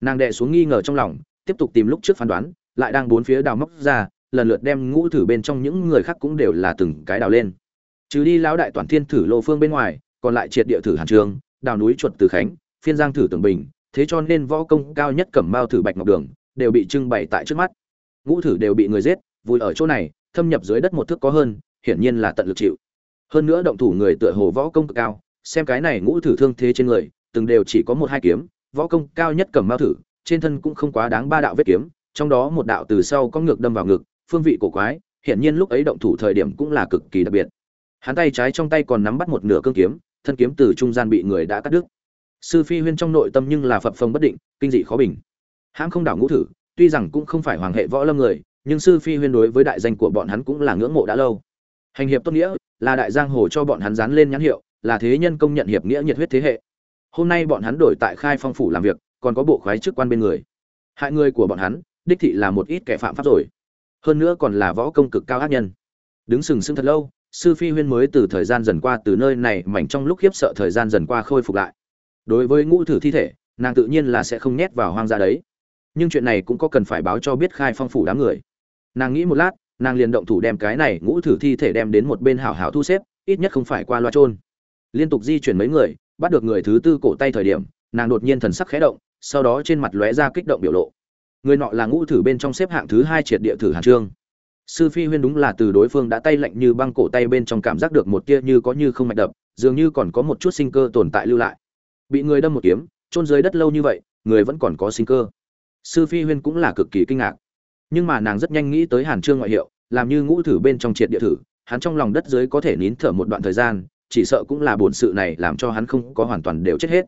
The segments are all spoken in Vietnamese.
nàng đệ xuống nghi ngờ trong lòng, tiếp tục tìm lúc trước phán đoán, lại đang bốn phía đào móc ra, lần lượt đem ngũ thử bên trong những người khác cũng đều là từng cái đào lên. Trừ đi lão đại toàn thiên thử lô phương bên ngoài, còn lại triệt địa thử hàn trường, đào núi chuột từ khánh, phiên giang thử tường bình, thế cho nên võ công cao nhất cẩm mao thử bạch ngọc đường, đều bị trưng bày tại trước mắt. Ngũ thử đều bị người giết vùi ở chỗ này, thâm nhập dưới đất một thước có hơn, hiển nhiên là tận lực chịu. Hơn nữa động thủ người tựa hồ võ công cực cao, xem cái này ngũ thử thương thế trên người, từng đều chỉ có một hai kiếm võ công cao nhất cầm mao thử, trên thân cũng không quá đáng ba đạo vết kiếm, trong đó một đạo từ sau có ngược đâm vào ngực, phương vị cổ quái, hiển nhiên lúc ấy động thủ thời điểm cũng là cực kỳ đặc biệt. Hắn tay trái trong tay còn nắm bắt một nửa cương kiếm, thân kiếm từ trung gian bị người đã cắt đứt. Sư phi huyên trong nội tâm nhưng là phập phồng bất định, kinh dị khó bình. Hãm không đảo ngũ thử, tuy rằng cũng không phải hoàng hệ võ lâm người, nhưng sư phi huyên đối với đại danh của bọn hắn cũng là ngưỡng mộ đã lâu. Hành hiệp tốt nghĩa, là đại giang hồ cho bọn hắn dán lên nhãn hiệu, là thế nhân công nhận hiệp nghĩa nhiệt huyết thế hệ hôm nay bọn hắn đổi tại khai phong phủ làm việc, còn có bộ khoái chức quan bên người. Hại người của bọn hắn, đích thị là một ít kẻ phạm pháp rồi. Hơn nữa còn là võ công cực cao ác nhân. Đứng sừng sững thật lâu, sư phi huyên mới từ thời gian dần qua từ nơi này mảnh trong lúc khiếp sợ thời gian dần qua khôi phục lại. Đối với ngũ thử thi thể, nàng tự nhiên là sẽ không nhét vào hoang gia đấy. Nhưng chuyện này cũng có cần phải báo cho biết khai phong phủ đám người. Nàng nghĩ một lát, nàng liền động thủ đem cái này ngũ thử thi thể đem đến một bên hảo hảo thu xếp, ít nhất không phải qua loa trôn liên tục di chuyển mấy người bắt được người thứ tư cổ tay thời điểm, nàng đột nhiên thần sắc khẽ động, sau đó trên mặt lóe ra kích động biểu lộ. Người nọ là ngũ thử bên trong xếp hạng thứ hai triệt địa thử hàn trương. Sư phi huyên đúng là từ đối phương đã tay lạnh như băng cổ tay bên trong cảm giác được một tia như có như không mạch đập, dường như còn có một chút sinh cơ tồn tại lưu lại. Bị người đâm một kiếm trôn dưới đất lâu như vậy, người vẫn còn có sinh cơ. Sư phi huyên cũng là cực kỳ kinh ngạc. Nhưng mà nàng rất nhanh nghĩ tới hàn trương ngoại hiệu, làm như ngũ thử bên trong triệt địa thử, hắn trong lòng đất dưới có thể nín thở một đoạn thời gian chỉ sợ cũng là bổn sự này làm cho hắn không có hoàn toàn đều chết hết.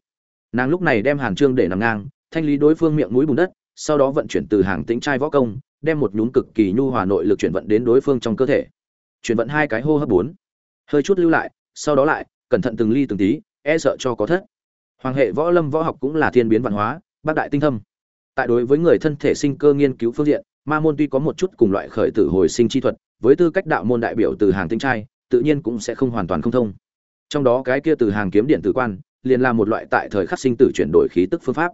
Nàng lúc này đem hàn trương để nằm ngang, thanh lý đối phương miệng mũi bùn đất, sau đó vận chuyển từ hàng tĩnh trai võ công, đem một nhún cực kỳ nhu hòa nội lực chuyển vận đến đối phương trong cơ thể. Chuyển vận hai cái hô hấp bốn. Hơi chút lưu lại, sau đó lại, cẩn thận từng ly từng tí e sợ cho có thất. Hoàng hệ võ lâm võ học cũng là thiên biến văn hóa, bác đại tinh thâm. Tại đối với người thân thể sinh cơ nghiên cứu phương diện, ma môn tuy có một chút cùng loại khởi tử hồi sinh chi thuật, với tư cách đạo môn đại biểu từ hàng tinh trai, tự nhiên cũng sẽ không hoàn toàn không thông trong đó cái kia từ hàng kiếm điện tử quan, liền là một loại tại thời khắc sinh tử chuyển đổi khí tức phương pháp.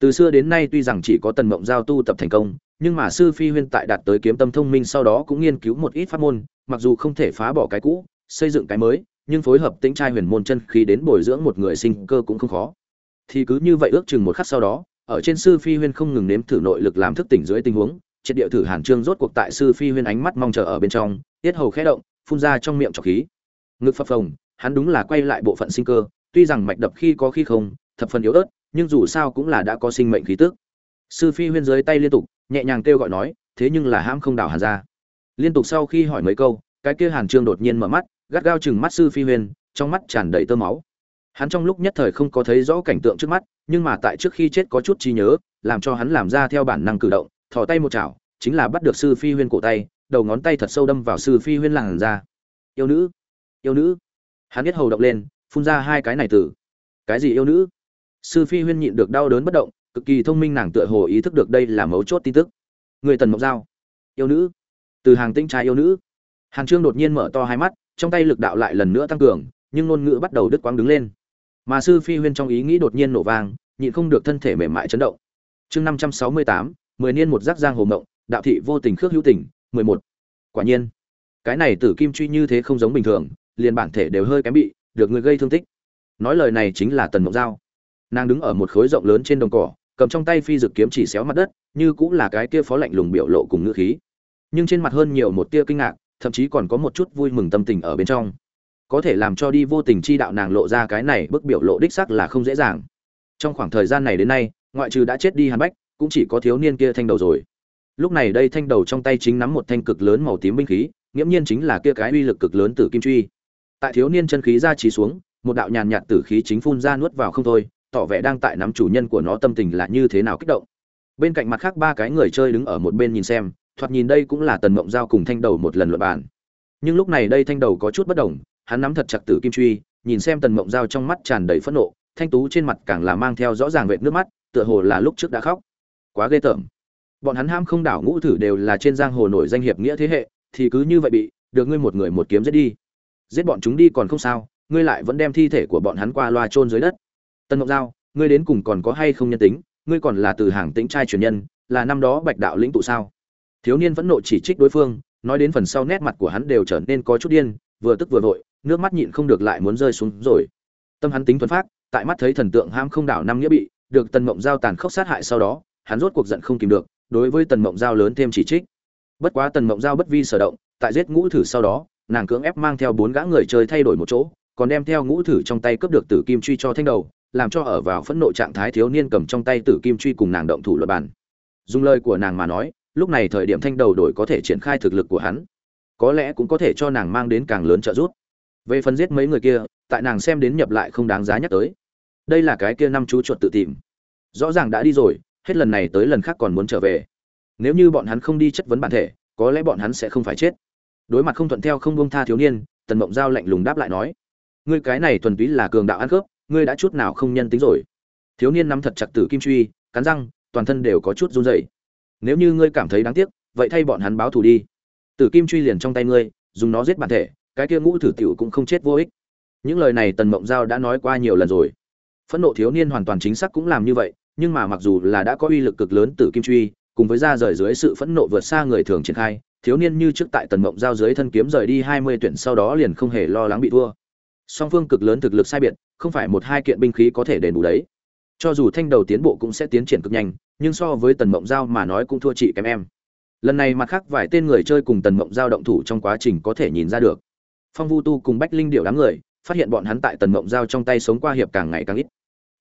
Từ xưa đến nay tuy rằng chỉ có tần mộng giao tu tập thành công, nhưng mà sư phi huyên tại đạt tới kiếm tâm thông minh sau đó cũng nghiên cứu một ít pháp môn, mặc dù không thể phá bỏ cái cũ, xây dựng cái mới, nhưng phối hợp tính trai huyền môn chân khí đến bồi dưỡng một người sinh cơ cũng không khó. Thì cứ như vậy ước chừng một khắc sau đó, ở trên sư phi huyên không ngừng nếm thử nội lực làm thức tỉnh dưới tình huống, triệt địa thử hàn trương rốt cuộc tại sư phi huyên ánh mắt mong chờ ở bên trong, tiết hầu khẽ động, phun ra trong miệng trọc khí. Ngực phập phồng hắn đúng là quay lại bộ phận sinh cơ, tuy rằng mạch đập khi có khi không, thập phần yếu ớt, nhưng dù sao cũng là đã có sinh mệnh khí tức. Sư phi huyên dưới tay liên tục, nhẹ nhàng kêu gọi nói, thế nhưng là hãm không đảo hàn ra liên tục sau khi hỏi mấy câu, cái kia hàn trương đột nhiên mở mắt, gắt gao chừng mắt sư phi huyên, trong mắt tràn đầy tơ máu. Hắn trong lúc nhất thời không có thấy rõ cảnh tượng trước mắt, nhưng mà tại trước khi chết có chút trí nhớ, làm cho hắn làm ra theo bản năng cử động, thò tay một chảo, chính là bắt được sư phi huyên cổ tay, đầu ngón tay thật sâu đâm vào sư phi huyên làn ra yêu nữ yêu nữ hắn biết hầu động lên, phun ra hai cái này từ. Cái gì yêu nữ? Sư phi huyên nhịn được đau đớn bất động, cực kỳ thông minh nàng tựa hồ ý thức được đây là mấu chốt tin tức. Người tần mộc giao. Yêu nữ. Từ hàng tinh trai yêu nữ. Hàn trương đột nhiên mở to hai mắt, trong tay lực đạo lại lần nữa tăng cường, nhưng ngôn ngữ bắt đầu đứt quãng đứng lên. Mà sư phi huyên trong ý nghĩ đột nhiên nổ vang, nhịn không được thân thể mềm mại chấn động. Chương năm trăm sáu mươi tám, mười niên một giác giang hồ mộng, đạo thị vô tình khước hữu tình, mười một. Quả nhiên, cái này tử kim truy như thế không giống bình thường liền bản thể đều hơi kém bị, được người gây thương tích. Nói lời này chính là tần mộng giao. Nàng đứng ở một khối rộng lớn trên đồng cỏ, cầm trong tay phi dực kiếm chỉ xéo mặt đất, như cũng là cái kia phó lạnh lùng biểu lộ cùng ngữ khí. Nhưng trên mặt hơn nhiều một tia kinh ngạc, thậm chí còn có một chút vui mừng tâm tình ở bên trong. Có thể làm cho đi vô tình chi đạo nàng lộ ra cái này bức biểu lộ đích sắc là không dễ dàng. Trong khoảng thời gian này đến nay, ngoại trừ đã chết đi hàn bách, cũng chỉ có thiếu niên kia thanh đầu rồi. Lúc này đây thanh đầu trong tay chính nắm một thanh cực lớn màu tím binh khí, nghiễm nhiên chính là kia cái uy lực cực lớn từ kim truy tại thiếu niên chân khí ra trí xuống, một đạo nhàn nhạt tử khí chính phun ra nuốt vào không thôi, tỏ vẻ đang tại nắm chủ nhân của nó tâm tình là như thế nào kích động. Bên cạnh mặt khác ba cái người chơi đứng ở một bên nhìn xem, thoạt nhìn đây cũng là tần mộng giao cùng thanh đầu một lần luận bàn. Nhưng lúc này đây thanh đầu có chút bất đồng, hắn nắm thật chặt tử kim truy, nhìn xem tần mộng giao trong mắt tràn đầy phẫn nộ, thanh tú trên mặt càng là mang theo rõ ràng vệt nước mắt, tựa hồ là lúc trước đã khóc. Quá ghê tởm. Bọn hắn ham không đảo ngũ thử đều là trên giang hồ nổi danh hiệp nghĩa thế hệ, thì cứ như vậy bị, được ngươi một người một kiếm giết đi giết bọn chúng đi còn không sao, ngươi lại vẫn đem thi thể của bọn hắn qua loa trôn dưới đất. Tân ngọc giao, ngươi đến cùng còn có hay không nhân tính? Ngươi còn là từ hàng tĩnh trai truyền nhân, là năm đó bạch đạo lĩnh tụ sao? Thiếu niên vẫn nộ chỉ trích đối phương, nói đến phần sau nét mặt của hắn đều trở nên có chút điên, vừa tức vừa vội, nước mắt nhịn không được lại muốn rơi xuống rồi. Tâm hắn tính thuần phát tại mắt thấy thần tượng ham không đảo năm nghĩa bị, được tần mộng giao tàn khốc sát hại sau đó, hắn rốt cuộc giận không kìm được, đối với tần mộng giao lớn thêm chỉ trích. Bất quá tần mộng giao bất vi sở động, tại giết ngũ thử sau đó nàng cưỡng ép mang theo bốn gã người chơi thay đổi một chỗ, còn đem theo ngũ thử trong tay cướp được tử kim truy cho thanh đầu, làm cho ở vào phẫn nộ trạng thái thiếu niên cầm trong tay tử kim truy cùng nàng động thủ luật bàn. dùng lời của nàng mà nói, lúc này thời điểm thanh đầu đổi có thể triển khai thực lực của hắn. Có lẽ cũng có thể cho nàng mang đến càng lớn trợ giúp. Về phần giết mấy người kia, tại nàng xem đến nhập lại không đáng giá nhắc tới. Đây là cái kia năm chú chuột tự tìm. Rõ ràng đã đi rồi, hết lần này tới lần khác còn muốn trở về. Nếu như bọn hắn không đi chất vấn bản thể, có lẽ bọn hắn sẽ không phải chết đối mặt không thuận theo không buông tha thiếu niên, tần mộng giao lạnh lùng đáp lại nói, ngươi cái này thuần túy là cường đạo ăn cướp ngươi đã chút nào không nhân tính rồi? Thiếu niên nắm thật chặt tử kim truy, cắn răng, toàn thân đều có chút run rẩy. Nếu như ngươi cảm thấy đáng tiếc, vậy thay bọn hắn báo thù đi. Tử kim truy liền trong tay ngươi, dùng nó giết bản thể, cái kia ngũ thử tiểu cũng không chết vô ích. Những lời này tần mộng giao đã nói qua nhiều lần rồi. Phẫn nộ thiếu niên hoàn toàn chính xác cũng làm như vậy, nhưng mà mặc dù là đã có uy lực cực lớn tử kim truy, cùng với ra rời dưới sự phẫn nộ vượt xa người thường triển khai thiếu niên như trước tại tần mộng giao dưới thân kiếm rời đi hai mươi tuyển sau đó liền không hề lo lắng bị thua. Song phương cực lớn thực lực sai biệt, không phải một hai kiện binh khí có thể đền bù đấy. Cho dù thanh đầu tiến bộ cũng sẽ tiến triển cực nhanh, nhưng so với tần mộng giao mà nói cũng thua chị kém em. Lần này mặt khác vài tên người chơi cùng tần mộng giao động thủ trong quá trình có thể nhìn ra được. Phong vu tu cùng bách linh điều đám người, phát hiện bọn hắn tại tần mộng giao trong tay sống qua hiệp càng ngày càng ít.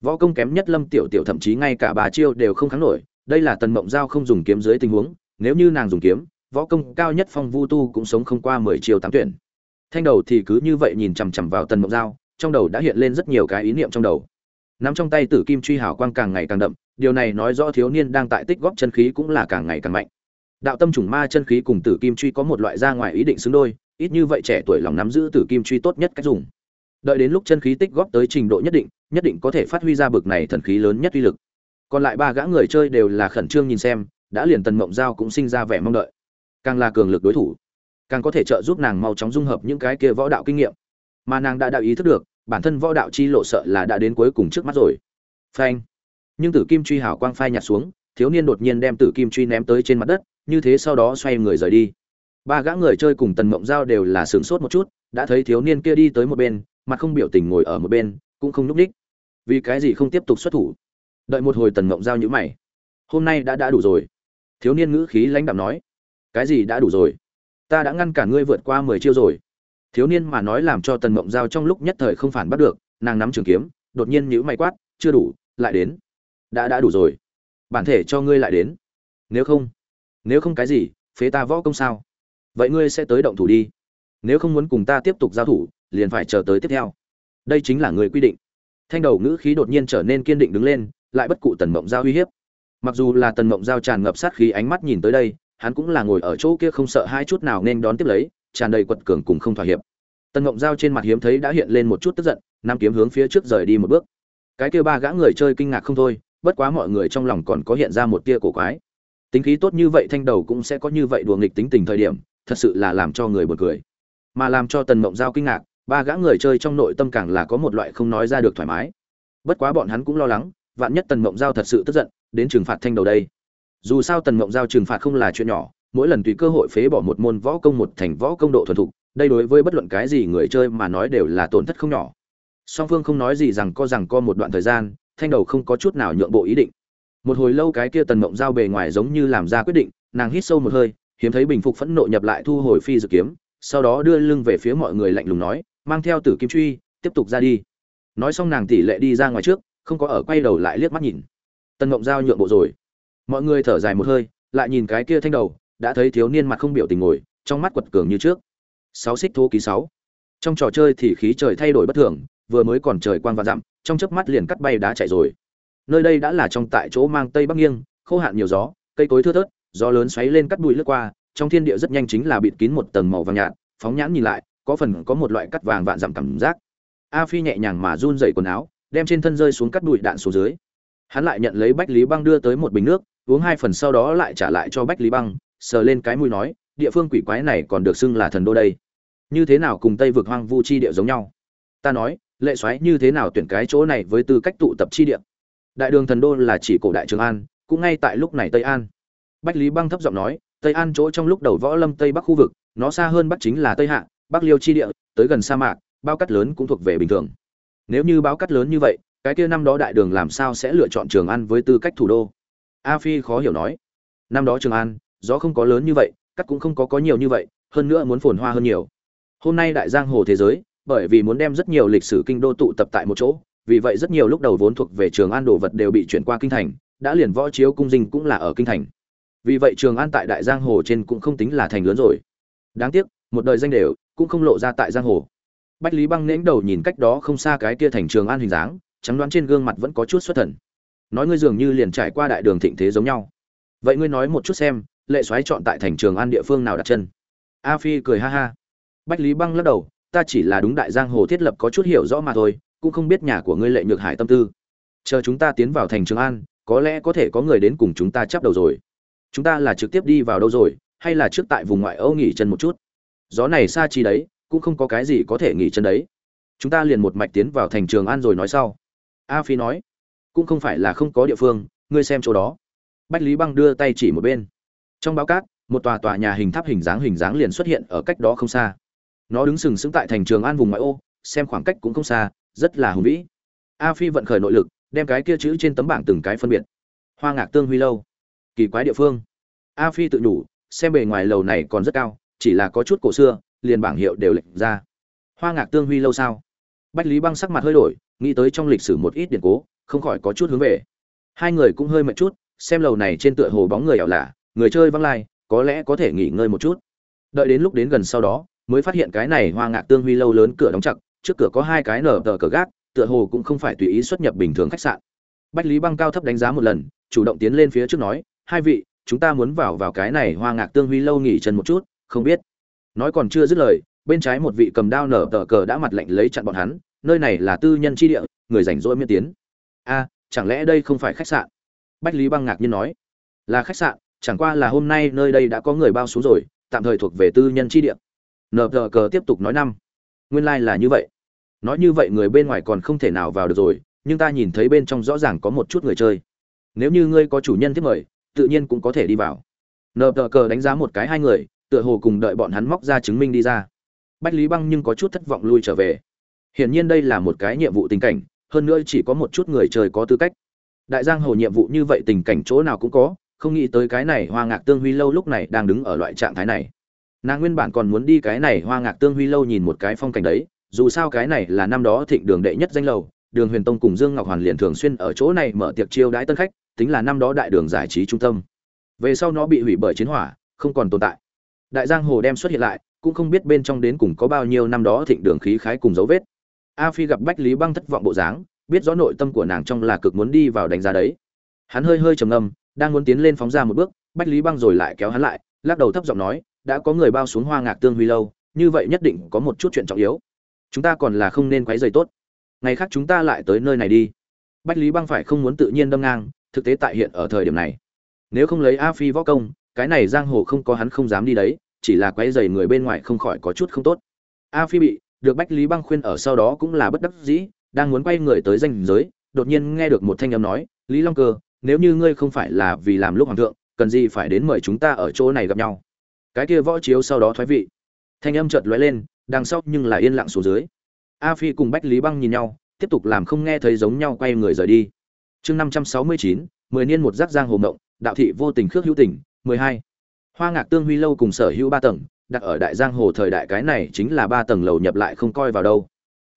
Võ công kém nhất lâm tiểu tiểu thậm chí ngay cả bà chiêu đều không kháng nổi, đây là tần mộng giao không dùng kiếm dưới tình huống, nếu như nàng dùng kiếm võ công cao nhất phong vu tu cũng sống không qua mười chiều tám tuyển. Thanh đầu thì cứ như vậy nhìn chằm chằm vào tần mộng giao, trong đầu đã hiện lên rất nhiều cái ý niệm trong đầu. Nắm trong tay tử kim truy hào quang càng ngày càng đậm, điều này nói rõ thiếu niên đang tại tích góp chân khí cũng là càng ngày càng mạnh. Đạo tâm trùng ma chân khí cùng tử kim truy có một loại ra ngoài ý định xứng đôi, ít như vậy trẻ tuổi lòng nắm giữ tử kim truy tốt nhất cách dùng. Đợi đến lúc chân khí tích góp tới trình độ nhất định nhất định có thể phát huy ra bực này thần khí lớn nhất uy lực. Còn lại ba gã người chơi đều là khẩn trương nhìn xem, đã liền tần mộng giao cũng sinh ra vẻ mong đợi càng là cường lực đối thủ, càng có thể trợ giúp nàng mau chóng dung hợp những cái kia võ đạo kinh nghiệm. Mà nàng đã đạo ý thức được, bản thân võ đạo chi lộ sợ là đã đến cuối cùng trước mắt rồi. Phanh. Nhưng tử kim truy hảo quang phai nhạt xuống, thiếu niên đột nhiên đem tử kim truy ném tới trên mặt đất, như thế sau đó xoay người rời đi. Ba gã người chơi cùng tần mộng giao đều là sửng sốt một chút, đã thấy thiếu niên kia đi tới một bên, mặt không biểu tình ngồi ở một bên, cũng không núp đích vì cái gì không tiếp tục xuất thủ? Đợi một hồi tần mộng giao nhữ mày. Hôm nay đã đã đủ rồi. Thiếu niên ngữ khí lãnh đạm nói cái gì đã đủ rồi? Ta đã ngăn cản ngươi vượt qua mười chiêu rồi. Thiếu niên mà nói làm cho tần mộng giao trong lúc nhất thời không phản bắt được, nàng nắm trường kiếm, đột nhiên nhữ may quát, chưa đủ, lại đến. Đã đã đủ rồi. Bản thể cho ngươi lại đến. Nếu không nếu không cái gì, phế ta võ công sao? Vậy ngươi sẽ tới động thủ đi. Nếu không muốn cùng ta tiếp tục giao thủ, liền phải chờ tới tiếp theo. Đây chính là người quy định. Thanh đầu ngữ khí đột nhiên trở nên kiên định đứng lên, lại bất cụ tần mộng giao uy hiếp. Mặc dù là tần mộng giao tràn ngập sát khí ánh mắt nhìn tới đây hắn cũng là ngồi ở chỗ kia không sợ hai chút nào nên đón tiếp lấy, tràn đầy quật cường cùng không thỏa hiệp. Tần Ngộng giao trên mặt hiếm thấy đã hiện lên một chút tức giận nam kiếm hướng phía trước rời đi một bước. Cái kia ba gã người chơi kinh ngạc không thôi, bất quá mọi người trong lòng còn có hiện ra một tia cổ quái. Tính khí tốt như vậy thanh đầu cũng sẽ có như vậy đùa nghịch tính tình thời điểm, thật sự là làm cho người buồn cười. Mà làm cho tần Ngộng giao kinh ngạc, ba gã người chơi trong nội tâm càng là có một loại không nói ra được thoải mái. Bất quá bọn hắn cũng lo lắng, vạn nhất tần Ngộng giao thật sự tức giận, đến trừng phạt thanh đầu đây dù sao tần mộng giao trừng phạt không là chuyện nhỏ, mỗi lần tùy cơ hội phế bỏ một môn võ công một thành võ công độ thuần thục, đây đối với bất luận cái gì người chơi mà nói đều là tổn thất không nhỏ. Song phương không nói gì rằng co rằng co một đoạn thời gian, thanh đầu không có chút nào nhượng bộ ý định. Một hồi lâu cái kia tần mộng giao bề ngoài giống như làm ra quyết định, nàng hít sâu một hơi, hiếm thấy bình phục phẫn nộ nhập lại thu hồi phi dự kiếm, sau đó đưa lưng về phía mọi người lạnh lùng nói, mang theo tử kim truy, tiếp tục ra đi. Nói xong nàng tỷ lệ đi ra ngoài trước, không có ở quay đầu lại liếc mắt nhìn. Tần mộng giao nhượng bộ rồi mọi người thở dài một hơi, lại nhìn cái kia thanh đầu, đã thấy thiếu niên mặt không biểu tình ngồi, trong mắt quật cường như trước. Sáu xích thô ký sáu. Trong trò chơi thì khí trời thay đổi bất thường, vừa mới còn trời quang và dặm, trong chớp mắt liền cắt bay đá chạy rồi. Nơi đây đã là trong tại chỗ mang tây bắc nghiêng, khô hạn nhiều gió, cây cối thưa thớt, gió lớn xoáy lên cắt bụi lướt qua, trong thiên địa rất nhanh chính là bịt kín một tầng màu vàng nhạt, phóng nhãn nhìn lại, có phần có một loại cắt vàng vạn dặm cảm giác. A phi nhẹ nhàng mà run dậy quần áo, đem trên thân rơi xuống cắt bụi đạn xuống dưới. Hắn lại nhận lấy bách lý băng đưa tới một bình nước uống hai phần sau đó lại trả lại cho bách lý băng, sờ lên cái mũi nói, địa phương quỷ quái này còn được xưng là thần đô đây. Như thế nào cùng tây vực hoang vu chi địa giống nhau? Ta nói, lệ xoáy như thế nào tuyển cái chỗ này với tư cách tụ tập chi địa? Đại đường thần đô là chỉ cổ đại trường an, cũng ngay tại lúc này tây an. Bách lý băng thấp giọng nói, tây an chỗ trong lúc đầu võ lâm tây bắc khu vực, nó xa hơn bắc chính là tây hạ, bắc liêu chi địa, tới gần sa mạc, bao cắt lớn cũng thuộc về bình thường. Nếu như báo cắt lớn như vậy, cái kia năm đó đại đường làm sao sẽ lựa chọn trường an với tư cách thủ đô? A phi khó hiểu nói. Năm đó trường an, gió không có lớn như vậy, cắt cũng không có có nhiều như vậy, hơn nữa muốn phồn hoa hơn nhiều. Hôm nay đại giang hồ thế giới, bởi vì muốn đem rất nhiều lịch sử kinh đô tụ tập tại một chỗ, vì vậy rất nhiều lúc đầu vốn thuộc về trường an đồ vật đều bị chuyển qua kinh thành, đã liền võ chiếu cung dinh cũng là ở kinh thành. Vì vậy trường an tại đại giang hồ trên cũng không tính là thành lớn rồi. Đáng tiếc, một đời danh đều cũng không lộ ra tại giang hồ. Bách lý băng nễnh đầu nhìn cách đó không xa cái kia thành trường an hình dáng, trắng đoán trên gương mặt vẫn có chút xuất thần nói ngươi dường như liền trải qua đại đường thịnh thế giống nhau. Vậy ngươi nói một chút xem, lệ soái chọn tại thành trường an địa phương nào đặt chân? A phi cười ha ha. Bách lý băng lắc đầu, ta chỉ là đúng đại giang hồ thiết lập có chút hiểu rõ mà thôi, cũng không biết nhà của ngươi lệ nhược hải tâm tư. Chờ chúng ta tiến vào thành trường an, có lẽ có thể có người đến cùng chúng ta chắp đầu rồi. Chúng ta là trực tiếp đi vào đâu rồi, hay là trước tại vùng ngoại âu nghỉ chân một chút? Gió này xa chi đấy, cũng không có cái gì có thể nghỉ chân đấy. Chúng ta liền một mạch tiến vào thành trường an rồi nói sau. A phi nói cũng không phải là không có địa phương, ngươi xem chỗ đó. Bách lý băng đưa tay chỉ một bên. Trong báo cát, một tòa tòa nhà hình tháp hình dáng hình dáng liền xuất hiện ở cách đó không xa. Nó đứng sừng sững tại thành trường an vùng ngoại ô, xem khoảng cách cũng không xa, rất là hùng vĩ. A phi vận khởi nội lực, đem cái kia chữ trên tấm bảng từng cái phân biệt. Hoa ngạc tương huy lâu. Kỳ quái địa phương. A phi tự nhủ, xem bề ngoài lầu này còn rất cao, chỉ là có chút cổ xưa, liền bảng hiệu đều lệnh ra. Hoa ngạc tương huy lâu sao? Bách lý băng sắc mặt hơi đổi, nghĩ tới trong lịch sử một ít điện cố không khỏi có chút hướng về. Hai người cũng hơi mệt chút, xem lầu này trên tựa hồ bóng người ảo lạ, người chơi văng lai, có lẽ có thể nghỉ ngơi một chút. Đợi đến lúc đến gần sau đó, mới phát hiện cái này hoa ngạc tương huy lâu lớn cửa đóng chặt, trước cửa có hai cái nở tờ cờ gác, tựa hồ cũng không phải tùy ý xuất nhập bình thường khách sạn. Bách lý băng cao thấp đánh giá một lần, chủ động tiến lên phía trước nói, hai vị, chúng ta muốn vào vào cái này hoa ngạc tương huy lâu nghỉ chân một chút, không biết. Nói còn chưa dứt lời, bên trái một vị cầm đao nở tờ cờ đã mặt lạnh lấy chặn bọn hắn, nơi này là tư nhân tri địa, người rảnh rỗi miễn tiến a, chẳng lẽ đây không phải khách sạn? Bách lý băng ngạc nhiên nói. Là khách sạn, chẳng qua là hôm nay nơi đây đã có người bao xuống rồi, tạm thời thuộc về tư nhân chi địa. Nờ tờ cờ tiếp tục nói năm. Nguyên lai là như vậy. Nói như vậy người bên ngoài còn không thể nào vào được rồi, nhưng ta nhìn thấy bên trong rõ ràng có một chút người chơi. Nếu như ngươi có chủ nhân tiếp mời, tự nhiên cũng có thể đi vào. Nờ tờ cờ đánh giá một cái hai người, tựa hồ cùng đợi bọn hắn móc ra chứng minh đi ra. Bách lý băng nhưng có chút thất vọng lui trở về. Hiển nhiên đây là một cái nhiệm vụ tình cảnh hơn nữa chỉ có một chút người trời có tư cách. Đại giang hồ nhiệm vụ như vậy tình cảnh chỗ nào cũng có, không nghĩ tới cái này hoa ngạc tương huy lâu lúc này đang đứng ở loại trạng thái này. Nàng nguyên bản còn muốn đi cái này hoa ngạc tương huy lâu nhìn một cái phong cảnh đấy, dù sao cái này là năm đó thịnh đường đệ nhất danh lầu, đường huyền tông cùng dương ngọc hoàn liền thường xuyên ở chỗ này mở tiệc chiêu đãi tân khách, tính là năm đó đại đường giải trí trung tâm. Về sau nó bị hủy bởi chiến hỏa, không còn tồn tại. Đại giang hồ đem xuất hiện lại, cũng không biết bên trong đến cùng có bao nhiêu năm đó thịnh đường khí khái cùng dấu vết a phi gặp bách lý băng thất vọng bộ dáng, biết rõ nội tâm của nàng trong là cực muốn đi vào đánh giá đấy. Hắn hơi hơi trầm ngâm, đang muốn tiến lên phóng ra một bước, bách lý băng rồi lại kéo hắn lại, lắc đầu thấp giọng nói, đã có người bao xuống hoa ngạc tương huy lâu, như vậy nhất định có một chút chuyện trọng yếu. Chúng ta còn là không nên quấy rầy tốt. Ngày khác chúng ta lại tới nơi này đi. Bách lý băng phải không muốn tự nhiên đâm ngang, thực tế tại hiện ở thời điểm này. Nếu không lấy a phi võ công, cái này giang hồ không có hắn không dám đi đấy, chỉ là quấy rầy người bên ngoài không khỏi có chút không tốt. A phi bị được bách lý băng khuyên ở sau đó cũng là bất đắc dĩ, đang muốn quay người tới danh giới, đột nhiên nghe được một thanh âm nói, lý long cơ, nếu như ngươi không phải là vì làm lúc hoàng thượng, cần gì phải đến mời chúng ta ở chỗ này gặp nhau? Cái kia võ chiếu sau đó thoái vị. Thanh âm chợt lóe lên, đằng sau nhưng là yên lặng xuống dưới. A phi cùng bách lý băng nhìn nhau, tiếp tục làm không nghe thấy giống nhau quay người rời đi. Chương năm trăm sáu mươi chín, mười niên một giác giang hồ mộng, đạo thị vô tình khước hữu tình, mười hai. Hoa ngạc tương huy lâu cùng sở hữu ba tầng đặt ở đại giang hồ thời đại cái này chính là ba tầng lầu nhập lại không coi vào đâu.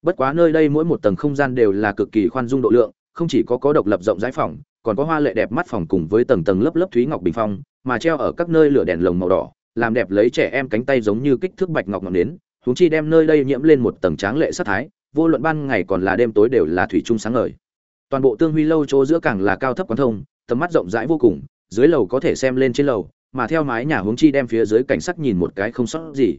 Bất quá nơi đây mỗi một tầng không gian đều là cực kỳ khoan dung độ lượng, không chỉ có có độc lập rộng rãi phòng, còn có hoa lệ đẹp mắt phòng cùng với tầng tầng lớp lớp thúy ngọc bình phong, mà treo ở các nơi lửa đèn lồng màu đỏ, làm đẹp lấy trẻ em cánh tay giống như kích thước bạch ngọc ngọc nến, huống chi đem nơi đây nhiễm lên một tầng tráng lệ sát thái, vô luận ban ngày còn là đêm tối đều là thủy chung sáng ngời. Toàn bộ tương huy lâu chỗ giữa càng là cao thấp quán thông, tầm mắt rộng rãi vô cùng, dưới lầu có thể xem lên trên lầu mà theo mái nhà hướng chi đem phía dưới cảnh sắc nhìn một cái không sót gì.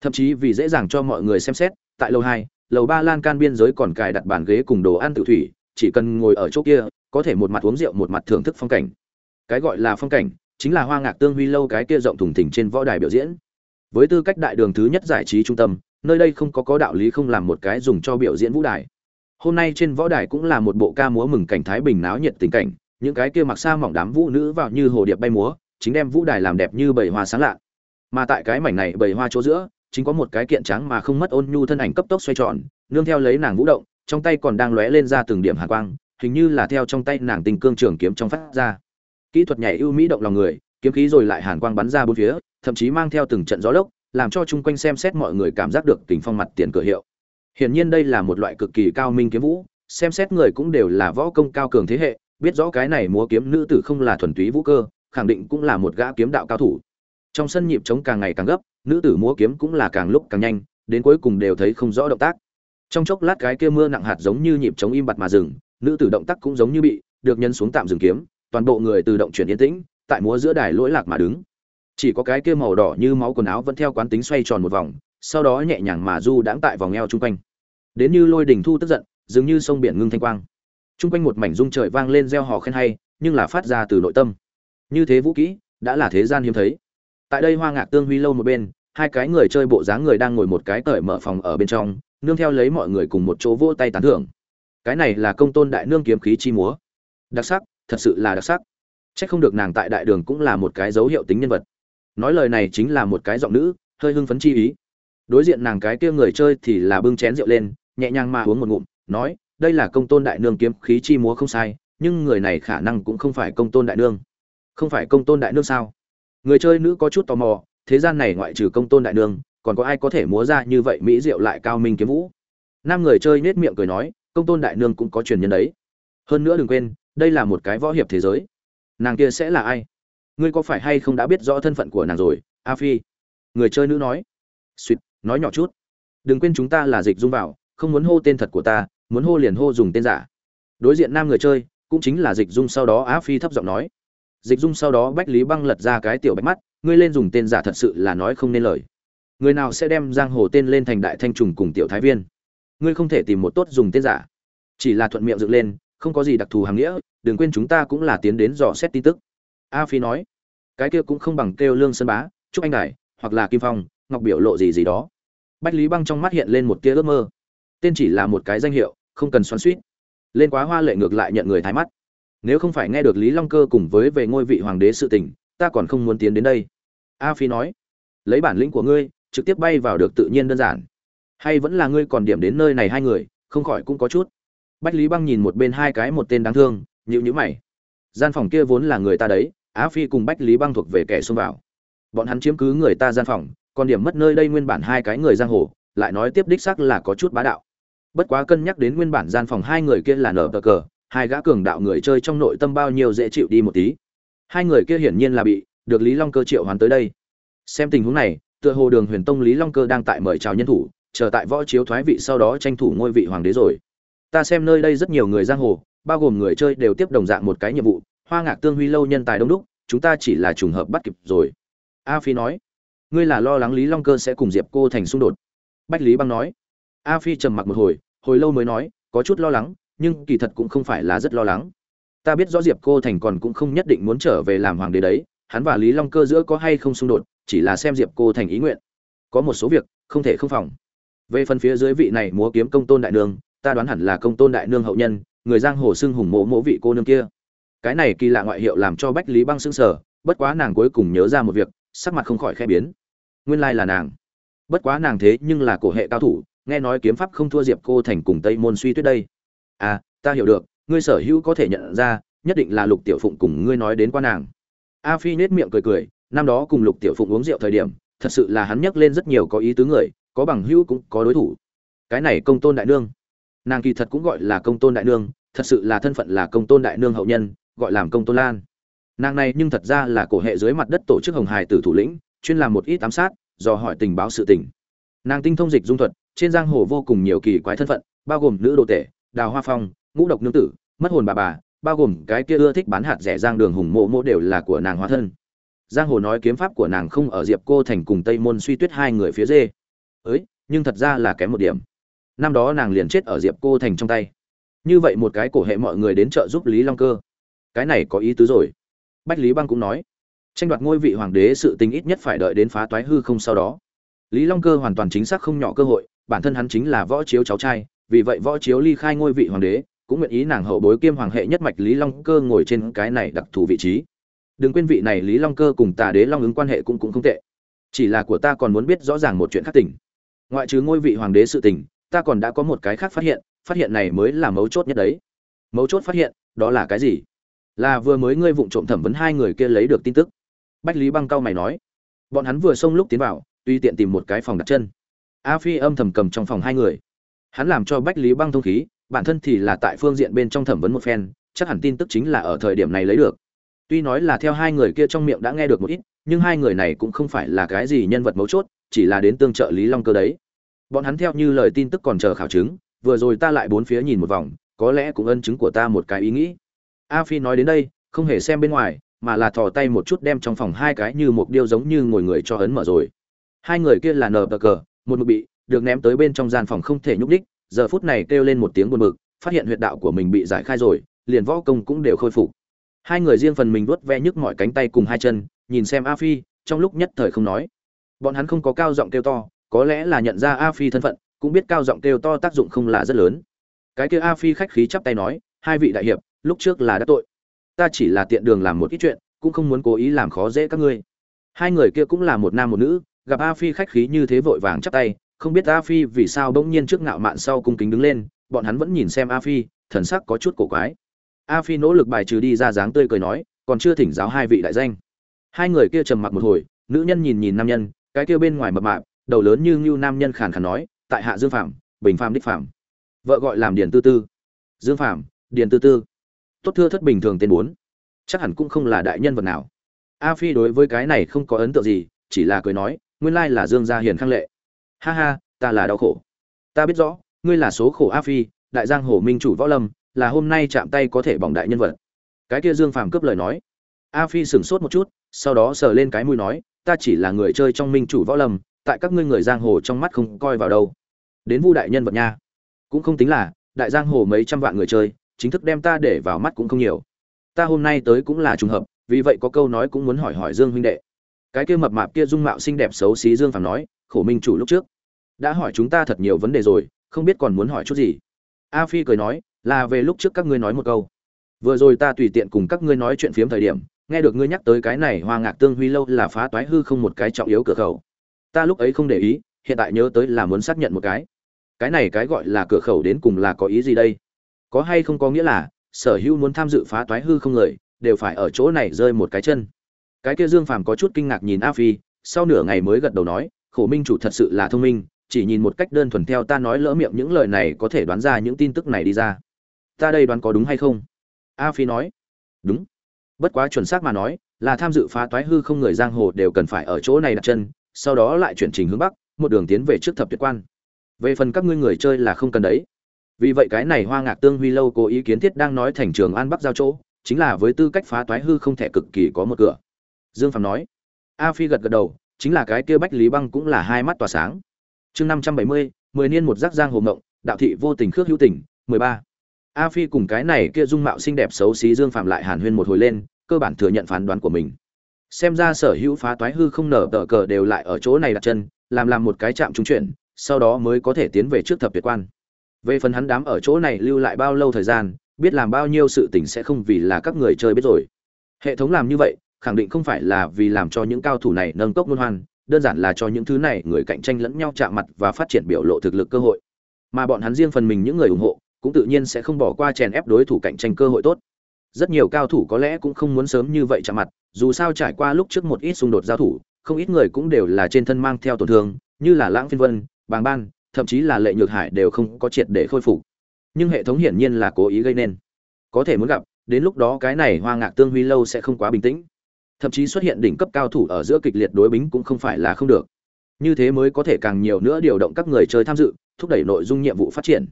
Thậm chí vì dễ dàng cho mọi người xem xét, tại lầu hai, lầu ba lan can biên giới còn cài đặt bàn ghế cùng đồ ăn tự thủy, chỉ cần ngồi ở chỗ kia, có thể một mặt uống rượu một mặt thưởng thức phong cảnh. Cái gọi là phong cảnh, chính là hoa ngạc tương huy lâu cái kia rộng thùng thình trên võ đài biểu diễn. Với tư cách đại đường thứ nhất giải trí trung tâm, nơi đây không có có đạo lý không làm một cái dùng cho biểu diễn vũ đài. Hôm nay trên võ đài cũng là một bộ ca múa mừng cảnh thái bình náo nhiệt tình cảnh, những cái kia mặc xa mỏng đám vũ nữ vào như hồ điệp bay múa chính đem vũ đài làm đẹp như bầy hoa sáng lạ. Mà tại cái mảnh này bầy hoa chỗ giữa, chính có một cái kiện trắng mà không mất ôn nhu thân ảnh cấp tốc xoay tròn, nương theo lấy nàng vũ động, trong tay còn đang lóe lên ra từng điểm hàn quang, hình như là theo trong tay nàng tình cương trường kiếm trong phát ra. Kỹ thuật nhảy ưu mỹ động lòng người, kiếm khí rồi lại hàn quang bắn ra bốn phía, thậm chí mang theo từng trận gió lốc, làm cho chung quanh xem xét mọi người cảm giác được tình phong mặt tiền cửa hiệu. Hiển nhiên đây là một loại cực kỳ cao minh kiếm vũ, xem xét người cũng đều là võ công cao cường thế hệ, biết rõ cái này múa kiếm nữ tử không là thuần túy vũ cơ khẳng định cũng là một gã kiếm đạo cao thủ. Trong sân nhịp trống càng ngày càng gấp, nữ tử múa kiếm cũng là càng lúc càng nhanh, đến cuối cùng đều thấy không rõ động tác. Trong chốc lát cái kia mưa nặng hạt giống như nhịp trống im bặt mà dừng, nữ tử động tác cũng giống như bị được nhân xuống tạm dừng kiếm, toàn bộ người tự động chuyển yên tĩnh, tại múa giữa đài lỗi lạc mà đứng. Chỉ có cái kia màu đỏ như máu quần áo vẫn theo quán tính xoay tròn một vòng, sau đó nhẹ nhàng mà du đãng tại vòng eo chung quanh. Đến như lôi đình thu tức giận, dường như sông biển ngưng thanh quang. Chung quanh một mảnh rung trời vang lên reo hò khen hay, nhưng là phát ra từ nội tâm như thế vũ kỹ đã là thế gian hiếm thấy tại đây hoa ngạc tương huy lâu một bên hai cái người chơi bộ dáng người đang ngồi một cái cởi mở phòng ở bên trong nương theo lấy mọi người cùng một chỗ vỗ tay tán thưởng cái này là công tôn đại nương kiếm khí chi múa đặc sắc thật sự là đặc sắc Chắc không được nàng tại đại đường cũng là một cái dấu hiệu tính nhân vật. Nói lời này chính là một cái giọng nữ, hơi hưng phấn chi ý. Đối diện nàng cái kia người chơi thì là bưng chén rượu lên, nhẹ nhàng mà uống một ngụm, nói, đây là công tôn đại nương kiếm khí chi múa không sai, nhưng người này khả năng cũng không phải công tôn đại nương. Không phải công tôn đại nương sao? Người chơi nữ có chút tò mò, thế gian này ngoại trừ công tôn đại nương, còn có ai có thể múa ra như vậy mỹ diệu lại cao minh kiếm vũ? Nam người chơi nết miệng cười nói, công tôn đại nương cũng có truyền nhân đấy. Hơn nữa đừng quên, đây là một cái võ hiệp thế giới. Nàng kia sẽ là ai? Ngươi có phải hay không đã biết rõ thân phận của nàng rồi a phi? Người chơi nữ nói. Suýt nói nhỏ chút. Đừng quên chúng ta là dịch dung vào không muốn hô tên thật của ta muốn hô liền hô dùng tên giả. Đối diện nam người chơi cũng chính là dịch dung sau đó a phi thấp giọng nói dịch dung sau đó bách lý băng lật ra cái tiểu bạch mắt, ngươi lên dùng tên giả thật sự là nói không nên lời. Người nào sẽ đem giang hồ tên lên thành đại thanh trùng cùng tiểu thái viên? Ngươi không thể tìm một tốt dùng tên giả. Chỉ là thuận miệng dựng lên, không có gì đặc thù hàng nghĩa, đừng quên chúng ta cũng là tiến đến dò xét tin tức. A phi nói, cái kia cũng không bằng kêu lương sơn bá chúc anh đài, hoặc là kim phong, ngọc biểu lộ gì gì đó. Bách lý băng trong mắt hiện lên một tia ước mơ. Tên chỉ là một cái danh hiệu, không cần xoắn suýt lên quá hoa lệ ngược lại nhận người thái mắt nếu không phải nghe được lý long cơ cùng với về ngôi vị hoàng đế sự tình, ta còn không muốn tiến đến đây. A phi nói, lấy bản lĩnh của ngươi, trực tiếp bay vào được tự nhiên đơn giản. Hay vẫn là ngươi còn điểm đến nơi này hai người, không khỏi cũng có chút. Bách lý băng nhìn một bên hai cái một tên đáng thương nhịu nhữ mày. Gian phòng kia vốn là người ta đấy á phi cùng bách lý băng thuộc về kẻ xông vào. Bọn hắn chiếm cứ người ta gian phòng, còn điểm mất nơi đây nguyên bản hai cái người giang hồ, lại nói tiếp đích xác là có chút bá đạo. Bất quá cân nhắc đến nguyên bản gian phòng hai người kia là nở cờ cờ hai gã cường đạo người chơi trong nội tâm bao nhiêu dễ chịu đi một tí. Hai người kia hiển nhiên là bị được lý long cơ triệu hoán tới đây. Xem tình huống này, tựa hồ đường huyền tông lý long cơ đang tại mời chào nhân thủ, chờ tại võ chiếu thoái vị sau đó tranh thủ ngôi vị hoàng đế rồi. Ta xem nơi đây rất nhiều người giang hồ, bao gồm người chơi đều tiếp đồng dạng một cái nhiệm vụ, hoa ngạc tương huy lâu nhân tài đông đúc, chúng ta chỉ là trùng hợp bắt kịp rồi. A phi nói. Ngươi là lo lắng lý long cơ sẽ cùng diệp cô thành xung đột. Bách lý băng nói. A phi trầm mặc một hồi hồi lâu mới nói, có chút lo lắng nhưng kỳ thật cũng không phải là rất lo lắng. Ta biết rõ diệp cô thành còn cũng không nhất định muốn trở về làm hoàng đế đấy, hắn và lý long cơ giữa có hay không xung đột, chỉ là xem diệp cô thành ý nguyện. Có một số việc, không thể không phòng. Về phần phía dưới vị này múa kiếm công tôn đại nương, ta đoán hẳn là công tôn đại nương hậu nhân, người giang hồ xưng hùng mộ mộ vị cô nương kia. Cái này kỳ lạ ngoại hiệu làm cho bách lý băng sững sờ, bất quá nàng cuối cùng nhớ ra một việc, sắc mặt không khỏi khẽ biến. Nguyên lai là nàng. Bất quá nàng thế nhưng là cổ hệ cao thủ, nghe nói kiếm pháp không thua diệp cô thành cùng tây môn suy tuyết đây à ta hiểu được, ngươi sở hữu có thể nhận ra, nhất định là lục tiểu phụng cùng ngươi nói đến qua nàng. A phi nết miệng cười cười, năm đó cùng lục tiểu phụng uống rượu thời điểm, thật sự là hắn nhắc lên rất nhiều có ý tứ người, có bằng hữu cũng có đối thủ. Cái này công tôn đại nương. Nàng kỳ thật cũng gọi là công tôn đại nương, thật sự là thân phận là công tôn đại nương hậu nhân, gọi làm công tôn lan. Nàng này nhưng thật ra là cổ hệ dưới mặt đất tổ chức hồng hải tử thủ lĩnh, chuyên làm một ít ám sát do hỏi tình báo sự tình. Nàng tinh thông dịch dung thuật, trên giang hồ vô cùng nhiều kỳ quái thân phận, bao gồm nữ đồ tể đào hoa phong, ngũ độc nương tử, mất hồn bà bà, bao gồm cái kia ưa thích bán hạt rẻ giang đường hùng mộ mộ đều là của nàng hóa thân. Giang hồ nói kiếm pháp của nàng không ở diệp cô thành cùng tây môn suy tuyết hai người phía dê. Ấy nhưng thật ra là kém một điểm. Năm đó nàng liền chết ở diệp cô thành trong tay. Như vậy một cái cổ hệ mọi người đến trợ giúp lý long cơ. Cái này có ý tứ rồi. Bách lý băng cũng nói, tranh đoạt ngôi vị hoàng đế sự tình ít nhất phải đợi đến phá toái hư không sau đó. Lý long cơ hoàn toàn chính xác không nhỏ cơ hội, bản thân hắn chính là võ chiếu cháu trai vì vậy võ chiếu ly khai ngôi vị hoàng đế, cũng nguyện ý nàng hậu bối kiêm hoàng hệ nhất mạch lý long cơ ngồi trên cái này đặc thù vị trí. Đừng quên vị này lý long cơ cùng tà đế long ứng quan hệ cũng cũng không tệ. Chỉ là của ta còn muốn biết rõ ràng một chuyện khác tỉnh ngoại trừ ngôi vị hoàng đế sự tình, ta còn đã có một cái khác phát hiện phát hiện này mới là mấu chốt nhất đấy. Mấu chốt phát hiện, đó là cái gì? Là vừa mới ngươi vụng trộm thẩm vấn hai người kia lấy được tin tức. Bách lý băng cao mày nói. Bọn hắn vừa xông lúc tiến vào, tuy tiện tìm một cái phòng đặt chân. A phi âm thầm cầm trong phòng hai người hắn làm cho bách lý băng thông khí, bản thân thì là tại phương diện bên trong thẩm vấn một phen, chắc hẳn tin tức chính là ở thời điểm này lấy được. Tuy nói là theo hai người kia trong miệng đã nghe được một ít, nhưng hai người này cũng không phải là cái gì nhân vật mấu chốt, chỉ là đến tương trợ lý long cơ đấy. Bọn hắn theo như lời tin tức còn chờ khảo chứng, vừa rồi ta lại bốn phía nhìn một vòng, có lẽ cũng ân chứng của ta một cái ý nghĩ. A phi nói đến đây, không hề xem bên ngoài, mà là thò tay một chút đem trong phòng hai cái như một điêu giống như ngồi người cho ấn mở rồi. Hai người kia là nờ bờ cờ một mực bị được ném tới bên trong gian phòng không thể nhúc đích giờ phút này kêu lên một tiếng buồn bực, phát hiện huyệt đạo của mình bị giải khai rồi, liền võ công cũng đều khôi phục. Hai người riêng phần mình vuốt ve nhức mọi cánh tay cùng hai chân, nhìn xem a phi, trong lúc nhất thời không nói. Bọn hắn không có cao giọng kêu to, có lẽ là nhận ra a phi thân phận, cũng biết cao giọng kêu to tác dụng không là rất lớn. Cái kia a phi khách khí chắp tay nói, hai vị đại hiệp, lúc trước là đã tội. Ta chỉ là tiện đường làm một ít chuyện, cũng không muốn cố ý làm khó dễ các ngươi. Hai người kia cũng là một nam một nữ, gặp a phi khách khí như thế vội vàng chắp tay không biết a phi vì sao bỗng nhiên trước ngạo mạn sau cung kính đứng lên, bọn hắn vẫn nhìn xem a phi, thần sắc có chút cổ quái. A phi nỗ lực bài trừ đi ra dáng tươi cười nói, còn chưa thỉnh giáo hai vị đại danh. Hai người kia trầm mặc một hồi, nữ nhân nhìn nhìn nam nhân, cái kia bên ngoài mập mạp, đầu lớn như ngưu nam nhân khàn khàn nói, tại hạ dương phạm bình phạm đích phạm vợ gọi làm điền tư tư. Dương phạm điền tư tư. Tốt thưa thất bình thường tên bốn. Chắc hẳn cũng không là đại nhân vật nào. A phi đối với cái này không có ấn tượng gì, chỉ là cười nói, nguyên lai là dương gia hiền khang lệ ha ha, ta là đau khổ. Ta biết rõ, ngươi là số khổ a phi, đại giang hồ minh chủ võ lâm, là hôm nay chạm tay có thể bỏng đại nhân vật. Cái kia dương phàm cướp lời nói. A phi sửng sốt một chút, sau đó sờ lên cái mũi nói, ta chỉ là người chơi trong minh chủ võ lâm, tại các ngươi người giang hồ trong mắt không coi vào đâu. Đến vu đại nhân vật nha. Cũng không tính là, đại giang hồ mấy trăm vạn người chơi, chính thức đem ta để vào mắt cũng không nhiều. Ta hôm nay tới cũng là trùng hợp, vì vậy có câu nói cũng muốn hỏi hỏi dương huynh đệ. Cái kia mập mạp kia dung mạo xinh đẹp xấu xí dương phàm nói khổ minh chủ lúc trước. Đã hỏi chúng ta thật nhiều vấn đề rồi, không biết còn muốn hỏi chút gì. A phi cười nói, là về lúc trước các ngươi nói một câu. Vừa rồi ta tùy tiện cùng các ngươi nói chuyện phiếm thời điểm, nghe được ngươi nhắc tới cái này hoa ngạc tương huy lâu là phá toái hư không một cái trọng yếu cửa khẩu. Ta lúc ấy không để ý, hiện tại nhớ tới là muốn xác nhận một cái. Cái này cái gọi là cửa khẩu đến cùng là có ý gì đây? Có hay không có nghĩa là, sở hữu muốn tham dự phá toái hư không người, đều phải ở chỗ này rơi một cái chân. Cái kia dương phàm có chút kinh ngạc nhìn a phi, sau nửa ngày mới gật đầu nói khổ minh chủ thật sự là thông minh, chỉ nhìn một cách đơn thuần theo ta nói lỡ miệng những lời này có thể đoán ra những tin tức này đi ra. Ta đây đoán có đúng hay không? A phi nói. Đúng. Bất quá chuẩn xác mà nói, là tham dự phá toái hư không người giang hồ đều cần phải ở chỗ này đặt chân, sau đó lại chuyển trình hướng bắc, một đường tiến về trước thập tuyệt quan. Về phần các ngươi người chơi là không cần đấy. Vì vậy cái này hoa ngạc tương huy lâu cố ý kiến thiết đang nói thành trường an bắc giao chỗ, chính là với tư cách phá toái hư không thể cực kỳ có một cửa. Dương phạm nói. A phi gật gật đầu chính là cái kia bách lý băng cũng là hai mắt tỏa sáng. Chương năm trăm bảy mươi, mười niên một giác giang hồ ngộng, đạo thị vô tình khước hữu tình, mười ba. A phi cùng cái này kia dung mạo xinh đẹp xấu xí dương phạm lại hàn huyên một hồi lên, cơ bản thừa nhận phán đoán của mình. Xem ra sở hữu phá toái hư không nở tờ cờ đều lại ở chỗ này đặt chân, làm làm một cái chạm trung chuyển, sau đó mới có thể tiến về trước thập tuyệt quan. Về phần hắn đám ở chỗ này lưu lại bao lâu thời gian, biết làm bao nhiêu sự tình sẽ không vì là các người chơi biết rồi. Hệ thống làm như vậy khẳng định không phải là vì làm cho những cao thủ này nâng cốc luân hoan, đơn giản là cho những thứ này người cạnh tranh lẫn nhau chạm mặt và phát triển biểu lộ thực lực cơ hội. Mà bọn hắn riêng phần mình những người ủng hộ, cũng tự nhiên sẽ không bỏ qua chèn ép đối thủ cạnh tranh cơ hội tốt. Rất nhiều cao thủ có lẽ cũng không muốn sớm như vậy chạm mặt, dù sao trải qua lúc trước một ít xung đột giao thủ, không ít người cũng đều là trên thân mang theo tổn thương, như là lãng phiên vân, bàng ban, thậm chí là lệ nhược hải đều không có triệt để khôi phục. Nhưng hệ thống hiển nhiên là cố ý gây nên. Có thể muốn gặp, đến lúc đó cái này hoa ngạc tương huy lâu sẽ không quá bình tĩnh thậm chí xuất hiện đỉnh cấp cao thủ ở giữa kịch liệt đối bính cũng không phải là không được. Như thế mới có thể càng nhiều nữa điều động các người chơi tham dự, thúc đẩy nội dung nhiệm vụ phát triển.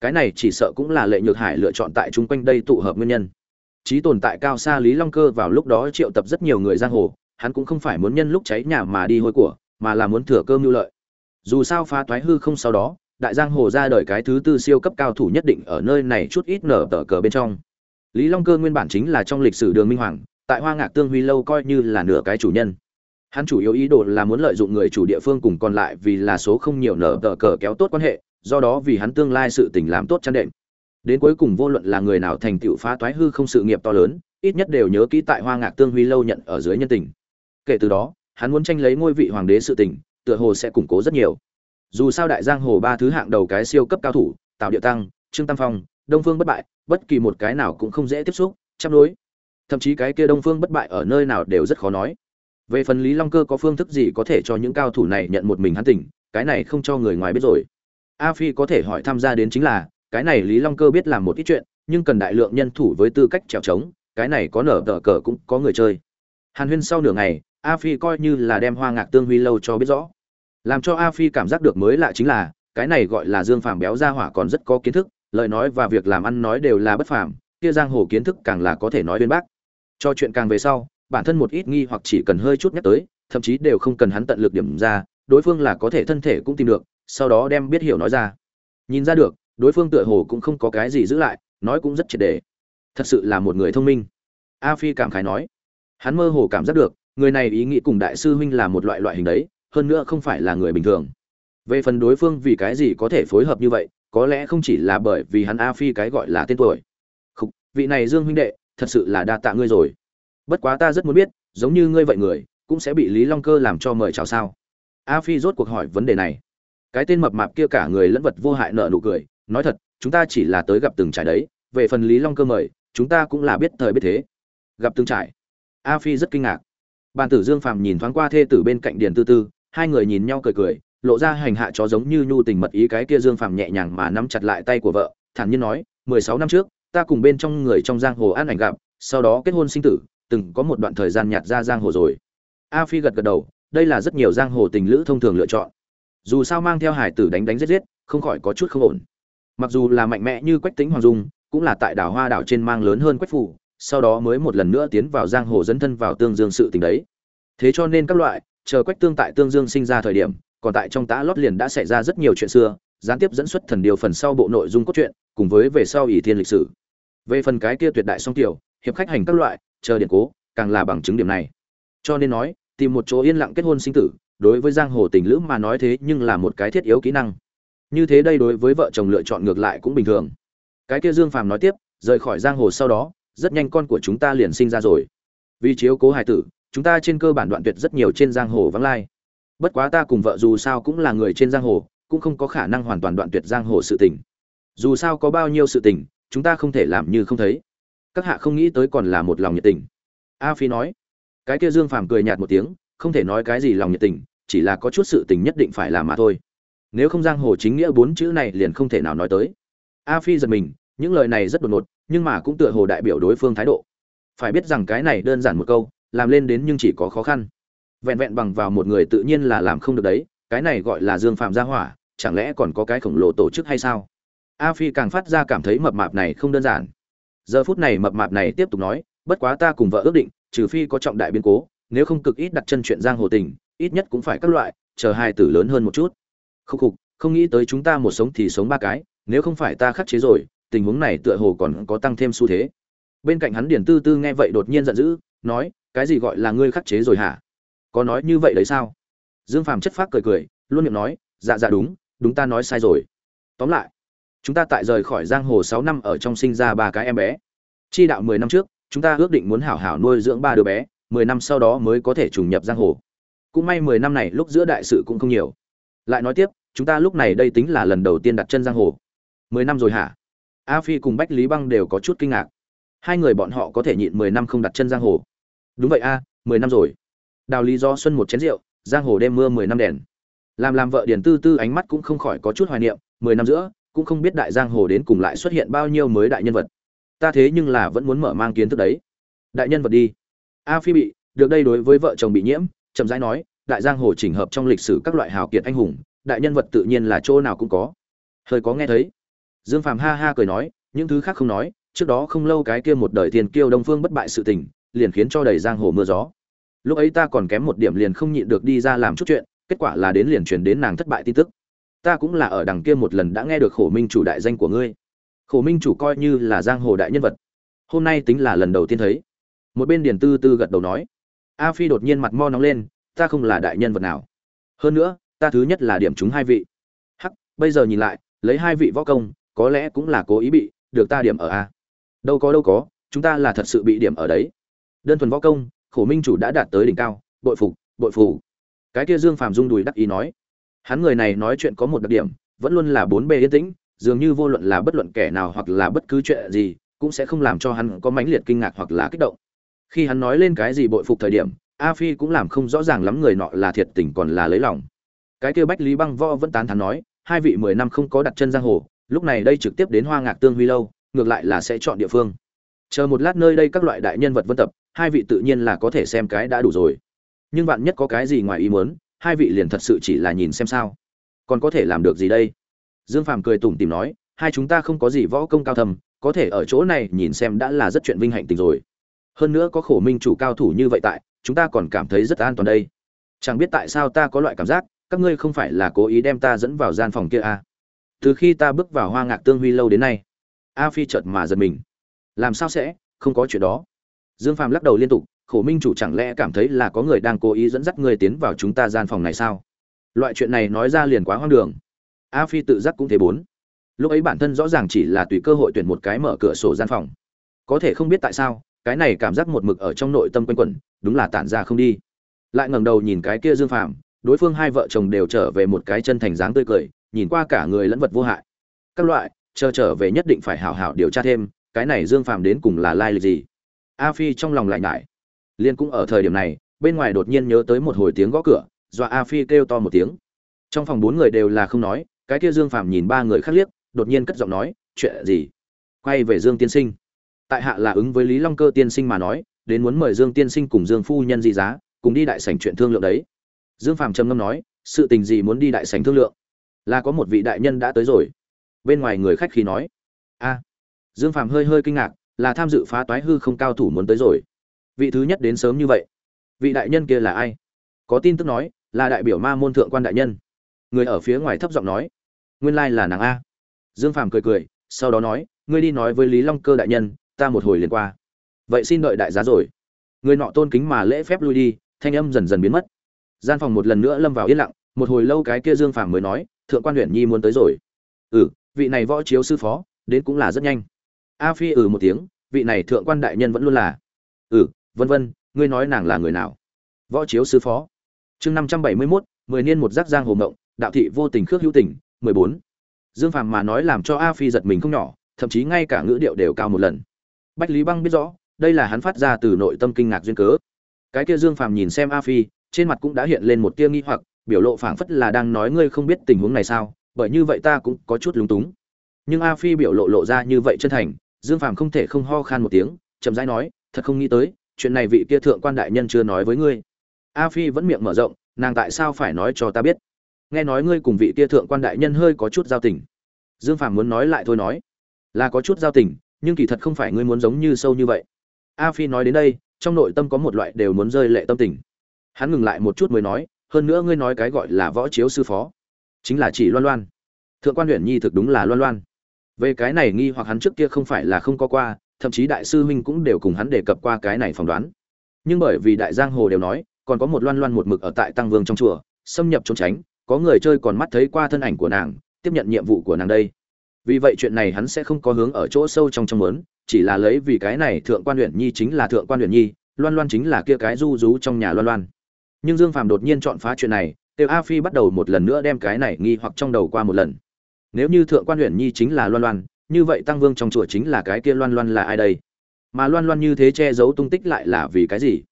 Cái này chỉ sợ cũng là lệ nhược hải lựa chọn tại chung quanh đây tụ hợp nguyên nhân. Trí tồn tại cao xa lý long cơ vào lúc đó triệu tập rất nhiều người giang hồ, hắn cũng không phải muốn nhân lúc cháy nhà mà đi hôi của, mà là muốn thừa cơ mưu lợi. Dù sao phá toái hư không sau đó, đại giang hồ ra đời cái thứ tư siêu cấp cao thủ nhất định ở nơi này chút ít nở tờ cờ bên trong. Lý long cơ nguyên bản chính là trong lịch sử đường minh hoàng tại hoa ngạc tương huy lâu coi như là nửa cái chủ nhân. Hắn chủ yếu ý đồ là muốn lợi dụng người chủ địa phương cùng còn lại vì là số không nhiều nở tờ cờ kéo tốt quan hệ, do đó vì hắn tương lai sự tình làm tốt chăn đệm. Đến cuối cùng vô luận là người nào thành tựu phá toái hư không sự nghiệp to lớn, ít nhất đều nhớ kỹ tại hoa ngạc tương huy lâu nhận ở dưới nhân tình. Kể từ đó, hắn muốn tranh lấy ngôi vị hoàng đế sự tình, tựa hồ sẽ củng cố rất nhiều. Dù sao đại giang hồ ba thứ hạng đầu cái siêu cấp cao thủ tạo địa tăng, trương tam phong, đông phương bất bại, bất kỳ một cái nào cũng không dễ tiếp xúc, chăm đối thậm chí cái kia đông phương bất bại ở nơi nào đều rất khó nói. Về phần lý long cơ có phương thức gì có thể cho những cao thủ này nhận một mình hắn tỉnh, cái này không cho người ngoài biết rồi. A phi có thể hỏi tham gia đến chính là, cái này lý long cơ biết làm một ít chuyện, nhưng cần đại lượng nhân thủ với tư cách trèo trống, cái này có nở tờ cờ cũng có người chơi. Hàn huyên sau nửa ngày, a phi coi như là đem hoa ngạc tương huy lâu cho biết rõ. Làm cho a phi cảm giác được mới lạ chính là, cái này gọi là dương phàm béo ra hỏa còn rất có kiến thức, lời nói và việc làm ăn nói đều là bất phàm, kia giang hồ kiến thức càng là có thể nói bên bác cho chuyện càng về sau bản thân một ít nghi hoặc chỉ cần hơi chút nhắc tới thậm chí đều không cần hắn tận lực điểm ra đối phương là có thể thân thể cũng tìm được sau đó đem biết hiểu nói ra. Nhìn ra được đối phương tựa hồ cũng không có cái gì giữ lại nói cũng rất triệt đề thật sự là một người thông minh. A phi cảm khái nói. Hắn mơ hồ cảm giác được người này ý nghĩ cùng đại sư huynh là một loại loại hình đấy hơn nữa không phải là người bình thường. Về phần đối phương vì cái gì có thể phối hợp như vậy có lẽ không chỉ là bởi vì hắn a phi cái gọi là tên tuổi. Khúc, vị này dương huynh đệ thật sự là đa tạ ngươi rồi. Bất quá ta rất muốn biết, giống như ngươi vậy người, cũng sẽ bị lý long cơ làm cho mời chào sao? A phi rốt cuộc hỏi vấn đề này. Cái tên mập mạp kia cả người lẫn vật vô hại nợ nụ cười, nói thật, chúng ta chỉ là tới gặp từng trải đấy, về phần lý long cơ mời, chúng ta cũng là biết thời biết thế. Gặp từng trải. A phi rất kinh ngạc. Bàn tử dương phàm nhìn thoáng qua thê tử bên cạnh điền tư tư, hai người nhìn nhau cười cười, lộ ra hành hạ chó giống như nhu tình mật ý cái kia dương phàm nhẹ nhàng mà nắm chặt lại tay của vợ, thản nhiên nói, mười sáu năm trước ta cùng bên trong người trong giang hồ an ảnh gặp, sau đó kết hôn sinh tử, từng có một đoạn thời gian nhạt ra giang hồ rồi. A phi gật gật đầu, đây là rất nhiều giang hồ tình lữ thông thường lựa chọn. Dù sao mang theo hải tử đánh đánh giết giết, không khỏi có chút không ổn. Mặc dù là mạnh mẽ như quách tính hoàng dung, cũng là tại đảo hoa đảo trên mang lớn hơn quách phủ, sau đó mới một lần nữa tiến vào giang hồ dẫn thân vào tương dương sự tình đấy. Thế cho nên các loại, chờ quách tương tại tương dương sinh ra thời điểm, còn tại trong tá lót liền đã xảy ra rất nhiều chuyện xưa, gián tiếp dẫn xuất thần điều phần sau bộ nội dung cốt truyện cùng với về sau ỷ thiên lịch sử. Về phần cái kia tuyệt đại song tiểu, hiệp khách hành các loại, chờ điện cố, càng là bằng chứng điểm này. Cho nên nói, tìm một chỗ yên lặng kết hôn sinh tử, đối với giang hồ tình lữ mà nói thế nhưng là một cái thiết yếu kỹ năng. Như thế đây đối với vợ chồng lựa chọn ngược lại cũng bình thường. Cái kia dương phàm nói tiếp, rời khỏi giang hồ sau đó, rất nhanh con của chúng ta liền sinh ra rồi. Vì chiếu cố hài tử, chúng ta trên cơ bản đoạn tuyệt rất nhiều trên giang hồ vắng lai. Bất quá ta cùng vợ dù sao cũng là người trên giang hồ, cũng không có khả năng hoàn toàn đoạn tuyệt giang hồ sự tình dù sao có bao nhiêu sự tình, chúng ta không thể làm như không thấy. Các hạ không nghĩ tới còn là một lòng nhiệt tình. A phi nói. Cái kia dương phàm cười nhạt một tiếng, không thể nói cái gì lòng nhiệt tình, chỉ là có chút sự tình nhất định phải làm mà thôi. Nếu không giang hồ chính nghĩa bốn chữ này liền không thể nào nói tới. A phi giật mình, những lời này rất đột ngột, nhưng mà cũng tựa hồ đại biểu đối phương thái độ. Phải biết rằng cái này đơn giản một câu, làm lên đến nhưng chỉ có khó khăn. Vẹn vẹn bằng vào một người tự nhiên là làm không được đấy, cái này gọi là dương phạm gia hỏa, chẳng lẽ còn có cái khổng lồ tổ chức hay sao? A phi càng phát ra cảm thấy mập mạp này không đơn giản. Giờ phút này mập mạp này tiếp tục nói, bất quá ta cùng vợ ước định, trừ phi có trọng đại biến cố, nếu không cực ít đặt chân chuyện giang hồ tình, ít nhất cũng phải các loại, chờ hai tử lớn hơn một chút. Khúc khục, không nghĩ tới chúng ta một sống thì sống ba cái, nếu không phải ta khắc chế rồi, tình huống này tựa hồ còn có tăng thêm xu thế. Bên cạnh hắn điển tư tư nghe vậy đột nhiên giận dữ, nói, cái gì gọi là ngươi khắc chế rồi hả? Có nói như vậy đấy sao? Dương phàm chất phác cười cười, luôn miệng nói dạ dạ đúng đúng ta nói sai rồi. Tóm lại chúng ta tại rời khỏi giang hồ sáu năm ở trong sinh ra ba cái em bé. Chi đạo mười năm trước, chúng ta ước định muốn hảo hảo nuôi dưỡng ba đứa bé, mười năm sau đó mới có thể trùng nhập giang hồ. Cũng may mười năm này lúc giữa đại sự cũng không nhiều. Lại nói tiếp, chúng ta lúc này đây tính là lần đầu tiên đặt chân giang hồ. Mười năm rồi hả? A phi cùng bách lý băng đều có chút kinh ngạc. Hai người bọn họ có thể nhịn mười năm không đặt chân giang hồ. Đúng vậy a, mười năm rồi. Đào lý do xuân một chén rượu, giang hồ đêm mưa mười năm đèn. Làm làm vợ điển tư tư ánh mắt cũng không khỏi có chút hoài niệm, mười năm giữa cũng không biết đại giang hồ đến cùng lại xuất hiện bao nhiêu mới đại nhân vật. Ta thế nhưng là vẫn muốn mở mang kiến thức đấy. Đại nhân vật đi. A phi bị, được đây đối với vợ chồng bị nhiễm, chậm rãi nói, đại giang hồ chỉnh hợp trong lịch sử các loại hào kiệt anh hùng, đại nhân vật tự nhiên là chỗ nào cũng có. Hơi có nghe thấy. Dương phàm ha ha cười nói, những thứ khác không nói, trước đó không lâu cái kia một đời tiền kiêu đông phương bất bại sự tình, liền khiến cho đầy giang hồ mưa gió. Lúc ấy ta còn kém một điểm liền không nhịn được đi ra làm chút chuyện, kết quả là đến liền truyền đến nàng thất bại tin tức ta cũng là ở đằng kia một lần đã nghe được khổ minh chủ đại danh của ngươi. Khổ minh chủ coi như là giang hồ đại nhân vật. Hôm nay tính là lần đầu tiên thấy. Một bên điền tư tư gật đầu nói. A phi đột nhiên mặt mo nóng lên, ta không là đại nhân vật nào. Hơn nữa, ta thứ nhất là điểm chúng hai vị. Hắc, bây giờ nhìn lại, lấy hai vị võ công, có lẽ cũng là cố ý bị được ta điểm ở a. Đâu có đâu có, chúng ta là thật sự bị điểm ở đấy. Đơn thuần võ công, khổ minh chủ đã đạt tới đỉnh cao, bội phục, bội phủ cái kia dương phàm dung đùi đắc ý nói hắn người này nói chuyện có một đặc điểm, vẫn luôn là bốn bề yên tĩnh, dường như vô luận là bất luận kẻ nào hoặc là bất cứ chuyện gì, cũng sẽ không làm cho hắn có mãnh liệt kinh ngạc hoặc là kích động. Khi hắn nói lên cái gì bội phục thời điểm, a phi cũng làm không rõ ràng lắm người nọ là thiệt tình còn là lấy lòng. Cái kia bách lý băng võ vẫn tán thán nói, hai vị mười năm không có đặt chân giang hồ, lúc này đây trực tiếp đến hoa ngạc tương huy lâu, ngược lại là sẽ chọn địa phương. Chờ một lát nơi đây các loại đại nhân vật vân tập, hai vị tự nhiên là có thể xem cái đã đủ rồi. Nhưng bạn nhất có cái gì ngoài ý muốn hai vị liền thật sự chỉ là nhìn xem sao. Còn có thể làm được gì đây? Dương phàm cười tủm tìm nói, hai chúng ta không có gì võ công cao thầm có thể ở chỗ này nhìn xem đã là rất chuyện vinh hạnh tình rồi. Hơn nữa có khổ minh chủ cao thủ như vậy tại, chúng ta còn cảm thấy rất an toàn đây. Chẳng biết tại sao ta có loại cảm giác, các ngươi không phải là cố ý đem ta dẫn vào gian phòng kia à. từ khi ta bước vào hoa ngạc tương huy lâu đến nay, a phi chợt mà giật mình. Làm sao sẽ? Không có chuyện đó. Dương phàm lắc đầu liên tục khổ minh chủ chẳng lẽ cảm thấy là có người đang cố ý dẫn dắt người tiến vào chúng ta gian phòng này sao? Loại chuyện này nói ra liền quá hoang đường. A phi tự giác cũng thế bốn. Lúc ấy bản thân rõ ràng chỉ là tùy cơ hội tuyển một cái mở cửa sổ gian phòng. Có thể không biết tại sao, cái này cảm giác một mực ở trong nội tâm quanh quẩn, đúng là tản ra không đi. Lại ngẩng đầu nhìn cái kia dương phàm, đối phương hai vợ chồng đều trở về một cái chân thành dáng tươi cười, nhìn qua cả người lẫn vật vô hại. Các loại, chờ trở về nhất định phải hảo hảo điều tra thêm, cái này dương phàm đến cùng là lai lịch gì? A phi trong lòng lại ngại liên cũng ở thời điểm này, bên ngoài đột nhiên nhớ tới một hồi tiếng gõ cửa, dọa a phi kêu to một tiếng. Trong phòng bốn người đều là không nói, cái kia dương phàm nhìn ba người khác liếc, đột nhiên cất giọng nói, chuyện gì? Quay về dương tiên sinh. Tại hạ là ứng với lý long cơ tiên sinh mà nói, đến muốn mời dương tiên sinh cùng dương phu nhân di giá, cùng đi đại sảnh chuyện thương lượng đấy. Dương phàm trầm ngâm nói, sự tình gì muốn đi đại sảnh thương lượng? Là có một vị đại nhân đã tới rồi. Bên ngoài người khách khí nói, a. Dương phàm hơi hơi kinh ngạc, là tham dự phá toái hư không cao thủ muốn tới rồi vị thứ nhất đến sớm như vậy. Vị đại nhân kia là ai? Có tin tức nói, là đại biểu ma môn thượng quan đại nhân. Người ở phía ngoài thấp giọng nói, nguyên lai là nàng a. Dương phàm cười cười, sau đó nói, ngươi đi nói với lý long cơ đại nhân, ta một hồi liền qua. Vậy xin đợi đại giá rồi. Người nọ tôn kính mà lễ phép lui đi, thanh âm dần dần biến mất. Gian phòng một lần nữa lâm vào yên lặng, một hồi lâu cái kia dương phàm mới nói, thượng quan huyện nhi muốn tới rồi. Ừ vị này võ chiếu sư phó, đến cũng là rất nhanh. A phi ừ một tiếng, vị này thượng quan đại nhân vẫn luôn là. Ừ vân vân, ngươi nói nàng là người nào? Võ chiếu sư phó. Chương năm trăm bảy mươi mốt, mười niên một giác giang hồ mộng đạo thị vô tình khước hữu tình, mười bốn. Dương phàm mà nói làm cho a phi giật mình không nhỏ, thậm chí ngay cả ngữ điệu đều cao một lần. Bách lý băng biết rõ, đây là hắn phát ra từ nội tâm kinh ngạc duyên cớ. Cái kia dương phàm nhìn xem a phi, trên mặt cũng đã hiện lên một tia nghi hoặc, biểu lộ phảng phất là đang nói ngươi không biết tình huống này sao, bởi như vậy ta cũng có chút lúng túng. Nhưng a phi biểu lộ lộ ra như vậy chân thành, dương phàm không thể không ho khan một tiếng, chậm rãi nói, thật không nghĩ tới chuyện này vị kia thượng quan đại nhân chưa nói với ngươi. A phi vẫn miệng mở rộng, nàng tại sao phải nói cho ta biết? Nghe nói ngươi cùng vị kia thượng quan đại nhân hơi có chút giao tình. Dương phàm muốn nói lại thôi nói. Là có chút giao tình, nhưng kỳ thật không phải ngươi muốn giống như sâu như vậy. A phi nói đến đây, trong nội tâm có một loại đều muốn rơi lệ tâm tình. Hắn ngừng lại một chút mới nói, hơn nữa ngươi nói cái gọi là võ chiếu sư phó, chính là chỉ loan loan. Thượng quan huyện nhi thực đúng là loan loan. Về cái này nghi hoặc hắn trước kia không phải là không có qua thậm chí đại sư huynh cũng đều cùng hắn đề cập qua cái này phỏng đoán. Nhưng bởi vì đại giang hồ đều nói, còn có một loan loan một mực ở tại tăng vương trong chùa, xâm nhập trốn tránh, có người chơi còn mắt thấy qua thân ảnh của nàng, tiếp nhận nhiệm vụ của nàng đây. Vì vậy chuyện này hắn sẽ không có hướng ở chỗ sâu trong trong lớn chỉ là lấy vì cái này thượng quan huyện nhi chính là thượng quan huyện nhi, loan loan chính là kia cái du rú trong nhà loan loan. Nhưng dương phàm đột nhiên chọn phá chuyện này, tiêu a phi bắt đầu một lần nữa đem cái này nghi hoặc trong đầu qua một lần. Nếu như thượng quan huyện nhi chính là loan loan như vậy tăng vương trong chùa chính là cái kia loan loan là ai đây? Mà loan loan như thế che giấu tung tích lại là vì cái gì?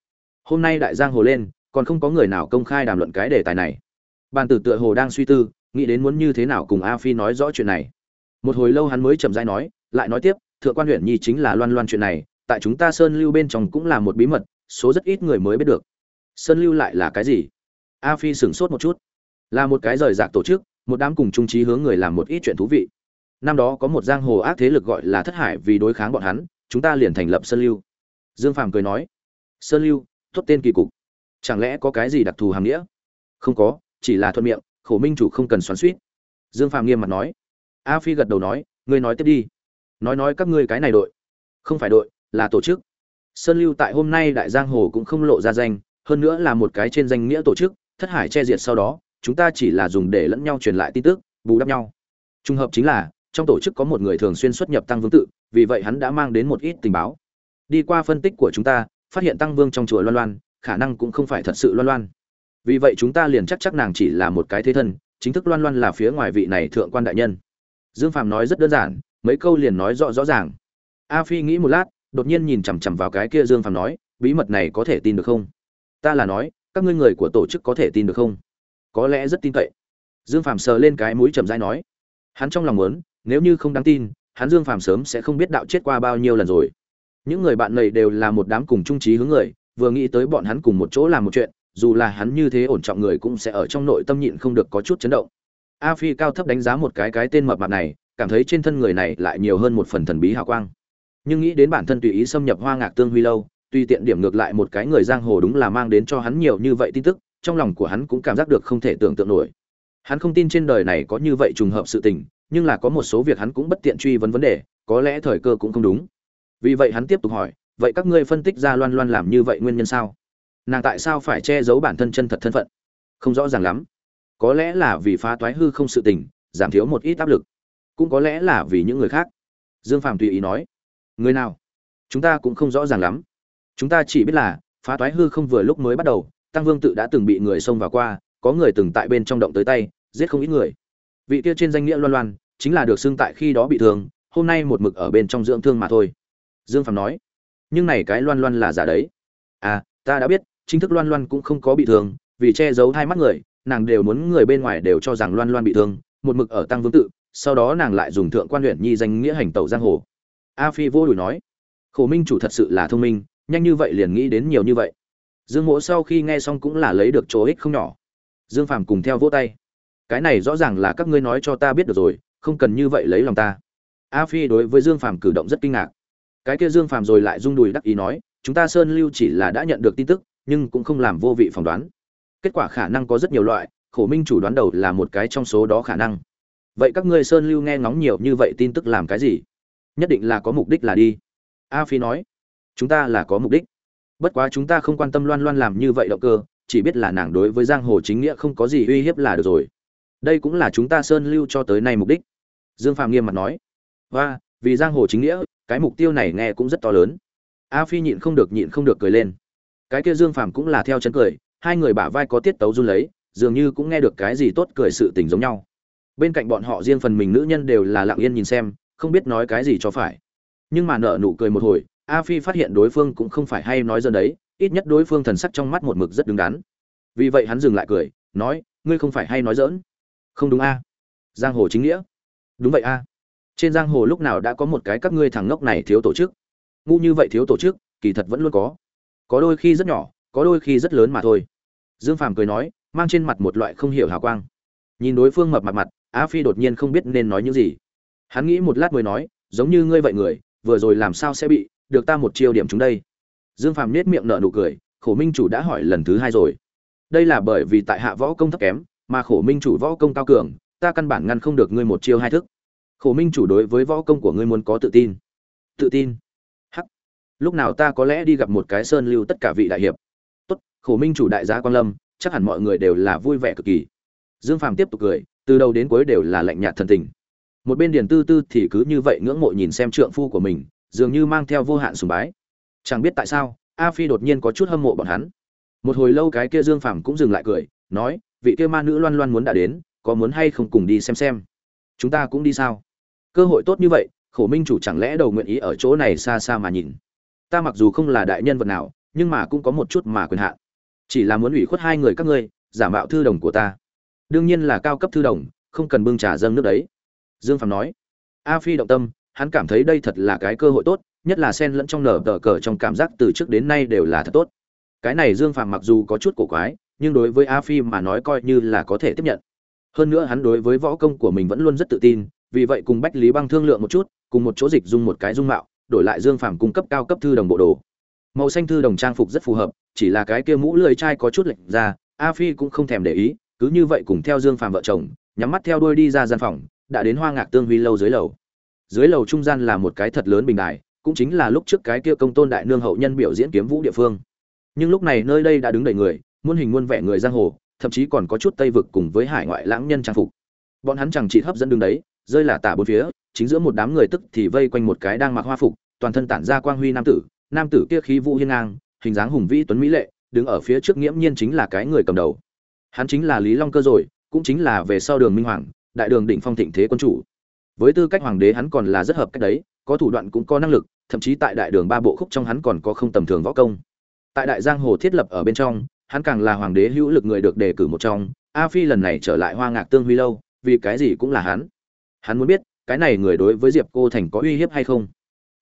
Hôm nay đại giang hồ lên, còn không có người nào công khai đàm luận cái đề tài này. Bàn tử tựa hồ đang suy tư, nghĩ đến muốn như thế nào cùng a phi nói rõ chuyện này. Một hồi lâu hắn mới chậm dai nói, lại nói tiếp, thượng quan huyện nhi chính là loan loan chuyện này, tại chúng ta sơn lưu bên trong cũng là một bí mật, số rất ít người mới biết được. Sơn lưu lại là cái gì? A phi sửng sốt một chút. Là một cái rời rạc tổ chức, một đám cùng trung trí hướng người làm một ít chuyện thú vị năm đó có một giang hồ ác thế lực gọi là thất hải vì đối kháng bọn hắn, chúng ta liền thành lập sơn lưu. Dương phàm cười nói, sơn lưu thốt tên kỳ cục. Chẳng lẽ có cái gì đặc thù hàm nghĩa? Không có, chỉ là thuận miệng, khổ minh chủ không cần xoắn suýt dương phàm nghiêm mặt nói. A phi gật đầu nói, ngươi nói tiếp đi. Nói nói các ngươi cái này đội. Không phải đội, là tổ chức. Sơn lưu tại hôm nay đại giang hồ cũng không lộ ra danh, hơn nữa là một cái trên danh nghĩa tổ chức, thất hải che diệt sau đó, chúng ta chỉ là dùng để lẫn nhau truyền lại tin tức, bù đắp nhau. Trùng hợp chính là trong tổ chức có một người thường xuyên xuất nhập tăng vương tự, vì vậy hắn đã mang đến một ít tình báo. Đi qua phân tích của chúng ta, phát hiện tăng vương trong chùa loan loan, khả năng cũng không phải thật sự loan loan. Vì vậy chúng ta liền chắc chắc nàng chỉ là một cái thế thân, chính thức loan loan là phía ngoài vị này thượng quan đại nhân. Dương phàm nói rất đơn giản, mấy câu liền nói rõ rõ ràng. A phi nghĩ một lát, đột nhiên nhìn chằm chằm vào cái kia dương phàm nói, bí mật này có thể tin được không? Ta là nói, các ngươi người của tổ chức có thể tin được không? Có lẽ rất tin cậy. Dương phàm sờ lên cái mũi chầm dai nói. Hắn trong lòng muốn nếu như không đáng tin, hắn dương phàm sớm sẽ không biết đạo chết qua bao nhiêu lần rồi. Những người bạn này đều là một đám cùng trung trí hướng người, vừa nghĩ tới bọn hắn cùng một chỗ làm một chuyện, dù là hắn như thế ổn trọng người cũng sẽ ở trong nội tâm nhịn không được có chút chấn động. A phi cao thấp đánh giá một cái cái tên mập mạp này, cảm thấy trên thân người này lại nhiều hơn một phần thần bí hào quang. Nhưng nghĩ đến bản thân tùy ý xâm nhập hoa ngạc tương huy lâu tuy tiện điểm ngược lại một cái người giang hồ đúng là mang đến cho hắn nhiều như vậy tin tức, trong lòng của hắn cũng cảm giác được không thể tưởng tượng nổi. Hắn không tin trên đời này có như vậy trùng hợp sự tình nhưng là có một số việc hắn cũng bất tiện truy vấn vấn đề, có lẽ thời cơ cũng không đúng. Vì vậy hắn tiếp tục hỏi, vậy các ngươi phân tích ra loan loan làm như vậy nguyên nhân sao? Nàng tại sao phải che giấu bản thân chân thật thân phận? Không rõ ràng lắm. Có lẽ là vì phá toái hư không sự tình, giảm thiếu một ít áp lực. Cũng có lẽ là vì những người khác. Dương phàm tùy ý nói, người nào? Chúng ta cũng không rõ ràng lắm. Chúng ta chỉ biết là, phá toái hư không vừa lúc mới bắt đầu, tăng vương tự đã từng bị người xông vào qua, có người từng tại bên trong động tới tay, giết không ít người vị kia trên danh nghĩa loan loan, chính là được xưng tại khi đó bị thương, hôm nay một mực ở bên trong dưỡng thương mà thôi. Dương Phạm nói, nhưng này cái loan loan là giả đấy. À ta đã biết, chính thức loan loan cũng không có bị thương, vì che giấu hai mắt người, nàng đều muốn người bên ngoài đều cho rằng loan loan bị thương, một mực ở tăng vương tự, sau đó nàng lại dùng thượng quan huyện nhi danh nghĩa hành tẩu giang hồ. A phi vô đùi nói, khổ minh chủ thật sự là thông minh, nhanh như vậy liền nghĩ đến nhiều như vậy. Dương mỗ sau khi nghe xong cũng là lấy được chỗ ích không nhỏ. Dương phàm cùng theo vỗ tay cái này rõ ràng là các ngươi nói cho ta biết được rồi, không cần như vậy lấy lòng ta. A phi đối với dương phàm cử động rất kinh ngạc. Cái kia dương phàm rồi lại rung đùi đắc ý nói, chúng ta sơn lưu chỉ là đã nhận được tin tức, nhưng cũng không làm vô vị phỏng đoán. Kết quả khả năng có rất nhiều loại, khổ minh chủ đoán đầu là một cái trong số đó khả năng. Vậy các ngươi sơn lưu nghe ngóng nhiều như vậy tin tức làm cái gì? Nhất định là có mục đích là đi. A phi nói, chúng ta là có mục đích. Bất quá chúng ta không quan tâm loan loan làm như vậy động cơ, chỉ biết là nàng đối với giang hồ chính nghĩa không có gì uy hiếp là được rồi đây cũng là chúng ta sơn lưu cho tới nay mục đích. Dương phạm nghiêm mặt nói. Và, vì giang hồ chính nghĩa, cái mục tiêu này nghe cũng rất to lớn. A phi nhịn không được, nhịn không được cười lên. Cái kia dương phạm cũng là theo chân cười, hai người bả vai có tiết tấu run lấy, dường như cũng nghe được cái gì tốt cười sự tình giống nhau. Bên cạnh bọn họ riêng phần mình nữ nhân đều là lặng yên nhìn xem, không biết nói cái gì cho phải. Nhưng mà nợ nụ cười một hồi, a phi phát hiện đối phương cũng không phải hay nói dân đấy, ít nhất đối phương thần sắc trong mắt một mực rất đứng đắn. Vì vậy hắn dừng lại cười, nói, ngươi không phải hay nói dỡn không đúng a. Giang hồ chính nghĩa. Đúng vậy a. Trên giang hồ lúc nào đã có một cái các ngươi thằng ngốc này thiếu tổ chức? Ngu như vậy thiếu tổ chức, kỳ thật vẫn luôn có. Có đôi khi rất nhỏ, có đôi khi rất lớn mà thôi. Dương phàm cười nói, mang trên mặt một loại không hiểu hào quang. Nhìn đối phương mập mặt mặt Á phi đột nhiên không biết nên nói những gì. Hắn nghĩ một lát mới nói, giống như ngươi vậy người, vừa rồi làm sao sẽ bị, được ta một chiêu điểm chúng đây. Dương phàm nết miệng nợ nụ cười, khổ minh chủ đã hỏi lần thứ hai rồi. Đây là bởi vì tại hạ võ công thấp kém mà khổ minh chủ võ công cao cường, ta căn bản ngăn không được ngươi một chiêu hai thức. Khổ minh chủ đối với võ công của ngươi muốn có tự tin. Tự tin? Hắc. Lúc nào ta có lẽ đi gặp một cái sơn lưu tất cả vị đại hiệp. Tốt, khổ minh chủ đại gia quan lâm, chắc hẳn mọi người đều là vui vẻ cực kỳ. Dương phàm tiếp tục cười, từ đầu đến cuối đều là lạnh nhạt thần tình. Một bên điền tư tư thì cứ như vậy ngưỡng mộ nhìn xem trượng phu của mình, dường như mang theo vô hạn sùng bái. Chẳng biết tại sao, a phi đột nhiên có chút hâm mộ bọn hắn. Một hồi lâu cái kia dương phàm cũng dừng lại cười, nói vị kia ma nữ loan loan muốn đã đến, có muốn hay không cùng đi xem xem? Chúng ta cũng đi sao? Cơ hội tốt như vậy, khổ minh chủ chẳng lẽ đầu nguyện ý ở chỗ này xa xa mà nhìn? Ta mặc dù không là đại nhân vật nào, nhưng mà cũng có một chút mà quyền hạn. Chỉ là muốn ủy khuất hai người các ngươi, giả mạo thư đồng của ta. Đương nhiên là cao cấp thư đồng, không cần bưng trà dâng nước đấy. Dương phàm nói. A phi động tâm, hắn cảm thấy đây thật là cái cơ hội tốt, nhất là sen lẫn trong nở tờ cờ trong cảm giác từ trước đến nay đều là thật tốt. Cái này dương phàm mặc dù có chút cổ quái nhưng đối với a phi mà nói coi như là có thể tiếp nhận. Hơn nữa hắn đối với võ công của mình vẫn luôn rất tự tin, vì vậy cùng bách lý băng thương lượng một chút, cùng một chỗ dịch dung một cái dung mạo, đổi lại dương phàm cung cấp cao cấp thư đồng bộ đồ. Màu xanh thư đồng trang phục rất phù hợp, chỉ là cái kia mũ lưỡi chai có chút lệch ra, a phi cũng không thèm để ý, cứ như vậy cùng theo dương phàm vợ chồng, nhắm mắt theo đuôi đi ra gian phòng, đã đến hoa ngạc tương huy lâu dưới lầu. Dưới lầu trung gian là một cái thật lớn bình đài, cũng chính là lúc trước cái kia công tôn đại nương hậu nhân biểu diễn kiếm vũ địa phương. Nhưng lúc này nơi đây đã đứng đầy người muôn hình muôn vẻ người giang hồ, thậm chí còn có chút tây vực cùng với hải ngoại lãng nhân trang phục. Bọn hắn chẳng chỉ hấp dẫn đứng đấy, rơi là tả bốn phía, chính giữa một đám người tức thì vây quanh một cái đang mặc hoa phục, toàn thân tản ra quang huy nam tử nam tử kia khí vũ hiên ngang, hình dáng hùng vĩ tuấn mỹ lệ, đứng ở phía trước nghiễm nhiên chính là cái người cầm đầu. Hắn chính là lý long cơ rồi, cũng chính là về sau đường minh hoàng, đại đường đỉnh phong thịnh thế quân chủ. Với tư cách hoàng đế hắn còn là rất hợp cách đấy, có thủ đoạn cũng có năng lực, thậm chí tại đại đường ba bộ khúc trong hắn còn có không tầm thường võ công. Tại đại giang hồ thiết lập ở bên trong hắn càng là hoàng đế hữu lực người được đề cử một trong, a phi lần này trở lại hoa ngạc tương huy lâu, vì cái gì cũng là hắn. Hắn muốn biết, cái này người đối với diệp cô thành có uy hiếp hay không?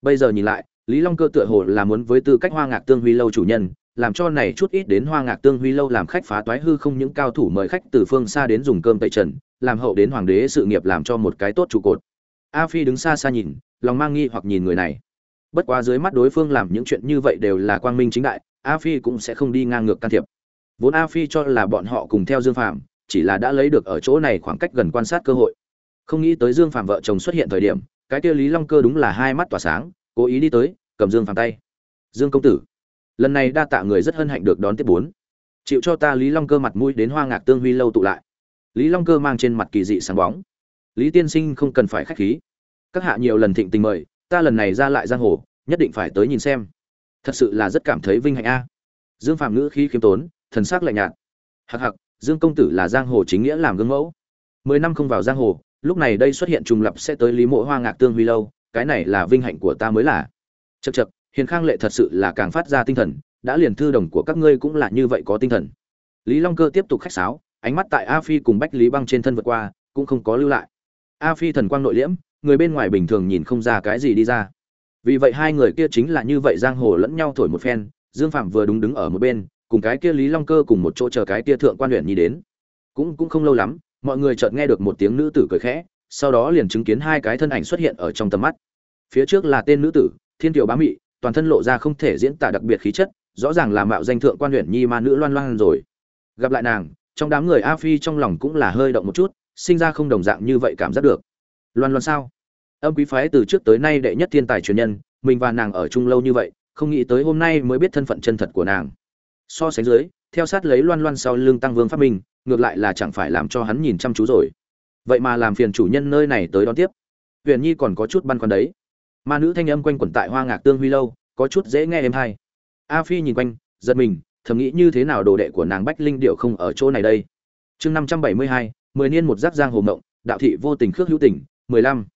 Bây giờ nhìn lại, lý long cơ tựa hồ là muốn với tư cách hoa ngạc tương huy lâu chủ nhân, làm cho này chút ít đến hoa ngạc tương huy lâu làm khách phá toái hư không những cao thủ mời khách từ phương xa đến dùng cơm tẩy trần, làm hậu đến hoàng đế sự nghiệp làm cho một cái tốt trụ cột. A phi đứng xa xa nhìn, lòng mang nghi hoặc nhìn người này. Bất quá dưới mắt đối phương làm những chuyện như vậy đều là quang minh chính đại, a phi cũng sẽ không đi ngang ngược can thiệp vốn a phi cho là bọn họ cùng theo dương phạm chỉ là đã lấy được ở chỗ này khoảng cách gần quan sát cơ hội. Không nghĩ tới dương phạm vợ chồng xuất hiện thời điểm, cái kia lý long cơ đúng là hai mắt tỏa sáng, cố ý đi tới, cầm dương phạm tay. Dương công tử, lần này đa tạ người rất hân hạnh được đón tiếp bốn. Chịu cho ta lý long cơ mặt mũi đến hoa ngạc tương huy lâu tụ lại. Lý long cơ mang trên mặt kỳ dị sáng bóng. Lý tiên sinh không cần phải khách khí. Các hạ nhiều lần thịnh tình mời, ta lần này ra lại giang hồ, nhất định phải tới nhìn xem. Thật sự là rất cảm thấy vinh hạnh a. Dương phạm ngữ khí khiêm tốn thần sắc lạnh nhạt. Hặc hặc dương công tử là giang hồ chính nghĩa làm gương mẫu. Mười năm không vào giang hồ lúc này đây xuất hiện trùng lập sẽ tới lý mộ hoa ngạc tương huy lâu cái này là vinh hạnh của ta mới là. Chậc chậc, hiền khang lệ thật sự là càng phát ra tinh thần đã liền thư đồng của các ngươi cũng là như vậy có tinh thần. Lý long cơ tiếp tục khách sáo ánh mắt tại a phi cùng bách lý băng trên thân vượt qua cũng không có lưu lại. A phi thần quang nội liễm người bên ngoài bình thường nhìn không ra cái gì đi ra. Vì vậy hai người kia chính là như vậy giang hồ lẫn nhau thổi một phen dương phạm vừa đúng đứng ở một bên cùng cái kia lý long cơ cùng một chỗ chờ cái kia thượng quan huyện nhi đến. Cũng cũng không lâu lắm, mọi người chợt nghe được một tiếng nữ tử cười khẽ, sau đó liền chứng kiến hai cái thân ảnh xuất hiện ở trong tầm mắt. Phía trước là tên nữ tử, thiên tiểu bá mị, toàn thân lộ ra không thể diễn tả đặc biệt khí chất, rõ ràng là mạo danh thượng quan huyện nhi ma nữ loan loan rồi. Gặp lại nàng, trong đám người a phi trong lòng cũng là hơi động một chút, sinh ra không đồng dạng như vậy cảm giác được. Loan loan sao? Âm quý phái từ trước tới nay đệ nhất thiên tài truyền nhân, mình và nàng ở chung lâu như vậy, không nghĩ tới hôm nay mới biết thân phận chân thật của nàng so sánh dưới, theo sát lấy loan loan sau lưng tăng vương phát minh, ngược lại là chẳng phải làm cho hắn nhìn chăm chú rồi. Vậy mà làm phiền chủ nhân nơi này tới đón tiếp. Huyền nhi còn có chút băn khoăn đấy. Ma nữ thanh âm quanh quẩn tại hoa ngạc tương huy lâu, có chút dễ nghe êm hay. A phi nhìn quanh, giật mình, thầm nghĩ như thế nào đồ đệ của nàng bách linh điệu không ở chỗ này đây. Chương năm trăm bảy mươi hai, mười niên một giáp giang hồ mộng đạo thị vô tình khước hữu tình, mười lăm.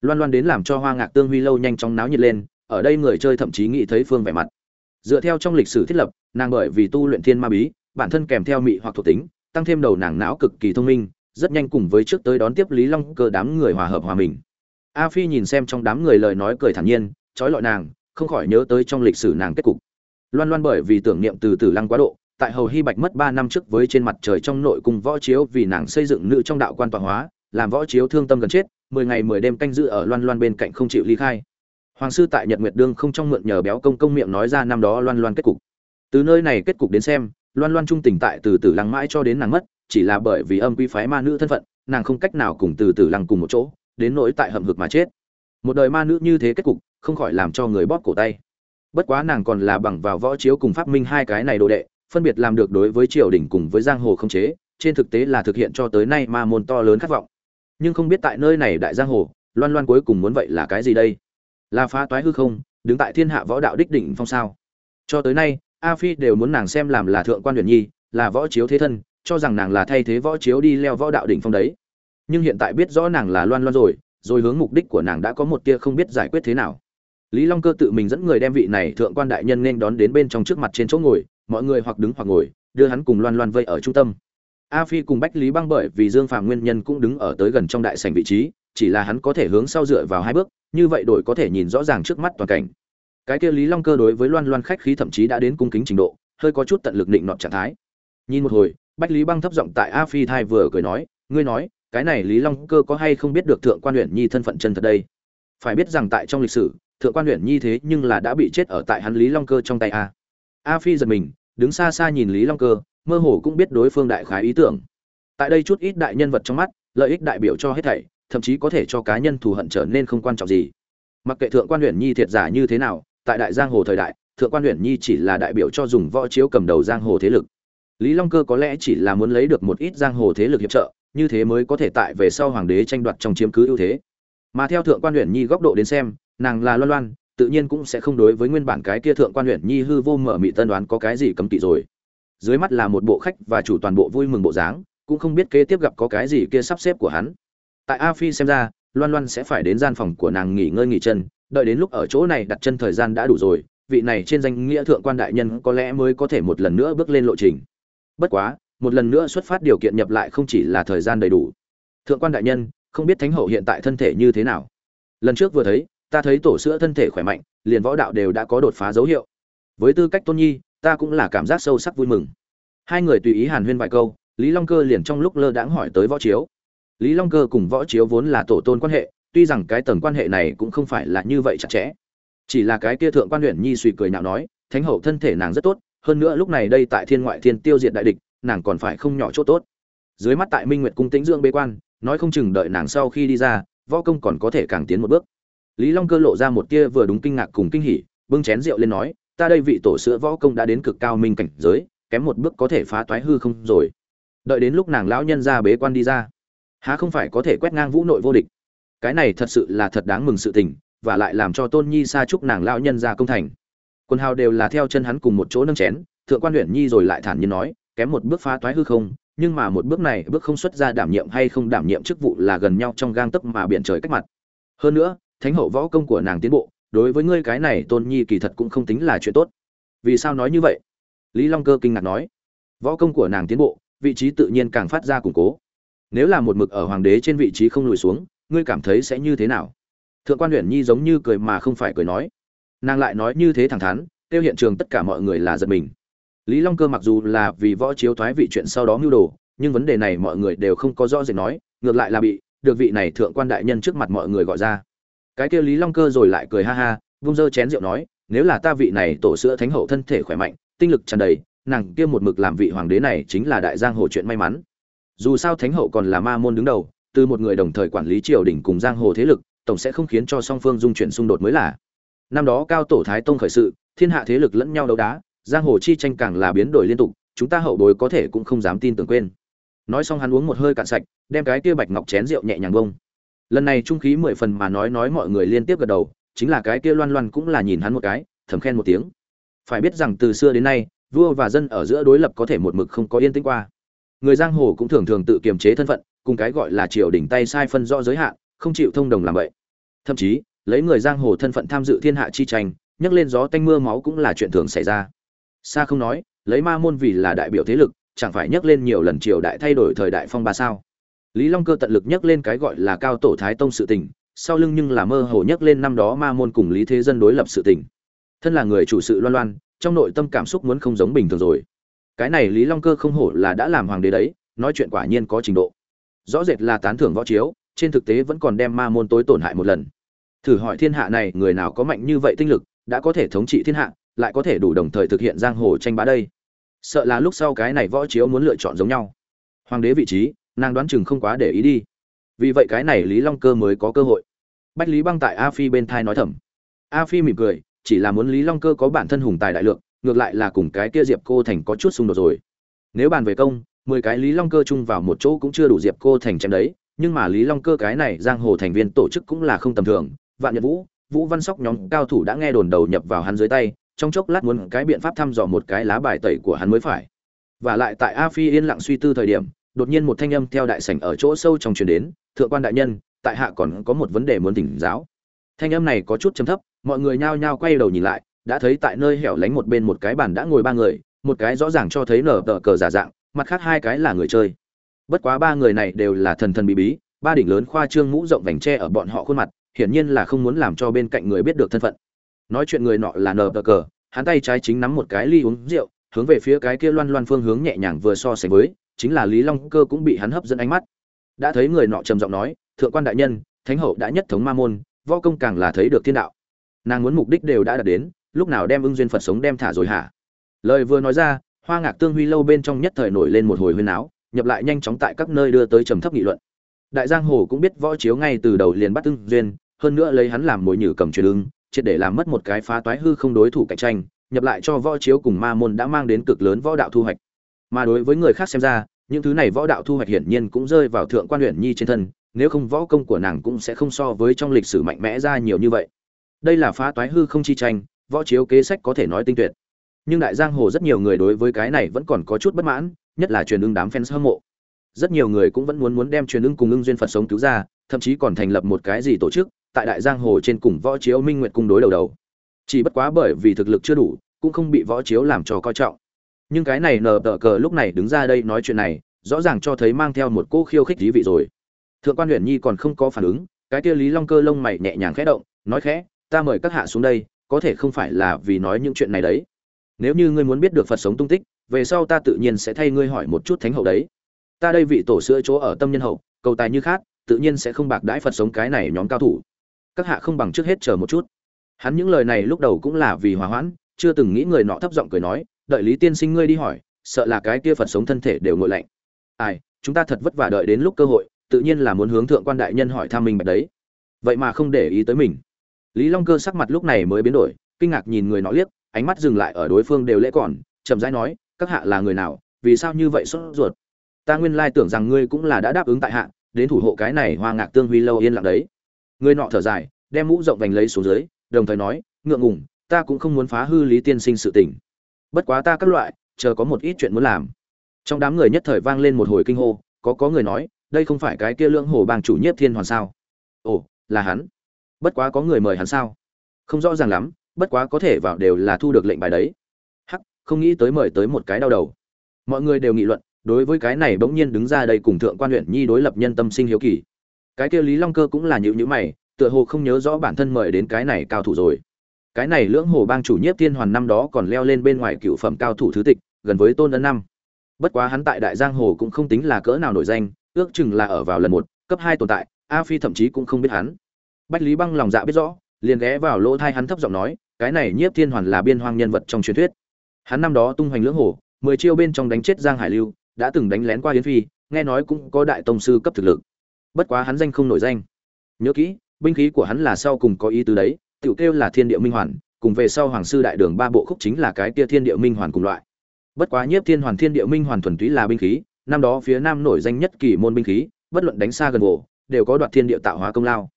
Loan loan đến làm cho hoa ngạc tương huy lâu nhanh chóng náo nhiệt lên, ở đây người chơi thậm chí nghĩ thấy phương vẻ mặt dựa theo trong lịch sử thiết lập, nàng bởi vì tu luyện thiên ma bí, bản thân kèm theo mị hoặc thuộc tính, tăng thêm đầu nàng não cực kỳ thông minh, rất nhanh cùng với trước tới đón tiếp lý long cơ đám người hòa hợp hòa mình. A phi nhìn xem trong đám người lời nói cười thản nhiên, trói lọi nàng, không khỏi nhớ tới trong lịch sử nàng kết cục. Loan loan bởi vì tưởng niệm từ từ lăng quá độ, tại hầu hy bạch mất ba năm trước với trên mặt trời trong nội cung võ chiếu vì nàng xây dựng nữ trong đạo quan tọa hóa, làm võ chiếu thương tâm gần chết, mười ngày mười đêm canh giữ ở loan loan bên cạnh không chịu ly khai hoàng sư tại nhật nguyệt đương không trong mượn nhờ béo công công miệng nói ra năm đó loan loan kết cục. Từ nơi này kết cục đến xem, loan loan trung tình tại từ từ lăng mãi cho đến nàng mất, chỉ là bởi vì âm quy phái ma nữ thân phận, nàng không cách nào cùng từ từ lăng cùng một chỗ, đến nỗi tại hầm hực mà chết. Một đời ma nữ như thế kết cục, không khỏi làm cho người bóp cổ tay. Bất quá nàng còn là bằng vào võ chiếu cùng phát minh hai cái này đồ đệ, phân biệt làm được đối với triều đình cùng với giang hồ không chế, trên thực tế là thực hiện cho tới nay ma môn to lớn khát vọng. Nhưng không biết tại nơi này đại giang hồ, loan loan cuối cùng muốn vậy là cái gì đây? Là phá toái hư không, đứng tại thiên hạ võ đạo đích đỉnh phong sao? Cho tới nay, a phi đều muốn nàng xem làm là thượng quan huyền nhi, là võ chiếu thế thân, cho rằng nàng là thay thế võ chiếu đi leo võ đạo đỉnh phong đấy. Nhưng hiện tại biết rõ nàng là loan loan rồi rồi hướng mục đích của nàng đã có một tia không biết giải quyết thế nào. Lý long cơ tự mình dẫn người đem vị này thượng quan đại nhân nên đón đến bên trong trước mặt trên chỗ ngồi, mọi người hoặc đứng hoặc ngồi, đưa hắn cùng loan loan vây ở trung tâm. A phi cùng bách lý băng bởi vì dương phàm nguyên nhân cũng đứng ở tới gần trong đại sảnh vị trí, chỉ là hắn có thể hướng sau dựa vào hai bước như vậy đổi có thể nhìn rõ ràng trước mắt toàn cảnh. Cái kia lý long cơ đối với loan loan khách khí thậm chí đã đến cung kính trình độ, hơi có chút tận lực định nọt trạng thái. Nhìn một hồi, bách lý băng thấp giọng tại a phi thai vừa cười nói, ngươi nói, cái này lý long cơ có hay không biết được thượng quan huyện nhi thân phận chân thật đây? Phải biết rằng tại trong lịch sử, thượng quan huyện nhi thế nhưng là đã bị chết ở tại hắn lý long cơ trong tay a. A phi giật mình, đứng xa xa nhìn lý long cơ, mơ hồ cũng biết đối phương đại khái ý tưởng. Tại đây chút ít đại nhân vật trong mắt, lợi ích đại biểu cho hết thảy thậm chí có thể cho cá nhân thù hận trở nên không quan trọng gì. Mặc kệ thượng quan huyện nhi thiệt giả như thế nào, tại đại giang hồ thời đại, thượng quan huyện nhi chỉ là đại biểu cho dùng võ chiếu cầm đầu giang hồ thế lực. Lý long cơ có lẽ chỉ là muốn lấy được một ít giang hồ thế lực hiệp trợ, như thế mới có thể tại về sau hoàng đế tranh đoạt trong chiếm cứ ưu thế. Mà theo thượng quan huyện nhi góc độ đến xem, nàng là loan loan, tự nhiên cũng sẽ không đối với nguyên bản cái kia thượng quan huyện nhi hư vô mở mị tân đoán có cái gì cấm kỵ rồi. Dưới mắt là một bộ khách và chủ toàn bộ vui mừng bộ dáng, cũng không biết kế tiếp gặp có cái gì kia sắp xếp của hắn tại a phi xem ra, loan loan sẽ phải đến gian phòng của nàng nghỉ ngơi nghỉ chân, đợi đến lúc ở chỗ này đặt chân thời gian đã đủ rồi, vị này trên danh nghĩa thượng quan đại nhân có lẽ mới có thể một lần nữa bước lên lộ trình. Bất quá, một lần nữa xuất phát điều kiện nhập lại không chỉ là thời gian đầy đủ. Thượng quan đại nhân, không biết thánh hậu hiện tại thân thể như thế nào? Lần trước vừa thấy, ta thấy tổ sữa thân thể khỏe mạnh, liền võ đạo đều đã có đột phá dấu hiệu. Với tư cách tôn nhi, ta cũng là cảm giác sâu sắc vui mừng. Hai người tùy ý hàn huyên vài câu, lý long cơ liền trong lúc lơ đãng hỏi tới võ chiếu lý long cơ cùng võ chiếu vốn là tổ tôn quan hệ, tuy rằng cái tầng quan hệ này cũng không phải là như vậy chặt chẽ. Chỉ là cái kia thượng quan huyện nhi suy cười nhạo nói, thánh hậu thân thể nàng rất tốt, hơn nữa lúc này đây tại thiên ngoại thiên tiêu diệt đại địch, nàng còn phải không nhỏ chỗ tốt. Dưới mắt tại minh nguyệt cung tĩnh dưỡng bế quan, nói không chừng đợi nàng sau khi đi ra, võ công còn có thể càng tiến một bước. Lý long cơ lộ ra một tia vừa đúng kinh ngạc cùng kinh hỉ, bưng chén rượu lên nói, ta đây vị tổ sữa võ công đã đến cực cao minh cảnh giới, kém một bước có thể phá toái hư không rồi. Đợi đến lúc nàng lão nhân ra bế quan đi ra há không phải có thể quét ngang vũ nội vô địch? Cái này thật sự là thật đáng mừng sự tình, và lại làm cho tôn nhi xa chúc nàng lão nhân ra công thành. Quân hào đều là theo chân hắn cùng một chỗ nâng chén, thượng quan huyện nhi rồi lại thản nhiên nói, kém một bước phá toái hư không, nhưng mà một bước này bước không xuất ra đảm nhiệm hay không đảm nhiệm chức vụ là gần nhau trong gang tấc mà biển trời cách mặt. Hơn nữa, thánh hậu võ công của nàng tiến bộ, đối với ngươi cái này tôn nhi kỳ thật cũng không tính là chuyện tốt. Vì sao nói như vậy? Lý long cơ kinh ngạc nói. Võ công của nàng tiến bộ, vị trí tự nhiên càng phát ra củng cố nếu là một mực ở hoàng đế trên vị trí không lùi xuống, ngươi cảm thấy sẽ như thế nào? Thượng quan huyện nhi giống như cười mà không phải cười nói. Nàng lại nói như thế thẳng thắn, tiêu hiện trường tất cả mọi người là giật mình. Lý long cơ mặc dù là vì võ chiếu thoái vị chuyện sau đó mưu đồ, nhưng vấn đề này mọi người đều không có rõ rệt nói, ngược lại là bị được vị này thượng quan đại nhân trước mặt mọi người gọi ra. Cái kia lý long cơ rồi lại cười ha ha, vung dơ chén rượu nói, nếu là ta vị này tổ sữa thánh hậu thân thể khỏe mạnh, tinh lực tràn đầy, nàng kia một mực làm vị hoàng đế này chính là đại giang hồ chuyện may mắn dù sao thánh hậu còn là ma môn đứng đầu, từ một người đồng thời quản lý triều đình cùng giang hồ thế lực, tổng sẽ không khiến cho song phương dung chuyển xung đột mới là. Năm đó cao tổ thái tông khởi sự, thiên hạ thế lực lẫn nhau đấu đá, giang hồ chi tranh càng là biến đổi liên tục, chúng ta hậu bối có thể cũng không dám tin tưởng quên. Nói xong hắn uống một hơi cạn sạch, đem cái kia bạch ngọc chén rượu nhẹ nhàng bông. Lần này trung khí mười phần mà nói nói mọi người liên tiếp gật đầu, chính là cái kia loan loan cũng là nhìn hắn một cái, thầm khen một tiếng. Phải biết rằng từ xưa đến nay, vua và dân ở giữa đối lập có thể một mực không có yên tĩnh qua người giang hồ cũng thường thường tự kiềm chế thân phận, cùng cái gọi là triều đỉnh tay sai phân rõ giới hạn, không chịu thông đồng làm vậy. Thậm chí, lấy người giang hồ thân phận tham dự thiên hạ chi tranh nhấc lên gió tanh mưa máu cũng là chuyện thường xảy ra. Xa không nói, lấy ma môn vì là đại biểu thế lực, chẳng phải nhấc lên nhiều lần triều đại thay đổi thời đại phong ba sao? Lý long cơ tận lực nhấc lên cái gọi là cao tổ thái tông sự tình, sau lưng nhưng là mơ hồ nhấc lên năm đó ma môn cùng lý thế dân đối lập sự tình. Thân là người chủ sự loan loan, trong nội tâm cảm xúc muốn không giống bình thường rồi cái này lý long cơ không hổ là đã làm hoàng đế đấy, nói chuyện quả nhiên có trình độ. Rõ rệt là tán thưởng võ chiếu, trên thực tế vẫn còn đem ma môn tối tổn hại một lần. Thử hỏi thiên hạ này, người nào có mạnh như vậy tinh lực, đã có thể thống trị thiên hạ, lại có thể đủ đồng thời thực hiện giang hồ tranh bá đây? Sợ là lúc sau cái này võ chiếu muốn lựa chọn giống nhau. Hoàng đế vị trí, nàng đoán chừng không quá để ý đi. Vì vậy cái này lý long cơ mới có cơ hội. Bách lý băng tại a phi bên thai nói thầm. A phi mỉm cười, chỉ là muốn lý long cơ có bản thân hùng tài đại lượng ngược lại là cùng cái kia diệp cô thành có chút xung đột rồi. Nếu bàn về công, mười cái lý long cơ chung vào một chỗ cũng chưa đủ diệp cô thành chém đấy, nhưng mà lý long cơ cái này giang hồ thành viên tổ chức cũng là không tầm thường. Vạn nhật vũ vũ văn sóc nhóm cao thủ đã nghe đồn đầu nhập vào hắn dưới tay, trong chốc lát muốn cái biện pháp thăm dò một cái lá bài tẩy của hắn mới phải. Và lại tại a phi yên lặng suy tư thời điểm, đột nhiên một thanh âm theo đại sảnh ở chỗ sâu trong truyền đến, thượng quan đại nhân, tại hạ còn có một vấn đề muốn tỉnh giáo. Thanh âm này có chút trầm thấp, mọi người nhao nhao quay đầu nhìn lại đã thấy tại nơi hẻo lánh một bên một cái bàn đã ngồi ba người, một cái rõ ràng cho thấy nở tờ cờ giả dạng, mặt khác hai cái là người chơi. Bất quá ba người này đều là thần thần bí bí, ba đỉnh lớn khoa trương mũ rộng vành tre ở bọn họ khuôn mặt, hiển nhiên là không muốn làm cho bên cạnh người biết được thân phận. Nói chuyện người nọ là nở tờ cờ, hắn tay trái chính nắm một cái ly uống rượu, hướng về phía cái kia loan loan phương hướng nhẹ nhàng vừa so sánh với, chính là lý long cơ cũng bị hắn hấp dẫn ánh mắt. Đã thấy người nọ trầm giọng nói, thượng quan đại nhân, thánh hậu đã nhất thống ma môn, võ công càng là thấy được thiên đạo. Nàng muốn mục đích đều đã đạt đến lúc nào đem ưng duyên phật sống đem thả rồi hả? Lời vừa nói ra, hoa ngạc tương huy lâu bên trong nhất thời nổi lên một hồi huyên áo nhập lại nhanh chóng tại các nơi đưa tới trầm thấp nghị luận. Đại giang hồ cũng biết võ chiếu ngay từ đầu liền bắt ưng duyên, hơn nữa lấy hắn làm mồi nhử cầm truyền ưng, triệt để làm mất một cái phá toái hư không đối thủ cạnh tranh, nhập lại cho võ chiếu cùng ma môn đã mang đến cực lớn võ đạo thu hoạch. Mà đối với người khác xem ra, những thứ này võ đạo thu hoạch hiển nhiên cũng rơi vào thượng quan huyện nhi trên thân, nếu không võ công của nàng cũng sẽ không so với trong lịch sử mạnh mẽ ra nhiều như vậy. Đây là phá toái hư không chi tranh võ chiếu kế sách có thể nói tinh tuyệt. Nhưng đại giang hồ rất nhiều người đối với cái này vẫn còn có chút bất mãn, nhất là truyền ưng đám fans hâm mộ. Rất nhiều người cũng vẫn muốn muốn đem truyền ưng cùng ưng duyên phật sống cứu ra, thậm chí còn thành lập một cái gì tổ chức tại đại giang hồ trên cùng võ chiếu minh nguyện cung đối đầu đầu. Chỉ bất quá bởi vì thực lực chưa đủ, cũng không bị võ chiếu làm cho coi trọng. Nhưng cái này nờ tờ cờ lúc này đứng ra đây nói chuyện này, rõ ràng cho thấy mang theo một cô khiêu khích thí vị rồi. Thượng quan huyện nhi còn không có phản ứng, cái kia lý long cơ lông mày nhẹ nhàng khẽ động, nói khẽ, ta mời các hạ xuống đây có thể không phải là vì nói những chuyện này đấy. Nếu như ngươi muốn biết được phật sống tung tích, về sau ta tự nhiên sẽ thay ngươi hỏi một chút thánh hậu đấy. Ta đây vị tổ sữa chỗ ở tâm nhân hậu, cầu tài như khác, tự nhiên sẽ không bạc đãi phật sống cái này nhóm cao thủ. Các hạ không bằng trước hết chờ một chút. Hắn những lời này lúc đầu cũng là vì hòa hoãn, chưa từng nghĩ người nọ thấp giọng cười nói, đợi lý tiên sinh ngươi đi hỏi, sợ là cái kia phật sống thân thể đều ngội lạnh. Ai, chúng ta thật vất vả đợi đến lúc cơ hội, tự nhiên là muốn hướng thượng quan đại nhân hỏi thăm mình bạch đấy. Vậy mà không để ý tới mình lý long cơ sắc mặt lúc này mới biến đổi, kinh ngạc nhìn người nọ liếc, ánh mắt dừng lại ở đối phương đều lễ còn, chậm rãi nói, các hạ là người nào, vì sao như vậy sốt ruột? Ta nguyên lai tưởng rằng ngươi cũng là đã đáp ứng tại hạ, đến thủ hộ cái này hoa ngạc tương huy lâu yên lặng đấy. Người nọ thở dài, đem mũ rộng vành lấy xuống dưới, đồng thời nói, ngượng ngùng, ta cũng không muốn phá hư lý tiên sinh sự tình. Bất quá ta các loại, chờ có một ít chuyện muốn làm. Trong đám người nhất thời vang lên một hồi kinh hô, có có người nói, đây không phải cái kia lưỡng hồ bang chủ nhiếp thiên hoàn sao? Ồ, là hắn bất quá có người mời hắn sao? Không rõ ràng lắm, bất quá có thể vào đều là thu được lệnh bài đấy. Hắc, không nghĩ tới mời tới một cái đau đầu. Mọi người đều nghị luận, đối với cái này bỗng nhiên đứng ra đây cùng thượng quan huyện nhi đối lập nhân tâm sinh hiếu kỳ. Cái kia lý long cơ cũng là nhịu nhữ mày, tựa hồ không nhớ rõ bản thân mời đến cái này cao thủ rồi. Cái này lưỡng hồ bang chủ nhiếp thiên hoàn năm đó còn leo lên bên ngoài cựu phẩm cao thủ thứ tịch, gần với tôn ân năm. Bất quá hắn tại đại giang hồ cũng không tính là cỡ nào nổi danh, ước chừng là ở vào lần một, cấp hai tồn tại, a phi thậm chí cũng không biết hắn bách lý băng lòng dạ biết rõ, liền ghé vào lỗ thai hắn thấp giọng nói, cái này nhiếp thiên hoàn là biên hoang nhân vật trong truyền thuyết. Hắn năm đó tung hoành lưỡng hồ, mười chiêu bên trong đánh chết giang hải lưu, đã từng đánh lén qua yến phi, nghe nói cũng có đại tông sư cấp thực lực. Bất quá hắn danh không nổi danh. Nhớ kỹ, binh khí của hắn là sau cùng có ý tứ đấy, tiểu kêu là thiên địa minh hoàn, cùng về sau hoàng sư đại đường ba bộ khúc chính là cái kia thiên địa minh hoàn cùng loại. Bất quá nhiếp thiên hoàn, thiên địa minh hoàn thuần túy là binh khí, năm đó phía nam nổi danh nhất kỳ môn binh khí, bất luận đánh xa gần bộ đều có đoạt thiên địa tạo hóa công lao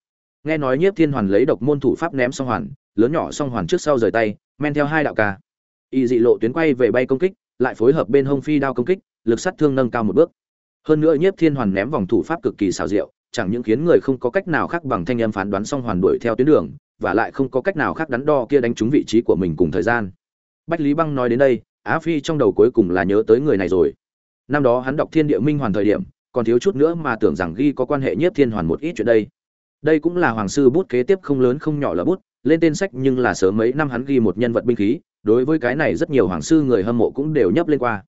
nghe nói nhiếp thiên hoàn lấy độc môn thủ pháp ném song hoàn, lớn nhỏ song hoàn trước sau rời tay, men theo hai đạo ca. Y dị lộ tuyến quay về bay công kích, lại phối hợp bên hông phi đao công kích, lực sát thương nâng cao một bước. Hơn nữa nhiếp thiên hoàn ném vòng thủ pháp cực kỳ xảo diệu, chẳng những khiến người không có cách nào khác bằng thanh âm phán đoán song hoàn đuổi theo tuyến đường, và lại không có cách nào khác đắn đo kia đánh trúng vị trí của mình cùng thời gian. Bách lý băng nói đến đây, á phi trong đầu cuối cùng là nhớ tới người này rồi. Năm đó hắn đọc thiên địa minh hoàn thời điểm, còn thiếu chút nữa mà tưởng rằng ghi có quan hệ nhiếp thiên hoàn một ít chuyện đây đây cũng là hoàng sư bút kế tiếp không lớn không nhỏ là bút, lên tên sách nhưng là sớm mấy năm hắn ghi một nhân vật binh khí, đối với cái này rất nhiều hoàng sư người hâm mộ cũng đều nhấp lên qua.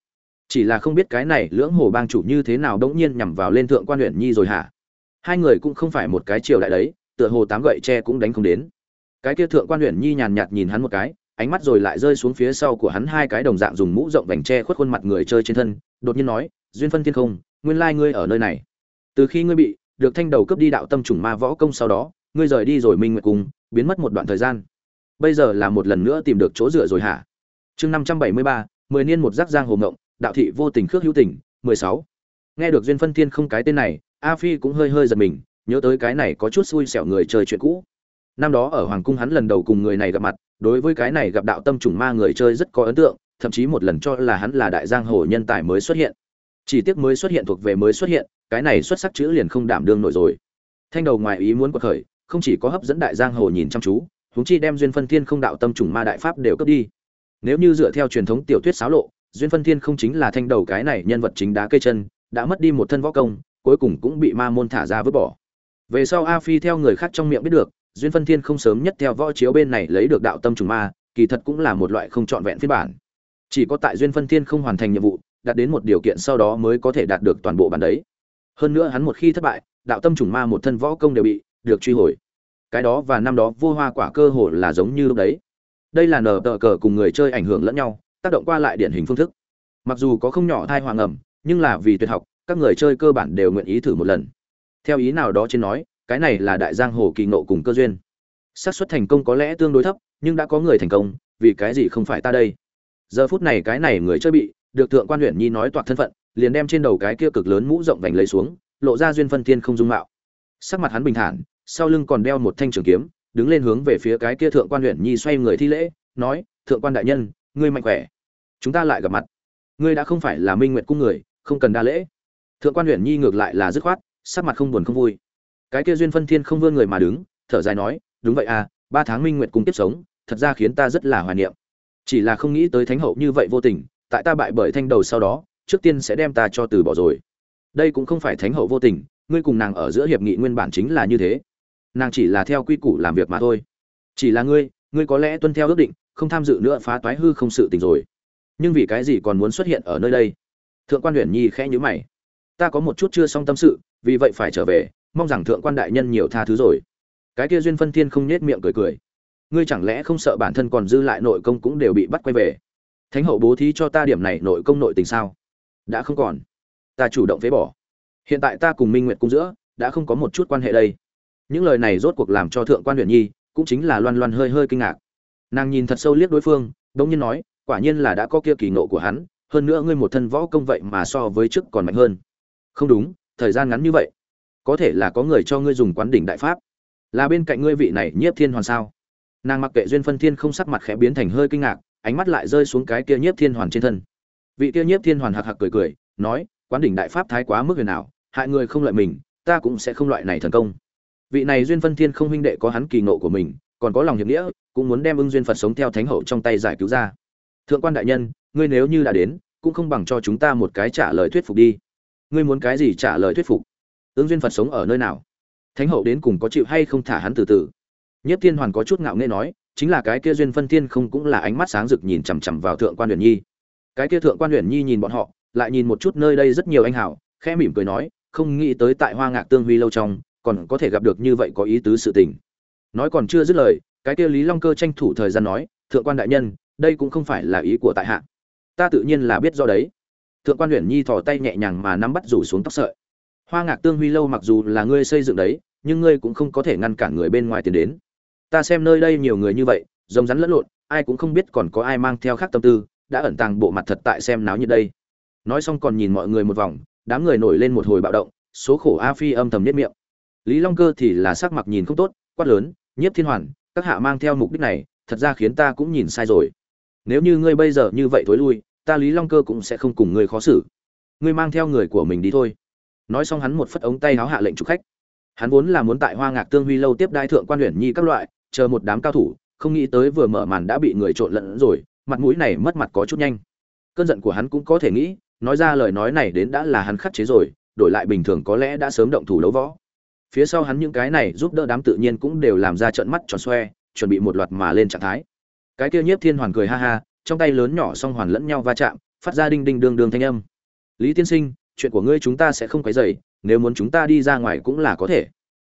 Chỉ là không biết cái này lưỡng hồ bang chủ như thế nào đống nhiên nhằm vào lên thượng quan huyện nhi rồi hả? Hai người cũng không phải một cái triều đại đấy, tựa hồ tám gậy tre cũng đánh không đến. Cái kia thượng quan huyện nhi nhàn nhạt nhìn hắn một cái, ánh mắt rồi lại rơi xuống phía sau của hắn hai cái đồng dạng dùng mũ rộng vành tre khuất khuôn mặt người chơi trên thân, đột nhiên nói, duyên phân thiên không, nguyên lai ngươi ở nơi này. Từ khi ngươi bị được thanh đầu cướp đi đạo tâm trùng ma võ công sau đó, ngươi rời đi rồi minh nguyệt cùng biến mất một đoạn thời gian. Bây giờ là một lần nữa tìm được chỗ dựa rồi hả? Chương năm trăm bảy mươi ba, mười niên một giác giang hồ ngộng, đạo thị vô tình khước hữu tình, mười sáu. Nghe được duyên phân thiên không cái tên này, a phi cũng hơi hơi giật mình, nhớ tới cái này có chút xui xẻo người chơi chuyện cũ. Năm đó ở hoàng cung hắn lần đầu cùng người này gặp mặt, đối với cái này gặp đạo tâm trùng ma người chơi rất có ấn tượng, thậm chí một lần cho là hắn là đại giang hồ nhân tài mới xuất hiện chỉ tiếc mới xuất hiện thuộc về mới xuất hiện, cái này xuất sắc chữ liền không đảm đương nổi rồi. Thanh đầu ngoài ý muốn quật khởi, không chỉ có hấp dẫn đại giang hồ nhìn chăm chú, huống chi đem duyên phân thiên không đạo tâm trùng ma đại pháp đều cướp đi. Nếu như dựa theo truyền thống tiểu thuyết xáo lộ, duyên phân thiên không chính là thanh đầu cái này nhân vật chính đá cây chân, đã mất đi một thân võ công, cuối cùng cũng bị ma môn thả ra vứt bỏ. Về sau a phi theo người khác trong miệng biết được, duyên phân thiên không sớm nhất theo võ chiếu bên này lấy được đạo tâm trùng ma, kỳ thật cũng là một loại không trọn vẹn phiên bản. Chỉ có tại duyên phân thiên không hoàn thành nhiệm vụ đạt đến một điều kiện sau đó mới có thể đạt được toàn bộ bản đấy. Hơn nữa hắn một khi thất bại, đạo tâm trùng ma một thân võ công đều bị được truy hồi. Cái đó và năm đó vô hoa quả cơ hồ là giống như lúc đấy. Đây là nở tờ cờ cùng người chơi ảnh hưởng lẫn nhau, tác động qua lại điển hình phương thức. Mặc dù có không nhỏ thai hoàng ẩm, nhưng là vì tuyệt học, các người chơi cơ bản đều nguyện ý thử một lần. Theo ý nào đó trên nói, cái này là đại giang hồ kỳ ngộ cùng cơ duyên. Xác suất thành công có lẽ tương đối thấp, nhưng đã có người thành công, vì cái gì không phải ta đây? Giờ phút này cái này người chơi bị được thượng quan huyện nhi nói toạc thân phận, liền đem trên đầu cái kia cực lớn mũ rộng vành lấy xuống, lộ ra duyên phân thiên không dung mạo. Sắc mặt hắn bình thản, sau lưng còn đeo một thanh trường kiếm, đứng lên hướng về phía cái kia thượng quan huyện nhi xoay người thi lễ, nói, thượng quan đại nhân, ngươi mạnh khỏe. Chúng ta lại gặp mặt. Ngươi đã không phải là minh nguyệt cung người, không cần đa lễ. Thượng quan huyện nhi ngược lại là dứt khoát, sắc mặt không buồn không vui. Cái kia duyên phân thiên không vươn người mà đứng, thở dài nói, đúng vậy à ba tháng minh nguyệt cung tiếp sống, thật ra khiến ta rất là hoài niệm. Chỉ là không nghĩ tới thánh hậu như vậy vô tình tại ta bại bởi thanh đầu sau đó, trước tiên sẽ đem ta cho từ bỏ rồi. Đây cũng không phải thánh hậu vô tình, ngươi cùng nàng ở giữa hiệp nghị nguyên bản chính là như thế. Nàng chỉ là theo quy củ làm việc mà thôi. Chỉ là ngươi ngươi có lẽ tuân theo ước định, không tham dự nữa phá toái hư không sự tình rồi. Nhưng vì cái gì còn muốn xuất hiện ở nơi đây? Thượng quan huyền nhi khẽ nhíu mày. Ta có một chút chưa xong tâm sự, vì vậy phải trở về, mong rằng thượng quan đại nhân nhiều tha thứ rồi. Cái kia duyên phân thiên không nhếch miệng cười cười. Ngươi chẳng lẽ không sợ bản thân còn dư lại nội công cũng đều bị bắt quay về? Thánh hậu bố thí cho ta điểm này nội công nội tình sao? Đã không còn. Ta chủ động phế bỏ. Hiện tại ta cùng minh nguyệt cung giữa, đã không có một chút quan hệ đây. Những lời này rốt cuộc làm cho thượng quan huyện nhi cũng chính là loan loan hơi hơi kinh ngạc. Nàng nhìn thật sâu liếc đối phương, bỗng nhiên nói, quả nhiên là đã có kia kỳ nộ của hắn, hơn nữa ngươi một thân võ công vậy mà so với trước còn mạnh hơn. Không đúng, thời gian ngắn như vậy. Có thể là có người cho ngươi dùng quán đỉnh đại pháp. Là bên cạnh ngươi vị này nhiếp thiên hoàn sao? Nàng mặc kệ duyên phân thiên không sắc mặt khẽ biến thành hơi kinh ngạc ánh mắt lại rơi xuống cái kia nhiếp thiên hoàn trên thân. Vị kia nhiếp thiên hoàn hạc hạc cười cười, nói, quán đỉnh đại pháp thái quá mức huyền nào hại người không lợi mình, ta cũng sẽ không loại này thần công. Vị này duyên phân thiên không huynh đệ có hắn kỳ nộ của mình, còn có lòng hiệp nghĩa, cũng muốn đem ưng duyên phật sống theo thánh hậu trong tay giải cứu ra. Thượng quan đại nhân, ngươi nếu như đã đến, cũng không bằng cho chúng ta một cái trả lời thuyết phục đi. Ngươi muốn cái gì trả lời thuyết phục? Ưng duyên phật sống ở nơi nào? Thánh hậu đến cùng có chịu hay không thả hắn từ từ? Nhất thiên hoàn có chút ngạo nghễ nói chính là cái kia duyên phân thiên không cũng là ánh mắt sáng rực nhìn chằm chằm vào thượng quan huyền nhi. Cái kia thượng quan huyền nhi nhìn bọn họ, lại nhìn một chút nơi đây rất nhiều anh hảo khẽ mỉm cười nói, không nghĩ tới tại hoa ngạc tương huy lâu trong, còn có thể gặp được như vậy có ý tứ sự tình. Nói còn chưa dứt lời, cái kia lý long cơ tranh thủ thời gian nói, thượng quan đại nhân, đây cũng không phải là ý của tại hạ. Ta tự nhiên là biết do đấy. Thượng quan huyền nhi thò tay nhẹ nhàng mà nắm bắt rủ xuống tóc sợi. Hoa ngạc tương huy lâu mặc dù là ngươi xây dựng đấy, nhưng ngươi cũng không có thể ngăn cản người bên ngoài tiến đến ta xem nơi đây nhiều người như vậy rồng rắn lẫn lộn, ai cũng không biết còn có ai mang theo khác tâm tư, đã ẩn tàng bộ mặt thật tại xem náo như đây. Nói xong còn nhìn mọi người một vòng, đám người nổi lên một hồi bạo động, số khổ a phi âm thầm nhất miệng. Lý long cơ thì là sắc mặt nhìn không tốt, quát lớn, nhiếp thiên hoàn, các hạ mang theo mục đích này, thật ra khiến ta cũng nhìn sai rồi. Nếu như ngươi bây giờ như vậy thối lui, ta lý long cơ cũng sẽ không cùng ngươi khó xử. Ngươi mang theo người của mình đi thôi. Nói xong hắn một phất ống tay háo hạ lệnh chụp khách. Hắn vốn là muốn tại hoa ngạc tương huy lâu tiếp đai thượng quan huyện nhi các loại chờ một đám cao thủ, không nghĩ tới vừa mở màn đã bị người trộn lẫn rồi, mặt mũi này mất mặt có chút nhanh. Cơn giận của hắn cũng có thể nghĩ, nói ra lời nói này đến đã là hắn khắc chế rồi, đổi lại bình thường có lẽ đã sớm động thủ đấu võ. Phía sau hắn những cái này giúp đỡ đám tự nhiên cũng đều làm ra trận mắt tròn xoe, chuẩn bị một loạt mà lên trạng thái. Cái kia nhiếp thiên hoàn cười ha ha, trong tay lớn nhỏ song hoàn lẫn nhau va chạm, phát ra đinh đinh đường đường thanh âm. Lý tiên sinh, chuyện của ngươi chúng ta sẽ không quấy dày nếu muốn chúng ta đi ra ngoài cũng là có thể.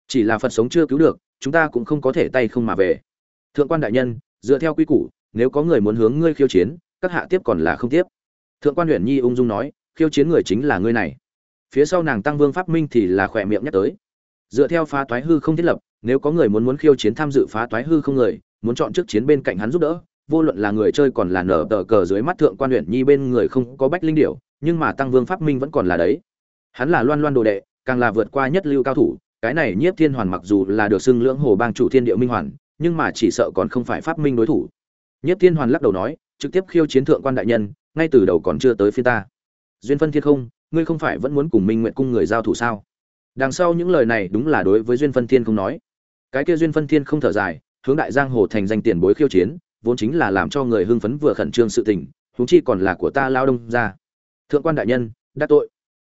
Chỉ là phật sống chưa cứu được chúng ta cũng không có thể tay không mà về. Thượng quan đại nhân, dựa theo quy củ, nếu có người muốn hướng ngươi khiêu chiến, các hạ tiếp còn là không tiếp. Thượng quan huyện nhi ung dung nói, khiêu chiến người chính là ngươi này. Phía sau nàng tăng vương pháp minh thì là khỏe miệng nhắc tới. Dựa theo phá toái hư không thiết lập, nếu có người muốn muốn khiêu chiến tham dự phá toái hư không người, muốn chọn trước chiến bên cạnh hắn giúp đỡ, vô luận là người chơi còn là nở tờ cờ dưới mắt thượng quan huyện nhi bên người không có bách linh điểu, nhưng mà tăng vương pháp minh vẫn còn là đấy. Hắn là loan loan đồ đệ, càng là vượt qua nhất lưu cao thủ cái này nhiếp thiên hoàn mặc dù là được xưng lưỡng hồ bang chủ thiên địa minh hoàn, nhưng mà chỉ sợ còn không phải pháp minh đối thủ. Nhiếp thiên hoàn lắc đầu nói, trực tiếp khiêu chiến thượng quan đại nhân, ngay từ đầu còn chưa tới phía ta. Duyên phân thiên không, ngươi không phải vẫn muốn cùng minh nguyện cung người giao thủ sao? Đằng sau những lời này đúng là đối với duyên phân thiên không nói. Cái kia duyên phân thiên không thở dài, hướng đại giang hồ thành danh tiền bối khiêu chiến, vốn chính là làm cho người hưng phấn vừa khẩn trương sự tình, huống chi còn là của ta lao đông ra. Thượng quan đại nhân đắc tội.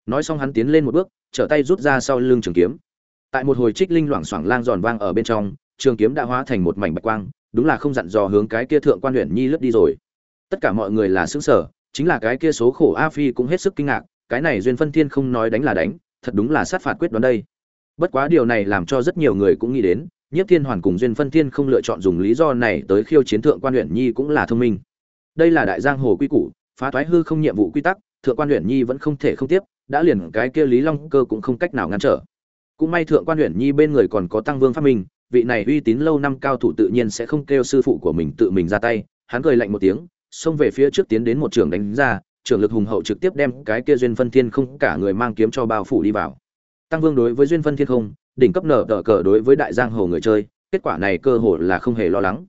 Nói xong hắn tiến lên một bước, trở tay rút ra sau lưng trường kiếm tại một hồi trích linh loảng xoảng lang giòn vang ở bên trong, trường kiếm đã hóa thành một mảnh bạch quang, đúng là không dặn dò hướng cái kia thượng quan huyện nhi lướt đi rồi. Tất cả mọi người là xứng sở chính là cái kia số khổ a phi cũng hết sức kinh ngạc, cái này duyên phân thiên không nói đánh là đánh, thật đúng là sát phạt quyết đoán đây. Bất quá điều này làm cho rất nhiều người cũng nghĩ đến nhất thiên hoàn cùng duyên phân thiên không lựa chọn dùng lý do này tới khiêu chiến thượng quan huyện nhi cũng là thông minh. Đây là đại giang hồ quy củ, phá thoái hư không nhiệm vụ quy tắc, thượng quan huyện nhi vẫn không thể không tiếp, đã liền cái kia lý long cơ cũng không cách nào ngăn trở cũng may thượng quan huyện nhi bên người còn có tăng vương phát minh, vị này uy tín lâu năm cao thủ tự nhiên sẽ không kêu sư phụ của mình tự mình ra tay. Hắn cười lạnh một tiếng, xông về phía trước tiến đến một trường đánh ra, trưởng lực hùng hậu trực tiếp đem cái kia duyên phân thiên không cả người mang kiếm cho bao phủ đi vào. Tăng vương đối với duyên phân thiên không, đỉnh cấp nở tờ cờ đối với đại giang hồ người chơi, kết quả này cơ hồ là không hề lo lắng.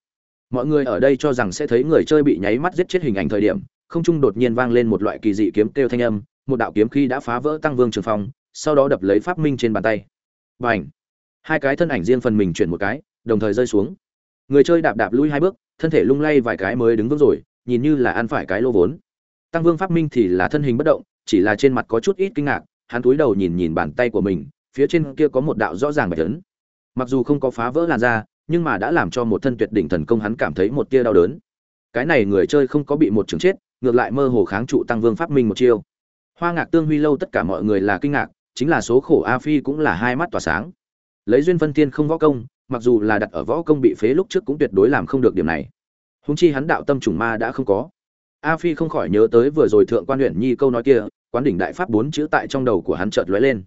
Mọi người ở đây cho rằng sẽ thấy người chơi bị nháy mắt giết chết hình ảnh thời điểm, không trung đột nhiên vang lên một loại kỳ dị kiếm kêu thanh âm, một đạo kiếm khi đã phá vỡ tăng vương trường phong, sau đó đập lấy pháp minh trên bàn tay và ảnh. Hai cái thân ảnh riêng phần mình chuyển một cái, đồng thời rơi xuống. Người chơi đạp đạp lui hai bước, thân thể lung lay vài cái mới đứng vững rồi, nhìn như là ăn phải cái lô vốn. Tăng vương pháp minh thì là thân hình bất động, chỉ là trên mặt có chút ít kinh ngạc, hắn túi đầu nhìn nhìn bàn tay của mình, phía trên kia có một đạo rõ ràng bạch lớn mặc dù không có phá vỡ làn da, nhưng mà đã làm cho một thân tuyệt đỉnh thần công hắn cảm thấy một tia đau đớn. Cái này người chơi không có bị một trường chết, ngược lại mơ hồ kháng trụ tăng vương pháp minh một chiêu. Hoa ngạc tương huy lâu tất cả mọi người là kinh ngạc chính là số khổ a phi cũng là hai mắt tỏa sáng. Lấy duyên phân thiên không võ công, mặc dù là đặt ở võ công bị phế lúc trước cũng tuyệt đối làm không được điểm này. Húng chi hắn đạo tâm trùng ma đã không có. A phi không khỏi nhớ tới vừa rồi thượng quan huyện nhi câu nói kia, quán đỉnh đại pháp bốn chữ tại trong đầu của hắn chợt lóe lên.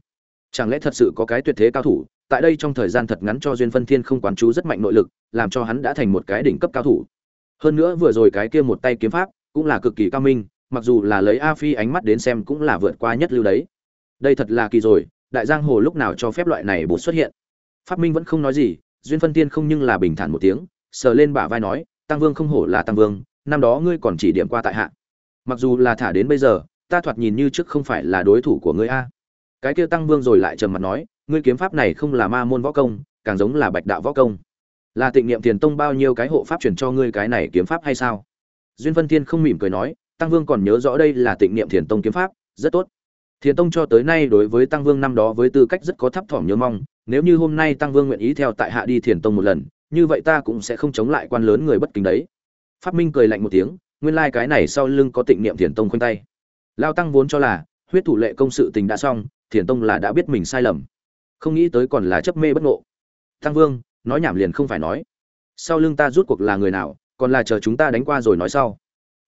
Chẳng lẽ thật sự có cái tuyệt thế cao thủ, tại đây trong thời gian thật ngắn cho duyên phân thiên không quán chú rất mạnh nội lực, làm cho hắn đã thành một cái đỉnh cấp cao thủ. Hơn nữa vừa rồi cái kia một tay kiếm pháp, cũng là cực kỳ cao minh, mặc dù là lấy a phi ánh mắt đến xem cũng là vượt qua nhất lưu đấy đây thật là kỳ rồi, đại giang hồ lúc nào cho phép loại này bột xuất hiện? Phát minh vẫn không nói gì, duyên phân tiên không nhưng là bình thản một tiếng, sờ lên bả vai nói, tăng vương không hổ là tăng vương, năm đó ngươi còn chỉ điểm qua tại hạ. Mặc dù là thả đến bây giờ, ta thoạt nhìn như trước không phải là đối thủ của ngươi a. Cái kia tăng vương rồi lại trầm mặt nói, ngươi kiếm pháp này không là ma môn võ công, càng giống là bạch đạo võ công. Là tịnh niệm tiền tông bao nhiêu cái hộ pháp truyền cho ngươi cái này kiếm pháp hay sao? Duyên phân thiên không mỉm cười nói, tăng vương còn nhớ rõ đây là tịnh niệm thiền tông kiếm pháp, rất tốt thiền tông cho tới nay đối với tăng vương năm đó với tư cách rất có thấp thỏm nhớ mong, nếu như hôm nay tăng vương nguyện ý theo tại hạ đi thiền tông một lần, như vậy ta cũng sẽ không chống lại quan lớn người bất kính đấy. Phát minh cười lạnh một tiếng, nguyên lai cái này sau lưng có tịnh niệm thiền tông khoanh tay. Lao tăng vốn cho là, huyết thủ lệ công sự tình đã xong, thiền tông là đã biết mình sai lầm. Không nghĩ tới còn là chấp mê bất ngộ. Tăng vương, nói nhảm liền không phải nói. Sau lưng ta rút cuộc là người nào, còn là chờ chúng ta đánh qua rồi nói sau.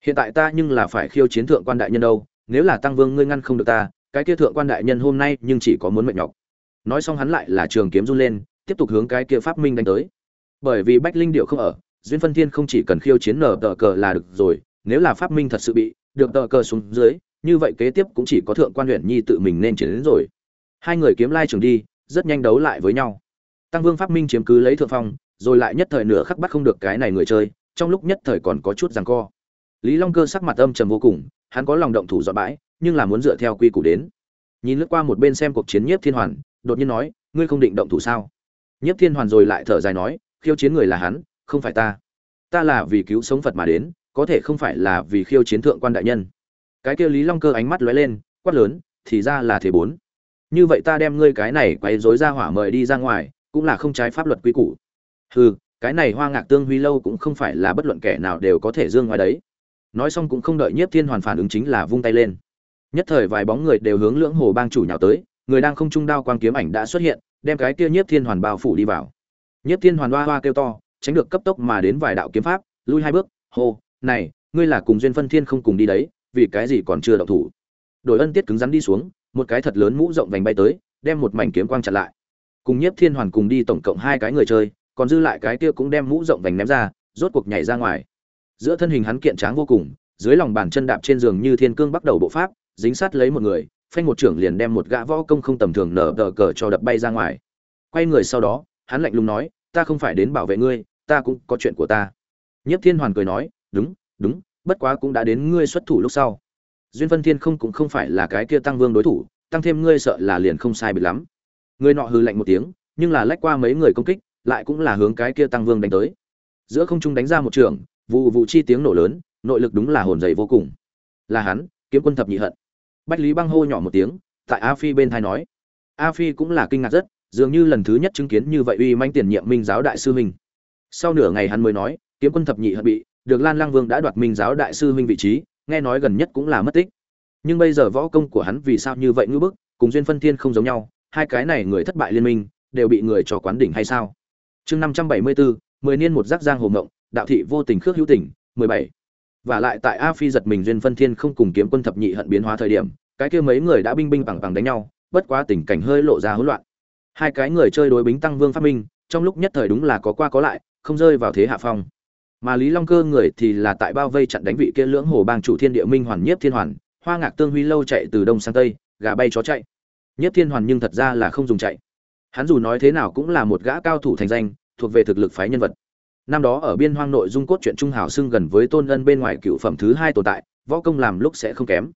Hiện tại ta nhưng là phải khiêu chiến thượng quan đại nhân đâu, nếu là tăng vương ngươi ngăn không được ta cái kia thượng quan đại nhân hôm nay nhưng chỉ có muốn mệnh nhọc. Nói xong hắn lại là trường kiếm run lên, tiếp tục hướng cái kia pháp minh đánh tới. Bởi vì bách linh điệu không ở, duyên phân thiên không chỉ cần khiêu chiến nở tờ cờ là được rồi, nếu là pháp minh thật sự bị được tờ cờ xuống dưới, như vậy kế tiếp cũng chỉ có thượng quan huyện nhi tự mình nên chiến đến rồi. Hai người kiếm lai trường đi, rất nhanh đấu lại với nhau. Tăng vương pháp minh chiếm cứ lấy thượng phong, rồi lại nhất thời nửa khắc bắt không được cái này người chơi, trong lúc nhất thời còn có chút giằng co. Lý long cơ sắc mặt âm trầm vô cùng, hắn có lòng động thủ dọn bãi nhưng là muốn dựa theo quy củ đến. Nhìn lướt qua một bên xem cuộc chiến nhiếp thiên hoàn, đột nhiên nói, ngươi không định động thủ sao? Nhiếp thiên hoàn rồi lại thở dài nói, khiêu chiến người là hắn, không phải ta. Ta là vì cứu sống phật mà đến, có thể không phải là vì khiêu chiến thượng quan đại nhân. Cái kia lý long cơ ánh mắt lóe lên, quát lớn, thì ra là thế bốn. Như vậy ta đem ngươi cái này quấy rối ra hỏa mời đi ra ngoài, cũng là không trái pháp luật quy củ. Hừ, cái này hoa ngạc tương huy lâu cũng không phải là bất luận kẻ nào đều có thể dương ngoài đấy. Nói xong cũng không đợi nhiếp thiên hoàn phản ứng chính là vung tay lên nhất thời vài bóng người đều hướng lưỡng hồ bang chủ nhào tới, người đang không trung đao quang kiếm ảnh đã xuất hiện, đem cái kia nhiếp thiên hoàn bao phủ đi vào. Nhiếp thiên hoàn hoa hoa kêu to, tránh được cấp tốc mà đến vài đạo kiếm pháp, lui hai bước, hô, này, ngươi là cùng duyên phân thiên không cùng đi đấy, vì cái gì còn chưa động thủ? Đổi ân tiết cứng rắn đi xuống, một cái thật lớn mũ rộng vành bay tới, đem một mảnh kiếm quang chặn lại. Cùng nhiếp thiên hoàn cùng đi tổng cộng hai cái người chơi, còn dư lại cái kia cũng đem mũ rộng vành ném ra, rốt cuộc nhảy ra ngoài. Giữa thân hình hắn kiện tráng vô cùng, dưới lòng bàn chân đạp trên giường như thiên cương bắt đầu bộ pháp dính sát lấy một người, phanh một trưởng liền đem một gã võ công không tầm thường nở đờ cờ cho đập bay ra ngoài. Quay người sau đó, hắn lạnh lùng nói, ta không phải đến bảo vệ ngươi, ta cũng có chuyện của ta. Nhiếp thiên hoàn cười nói, đúng đúng, bất quá cũng đã đến ngươi xuất thủ lúc sau. Duyên phân thiên không cũng không phải là cái kia tăng vương đối thủ, tăng thêm ngươi sợ là liền không sai biệt lắm. Người nọ hừ lạnh một tiếng, nhưng là lách qua mấy người công kích, lại cũng là hướng cái kia tăng vương đánh tới. Giữa không trung đánh ra một trường vụ vụ chi tiếng nổ lớn, nội lực đúng là hồn dày vô cùng. Là hắn, kiếm quân thập nhị hận bách lý băng hô nhỏ một tiếng, tại a phi bên thai nói. A phi cũng là kinh ngạc rất, dường như lần thứ nhất chứng kiến như vậy uy manh tiền nhiệm minh giáo đại sư huynh sau nửa ngày hắn mới nói, kiếm quân thập nhị hận bị, được lan lang vương đã đoạt minh giáo đại sư minh vị trí, nghe nói gần nhất cũng là mất tích. Nhưng bây giờ võ công của hắn vì sao như vậy ngưỡng bức, cùng duyên phân thiên không giống nhau, hai cái này người thất bại liên minh, đều bị người cho quán đỉnh hay sao? Chương năm trăm bảy mươi bốn, mười niên một giác giang hồ ngộng, đạo thị vô tình khước hữu tình, mười bảy và lại tại a phi giật mình duyên phân thiên không cùng kiếm quân thập nhị hận biến hóa thời điểm, cái kia mấy người đã binh binh bằng bằng đánh nhau, bất quá tình cảnh hơi lộ ra hỗn loạn. Hai cái người chơi đối bính tăng vương phát minh, trong lúc nhất thời đúng là có qua có lại, không rơi vào thế hạ phong. Mà lý long cơ người thì là tại bao vây chặn đánh vị kia lưỡng hồ bang chủ thiên địa minh hoàn nhiếp thiên hoàn, hoa ngạc tương huy lâu chạy từ đông sang tây, gà bay chó chạy. Nhất thiên hoàn nhưng thật ra là không dùng chạy. Hắn dù nói thế nào cũng là một gã cao thủ thành danh, thuộc về thực lực phái nhân vật năm đó ở biên hoang nội dung cốt truyện trung hào xưng gần với tôn ân bên ngoài cựu phẩm thứ hai tồn tại, võ công làm lúc sẽ không kém.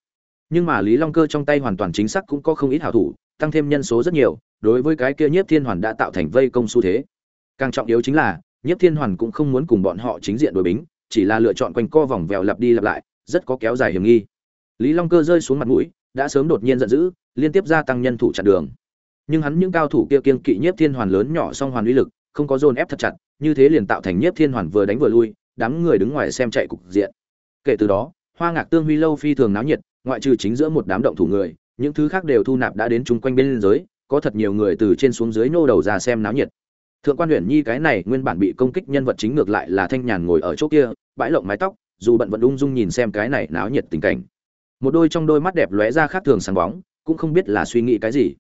Nhưng mà lý long cơ trong tay hoàn toàn chính xác cũng có không ít hảo thủ, tăng thêm nhân số rất nhiều, đối với cái kia nhiếp thiên hoàn đã tạo thành vây công xu thế. Càng trọng yếu chính là, nhiếp thiên hoàn cũng không muốn cùng bọn họ chính diện đối bính, chỉ là lựa chọn quanh co vòng vèo lặp đi lặp lại, rất có kéo dài hiểm nghi. Lý long cơ rơi xuống mặt mũi, đã sớm đột nhiên giận dữ, liên tiếp gia tăng nhân thủ chặn đường. Nhưng hắn những cao thủ kia kiên kỵ nhiếp thiên hoàn lớn nhỏ song hoàn uy lực, không có dồn ép thật chặt như thế liền tạo thành nhiếp thiên hoàn vừa đánh vừa lui, đám người đứng ngoài xem chạy cục diện. Kể từ đó, hoa ngạc tương huy lâu phi thường náo nhiệt, ngoại trừ chính giữa một đám động thủ người, những thứ khác đều thu nạp đã đến chung quanh bên giới, có thật nhiều người từ trên xuống dưới nô đầu ra xem náo nhiệt. Thượng quan huyện nhi cái này nguyên bản bị công kích nhân vật chính ngược lại là thanh nhàn ngồi ở chỗ kia, bãi lộng mái tóc, dù bận vẫn ung dung nhìn xem cái này náo nhiệt tình cảnh. Một đôi trong đôi mắt đẹp lóe ra khác thường sáng bóng, cũng không biết là suy nghĩ cái gì.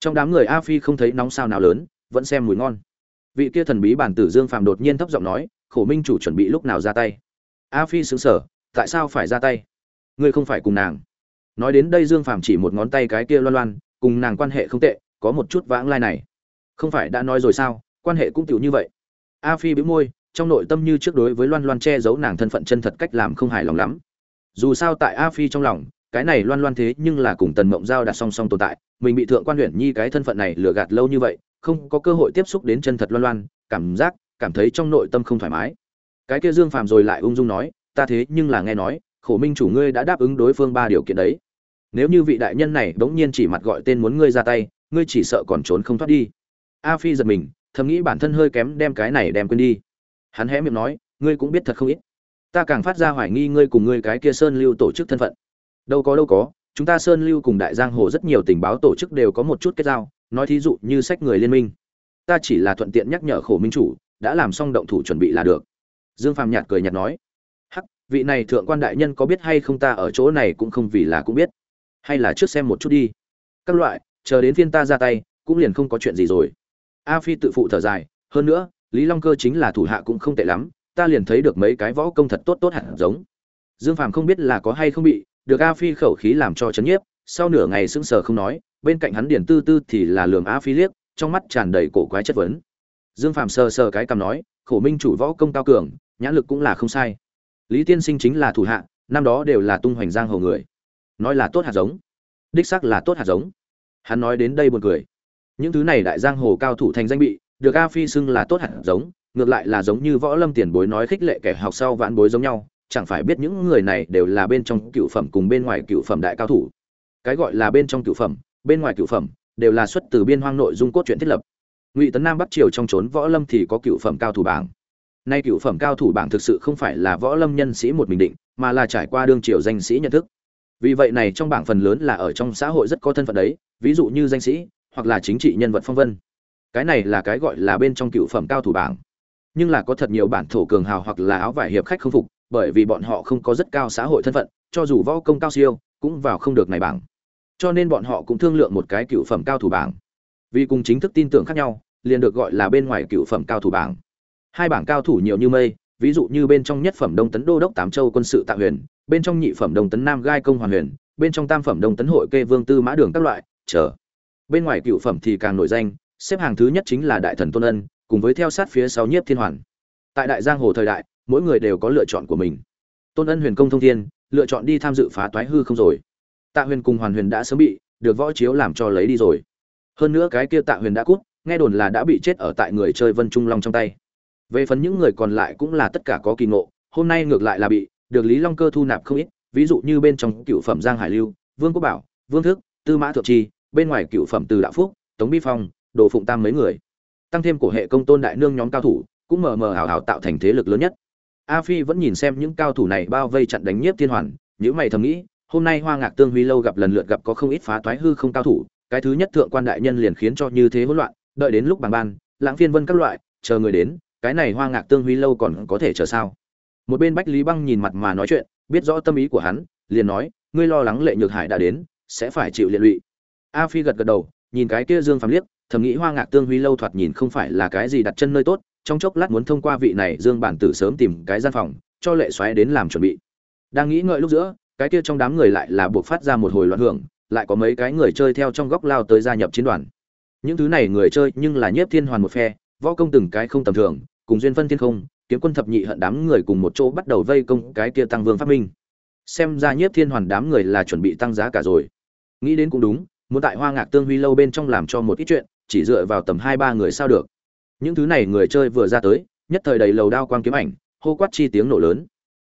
Trong đám người a phi không thấy nóng sao nào lớn, vẫn xem mùi ngon vị kia thần bí bản tử dương phàm đột nhiên thấp giọng nói, khổ minh chủ chuẩn bị lúc nào ra tay? A phi xứng sở tại sao phải ra tay? Ngươi không phải cùng nàng. Nói đến đây dương phàm chỉ một ngón tay cái kia loan loan, cùng nàng quan hệ không tệ, có một chút vãng lai này. Không phải đã nói rồi sao? Quan hệ cũng tiểu như vậy. A phi bĩu môi, trong nội tâm như trước đối với loan loan che giấu nàng thân phận chân thật cách làm không hài lòng lắm. Dù sao tại a phi trong lòng, cái này loan loan thế nhưng là cùng tần mộng giao đặt song song tồn tại, mình bị thượng quan huyện nhi cái thân phận này lừa gạt lâu như vậy không có cơ hội tiếp xúc đến chân thật loan loan, cảm giác, cảm thấy trong nội tâm không thoải mái. Cái kia dương phàm rồi lại ung dung nói, ta thế nhưng là nghe nói, khổ minh chủ ngươi đã đáp ứng đối phương ba điều kiện đấy. Nếu như vị đại nhân này bỗng nhiên chỉ mặt gọi tên muốn ngươi ra tay, ngươi chỉ sợ còn trốn không thoát đi. A phi giật mình, thầm nghĩ bản thân hơi kém đem cái này đem quên đi. Hắn hé miệng nói, ngươi cũng biết thật không ít. Ta càng phát ra hoài nghi ngươi cùng ngươi cái kia sơn lưu tổ chức thân phận. Đâu có đâu có. Chúng ta sơn lưu cùng đại giang hồ rất nhiều tình báo tổ chức đều có một chút kết giao nói thí dụ như sách người liên minh. Ta chỉ là thuận tiện nhắc nhở khổ minh chủ, đã làm xong động thủ chuẩn bị là được. Dương phàm nhạt cười nhạt nói. Hắc, vị này thượng quan đại nhân có biết hay không ta ở chỗ này cũng không vì là cũng biết. Hay là trước xem một chút đi. Các loại, chờ đến phiên ta ra tay, cũng liền không có chuyện gì rồi. A phi tự phụ thở dài, hơn nữa, lý long cơ chính là thủ hạ cũng không tệ lắm, ta liền thấy được mấy cái võ công thật tốt tốt hẳn giống. Dương phàm không biết là có hay không bị được a phi khẩu khí làm cho chấn nhiếp sau nửa ngày sững sờ không nói, bên cạnh hắn Điền tư tư thì là lường Á phi liếc, trong mắt tràn đầy cổ quái chất vấn. Dương phàm sờ sờ cái cằm nói, khổ minh chủ võ công cao cường, nhãn lực cũng là không sai. Lý tiên sinh chính là thủ hạ, năm đó đều là tung hoành giang hồ người. Nói là tốt hạt giống, đích xác là tốt hạt giống. Hắn nói đến đây buồn cười. Những thứ này đại giang hồ cao thủ thành danh bị, được a phi xưng là tốt hạt giống, ngược lại là giống như võ lâm tiền bối nói khích lệ kẻ học sau vãn bối giống nhau, chẳng phải biết những người này đều là bên trong cựu phẩm cùng bên ngoài cựu phẩm đại cao thủ cái gọi là bên trong cửu phẩm, bên ngoài cửu phẩm, đều là xuất từ biên hoang nội dung cốt truyện thiết lập. Ngụy tấn nam bắc triều trong trốn võ lâm thì có cựu phẩm cao thủ bảng. Nay cựu phẩm cao thủ bảng thực sự không phải là võ lâm nhân sĩ một mình định, mà là trải qua đương triều danh sĩ nhận thức. Vì vậy này trong bảng phần lớn là ở trong xã hội rất có thân phận đấy, ví dụ như danh sĩ, hoặc là chính trị nhân vật phong vân. Cái này là cái gọi là bên trong cựu phẩm cao thủ bảng. Nhưng là có thật nhiều bản thổ cường hào hoặc là áo vải hiệp khách không phục, bởi vì bọn họ không có rất cao xã hội thân phận, cho dù võ công cao siêu, cũng vào không được này bảng cho nên bọn họ cũng thương lượng một cái cựu phẩm cao thủ bảng. Vì cùng chính thức tin tưởng khác nhau, liền được gọi là bên ngoài cựu phẩm cao thủ bảng. Hai bảng cao thủ nhiều như mây, ví dụ như bên trong nhất phẩm đông tấn đô đốc tám châu quân sự tạ huyền, bên trong nhị phẩm đông tấn nam gai công hoàn huyền, bên trong tam phẩm đông tấn hội kê vương tư mã đường các loại, chờ. Bên ngoài cựu phẩm thì càng nổi danh, xếp hàng thứ nhất chính là đại thần tôn ân, cùng với theo sát phía sau nhiếp thiên hoàn. Tại đại giang hồ thời đại, mỗi người đều có lựa chọn của mình. Tôn ân huyền công thông thiên, lựa chọn đi tham dự phá toái hư không rồi tạ huyền cùng hoàn huyền đã sớm bị được võ chiếu làm cho lấy đi rồi. Hơn nữa cái kia tạ huyền đã cút, nghe đồn là đã bị chết ở tại người chơi vân trung long trong tay. Về phần những người còn lại cũng là tất cả có kỳ ngộ, hôm nay ngược lại là bị được lý long cơ thu nạp không ít, ví dụ như bên trong cựu phẩm giang hải lưu, vương quốc bảo, vương thức tư mã thượng tri bên ngoài cựu phẩm từ đạo phúc, tống bi phong, đồ phụng tam mấy người. Tăng thêm của hệ công tôn đại nương nhóm cao thủ, cũng mờ mờ hào hào tạo thành thế lực lớn nhất. A phi vẫn nhìn xem những cao thủ này bao vây chặn đánh nhiếp thiên hoàn những mày thầm nghĩ hôm nay hoa ngạc tương huy lâu gặp lần lượt gặp có không ít phá toái hư không cao thủ, cái thứ nhất thượng quan đại nhân liền khiến cho như thế hỗn loạn, đợi đến lúc bằng ban, lãng phiên vân các loại, chờ người đến, cái này hoa ngạc tương huy lâu còn có thể chờ sao? Một bên bách lý băng nhìn mặt mà nói chuyện, biết rõ tâm ý của hắn, liền nói, ngươi lo lắng lệ nhược hải đã đến, sẽ phải chịu liệt lụy. A phi gật gật đầu, nhìn cái kia dương phàm liếc, thầm nghĩ hoa ngạc tương huy lâu thoạt nhìn không phải là cái gì đặt chân nơi tốt, trong chốc lát muốn thông qua vị này dương bản tử sớm tìm cái gian phòng, cho lệ xoáy đến làm chuẩn bị. Đang nghĩ ngợi lúc giữa cái kia trong đám người lại là buộc phát ra một hồi loạn hưởng, lại có mấy cái người chơi theo trong góc lao tới gia nhập chiến đoàn. Những thứ này người chơi nhưng là nhiếp thiên hoàn một phe, võ công từng cái không tầm thường, cùng duyên phân thiên không, kiếm quân thập nhị hận đám người cùng một chỗ bắt đầu vây công cái kia tăng vương phát minh. Xem ra nhiếp thiên hoàn đám người là chuẩn bị tăng giá cả rồi. Nghĩ đến cũng đúng, muốn tại hoa ngạc tương huy lâu bên trong làm cho một ít chuyện, chỉ dựa vào tầm hai ba người sao được. Những thứ này người chơi vừa ra tới, nhất thời đầy lầu đao quang kiếm ảnh, hô quát chi tiếng nổ lớn.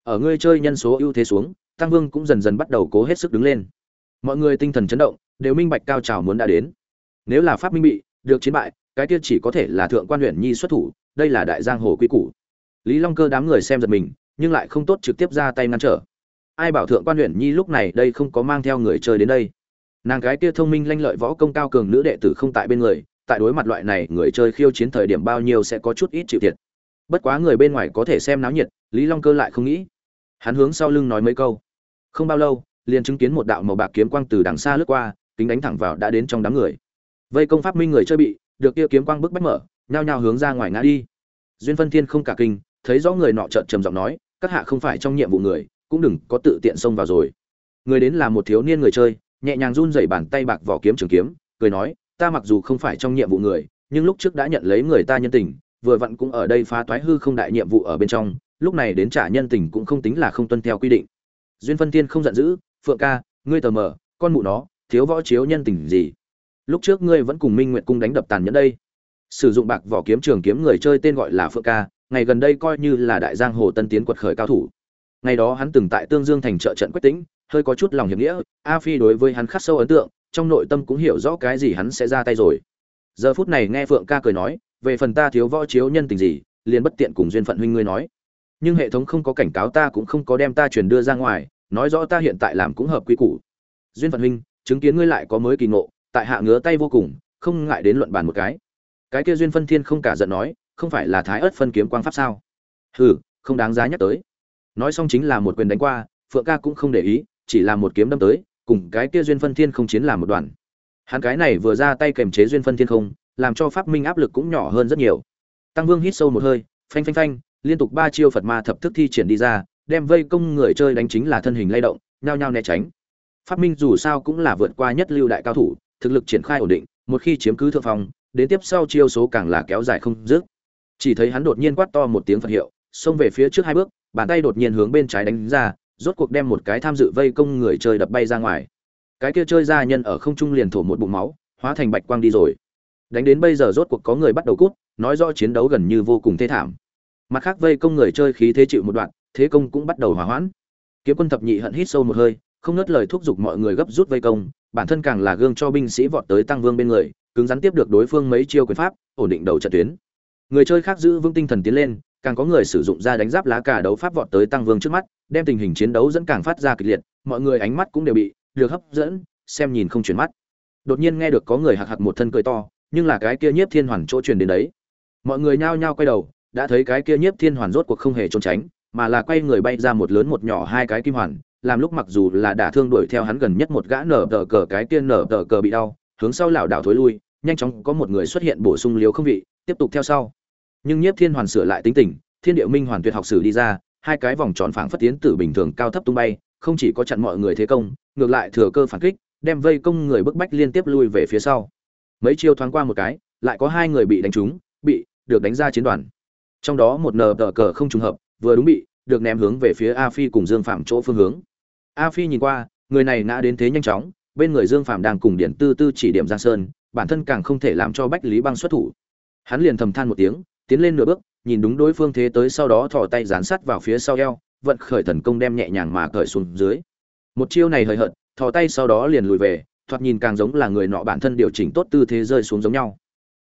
Ở người chơi nhân số ưu thế xuống tăng vương cũng dần dần bắt đầu cố hết sức đứng lên. Mọi người tinh thần chấn động, đều minh bạch cao trào muốn đã đến. Nếu là pháp minh bị, được chiến bại, cái kia chỉ có thể là thượng quan huyện nhi xuất thủ, đây là đại giang hồ quy củ. Lý long cơ đám người xem giật mình, nhưng lại không tốt trực tiếp ra tay ngăn trở. Ai bảo thượng quan huyện nhi lúc này đây không có mang theo người chơi đến đây? Nàng cái kia thông minh lanh lợi võ công cao cường nữ đệ tử không tại bên người, tại đối mặt loại này người chơi khiêu chiến thời điểm bao nhiêu sẽ có chút ít chịu thiệt. Bất quá người bên ngoài có thể xem náo nhiệt, lý long cơ lại không nghĩ. Hắn hướng sau lưng nói mấy câu không bao lâu, liền chứng kiến một đạo màu bạc kiếm quang từ đằng xa lướt qua, kính đánh thẳng vào đã đến trong đám người. Vây công pháp minh người chơi bị, được kia kiếm quang bức bách mở, nhao nhao hướng ra ngoài ngã đi. Duyên phân thiên không cả kinh, thấy rõ người nọ trợn trầm giọng nói, các hạ không phải trong nhiệm vụ người, cũng đừng có tự tiện xông vào rồi. Người đến là một thiếu niên người chơi, nhẹ nhàng run rẩy bàn tay bạc vỏ kiếm trường kiếm, cười nói, ta mặc dù không phải trong nhiệm vụ người, nhưng lúc trước đã nhận lấy người ta nhân tình, vừa vặn cũng ở đây phá toái hư không đại nhiệm vụ ở bên trong, lúc này đến trả nhân tình cũng không tính là không tuân theo quy định duyên phân tiên không giận dữ, phượng ca, ngươi tờ mờ, con mụ nó, thiếu võ chiếu nhân tình gì? Lúc trước ngươi vẫn cùng minh nguyện cung đánh đập tàn nhẫn đây. Sử dụng bạc vỏ kiếm trường kiếm người chơi tên gọi là phượng ca, ngày gần đây coi như là đại giang hồ tân tiến quật khởi cao thủ. Ngày đó hắn từng tại tương dương thành trợ trận quách tĩnh, hơi có chút lòng hiệp nghĩa, a phi đối với hắn khắc sâu ấn tượng, trong nội tâm cũng hiểu rõ cái gì hắn sẽ ra tay rồi. Giờ phút này nghe phượng ca cười nói, về phần ta thiếu võ chiếu nhân tình gì, liền bất tiện cùng duyên phận huynh ngươi nói nhưng hệ thống không có cảnh cáo ta cũng không có đem ta truyền đưa ra ngoài, nói rõ ta hiện tại làm cũng hợp quy củ. Duyên phận huynh, chứng kiến ngươi lại có mới kỳ ngộ, tại hạ ngứa tay vô cùng, không ngại đến luận bàn một cái. Cái kia duyên phân thiên không cả giận nói, không phải là thái ớt phân kiếm quang pháp sao? Hừ, không đáng giá nhắc tới. Nói xong chính là một quyền đánh qua, phượng ca cũng không để ý, chỉ là một kiếm đâm tới, cùng cái kia duyên phân thiên không chiến làm một đoàn hắn cái này vừa ra tay kềm chế duyên phân thiên không, làm cho pháp minh áp lực cũng nhỏ hơn rất nhiều. Tăng vương hít sâu một hơi, phanh phanh phanh liên tục ba chiêu phật ma thập thức thi triển đi ra, đem vây công người chơi đánh chính là thân hình lay động, nhao nhao né tránh. Phát minh dù sao cũng là vượt qua nhất lưu đại cao thủ, thực lực triển khai ổn định, một khi chiếm cứ thượng phong, đến tiếp sau chiêu số càng là kéo dài không dứt. Chỉ thấy hắn đột nhiên quát to một tiếng phật hiệu, xông về phía trước hai bước, bàn tay đột nhiên hướng bên trái đánh ra, rốt cuộc đem một cái tham dự vây công người chơi đập bay ra ngoài. Cái kia chơi ra nhân ở không trung liền thổ một bụng máu, hóa thành bạch quang đi rồi. Đánh đến bây giờ rốt cuộc có người bắt đầu cút, nói rõ chiến đấu gần như vô cùng thê thảm mặt khác vây công người chơi khí thế chịu một đoạn, thế công cũng bắt đầu hỏa hoãn. Kiếm quân thập nhị hận hít sâu một hơi, không nớt lời thúc giục mọi người gấp rút vây công, bản thân càng là gương cho binh sĩ vọt tới tăng vương bên người, cứng rắn tiếp được đối phương mấy chiêu quyền pháp, ổn định đầu trận tuyến. Người chơi khác giữ vững tinh thần tiến lên, càng có người sử dụng ra đánh giáp lá cả đấu pháp vọt tới tăng vương trước mắt, đem tình hình chiến đấu dẫn càng phát ra kịch liệt, mọi người ánh mắt cũng đều bị được hấp dẫn, xem nhìn không chuyển mắt. Đột nhiên nghe được có người hạc hạc một thân cười to, nhưng là cái kia nhiếp thiên hoàn chỗ truyền đến đấy. Mọi người nhao nhao quay đầu đã thấy cái kia nhiếp thiên hoàn rốt cuộc không hề trốn tránh, mà là quay người bay ra một lớn một nhỏ hai cái kim hoàn, làm lúc mặc dù là đả thương đuổi theo hắn gần nhất một gã nở tờ cờ, cái kia nở tờ cờ bị đau, hướng sau lảo đảo thối lui, nhanh chóng có một người xuất hiện bổ sung liếu không vị, tiếp tục theo sau. Nhưng nhiếp thiên hoàn sửa lại tính tình, thiên địa minh hoàn tuyệt học sử đi ra, hai cái vòng tròn phảng phất tiến từ bình thường cao thấp tung bay, không chỉ có chặn mọi người thế công, ngược lại thừa cơ phản kích, đem vây công người bức bách liên tiếp lui về phía sau. Mấy chiêu thoáng qua một cái, lại có hai người bị đánh trúng, bị được đánh ra chiến đoàn trong đó một nờ tờ cờ không trùng hợp, vừa đúng bị, được ném hướng về phía a phi cùng dương phạm chỗ phương hướng. A phi nhìn qua, người này ngã đến thế nhanh chóng, bên người dương phạm đang cùng điển tư tư chỉ điểm giang sơn, bản thân càng không thể làm cho bách lý băng xuất thủ. Hắn liền thầm than một tiếng, tiến lên nửa bước, nhìn đúng đối phương thế tới sau đó thò tay dán sát vào phía sau eo, vận khởi thần công đem nhẹ nhàng mà cởi xuống dưới. Một chiêu này hời hợt, thò tay sau đó liền lùi về, thoạt nhìn càng giống là người nọ bản thân điều chỉnh tốt tư thế rơi xuống giống nhau.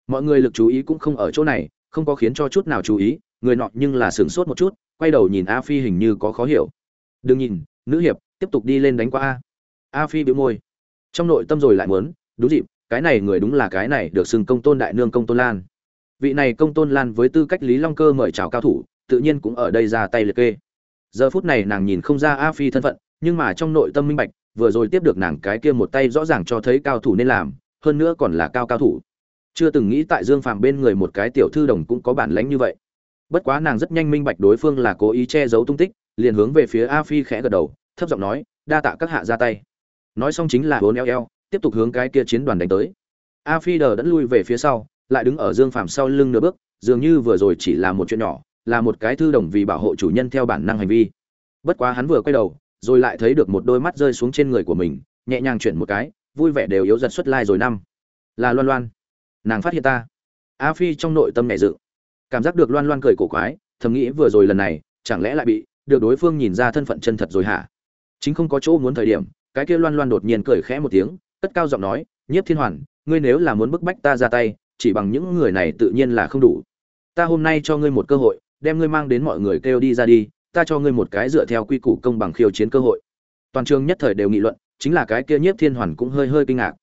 Mọi người lực chú ý cũng không ở chỗ này không có khiến cho chút nào chú ý, người nọ nhưng là sửng sốt một chút, quay đầu nhìn a phi hình như có khó hiểu. Đừng nhìn, nữ hiệp, tiếp tục đi lên đánh qua a. A phi bĩu môi. Trong nội tâm rồi lại muốn, đúng dịp, cái này người đúng là cái này, được xưng công tôn đại nương công tôn lan. Vị này công tôn lan với tư cách lý long cơ mời chào cao thủ, tự nhiên cũng ở đây ra tay liệt kê. Giờ phút này nàng nhìn không ra a phi thân phận, nhưng mà trong nội tâm minh bạch, vừa rồi tiếp được nàng cái kia một tay rõ ràng cho thấy cao thủ nên làm, hơn nữa còn là cao cao thủ chưa từng nghĩ tại dương phàm bên người một cái tiểu thư đồng cũng có bản lãnh như vậy. Bất quá nàng rất nhanh minh bạch đối phương là cố ý che giấu tung tích, liền hướng về phía a phi khẽ gật đầu, thấp giọng nói, đa tạ các hạ ra tay. Nói xong chính là hốn eo eo, tiếp tục hướng cái kia chiến đoàn đánh tới. A phi đờ đẫn lui về phía sau, lại đứng ở dương phàm sau lưng nửa bước, dường như vừa rồi chỉ là một chuyện nhỏ, là một cái thư đồng vì bảo hộ chủ nhân theo bản năng hành vi. Bất quá hắn vừa quay đầu, rồi lại thấy được một đôi mắt rơi xuống trên người của mình, nhẹ nhàng chuyển một cái, vui vẻ đều yếu giật xuất lai rồi năm. Là loan loan nàng phát hiện ta. A phi trong nội tâm nhẹ dự cảm giác được loan loan cười cổ quái, thầm nghĩ vừa rồi lần này, chẳng lẽ lại bị, được đối phương nhìn ra thân phận chân thật rồi hả? Chính không có chỗ muốn thời điểm, cái kia loan loan đột nhiên cười khẽ một tiếng, cất cao giọng nói, nhiếp thiên hoàn, ngươi nếu là muốn bức bách ta ra tay, chỉ bằng những người này tự nhiên là không đủ. Ta hôm nay cho ngươi một cơ hội, đem ngươi mang đến mọi người kêu đi ra đi, ta cho ngươi một cái dựa theo quy củ công bằng khiêu chiến cơ hội. Toàn trường nhất thời đều nghị luận, chính là cái kia nhiếp thiên hoàn cũng hơi hơi kinh ngạc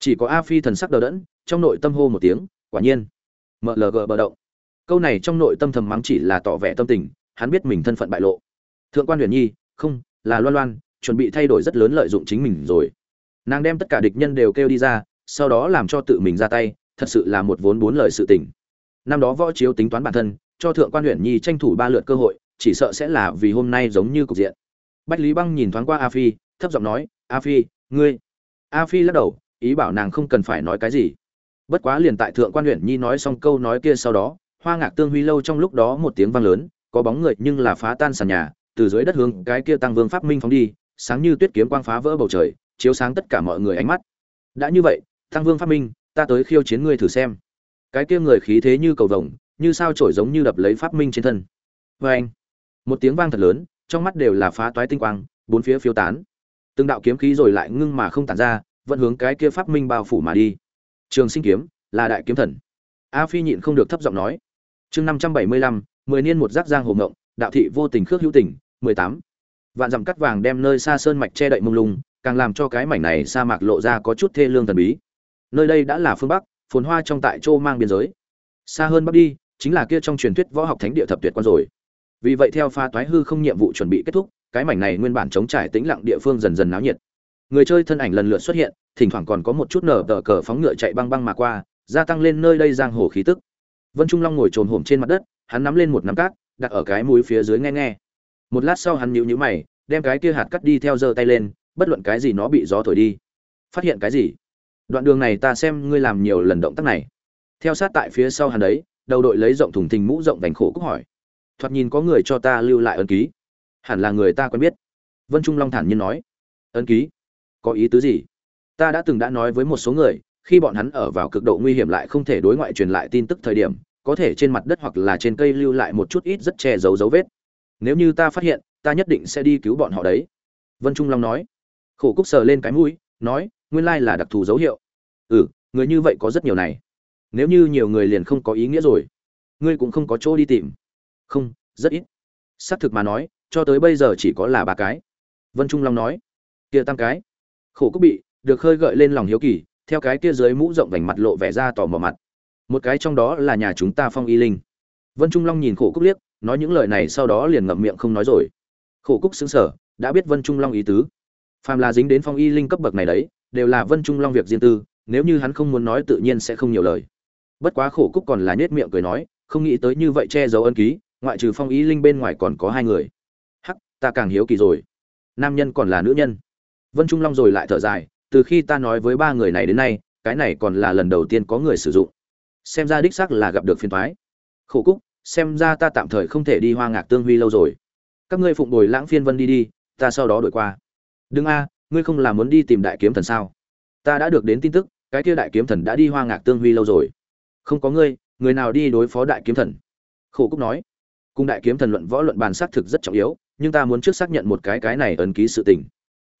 chỉ có a phi thần sắc đờ đẫn, trong nội tâm hô một tiếng, quả nhiên. Mlg bờ động. Câu này trong nội tâm thầm mắng chỉ là tỏ vẻ tâm tình, hắn biết mình thân phận bại lộ. Thượng quan huyền nhi, không, là loan loan, chuẩn bị thay đổi rất lớn lợi dụng chính mình rồi. Nàng đem tất cả địch nhân đều kêu đi ra, sau đó làm cho tự mình ra tay, thật sự là một vốn bốn lời sự tình. Năm đó võ chiếu tính toán bản thân, cho thượng quan huyền nhi tranh thủ ba lượt cơ hội, chỉ sợ sẽ là vì hôm nay giống như cục diện. Bách lý băng nhìn thoáng qua a phi, thấp giọng nói, a phi, ngươi. A phi lắc đầu ý bảo nàng không cần phải nói cái gì. Bất quá liền tại thượng quan huyện nhi nói xong câu nói kia sau đó, hoa ngạc tương huy lâu trong lúc đó một tiếng vang lớn, có bóng người nhưng là phá tan sàn nhà, từ dưới đất hướng cái kia tăng vương pháp minh phóng đi, sáng như tuyết kiếm quang phá vỡ bầu trời, chiếu sáng tất cả mọi người ánh mắt. Đã như vậy, tăng vương pháp minh, ta tới khiêu chiến ngươi thử xem. Cái kia người khí thế như cầu vồng, như sao trổi giống như đập lấy pháp minh trên thân. Vê anh, một tiếng vang thật lớn, trong mắt đều là phá toái tinh quang, bốn phía phiêu tán. Từng đạo kiếm khí rồi lại ngưng mà không tản ra vẫn hướng cái kia pháp minh bao phủ mà đi. Trường sinh kiếm, là đại kiếm thần. A phi nhịn không được thấp giọng nói. Chương năm trăm bảy mươi lăm, mười niên một giác giang hồ ngộng, đạo thị vô tình khước hữu tình, mười tám. Vạn dặm cắt vàng đem nơi xa sơn mạch che đậy mông lung, càng làm cho cái mảnh này sa mạc lộ ra có chút thê lương thần bí. Nơi đây đã là phương bắc, phồn hoa trong tại châu mang biên giới. Xa hơn bắc đi, chính là kia trong truyền thuyết võ học thánh địa thập tuyệt quan rồi. Vì vậy theo pha toái hư không nhiệm vụ chuẩn bị kết thúc, cái mảnh này nguyên bản chống trải tĩnh lặng địa phương dần dần náo nhiệt người chơi thân ảnh lần lượt xuất hiện, thỉnh thoảng còn có một chút nở tờ cờ phóng ngựa chạy băng băng mà qua, gia tăng lên nơi đây giang hồ khí tức. Vân trung long ngồi trồn hổm trên mặt đất, hắn nắm lên một nắm cát, đặt ở cái mũi phía dưới nghe nghe. Một lát sau hắn nhíu nhíu mày, đem cái kia hạt cắt đi theo giơ tay lên, bất luận cái gì nó bị gió thổi đi. Phát hiện cái gì? Đoạn đường này ta xem ngươi làm nhiều lần động tác này. Theo sát tại phía sau hắn đấy, đầu đội lấy rộng thùng thình mũ rộng vành khổ cúc hỏi. Thoạt nhìn có người cho ta lưu lại ấn ký. Hẳn là người ta quen biết. Vân trung long thản nhiên nói. Ấn ký? Có ý tứ gì? Ta đã từng đã nói với một số người, khi bọn hắn ở vào cực độ nguy hiểm lại không thể đối ngoại truyền lại tin tức thời điểm, có thể trên mặt đất hoặc là trên cây lưu lại một chút ít rất che giấu dấu vết. Nếu như ta phát hiện, ta nhất định sẽ đi cứu bọn họ đấy. Vân trung long nói. Khổ cúc sờ lên cái mũi, nói, nguyên lai là đặc thù dấu hiệu. Ừ người như vậy có rất nhiều này. Nếu như nhiều người liền không có ý nghĩa rồi, ngươi cũng không có chỗ đi tìm. Không, rất ít. Xác thực mà nói, cho tới bây giờ chỉ có là ba cái. Vân trung long nói. Kia tam cái khổ cúc bị, được khơi gợi lên lòng hiếu kỳ, theo cái kia dưới mũ rộng vành mặt lộ vẻ ra tò mò mặt. Một cái trong đó là nhà chúng ta phong y linh. Vân trung long nhìn khổ cúc liếc, nói những lời này sau đó liền ngậm miệng không nói rồi. Khổ cúc xứng sở đã biết vân trung long ý tứ. Phàm là dính đến phong y linh cấp bậc này đấy, đều là vân trung long việc riêng tư, nếu như hắn không muốn nói tự nhiên sẽ không nhiều lời. Bất quá khổ cúc còn là nhết miệng cười nói, không nghĩ tới như vậy che giấu ân ký, ngoại trừ phong y linh bên ngoài còn có hai người. Hắc, ta càng hiếu kỳ rồi. Nam nhân còn là nữ nhân vân trung long rồi lại thở dài, từ khi ta nói với ba người này đến nay, cái này còn là lần đầu tiên có người sử dụng. Xem ra đích xác là gặp được phiền toái. khổ cúc, xem ra ta tạm thời không thể đi hoa ngạc tương huy lâu rồi. Các ngươi phụng bồi lãng phiên vân đi đi, ta sau đó đổi qua. Đừng a, ngươi không là muốn đi tìm đại kiếm thần sao? Ta đã được đến tin tức, cái kia đại kiếm thần đã đi hoa ngạc tương huy lâu rồi. Không có ngươi, người nào đi đối phó đại kiếm thần? Khổ cúc nói. Cùng đại kiếm thần luận võ luận bàn xác thực rất trọng yếu, nhưng ta muốn trước xác nhận một cái cái này ấn ký sự tình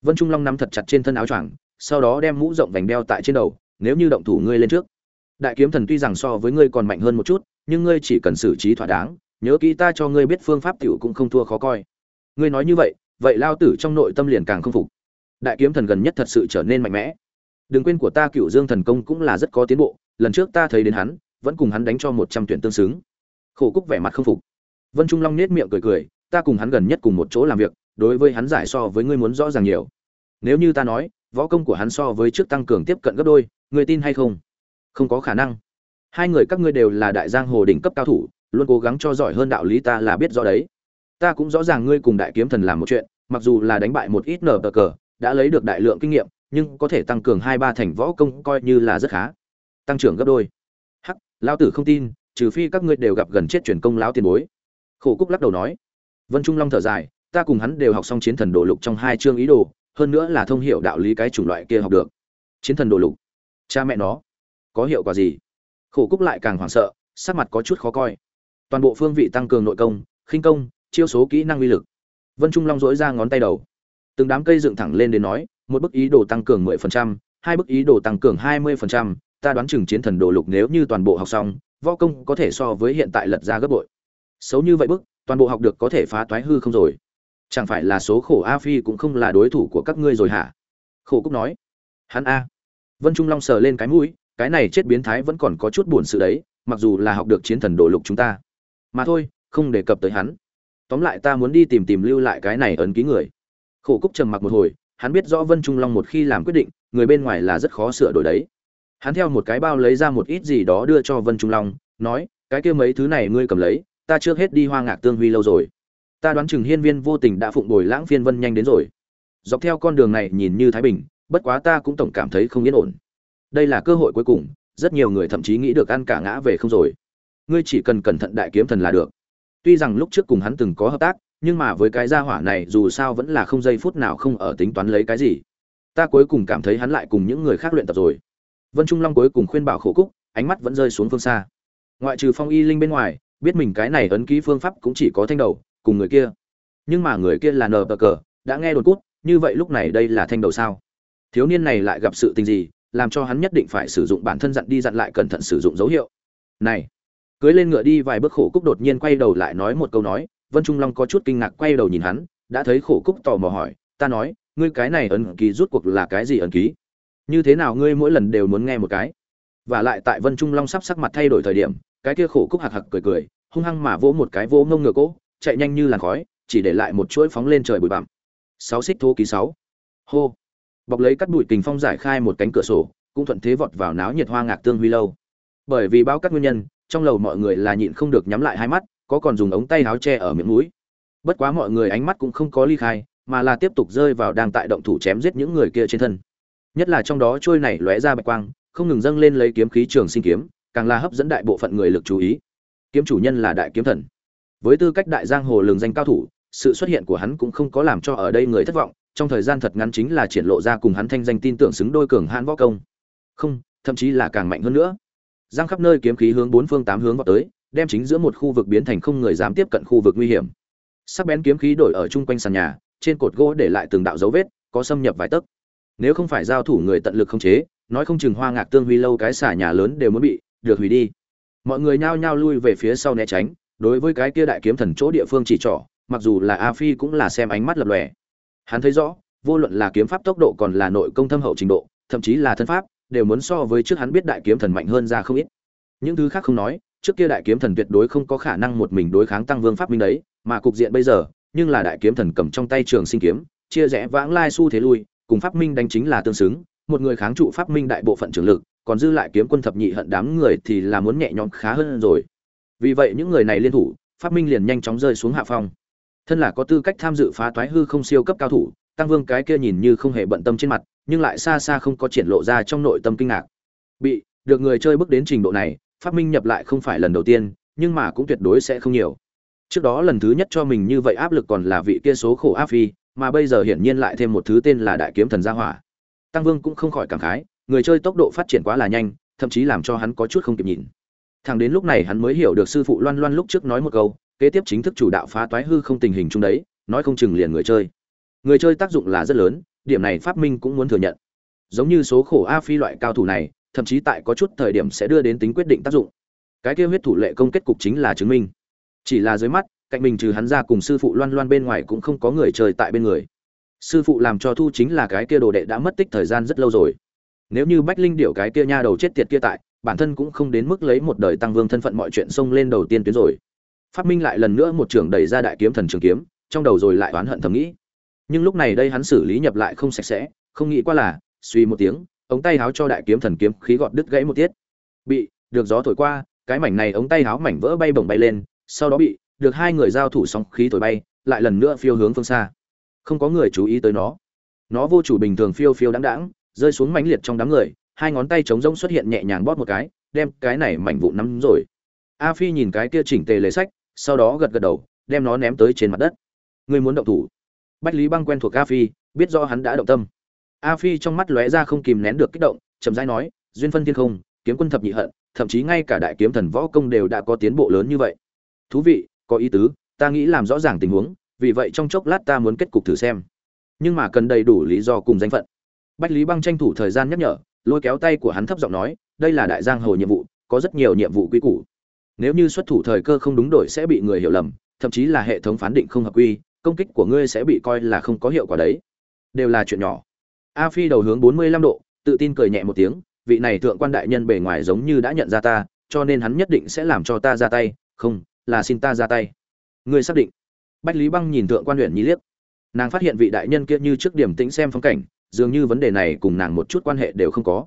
vân trung long nắm thật chặt trên thân áo choàng, sau đó đem mũ rộng vành đeo tại trên đầu, nếu như động thủ ngươi lên trước. Đại kiếm thần tuy rằng so với ngươi còn mạnh hơn một chút, nhưng ngươi chỉ cần xử trí thỏa đáng, nhớ kỹ ta cho ngươi biết phương pháp tiểu cũng không thua khó coi. Ngươi nói như vậy vậy lao tử trong nội tâm liền càng không phục. Đại kiếm thần gần nhất thật sự trở nên mạnh mẽ. Đừng quên của ta cựu dương thần công cũng là rất có tiến bộ, lần trước ta thấy đến hắn, vẫn cùng hắn đánh cho một trăm tuyển tương xứng. Khổ cúc vẻ mặt không phục. Vân trung long nết miệng cười cười, ta cùng hắn gần nhất cùng một chỗ làm việc đối với hắn giải so với ngươi muốn rõ ràng nhiều. Nếu như ta nói, võ công của hắn so với trước tăng cường tiếp cận gấp đôi, ngươi tin hay không? Không có khả năng. Hai người các ngươi đều là đại giang hồ đỉnh cấp cao thủ, luôn cố gắng cho giỏi hơn đạo lý ta là biết rõ đấy. Ta cũng rõ ràng ngươi cùng đại kiếm thần làm một chuyện, mặc dù là đánh bại một ít nở tờ cờ, đã lấy được đại lượng kinh nghiệm, nhưng có thể tăng cường hai ba thành võ công coi như là rất khá. Tăng trưởng gấp đôi. Hắc lao tử không tin, trừ phi các ngươi đều gặp gần chết truyền công lão tiền bối. Khổ cúc lắc đầu nói. Vân trung long thở dài ta cùng hắn đều học xong chiến thần đồ lục trong hai chương ý đồ, hơn nữa là thông hiểu đạo lý cái chủng loại kia học được. Chiến thần đồ lục. Cha mẹ nó. Có hiệu quả gì? Khổ cúc lại càng hoảng sợ, sắc mặt có chút khó coi. Toàn bộ phương vị tăng cường nội công, khinh công, chiêu số kỹ năng uy lực. Vân trung long dỗi ra ngón tay đầu. Từng đám cây dựng thẳng lên đến nói, một bức ý đồ tăng cường mười phần trăm, hai bức ý đồ tăng cường hai mươi phần trăm, ta đoán chừng chiến thần đồ lục nếu như toàn bộ học xong, võ công có thể so với hiện tại lật ra gấp bội. Xấu như vậy bức, toàn bộ học được có thể phá toái hư không rồi chẳng phải là số khổ a phi cũng không là đối thủ của các ngươi rồi hả? Khổ cúc nói. Hắn a. Vân trung long sờ lên cái mũi, cái này chết biến thái vẫn còn có chút buồn sự đấy, mặc dù là học được chiến thần đồ lục chúng ta. Mà thôi, không đề cập tới hắn. Tóm lại ta muốn đi tìm tìm lưu lại cái này ấn ký người. Khổ cúc trầm mặc một hồi, hắn biết rõ vân trung long một khi làm quyết định, người bên ngoài là rất khó sửa đổi đấy. Hắn theo một cái bao lấy ra một ít gì đó đưa cho vân trung long, nói, cái kia mấy thứ này ngươi cầm lấy, ta trước hết đi hoa ngạc tương huy lâu rồi ta đoán chừng hiên viên vô tình đã phụng bồi lãng phiên vân nhanh đến rồi. Dọc theo con đường này nhìn như thái bình, bất quá ta cũng tổng cảm thấy không yên ổn. Đây là cơ hội cuối cùng, rất nhiều người thậm chí nghĩ được ăn cả ngã về không rồi. Ngươi chỉ cần cẩn thận đại kiếm thần là được. Tuy rằng lúc trước cùng hắn từng có hợp tác, nhưng mà với cái gia hỏa này dù sao vẫn là không giây phút nào không ở tính toán lấy cái gì. Ta cuối cùng cảm thấy hắn lại cùng những người khác luyện tập rồi. Vân trung long cuối cùng khuyên bảo khổ cúc, ánh mắt vẫn rơi xuống phương xa. Ngoại trừ phong y linh bên ngoài, biết mình cái này ấn ký phương pháp cũng chỉ có thanh đầu cùng người kia. Nhưng mà người kia là nờ bờ cờ, đã nghe đồn cút, như vậy lúc này đây là thanh đầu sao? Thiếu niên này lại gặp sự tình gì, làm cho hắn nhất định phải sử dụng bản thân dặn đi dặn lại cẩn thận sử dụng dấu hiệu. Này! Cưới lên ngựa đi vài bước khổ cúc đột nhiên quay đầu lại nói một câu nói, vân trung long có chút kinh ngạc quay đầu nhìn hắn, đã thấy khổ cúc tò mò hỏi, ta nói, ngươi cái này ấn ký rút cuộc là cái gì ấn ký? Như thế nào ngươi mỗi lần đều muốn nghe một cái? Và lại tại vân trung long sắp sắc mặt thay đổi thời điểm, cái kia khổ cúc hạc hạc cười cười, hung hăng mà vỗ một cái vỗ ngông ngựa cỗ chạy nhanh như làn khói, chỉ để lại một chuỗi phóng lên trời bụi bặm. Sáu xích thô ký sáu. Hô. Bọc lấy cắt bụi kình phong giải khai một cánh cửa sổ, cũng thuận thế vọt vào náo nhiệt hoa ngạc tương huy lâu. Bởi vì bao các nguyên nhân, trong lầu mọi người là nhịn không được nhắm lại hai mắt, có còn dùng ống tay áo che ở miệng mũi. Bất quá mọi người ánh mắt cũng không có ly khai, mà là tiếp tục rơi vào đang tại động thủ chém giết những người kia trên thân. Nhất là trong đó trôi này lóe ra bạch quang, không ngừng dâng lên lấy kiếm khí trường sinh kiếm, càng là hấp dẫn đại bộ phận người lực chú ý. Kiếm chủ nhân là đại kiếm thần với tư cách đại giang hồ lường danh cao thủ, sự xuất hiện của hắn cũng không có làm cho ở đây người thất vọng, trong thời gian thật ngắn chính là triển lộ ra cùng hắn thanh danh tin tưởng xứng đôi cường hãn võ công. Không, thậm chí là càng mạnh hơn nữa. Giang khắp nơi kiếm khí hướng bốn phương tám hướng vào tới, đem chính giữa một khu vực biến thành không người dám tiếp cận khu vực nguy hiểm. Sắc bén kiếm khí đổi ở chung quanh sàn nhà, trên cột gỗ để lại từng đạo dấu vết, có xâm nhập vài tấc. Nếu không phải giao thủ người tận lực không chế, nói không chừng hoa ngạc tương huy lâu cái xà nhà lớn đều muốn bị được hủy đi. Mọi người nhao nhao lui về phía sau né tránh đối với cái kia đại kiếm thần chỗ địa phương chỉ trỏ, mặc dù là a phi cũng là xem ánh mắt lập lòe. Hắn thấy rõ, vô luận là kiếm pháp tốc độ còn là nội công thâm hậu trình độ, thậm chí là thân pháp, đều muốn so với trước hắn biết đại kiếm thần mạnh hơn ra không ít. Những thứ khác không nói, trước kia đại kiếm thần tuyệt đối không có khả năng một mình đối kháng tăng vương pháp minh đấy, mà cục diện bây giờ, nhưng là đại kiếm thần cầm trong tay trường sinh kiếm, chia rẽ vãng lai xu thế lui, cùng pháp minh đánh chính là tương xứng, một người kháng trụ pháp minh đại bộ phận trường lực, còn dư lại kiếm quân thập nhị hận đám người thì là muốn nhẹ nhõm khá hơn rồi vì vậy những người này liên thủ phát minh liền nhanh chóng rơi xuống hạ phong. Thân là có tư cách tham dự phá toái hư không siêu cấp cao thủ, tăng vương cái kia nhìn như không hề bận tâm trên mặt, nhưng lại xa xa không có triển lộ ra trong nội tâm kinh ngạc. Bị, được người chơi bước đến trình độ này phát minh nhập lại không phải lần đầu tiên, nhưng mà cũng tuyệt đối sẽ không nhiều. Trước đó lần thứ nhất cho mình như vậy áp lực còn là vị kia số khổ áp phi, mà bây giờ hiển nhiên lại thêm một thứ tên là đại kiếm thần gia hỏa. Tăng vương cũng không khỏi cảm khái, người chơi tốc độ phát triển quá là nhanh, thậm chí làm cho hắn có chút không kịp nhìn thằng đến lúc này hắn mới hiểu được sư phụ loan loan lúc trước nói một câu, kế tiếp chính thức chủ đạo phá toái hư không tình hình chung đấy, nói không chừng liền người chơi. Người chơi tác dụng là rất lớn, điểm này phát minh cũng muốn thừa nhận. Giống như số khổ a phi loại cao thủ này, thậm chí tại có chút thời điểm sẽ đưa đến tính quyết định tác dụng. Cái kia huyết thủ lệ công kết cục chính là chứng minh. Chỉ là dưới mắt, cạnh mình trừ hắn ra cùng sư phụ loan loan bên ngoài cũng không có người chơi tại bên người. Sư phụ làm cho thu chính là cái kia đồ đệ đã mất tích thời gian rất lâu rồi. Nếu như bách linh điệu cái kia nha đầu chết tiệt kia tại bản thân cũng không đến mức lấy một đời tăng vương thân phận mọi chuyện xông lên đầu tiên tuyến rồi. Phát minh lại lần nữa một trường đẩy ra đại kiếm thần trường kiếm, trong đầu rồi lại oán hận thầm nghĩ. Nhưng lúc này đây hắn xử lý nhập lại không sạch sẽ, không nghĩ qua là, suy một tiếng, ống tay háo cho đại kiếm thần kiếm khí gọt đứt gãy một tiết. Bị, được gió thổi qua, cái mảnh này ống tay háo mảnh vỡ bay bổng bay lên, sau đó bị, được hai người giao thủ sóng khí thổi bay, lại lần nữa phiêu hướng phương xa. Không có người chú ý tới nó. Nó vô chủ bình thường phiêu phiêu đáng đáng rơi xuống mãnh liệt trong đám người hai ngón tay trống rỗng xuất hiện nhẹ nhàng bóp một cái, đem cái này mảnh vụn nắm rồi. A phi nhìn cái kia chỉnh tề lấy sách, sau đó gật gật đầu, đem nó ném tới trên mặt đất. Ngươi muốn động thủ. Bách lý băng quen thuộc a phi, biết rõ hắn đã động tâm. A phi trong mắt lóe ra không kìm nén được kích động, chậm rãi nói, duyên phân thiên không, kiếm quân thập nhị hận, thậm chí ngay cả đại kiếm thần võ công đều đã có tiến bộ lớn như vậy. Thú vị, có ý tứ, ta nghĩ làm rõ ràng tình huống, vì vậy trong chốc lát ta muốn kết cục thử xem. Nhưng mà cần đầy đủ lý do cùng danh phận. Bách lý băng tranh thủ thời gian nhắc nhở lôi kéo tay của hắn thấp giọng nói, đây là đại giang hồ nhiệm vụ, có rất nhiều nhiệm vụ quy củ. Nếu như xuất thủ thời cơ không đúng đổi sẽ bị người hiểu lầm, thậm chí là hệ thống phán định không hợp quy, công kích của ngươi sẽ bị coi là không có hiệu quả đấy. Đều là chuyện nhỏ. A phi đầu hướng bốn mươi lăm độ, tự tin cười nhẹ một tiếng, vị này thượng quan đại nhân bề ngoài giống như đã nhận ra ta, cho nên hắn nhất định sẽ làm cho ta ra tay, không, là xin ta ra tay. Ngươi xác định. Bách lý băng nhìn thượng quan huyện nhi liếc. Nàng phát hiện vị đại nhân kia như trước điểm tĩnh xem phong cảnh dường như vấn đề này cùng nàng một chút quan hệ đều không có.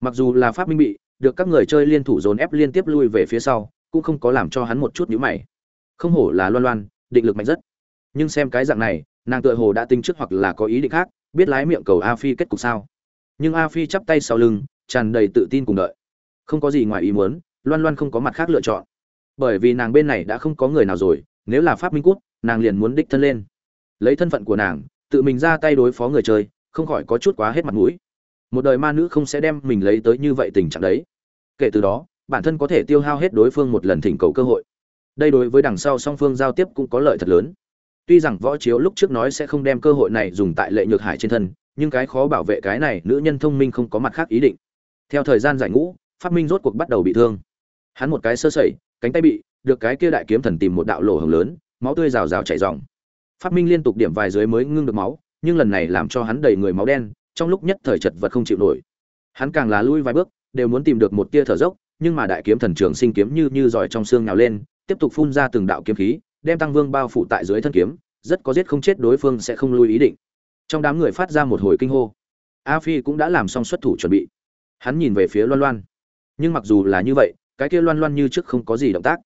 Mặc dù là pháp minh bị, được các người chơi liên thủ dồn ép liên tiếp lui về phía sau, cũng không có làm cho hắn một chút nhữ mày. Không hổ là loan loan, định lực mạnh rất. Nhưng xem cái dạng này, nàng tựa hồ đã tính trước hoặc là có ý định khác, biết lái miệng cầu a phi kết cục sao. Nhưng a phi chắp tay sau lưng, tràn đầy tự tin cùng đợi. Không có gì ngoài ý muốn, loan loan không có mặt khác lựa chọn. Bởi vì nàng bên này đã không có người nào rồi, nếu là pháp minh cút nàng liền muốn đích thân lên. Lấy thân phận của nàng, tự mình ra tay đối phó người chơi không khỏi có chút quá hết mặt mũi. Một đời ma nữ không sẽ đem mình lấy tới như vậy tình trạng đấy. Kể từ đó, bản thân có thể tiêu hao hết đối phương một lần thỉnh cầu cơ hội. Đây đối với đằng sau song phương giao tiếp cũng có lợi thật lớn. Tuy rằng võ chiếu lúc trước nói sẽ không đem cơ hội này dùng tại lệ nhược hải trên thân, nhưng cái khó bảo vệ cái này nữ nhân thông minh không có mặt khác ý định. Theo thời gian giải ngũ, phát minh rốt cuộc bắt đầu bị thương. Hắn một cái sơ sẩy, cánh tay bị, được cái kia đại kiếm thần tìm một đạo lỗ hồng lớn, máu tươi rào rào chảy ròng. Phát minh liên tục điểm vài dưới mới ngưng được máu nhưng lần này làm cho hắn đầy người máu đen, trong lúc nhất thời chật vật không chịu nổi. Hắn càng là lui vài bước, đều muốn tìm được một tia thở dốc, nhưng mà đại kiếm thần trường sinh kiếm như như giỏi trong xương nhào lên, tiếp tục phun ra từng đạo kiếm khí, đem tăng vương bao phủ tại dưới thân kiếm, rất có giết không chết đối phương sẽ không lui ý định. Trong đám người phát ra một hồi kinh hô. A phi cũng đã làm xong xuất thủ chuẩn bị. Hắn nhìn về phía loan loan. Nhưng mặc dù là như vậy, cái kia loan loan như trước không có gì động tác.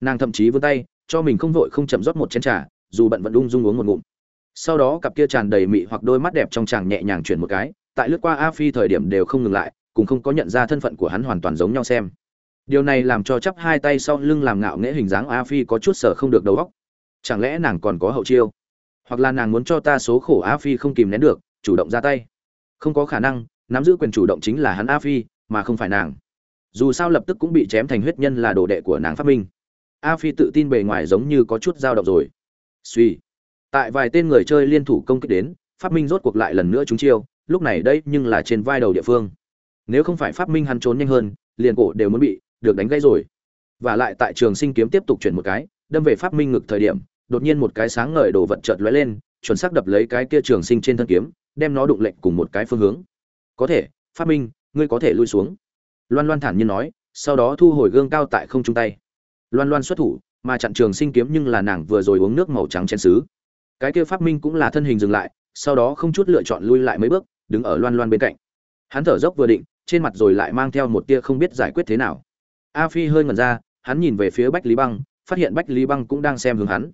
Nàng thậm chí vươn tay, cho mình không vội không chậm rót một chén trà, dù bận vẫn ung dung uống một ngụm sau đó cặp kia tràn đầy mị hoặc đôi mắt đẹp trong chàng nhẹ nhàng chuyển một cái, tại lướt qua a phi thời điểm đều không ngừng lại, cùng không có nhận ra thân phận của hắn hoàn toàn giống nhau xem. Điều này làm cho chắp hai tay sau lưng làm ngạo nghễ hình dáng a phi có chút sở không được đầu óc. Chẳng lẽ nàng còn có hậu chiêu? Hoặc là nàng muốn cho ta số khổ a phi không kìm nén được, chủ động ra tay? Không có khả năng, nắm giữ quyền chủ động chính là hắn a phi, mà không phải nàng. Dù sao lập tức cũng bị chém thành huyết nhân là đồ đệ của nàng phát minh. A phi tự tin bề ngoài giống như có chút dao động rồi. Suy tại vài tên người chơi liên thủ công kích đến phát minh rốt cuộc lại lần nữa chúng chiêu, lúc này đây nhưng là trên vai đầu địa phương. Nếu không phải phát minh hắn trốn nhanh hơn, liền cổ đều muốn bị được đánh gãy rồi. Và lại tại trường sinh kiếm tiếp tục chuyển một cái, đâm về phát minh ngực thời điểm, đột nhiên một cái sáng ngời đồ vật chợt lóe lên, chuẩn xác đập lấy cái kia trường sinh trên thân kiếm, đem nó đụng lệnh cùng một cái phương hướng. Có thể phát minh, ngươi có thể lui xuống. Loan loan thản nhiên nói, sau đó thu hồi gương cao tại không trung tay. Loan loan xuất thủ, mà chặn trường sinh kiếm nhưng là nàng vừa rồi uống nước màu trắng chén xứ cái kia phát minh cũng là thân hình dừng lại, sau đó không chút lựa chọn lui lại mấy bước, đứng ở loan loan bên cạnh. Hắn thở dốc vừa định, trên mặt rồi lại mang theo một tia không biết giải quyết thế nào. A phi hơi ngẩn ra, hắn nhìn về phía bách lý băng, phát hiện bách lý băng cũng đang xem hướng hắn.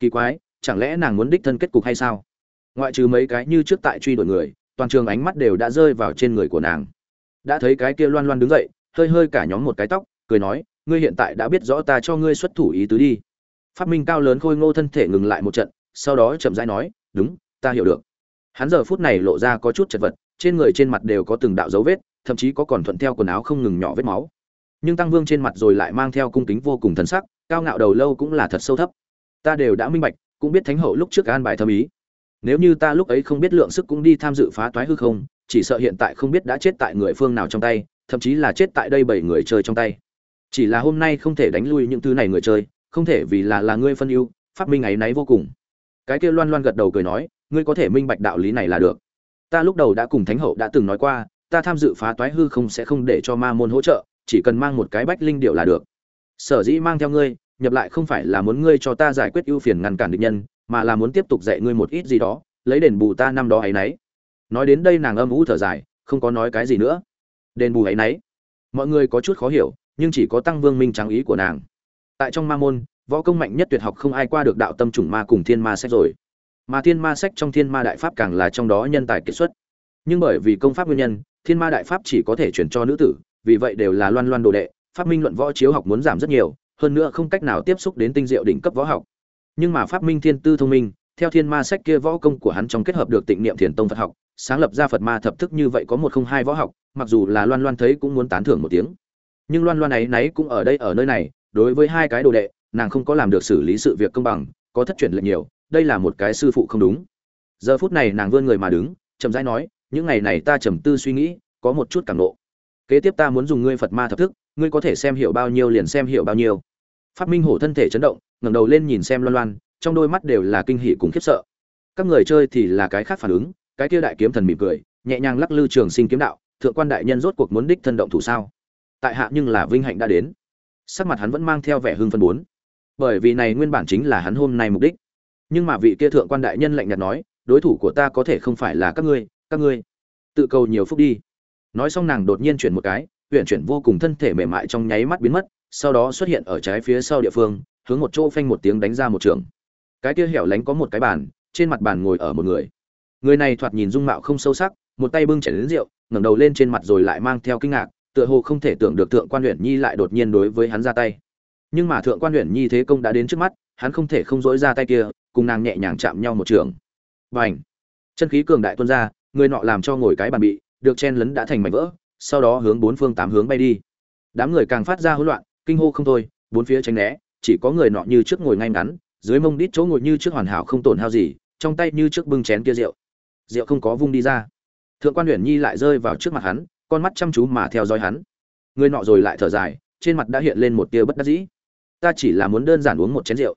Kỳ quái, chẳng lẽ nàng muốn đích thân kết cục hay sao? Ngoại trừ mấy cái như trước tại truy đuổi người, toàn trường ánh mắt đều đã rơi vào trên người của nàng. Đã thấy cái kia loan loan đứng dậy, hơi hơi cả nhóm một cái tóc, cười nói, ngươi hiện tại đã biết rõ ta cho ngươi xuất thủ ý tứ đi. Phát minh cao lớn khôi ngô thân thể ngừng lại một trận sau đó chậm rãi nói, đúng, ta hiểu được. Hắn giờ phút này lộ ra có chút chật vật, trên người trên mặt đều có từng đạo dấu vết, thậm chí có còn thuận theo quần áo không ngừng nhỏ vết máu. Nhưng tăng vương trên mặt rồi lại mang theo cung kính vô cùng thần sắc, cao ngạo đầu lâu cũng là thật sâu thấp. Ta đều đã minh bạch, cũng biết thánh hậu lúc trước an bài thâm ý. Nếu như ta lúc ấy không biết lượng sức cũng đi tham dự phá toái hư không, chỉ sợ hiện tại không biết đã chết tại người phương nào trong tay, thậm chí là chết tại đây bảy người chơi trong tay. Chỉ là hôm nay không thể đánh lui những thứ này người chơi, không thể vì là là ngươi phân ưu phát minh ấy náy vô cùng cái kia loan loan gật đầu cười nói, ngươi có thể minh bạch đạo lý này là được. Ta lúc đầu đã cùng thánh hậu đã từng nói qua, ta tham dự phá toái hư không sẽ không để cho ma môn hỗ trợ, chỉ cần mang một cái bách linh điệu là được. Sở dĩ mang theo ngươi, nhập lại không phải là muốn ngươi cho ta giải quyết ưu phiền ngăn cản địch nhân, mà là muốn tiếp tục dạy ngươi một ít gì đó, lấy đền bù ta năm đó ấy nấy. Nói đến đây nàng âm ú thở dài, không có nói cái gì nữa. Đền bù ấy nấy? Mọi người có chút khó hiểu, nhưng chỉ có tăng vương minh trắng ý của nàng. Tại trong ma môn võ công mạnh nhất tuyệt học không ai qua được đạo tâm trùng ma cùng thiên ma sách rồi. Mà thiên ma sách trong thiên ma đại pháp càng là trong đó nhân tài kiệt xuất. Nhưng bởi vì công pháp nguyên nhân, thiên ma đại pháp chỉ có thể chuyển cho nữ tử, vì vậy đều là loan loan đồ đệ, pháp minh luận võ chiếu học muốn giảm rất nhiều, hơn nữa không cách nào tiếp xúc đến tinh diệu đỉnh cấp võ học. Nhưng mà pháp minh thiên tư thông minh, theo thiên ma sách kia võ công của hắn trong kết hợp được tịnh niệm thiền tông phật học, sáng lập ra phật ma thập thức như vậy có một không hai võ học, mặc dù là loan loan thấy cũng muốn tán thưởng một tiếng. Nhưng loan loan ấy nấy cũng ở đây ở nơi này, đối với hai cái đồ đệ nàng không có làm được xử lý sự việc công bằng, có thất truyền lệch nhiều, đây là một cái sư phụ không đúng. Giờ phút này nàng vươn người mà đứng, chậm rãi nói, những ngày này ta trầm tư suy nghĩ, có một chút cảm nộ. Kế tiếp ta muốn dùng ngươi phật ma thập thức, ngươi có thể xem hiểu bao nhiêu liền xem hiểu bao nhiêu. Phát minh hổ thân thể chấn động, ngẩng đầu lên nhìn xem loan loan, trong đôi mắt đều là kinh hỉ cùng khiếp sợ. Các người chơi thì là cái khác phản ứng, cái kia đại kiếm thần mỉm cười, nhẹ nhàng lắc lư trường sinh kiếm đạo, thượng quan đại nhân rốt cuộc muốn đích thân động thủ sao? Tại hạ nhưng là vinh hạnh đã đến. Sắc mặt hắn vẫn mang theo vẻ hưng phân bốn bởi vì này nguyên bản chính là hắn hôm nay mục đích. Nhưng mà vị kia thượng quan đại nhân lạnh nhạt nói, đối thủ của ta có thể không phải là các ngươi các ngươi. Tự cầu nhiều phúc đi. Nói xong nàng đột nhiên chuyển một cái huyện chuyển vô cùng thân thể mềm mại trong nháy mắt biến mất, sau đó xuất hiện ở trái phía sau địa phương, hướng một chỗ phanh một tiếng đánh ra một trường. Cái kia hẻo lánh có một cái bàn, trên mặt bàn ngồi ở một người. Người này thoạt nhìn dung mạo không sâu sắc, một tay bưng chảy đến rượu, ngẩng đầu lên trên mặt rồi lại mang theo kinh ngạc, tựa hồ không thể tưởng được thượng quan huyện nhi lại đột nhiên đối với hắn ra tay nhưng mà thượng quan huyện nhi thế công đã đến trước mắt, hắn không thể không dối ra tay kia, cùng nàng nhẹ nhàng chạm nhau một trường. Và ảnh chân khí cường đại tuôn ra, người nọ làm cho ngồi cái bàn bị, được chen lấn đã thành mảnh vỡ, sau đó hướng bốn phương tám hướng bay đi. Đám người càng phát ra hỗn loạn, kinh hô không thôi, bốn phía tránh né, chỉ có người nọ như trước ngồi ngay ngắn, dưới mông đít chỗ ngồi như trước hoàn hảo không tổn hao gì, trong tay như trước bưng chén kia rượu. Rượu không có vung đi ra. Thượng quan huyện nhi lại rơi vào trước mặt hắn, con mắt chăm chú mà theo dõi hắn. Người nọ rồi lại thở dài, trên mặt đã hiện lên một tia bất đắc dĩ ta chỉ là muốn đơn giản uống một chén rượu.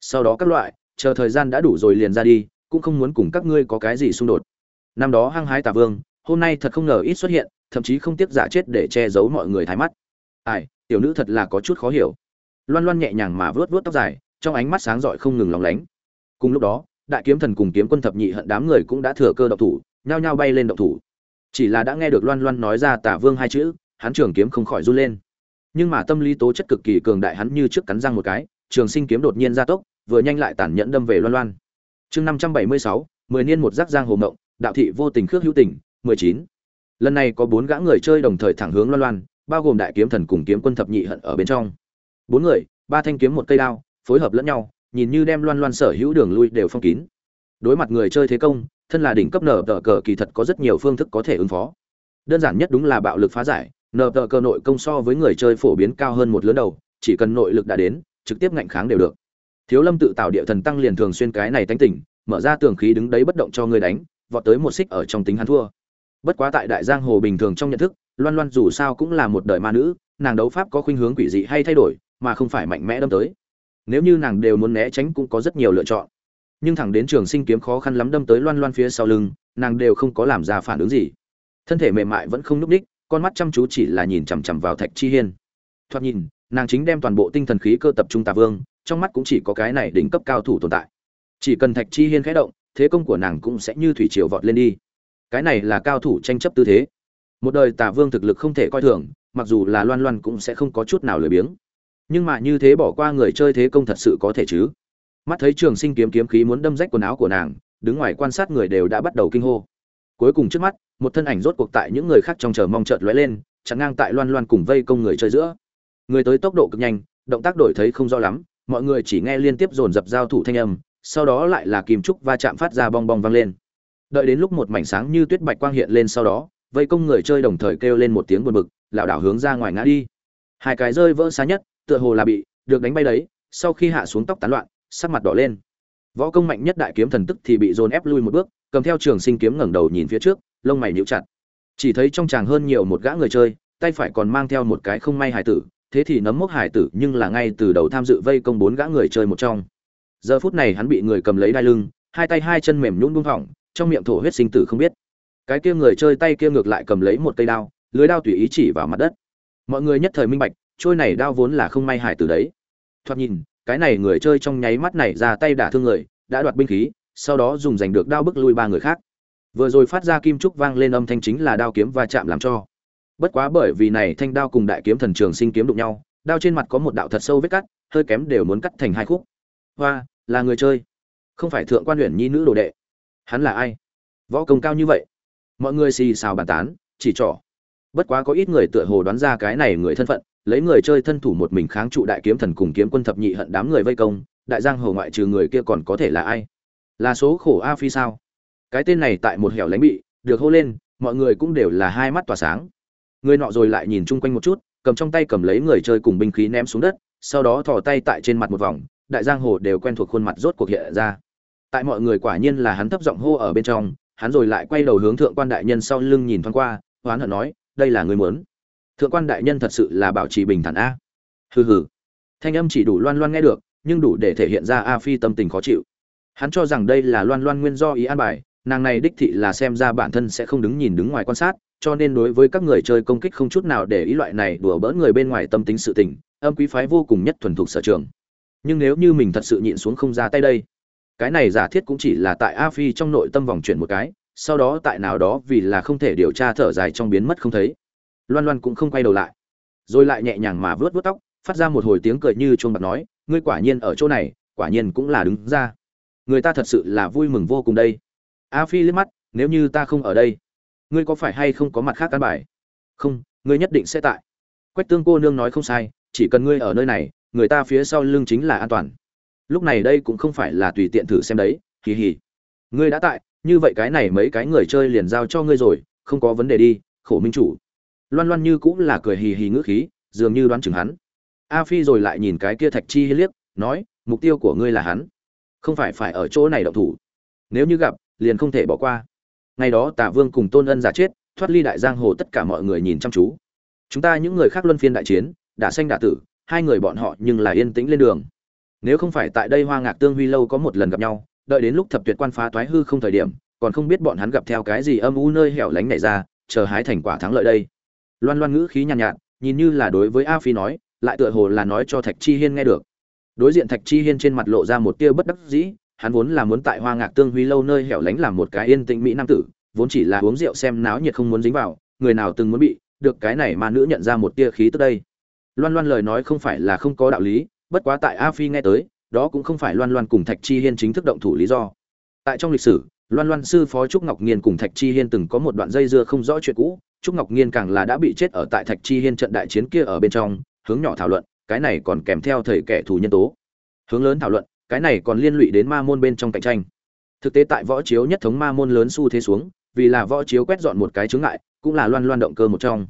Sau đó các loại, chờ thời gian đã đủ rồi liền ra đi, cũng không muốn cùng các ngươi có cái gì xung đột. Năm đó hăng hái tà vương, hôm nay thật không ngờ ít xuất hiện, thậm chí không tiếc giả chết để che giấu mọi người thái mắt. Ai, tiểu nữ thật là có chút khó hiểu. Loan loan nhẹ nhàng mà vớt vớt tóc dài, trong ánh mắt sáng rọi không ngừng lóng lánh. Cùng lúc đó, đại kiếm thần cùng kiếm quân thập nhị hận đám người cũng đã thừa cơ động thủ, nhao nhao bay lên động thủ. Chỉ là đã nghe được loan loan nói ra tả vương hai chữ, hắn trường kiếm không khỏi run lên nhưng mà tâm lý tố chất cực kỳ cường đại hắn như trước cắn răng một cái, trường sinh kiếm đột nhiên ra tốc, vừa nhanh lại tản nhẫn đâm về loan loan. Chương năm trăm bảy mươi sáu, mười niên một giác giang hồ mộng, đạo thị vô tình khước hữu tình, mười chín. Lần này có bốn gã người chơi đồng thời thẳng hướng loan loan, bao gồm đại kiếm thần cùng kiếm quân thập nhị hận ở bên trong. Bốn người, ba thanh kiếm một cây đao, phối hợp lẫn nhau, nhìn như đem loan loan sở hữu đường lui đều phong kín. Đối mặt người chơi thế công, thân là đỉnh cấp nở tờ cờ kỳ thật có rất nhiều phương thức có thể ứng phó. Đơn giản nhất đúng là bạo lực phá giải nở tờ cờ nội công so với người chơi phổ biến cao hơn một lớn đầu, chỉ cần nội lực đã đến, trực tiếp ngạnh kháng đều được. Thiếu lâm tự tạo địa thần tăng liền thường xuyên cái này tánh tỉnh mở ra tường khí đứng đấy bất động cho người đánh, vọt tới một xích ở trong tính hắn thua. Bất quá tại đại giang hồ bình thường trong nhận thức, loan loan dù sao cũng là một đời ma nữ, nàng đấu pháp có khuynh hướng quỷ dị hay thay đổi, mà không phải mạnh mẽ đâm tới. Nếu như nàng đều muốn né tránh cũng có rất nhiều lựa chọn. Nhưng thẳng đến trường sinh kiếm khó khăn lắm đâm tới loan loan phía sau lưng, nàng đều không có làm ra phản ứng gì. Thân thể mềm mại vẫn không núp đích con mắt chăm chú chỉ là nhìn chằm chằm vào thạch chi hiên. Thoạt nhìn, nàng chính đem toàn bộ tinh thần khí cơ tập trung tà vương, trong mắt cũng chỉ có cái này đỉnh cấp cao thủ tồn tại. Chỉ cần thạch chi hiên khẽ động, thế công của nàng cũng sẽ như thủy triều vọt lên đi. Cái này là cao thủ tranh chấp tư thế. Một đời tà vương thực lực không thể coi thường, mặc dù là loan loan cũng sẽ không có chút nào lười biếng. Nhưng mà như thế bỏ qua người chơi thế công thật sự có thể chứ? Mắt thấy trường sinh kiếm kiếm khí muốn đâm rách quần áo của nàng, đứng ngoài quan sát người đều đã bắt đầu kinh hô cuối cùng trước mắt, một thân ảnh rốt cuộc tại những người khác trong chờ mong chợt lóe lên chắn ngang tại loan loan cùng vây công người chơi giữa. Người tới tốc độ cực nhanh, động tác đổi thấy không rõ lắm, mọi người chỉ nghe liên tiếp dồn dập giao thủ thanh âm, sau đó lại là kim trúc va chạm phát ra bong bong vang lên. Đợi đến lúc một mảnh sáng như tuyết bạch quang hiện lên sau đó, vây công người chơi đồng thời kêu lên một tiếng buồn bực, lảo đảo hướng ra ngoài ngã đi. Hai cái rơi vỡ xa nhất, tựa hồ là bị được đánh bay đấy, sau khi hạ xuống tóc tán loạn, sắc mặt đỏ lên. Võ công mạnh nhất đại kiếm thần tức thì bị dồn ép lui một bước cầm theo trường sinh kiếm ngẩng đầu nhìn phía trước, lông mày nhíu chặt. Chỉ thấy trong chàng hơn nhiều một gã người chơi, tay phải còn mang theo một cái không may hải tử, thế thì nấm mốc hải tử nhưng là ngay từ đầu tham dự vây công bốn gã người chơi một trong. Giờ phút này hắn bị người cầm lấy đai lưng, hai tay hai chân mềm nhũn buông thõng, trong miệng thổ huyết sinh tử không biết. Cái kia người chơi tay kia ngược lại cầm lấy một cây đao, lưới đao tùy ý chỉ vào mặt đất. Mọi người nhất thời minh bạch, trôi này đao vốn là không may hải tử đấy. Thoạt nhìn, cái này người chơi trong nháy mắt này ra tay đả thương người, đã đoạt binh khí sau đó dùng giành được đao bức lui ba người khác. Vừa rồi phát ra kim trúc vang lên âm thanh chính là đao kiếm va chạm làm cho. Bất quá bởi vì này thanh đao cùng đại kiếm thần trường sinh kiếm đụng nhau, đao trên mặt có một đạo thật sâu vết cắt, hơi kém đều muốn cắt thành hai khúc. Hoa, là người chơi. Không phải thượng quan huyện nhi nữ đồ đệ. Hắn là ai? Võ công cao như vậy. Mọi người xì xào bàn tán, chỉ trỏ. Bất quá có ít người tựa hồ đoán ra cái này người thân phận, lấy người chơi thân thủ một mình kháng trụ đại kiếm thần cùng kiếm quân thập nhị hận đám người vây công, đại giang hồ ngoại trừ người kia còn có thể là ai? Là số khổ a phi sao? Cái tên này tại một hẻo lánh bị, được hô lên, mọi người cũng đều là hai mắt tỏa sáng. Người nọ rồi lại nhìn chung quanh một chút, cầm trong tay cầm lấy người chơi cùng binh khí ném xuống đất, sau đó thò tay tại trên mặt một vòng, đại giang hồ đều quen thuộc khuôn mặt rốt cuộc hiện ra. Tại mọi người quả nhiên là hắn thấp giọng hô ở bên trong, hắn rồi lại quay đầu hướng thượng quan đại nhân sau lưng nhìn thoáng qua, hoán hận nói, đây là người muốn. Thượng quan đại nhân thật sự là bảo trì bình thản a. Hừ hừ. Thanh âm chỉ đủ loan loan nghe được, nhưng đủ để thể hiện ra a phi tâm tình khó chịu hắn cho rằng đây là loan loan nguyên do ý an bài, nàng này đích thị là xem ra bản thân sẽ không đứng nhìn đứng ngoài quan sát, cho nên đối với các người chơi công kích không chút nào để ý loại này đùa bỡn người bên ngoài tâm tính sự tình, âm quý phái vô cùng nhất thuần thục sở trường. Nhưng nếu như mình thật sự nhịn xuống không ra tay đây, cái này giả thiết cũng chỉ là tại a phi trong nội tâm vòng chuyển một cái, sau đó tại nào đó vì là không thể điều tra thở dài trong biến mất không thấy. Loan loan cũng không quay đầu lại, rồi lại nhẹ nhàng mà vớt vớt tóc, phát ra một hồi tiếng cười như chuông bạc nói, ngươi quả nhiên ở chỗ này, quả nhiên cũng là đứng ra người ta thật sự là vui mừng vô cùng đây. A phi liếc mắt, nếu như ta không ở đây, ngươi có phải hay không có mặt khác căn bài? Không, ngươi nhất định sẽ tại. Quách tương cô nương nói không sai, chỉ cần ngươi ở nơi này, người ta phía sau lưng chính là an toàn. Lúc này đây cũng không phải là tùy tiện thử xem đấy, hì hì. Ngươi đã tại, như vậy cái này mấy cái người chơi liền giao cho ngươi rồi, không có vấn đề đi, khổ minh chủ. Loan loan như cũng là cười hì hì ngữ khí, dường như đoán chừng hắn. A phi rồi lại nhìn cái kia thạch chi liếc, nói, mục tiêu của ngươi là hắn không phải phải ở chỗ này động thủ. Nếu như gặp liền không thể bỏ qua. Ngày đó tả vương cùng tôn ân giả chết thoát ly đại giang hồ tất cả mọi người nhìn chăm chú. Chúng ta những người khác luân phiên đại chiến đã sanh đả tử hai người bọn họ nhưng là yên tĩnh lên đường. Nếu không phải tại đây hoa ngạc tương huy lâu có một lần gặp nhau đợi đến lúc thập tuyệt quan phá toái hư không thời điểm còn không biết bọn hắn gặp theo cái gì âm u nơi hẻo lánh này ra chờ hái thành quả thắng lợi đây. Loan loan ngữ khí nhàn nhạt, nhạt nhìn như là đối với a phi nói lại tựa hồ là nói cho thạch chi hiên nghe được đối diện thạch chi hiên trên mặt lộ ra một tia bất đắc dĩ, hắn vốn là muốn tại hoa ngạc tương huy lâu nơi hẻo lánh làm một cái yên tĩnh mỹ nam tử, vốn chỉ là uống rượu xem náo nhiệt không muốn dính vào, người nào từng muốn bị, được cái này mà nữ nhận ra một tia khí tức đây. Loan loan lời nói không phải là không có đạo lý, bất quá tại a phi nghe tới, đó cũng không phải loan loan cùng thạch chi hiên chính thức động thủ lý do. Tại trong lịch sử, loan loan sư phó trúc ngọc nghiên cùng thạch chi hiên từng có một đoạn dây dưa không rõ chuyện cũ, trúc ngọc nghiên càng là đã bị chết ở tại thạch chi hiên trận đại chiến kia ở bên trong, hướng nhỏ thảo luận cái này còn kèm theo thầy kẻ thù nhân tố. Hướng lớn thảo luận, cái này còn liên lụy đến ma môn bên trong cạnh tranh. Thực tế tại võ chiếu nhất thống ma môn lớn xu thế xuống, vì là võ chiếu quét dọn một cái chướng ngại, cũng là loan loan động cơ một trong.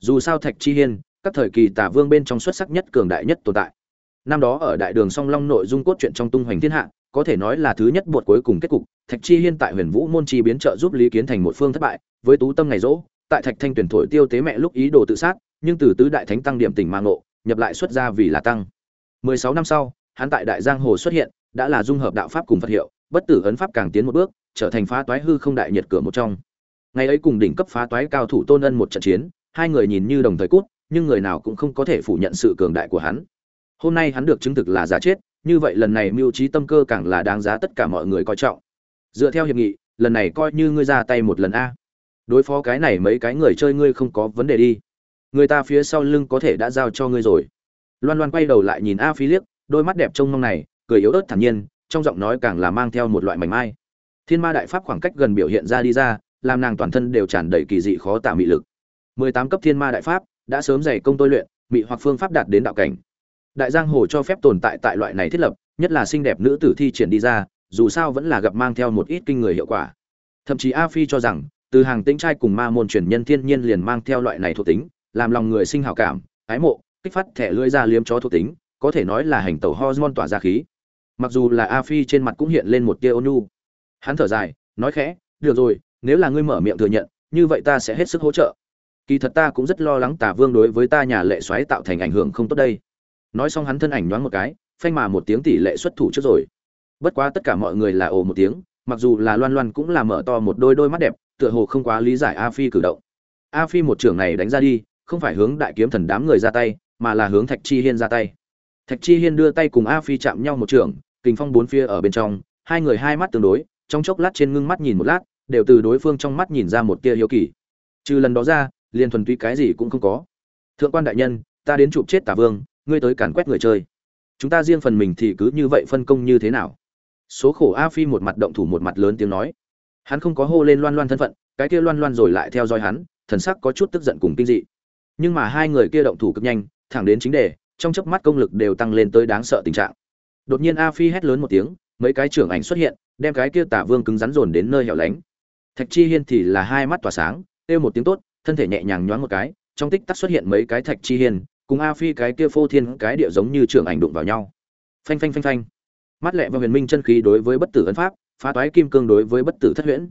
Dù sao thạch chi hiên, các thời kỳ tả vương bên trong xuất sắc nhất cường đại nhất tồn tại. Năm đó ở đại đường song long nội dung cốt truyện trong tung hoành thiên hạ, có thể nói là thứ nhất buộc cuối cùng kết cục, thạch chi hiên tại huyền vũ môn chi biến trợ giúp lý kiến thành một phương thất bại, với tú tâm ngày rỗ, tại thạch thanh tuyển thổi tiêu tế mẹ lúc ý đồ tự sát, nhưng từ tứ đại thánh tăng điểm tỉnh mang ngộ nhập lại xuất ra vì là tăng. 16 năm sau, hắn tại đại giang hồ xuất hiện, đã là dung hợp đạo pháp cùng phật hiệu, bất tử ấn pháp càng tiến một bước, trở thành phá toái hư không đại nhiệt cửa một trong. Ngày ấy cùng đỉnh cấp phá toái cao thủ tôn ân một trận chiến, hai người nhìn như đồng thời cút, nhưng người nào cũng không có thể phủ nhận sự cường đại của hắn. Hôm nay hắn được chứng thực là giả chết, như vậy lần này mưu trí tâm cơ càng là đáng giá tất cả mọi người coi trọng. Dựa theo hiệp nghị, lần này coi như ngươi ra tay một lần a. Đối phó cái này mấy cái người chơi ngươi không có vấn đề đi người ta phía sau lưng có thể đã giao cho ngươi rồi. Loan loan quay đầu lại nhìn a phi liếc, đôi mắt đẹp trông mong này, cười yếu ớt thản nhiên, trong giọng nói càng là mang theo một loại mảnh mai. Thiên ma đại pháp khoảng cách gần biểu hiện ra đi ra, làm nàng toàn thân đều tràn đầy kỳ dị khó tả mị lực. Mười tám cấp thiên ma đại pháp, đã sớm dày công tôi luyện, mị hoặc phương pháp đạt đến đạo cảnh. Đại giang hồ cho phép tồn tại tại loại này thiết lập, nhất là xinh đẹp nữ tử thi triển đi ra, dù sao vẫn là gặp mang theo một ít kinh người hiệu quả. Thậm chí a phi cho rằng, từ hàng tĩnh trai cùng ma môn truyền nhân thiên nhiên liền mang theo loại này thuộc tính làm lòng người sinh hảo cảm, ái mộ, kích phát thẻ lưỡi ra liếm chó thuộc tính, có thể nói là hành tẩu hormone tỏa ra khí. Mặc dù là a phi trên mặt cũng hiện lên một tia ônu hắn thở dài, nói khẽ, được rồi, nếu là ngươi mở miệng thừa nhận, như vậy ta sẽ hết sức hỗ trợ. Kỳ thật ta cũng rất lo lắng tả vương đối với ta nhà lệ xoáy tạo thành ảnh hưởng không tốt đây. Nói xong hắn thân ảnh nhoáng một cái, phanh mà một tiếng tỷ lệ xuất thủ trước rồi. Bất quá tất cả mọi người là ồ một tiếng, mặc dù là loan loan cũng là mở to một đôi đôi mắt đẹp, tựa hồ không quá lý giải a phi cử động. A phi một trưởng này đánh ra đi không phải hướng đại kiếm thần đám người ra tay, mà là hướng thạch chi hiên ra tay. Thạch chi hiên đưa tay cùng a phi chạm nhau một trường, kình phong bốn phía ở bên trong, hai người hai mắt tương đối, trong chốc lát trên ngưng mắt nhìn một lát, đều từ đối phương trong mắt nhìn ra một tia hiếu kỳ. Trừ lần đó ra, liền thuần túy cái gì cũng không có. Thượng quan đại nhân, ta đến chụp chết tả vương, ngươi tới càn quét người chơi. Chúng ta riêng phần mình thì cứ như vậy phân công như thế nào? Số khổ a phi một mặt động thủ một mặt lớn tiếng nói. Hắn không có hô lên loan loan thân phận, cái kia loan loan rồi lại theo dõi hắn, thần sắc có chút tức giận cùng kinh dị nhưng mà hai người kia động thủ cực nhanh thẳng đến chính đề trong chớp mắt công lực đều tăng lên tới đáng sợ tình trạng. Đột nhiên a phi hét lớn một tiếng mấy cái trưởng ảnh xuất hiện đem cái kia tả vương cứng rắn dồn đến nơi hẻo lánh. Thạch chi hiên thì là hai mắt tỏa sáng kêu một tiếng tốt thân thể nhẹ nhàng nhoáng một cái trong tích tắc xuất hiện mấy cái thạch chi hiên cùng a phi cái kia phô thiên cái địa giống như trưởng ảnh đụng vào nhau. Phanh phanh phanh phanh. Mắt lẹ và huyền minh chân khí đối với bất tử ấn pháp phá toái kim cương đối với bất tử thất huyễn.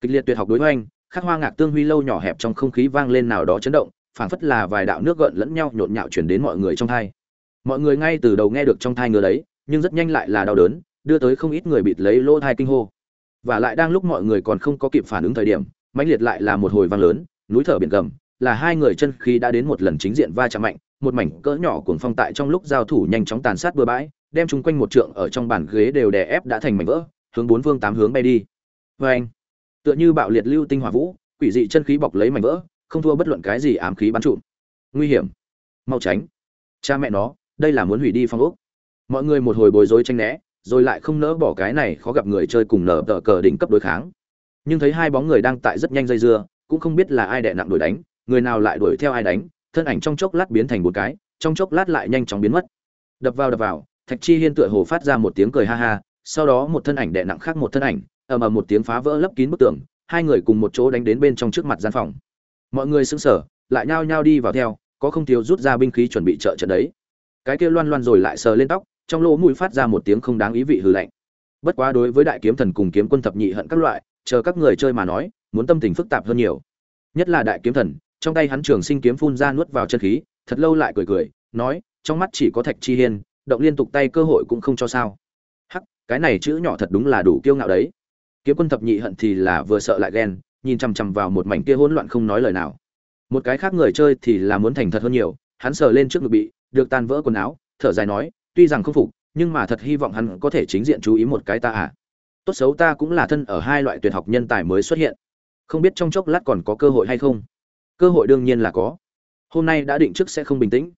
Kịch liệt tuyệt học đối với anh, khắc hoa ngạc tương huy lâu nhỏ hẹp trong không khí vang lên nào đó chấn động phảng phất là vài đạo nước gợn lẫn nhau nhộn nhạo chuyển đến mọi người trong thai. Mọi người ngay từ đầu nghe được trong thai ngứa đấy, nhưng rất nhanh lại là đau đớn, đưa tới không ít người bịt lấy lỗ thai kinh hô. Và lại đang lúc mọi người còn không có kịp phản ứng thời điểm, mãnh liệt lại là một hồi vang lớn, núi thở biển gầm, là hai người chân khí đã đến một lần chính diện va chạm mạnh, một mảnh cỡ nhỏ cuồng phong tại trong lúc giao thủ nhanh chóng tàn sát bừa bãi, đem chúng quanh một trượng ở trong bàn ghế đều đè ép đã thành mảnh vỡ, hướng bốn phương tám hướng bay đi. Vê anh tựa như bạo liệt lưu tinh hỏa vũ, quỷ dị chân khí bọc lấy mảnh vỡ không thua bất luận cái gì ám khí bắn trụm. Nguy hiểm. Mau tránh. Cha mẹ nó, đây là muốn hủy đi phong ốc. Mọi người một hồi bối rối tranh né, rồi lại không nỡ bỏ cái này khó gặp người chơi cùng nở tờ cờ đỉnh cấp đối kháng. Nhưng thấy hai bóng người đang tại rất nhanh dây dưa, cũng không biết là ai đè nặng đuổi đánh, người nào lại đuổi theo ai đánh, thân ảnh trong chốc lát biến thành một cái, trong chốc lát lại nhanh chóng biến mất. Đập vào đập vào, thạch chi hiên tựa hồ phát ra một tiếng cười ha ha, sau đó một thân ảnh đè nặng khác một thân ảnh, ầm ầm một tiếng phá vỡ lấp kín bức tường, hai người cùng một chỗ đánh đến bên trong trước mặt gian phòng mọi người sững sờ, lại nhao nhao đi vào theo, có không thiếu rút ra binh khí chuẩn bị trợ trận đấy. Cái kia loan loan rồi lại sờ lên tóc, trong lỗ mũi phát ra một tiếng không đáng ý vị hư lạnh. Bất quá đối với đại kiếm thần cùng kiếm quân thập nhị hận các loại, chờ các người chơi mà nói, muốn tâm tình phức tạp hơn nhiều. Nhất là đại kiếm thần, trong tay hắn trường sinh kiếm phun ra nuốt vào chân khí, thật lâu lại cười cười, nói, trong mắt chỉ có thạch chi hiên, động liên tục tay cơ hội cũng không cho sao. Hắc, cái này chữ nhỏ thật đúng là đủ kiêu ngạo đấy. Kiếm quân thập nhị hận thì là vừa sợ lại ghen nhìn chằm chằm vào một mảnh kia hỗn loạn không nói lời nào. Một cái khác người chơi thì là muốn thành thật hơn nhiều, hắn sờ lên trước ngực bị, được tan vỡ quần áo, thở dài nói, tuy rằng không phục, nhưng mà thật hy vọng hắn có thể chính diện chú ý một cái ta à. Tốt xấu ta cũng là thân ở hai loại tuyệt học nhân tài mới xuất hiện. Không biết trong chốc lát còn có cơ hội hay không? Cơ hội đương nhiên là có. Hôm nay đã định trước sẽ không bình tĩnh.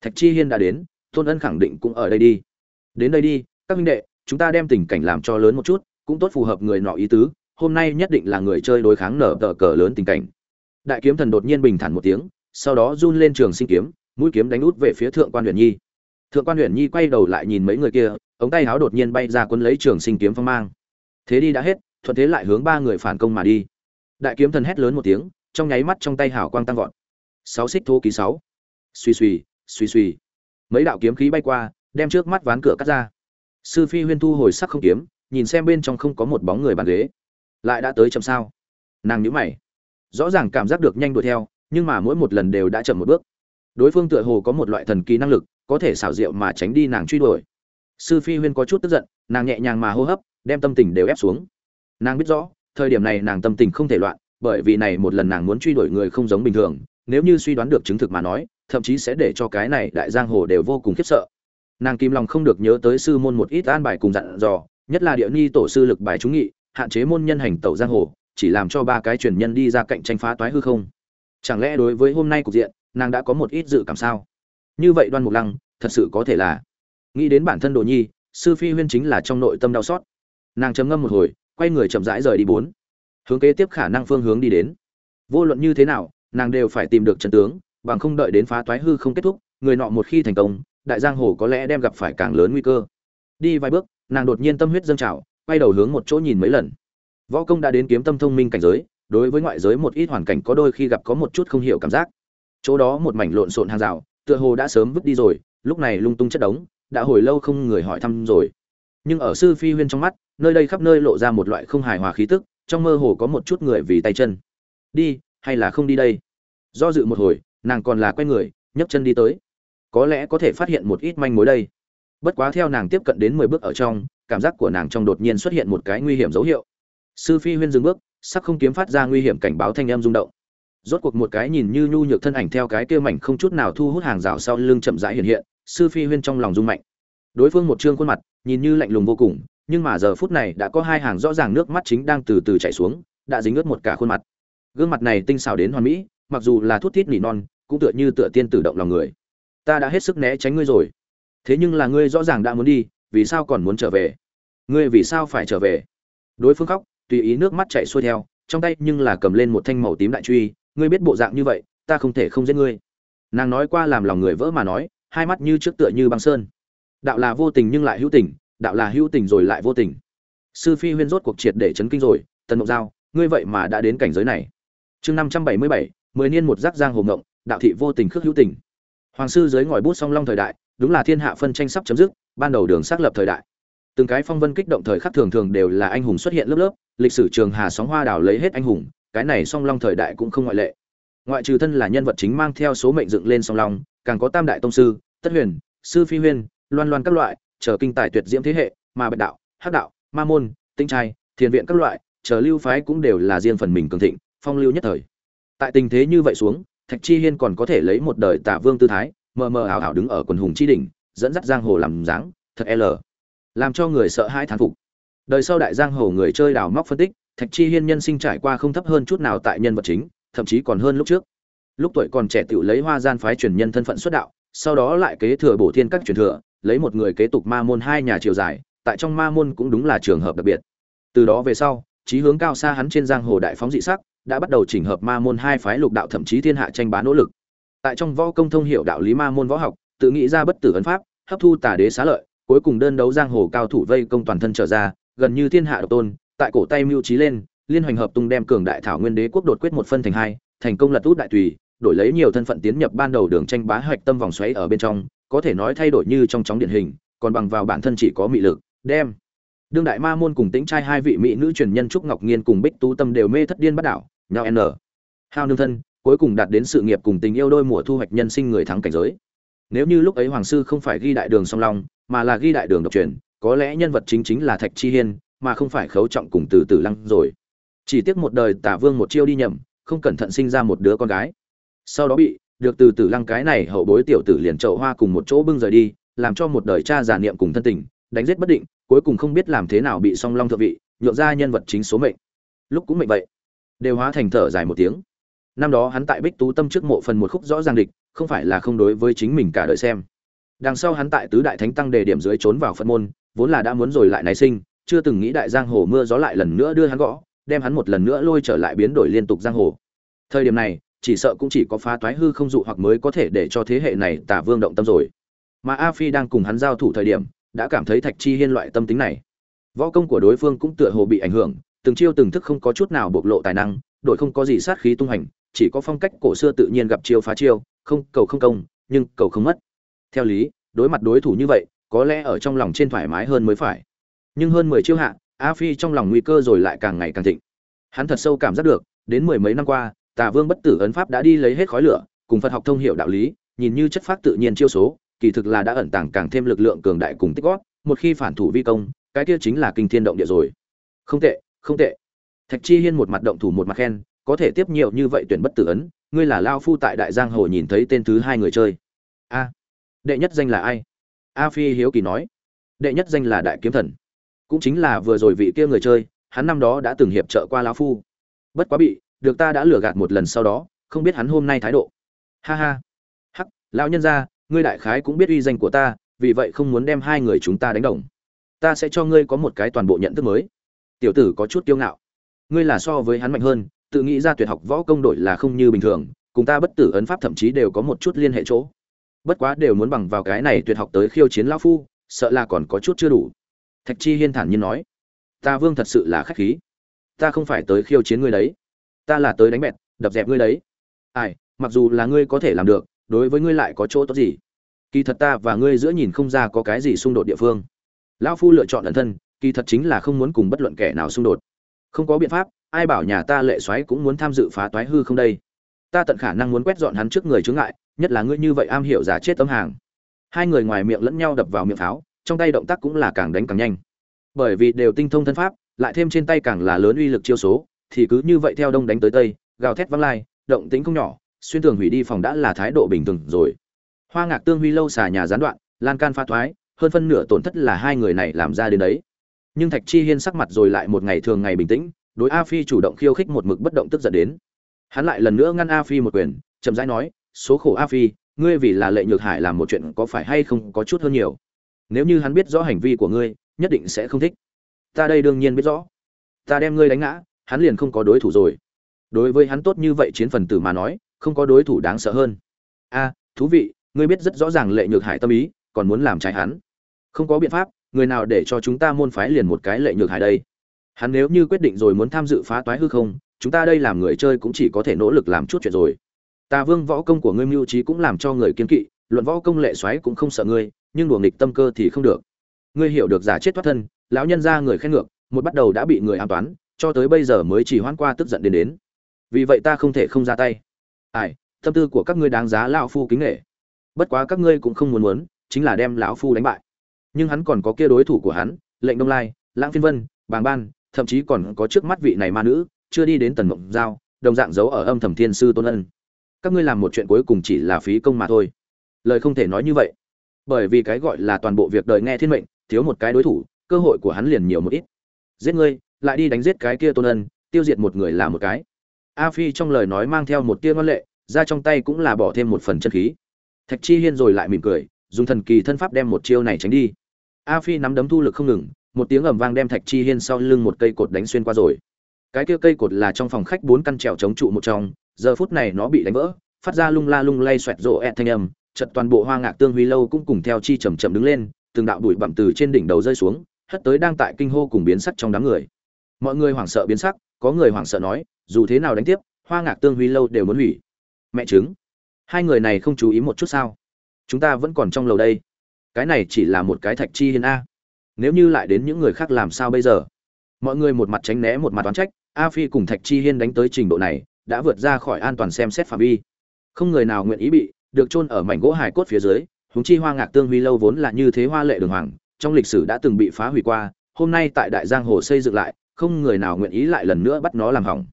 Thạch chi hiên đã đến, tôn ân khẳng định cũng ở đây đi. Đến đây đi, các minh đệ, chúng ta đem tình cảnh làm cho lớn một chút, cũng tốt phù hợp người nọ ý tứ hôm nay nhất định là người chơi đối kháng nở tờ cờ lớn tình cảnh. Đại kiếm thần đột nhiên bình thản một tiếng, sau đó run lên trường sinh kiếm, mũi kiếm đánh út về phía thượng quan huyền nhi. Thượng quan huyền nhi quay đầu lại nhìn mấy người kia, ống tay háo đột nhiên bay ra quân lấy trường sinh kiếm phong mang. Thế đi đã hết, thuận thế lại hướng ba người phản công mà đi. Đại kiếm thần hét lớn một tiếng, trong nháy mắt trong tay hảo quang tăng vọt. Sáu xích thô ký sáu. Suy suy suy suy mấy đạo kiếm khí bay qua, đem trước mắt ván cửa cắt ra. Sư phi huyên thu hồi sắc không kiếm, nhìn xem bên trong không có một bóng người bàn ghế lại đã tới chậm sao? Nàng nhíu mày. Rõ ràng cảm giác được nhanh đuổi theo, nhưng mà mỗi một lần đều đã chậm một bước. Đối phương tựa hồ có một loại thần kỳ năng lực, có thể xảo diệu mà tránh đi nàng truy đuổi. Sư phi huyên có chút tức giận, nàng nhẹ nhàng mà hô hấp, đem tâm tình đều ép xuống. Nàng biết rõ, thời điểm này nàng tâm tình không thể loạn, bởi vì này một lần nàng muốn truy đuổi người không giống bình thường, nếu như suy đoán được chứng thực mà nói, thậm chí sẽ để cho cái này đại giang hồ đều vô cùng khiếp sợ. Nàng kim lòng không được nhớ tới sư môn một ít an bài cùng dặn dò, nhất là địa ni tổ sư lực bài trúng nghị hạn chế môn nhân hành tẩu giang hồ, chỉ làm cho ba cái truyền nhân đi ra cạnh tranh phá toái hư không. Chẳng lẽ đối với hôm nay cục diện, nàng đã có một ít dự cảm sao? Như vậy đoan mục lăng, thật sự có thể là. Nghĩ đến bản thân đồ nhi, sư phi huyên chính là trong nội tâm đau xót. Nàng chấm ngâm một hồi, quay người chậm rãi rời đi bốn. Hướng kế tiếp khả năng phương hướng đi đến. Vô luận như thế nào, nàng đều phải tìm được trận tướng, bằng không đợi đến phá toái hư không kết thúc, người nọ một khi thành công, đại giang hồ có lẽ đem gặp phải càng lớn nguy cơ. Đi vài bước, nàng đột nhiên tâm huyết dâng trào quay đầu hướng một chỗ nhìn mấy lần. Võ công đã đến kiếm tâm thông minh cảnh giới, đối với ngoại giới một ít hoàn cảnh có đôi khi gặp có một chút không hiểu cảm giác. Chỗ đó một mảnh lộn xộn hàng rào, tựa hồ đã sớm vứt đi rồi, lúc này lung tung chất đống, đã hồi lâu không người hỏi thăm rồi. Nhưng ở sư phi huyên trong mắt, nơi đây khắp nơi lộ ra một loại không hài hòa khí tức, trong mơ hồ có một chút người vì tay chân. Đi, hay là không đi đây? Do dự một hồi, nàng còn là quay người, nhấc chân đi tới. Có lẽ có thể phát hiện một ít manh mối đây bất quá theo nàng tiếp cận đến mười bước ở trong, cảm giác của nàng trong đột nhiên xuất hiện một cái nguy hiểm dấu hiệu. Sư phi huyên dừng bước, sắc không kiếm phát ra nguy hiểm cảnh báo thanh em rung động. Rốt cuộc một cái nhìn như nhu nhược thân ảnh theo cái kia mảnh không chút nào thu hút hàng rào sau lưng chậm rãi hiện hiện, sư phi huyên trong lòng rung mạnh. Đối phương một trương khuôn mặt, nhìn như lạnh lùng vô cùng, nhưng mà giờ phút này đã có hai hàng rõ ràng nước mắt chính đang từ từ chảy xuống, đã dính ướt một cả khuôn mặt. Gương mặt này tinh xảo đến hoàn mỹ, mặc dù là thút thít nỉ non, cũng tựa như tựa tiên tử động lòng người. Ta đã hết sức né tránh ngươi rồi thế nhưng là ngươi rõ ràng đã muốn đi, vì sao còn muốn trở về? Ngươi vì sao phải trở về? Đối phương khóc, tùy ý nước mắt chảy xuôi theo, trong tay nhưng là cầm lên một thanh màu tím đại truy, ngươi biết bộ dạng như vậy, ta không thể không giết ngươi. Nàng nói qua làm lòng người vỡ mà nói, hai mắt như trước tựa như băng sơn. Đạo là vô tình nhưng lại hữu tình, đạo là hữu tình rồi lại vô tình. Sư phi huyên rốt cuộc triệt để chấn kinh rồi, tần mộng giao, ngươi vậy mà đã đến cảnh giới này. Chương năm trăm bảy mươi bảy, mười niên một giác giang hồ ngộng, đạo thị vô tình khước hữu tình. Hoàng sư dưới ngòi bút song long thời đại đúng là thiên hạ phân tranh sắp chấm dứt, ban đầu đường xác lập thời đại. Từng cái phong vân kích động thời khắc thường thường đều là anh hùng xuất hiện lớp lớp, lịch sử trường hà sóng hoa đào lấy hết anh hùng, cái này song long thời đại cũng không ngoại lệ. Ngoại trừ thân là nhân vật chính mang theo số mệnh dựng lên song long, càng có tam đại tông sư, tất huyền, sư phi huyên, loan loan các loại, chờ kinh tài tuyệt diễm thế hệ mà bạch đạo, hắc đạo, ma môn, tinh trai, thiền viện các loại, chờ lưu phái cũng đều là riêng phần mình cường thịnh, phong lưu nhất thời. Tại tình thế như vậy xuống, thạch chi hiên còn có thể lấy một đời tả vương tư thái mờ mờ ảo ảo đứng ở quần hùng chi đỉnh, dẫn dắt giang hồ làm dáng, thật l, làm cho người sợ hãi thán phục. Đời sau đại giang hồ người chơi đào móc phân tích, thạch chi hiên nhân sinh trải qua không thấp hơn chút nào tại nhân vật chính, thậm chí còn hơn lúc trước. Lúc tuổi còn trẻ tự lấy hoa gian phái truyền nhân thân phận xuất đạo, sau đó lại kế thừa bổ thiên các truyền thừa, lấy một người kế tục ma môn hai nhà triều dài, tại trong ma môn cũng đúng là trường hợp đặc biệt. Từ đó về sau, chí hướng cao xa hắn trên giang hồ đại phóng dị sắc, đã bắt đầu chỉnh hợp ma môn hai phái lục đạo thậm chí thiên hạ tranh bá nỗ lực tại trong võ công thông hiểu đạo lý ma môn võ học, tự nghĩ ra bất tử ấn pháp, hấp thu tà đế xá lợi, cuối cùng đơn đấu giang hồ cao thủ vây công toàn thân trở ra, gần như thiên hạ độc tôn, tại cổ tay mưu trí lên, liên hoành hợp tung đem cường đại thảo nguyên đế quốc đột quyết một phân thành hai, thành công lật út đại tùy, đổi lấy nhiều thân phận tiến nhập ban đầu đường tranh bá hoạch tâm vòng xoáy ở bên trong, có thể nói thay đổi như trong chóng điển hình, còn bằng vào bản thân chỉ có mị lực, đem. Đương đại ma môn cùng tĩnh trai hai vị mỹ nữ truyền nhân trúc ngọc nghiên cùng bích tú tâm đều mê thất điên bắt đảo, nhau n. Hao nương thân cuối cùng đạt đến sự nghiệp cùng tình yêu đôi mùa thu hoạch nhân sinh người thắng cảnh giới. Nếu như lúc ấy hoàng sư không phải ghi đại đường song long, mà là ghi đại đường độc truyền, có lẽ nhân vật chính chính là thạch chi hiên, mà không phải khấu trọng cùng từ từ lăng rồi. Chỉ tiếc một đời tả vương một chiêu đi nhầm, không cẩn thận sinh ra một đứa con gái. Sau đó bị, được từ từ lăng cái này hậu bối tiểu tử liền trậu hoa cùng một chỗ bưng rời đi, làm cho một đời cha giả niệm cùng thân tình, đánh giết bất định, cuối cùng không biết làm thế nào bị song long thượng vị, nhượng ra nhân vật chính số mệnh. Lúc cũng mệnh vậy. Đều hóa thành thở dài một tiếng năm đó hắn tại bích tú tâm trước mộ phần một khúc rõ ràng địch, không phải là không đối với chính mình cả đời xem. Đằng sau hắn tại tứ đại thánh tăng đề điểm dưới trốn vào phân môn, vốn là đã muốn rồi lại nảy sinh, chưa từng nghĩ đại giang hồ mưa gió lại lần nữa đưa hắn gõ, đem hắn một lần nữa lôi trở lại biến đổi liên tục giang hồ. Thời điểm này, chỉ sợ cũng chỉ có phá toái hư không dụ hoặc mới có thể để cho thế hệ này tả vương động tâm rồi. Mà a phi đang cùng hắn giao thủ thời điểm, đã cảm thấy thạch chi hiên loại tâm tính này. Võ công của đối phương cũng tựa hồ bị ảnh hưởng, từng chiêu từng thức không có chút nào bộc lộ tài năng đội không có gì sát khí tung hành chỉ có phong cách cổ xưa tự nhiên gặp chiêu phá chiêu, không, cầu không công, nhưng cầu không mất. Theo lý, đối mặt đối thủ như vậy, có lẽ ở trong lòng trên thoải mái hơn mới phải. Nhưng hơn mười chiêu hạ, a phi trong lòng nguy cơ rồi lại càng ngày càng thịnh. Hắn thật sâu cảm giác được, đến mười mấy năm qua, tà vương bất tử ấn pháp đã đi lấy hết khói lửa, cùng phật học thông hiểu đạo lý, nhìn như chất phát tự nhiên chiêu số, kỳ thực là đã ẩn tàng càng thêm lực lượng cường đại cùng tích góp, một khi phản thủ vi công, cái kia chính là kinh thiên động địa rồi. Không tệ không tệ thạch chi hiên một mặt động thủ một mặt khen, có thể tiếp nhiều như vậy tuyển bất tử ấn, ngươi là lao phu tại đại giang hồ nhìn thấy tên thứ hai người chơi. A. Đệ nhất danh là ai? A phi hiếu kỳ nói. Đệ nhất danh là đại kiếm thần. Cũng chính là vừa rồi vị kia người chơi, hắn năm đó đã từng hiệp trợ qua lao phu. Bất quá bị, được ta đã lừa gạt một lần sau đó, không biết hắn hôm nay thái độ. Ha ha. Hắc, lão nhân gia, ngươi đại khái cũng biết uy danh của ta, vì vậy không muốn đem hai người chúng ta đánh đồng. Ta sẽ cho ngươi có một cái toàn bộ nhận thức mới. Tiểu tử có chút kiêu ngạo ngươi là so với hắn mạnh hơn, tự nghĩ ra tuyệt học võ công đội là không như bình thường, cùng ta bất tử ấn pháp thậm chí đều có một chút liên hệ chỗ. Bất quá đều muốn bằng vào cái này tuyệt học tới khiêu chiến lão phu, sợ là còn có chút chưa đủ. Thạch chi hiên thản nhiên nói, ta vương thật sự là khách khí. Ta không phải tới khiêu chiến ngươi đấy. Ta là tới đánh bẹt, đập dẹp ngươi đấy. Ai, mặc dù là ngươi có thể làm được, đối với ngươi lại có chỗ tốt gì? Kỳ thật ta và ngươi giữa nhìn không ra có cái gì xung đột địa phương. Lão phu lựa chọn ẩn thân, kỳ thật chính là không muốn cùng bất luận kẻ nào xung đột không có biện pháp, ai bảo nhà ta lệ xoáy cũng muốn tham dự phá toái hư không đây? Ta tận khả năng muốn quét dọn hắn trước người chướng ngại, nhất là ngươi như vậy am hiểu giả chết tấm hàng. Hai người ngoài miệng lẫn nhau đập vào miệng pháo, trong tay động tác cũng là càng đánh càng nhanh. Bởi vì đều tinh thông thân pháp, lại thêm trên tay càng là lớn uy lực chiêu số, thì cứ như vậy theo đông đánh tới tây, gào thét văng lai, động tính không nhỏ, xuyên tường hủy đi phòng đã là thái độ bình thường rồi. Hoa ngạc tương huy lâu xà nhà gián đoạn, lan can pha thoái hơn phân nửa tổn thất là hai người này làm ra đến đấy nhưng thạch chi hiên sắc mặt rồi lại một ngày thường ngày bình tĩnh, đối a phi chủ động khiêu khích một mực bất động tức giận đến. Hắn lại lần nữa ngăn a phi một quyền, chậm rãi nói, số khổ a phi, ngươi vì là lệ nhược hải làm một chuyện có phải hay không có chút hơn nhiều? Nếu như hắn biết rõ hành vi của ngươi, nhất định sẽ không thích. Ta đây đương nhiên biết rõ. Ta đem ngươi đánh ngã, hắn liền không có đối thủ rồi. Đối với hắn tốt như vậy chiến phần tử mà nói, không có đối thủ đáng sợ hơn. A, thú vị, ngươi biết rất rõ ràng lệ nhược hải tâm ý, còn muốn làm trái hắn. Không có biện pháp người nào để cho chúng ta môn phái liền một cái lệ nhược hải đây? Hắn nếu như quyết định rồi muốn tham dự phá toái hư không, chúng ta đây làm người chơi cũng chỉ có thể nỗ lực làm chút chuyện rồi. Tà vương võ công của ngươi mưu trí cũng làm cho người kiên kỵ, luận võ công lệ xoáy cũng không sợ ngươi, nhưng đùa nghịch tâm cơ thì không được. Ngươi hiểu được giả chết thoát thân, lão nhân ra người khen ngược, một bắt đầu đã bị người an toán, cho tới bây giờ mới chỉ hoãn qua tức giận đến đến. Vì vậy ta không thể không ra tay. Ai, tâm tư của các ngươi đáng giá lão phu kính nghệ bất quá các ngươi cũng không muốn muốn, chính là đem lão phu đánh bại nhưng hắn còn có kia đối thủ của hắn, lệnh đông lai, lãng phiên vân, bàng ban, thậm chí còn có trước mắt vị này ma nữ, chưa đi đến tần mộng giao, đồng dạng giấu ở âm thầm thiên sư tôn ân. Các ngươi làm một chuyện cuối cùng chỉ là phí công mà thôi. Lời không thể nói như vậy. Bởi vì cái gọi là toàn bộ việc đời nghe thiên mệnh, thiếu một cái đối thủ, cơ hội của hắn liền nhiều một ít. Giết ngươi, lại đi đánh giết cái kia tôn ân, tiêu diệt một người là một cái. A phi trong lời nói mang theo một tia ngoan lệ, ra trong tay cũng là bỏ thêm một phần chân khí. Thạch chi hiên rồi lại mỉm cười dùng thần kỳ thân pháp đem một chiêu này tránh đi. A phi nắm đấm thu lực không ngừng, một tiếng ầm vang đem thạch chi hiên sau lưng một cây cột đánh xuyên qua rồi. Cái kia cây cột là trong phòng khách bốn căn trèo chống trụ một trong, giờ phút này nó bị đánh vỡ, phát ra lung la lung lay xoẹt rộ ẹt thanh âm, chợt toàn bộ hoa ngạc tương huy lâu cũng cùng theo chi chậm chậm đứng lên, từng đạo bụi bặm từ trên đỉnh đầu rơi xuống, hất tới đang tại kinh hô cùng biến sắc trong đám người. Mọi người hoảng sợ biến sắc, có người hoảng sợ nói, dù thế nào đánh tiếp, hoa ngạc tương huy lâu đều muốn hủy. Mẹ chứng hai người này không chú ý một chút sao? Chúng ta vẫn còn trong lầu đây. Cái này chỉ là một cái thạch chi hiên a. Nếu như lại đến những người khác làm sao bây giờ? Mọi người một mặt tránh né, một mặt toán trách, a phi cùng thạch chi hiên đánh tới trình độ này, đã vượt ra khỏi an toàn xem xét phạm vi. Không người nào nguyện ý bị được chôn ở mảnh gỗ hải cốt phía dưới húng chi hoa ngạc tương huy lâu vốn là như thế hoa lệ đường hoàng, trong lịch sử đã từng bị phá hủy qua, hôm nay tại đại giang hồ xây dựng lại, không người nào nguyện ý lại lần nữa bắt nó làm hỏng.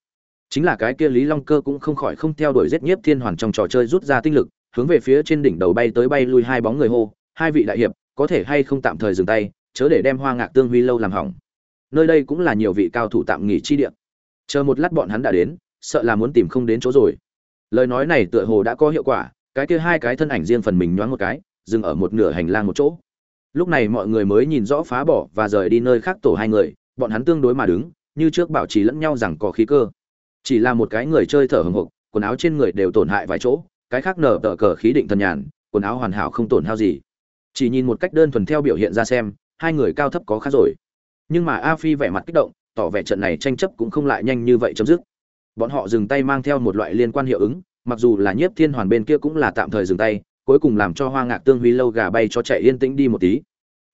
Chính là cái kia lý long cơ cũng không khỏi không theo đuổi giết nhiếp thiên hoàn trong trò chơi rút ra tinh lực hướng về phía trên đỉnh đầu bay tới bay lui hai bóng người hô, hai vị đại hiệp, có thể hay không tạm thời dừng tay, chớ để đem hoa ngạc tương huy lâu làm hỏng. Nơi đây cũng là nhiều vị cao thủ tạm nghỉ chi địa. Chờ một lát bọn hắn đã đến, sợ là muốn tìm không đến chỗ rồi. Lời nói này tựa hồ đã có hiệu quả, cái kia hai cái thân ảnh riêng phần mình nhoáng một cái, dừng ở một nửa hành lang một chỗ. Lúc này mọi người mới nhìn rõ phá bỏ và rời đi nơi khác tổ hai người, bọn hắn tương đối mà đứng, như trước bảo trì lẫn nhau rằng có khí cơ. Chỉ là một cái người chơi thở hồng hộc, quần áo trên người đều tổn hại vài chỗ cái khác nở tờ cờ khí định thần nhàn, quần áo hoàn hảo không tổn hao gì. Chỉ nhìn một cách đơn thuần theo biểu hiện ra xem, hai người cao thấp có khác rồi. Nhưng mà a phi vẻ mặt kích động, tỏ vẻ trận này tranh chấp cũng không lại nhanh như vậy chấm dứt. Bọn họ dừng tay mang theo một loại liên quan hiệu ứng, mặc dù là nhiếp thiên hoàn bên kia cũng là tạm thời dừng tay, cuối cùng làm cho hoa ngạc tương huy lâu gà bay cho chạy yên tĩnh đi một tí.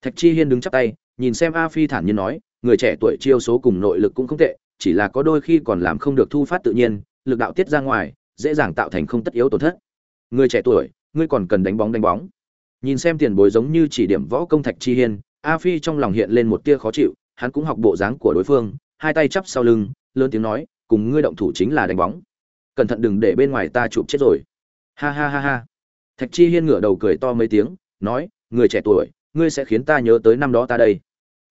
Thạch chi hiên đứng chắp tay, nhìn xem a phi thản nhiên nói, người trẻ tuổi chiêu số cùng nội lực cũng không tệ, chỉ là có đôi khi còn làm không được thu phát tự nhiên, lực đạo tiết ra ngoài, dễ dàng tạo thành không tất yếu tổn thất người trẻ tuổi, ngươi còn cần đánh bóng đánh bóng. Nhìn xem tiền bối giống như chỉ điểm võ công thạch chi hiên, a phi trong lòng hiện lên một tia khó chịu, hắn cũng học bộ dáng của đối phương, hai tay chắp sau lưng, lớn tiếng nói, cùng ngươi động thủ chính là đánh bóng. Cẩn thận đừng để bên ngoài ta chụp chết rồi. Ha ha ha ha. Thạch chi hiên ngửa đầu cười to mấy tiếng, nói, người trẻ tuổi, ngươi sẽ khiến ta nhớ tới năm đó ta đây.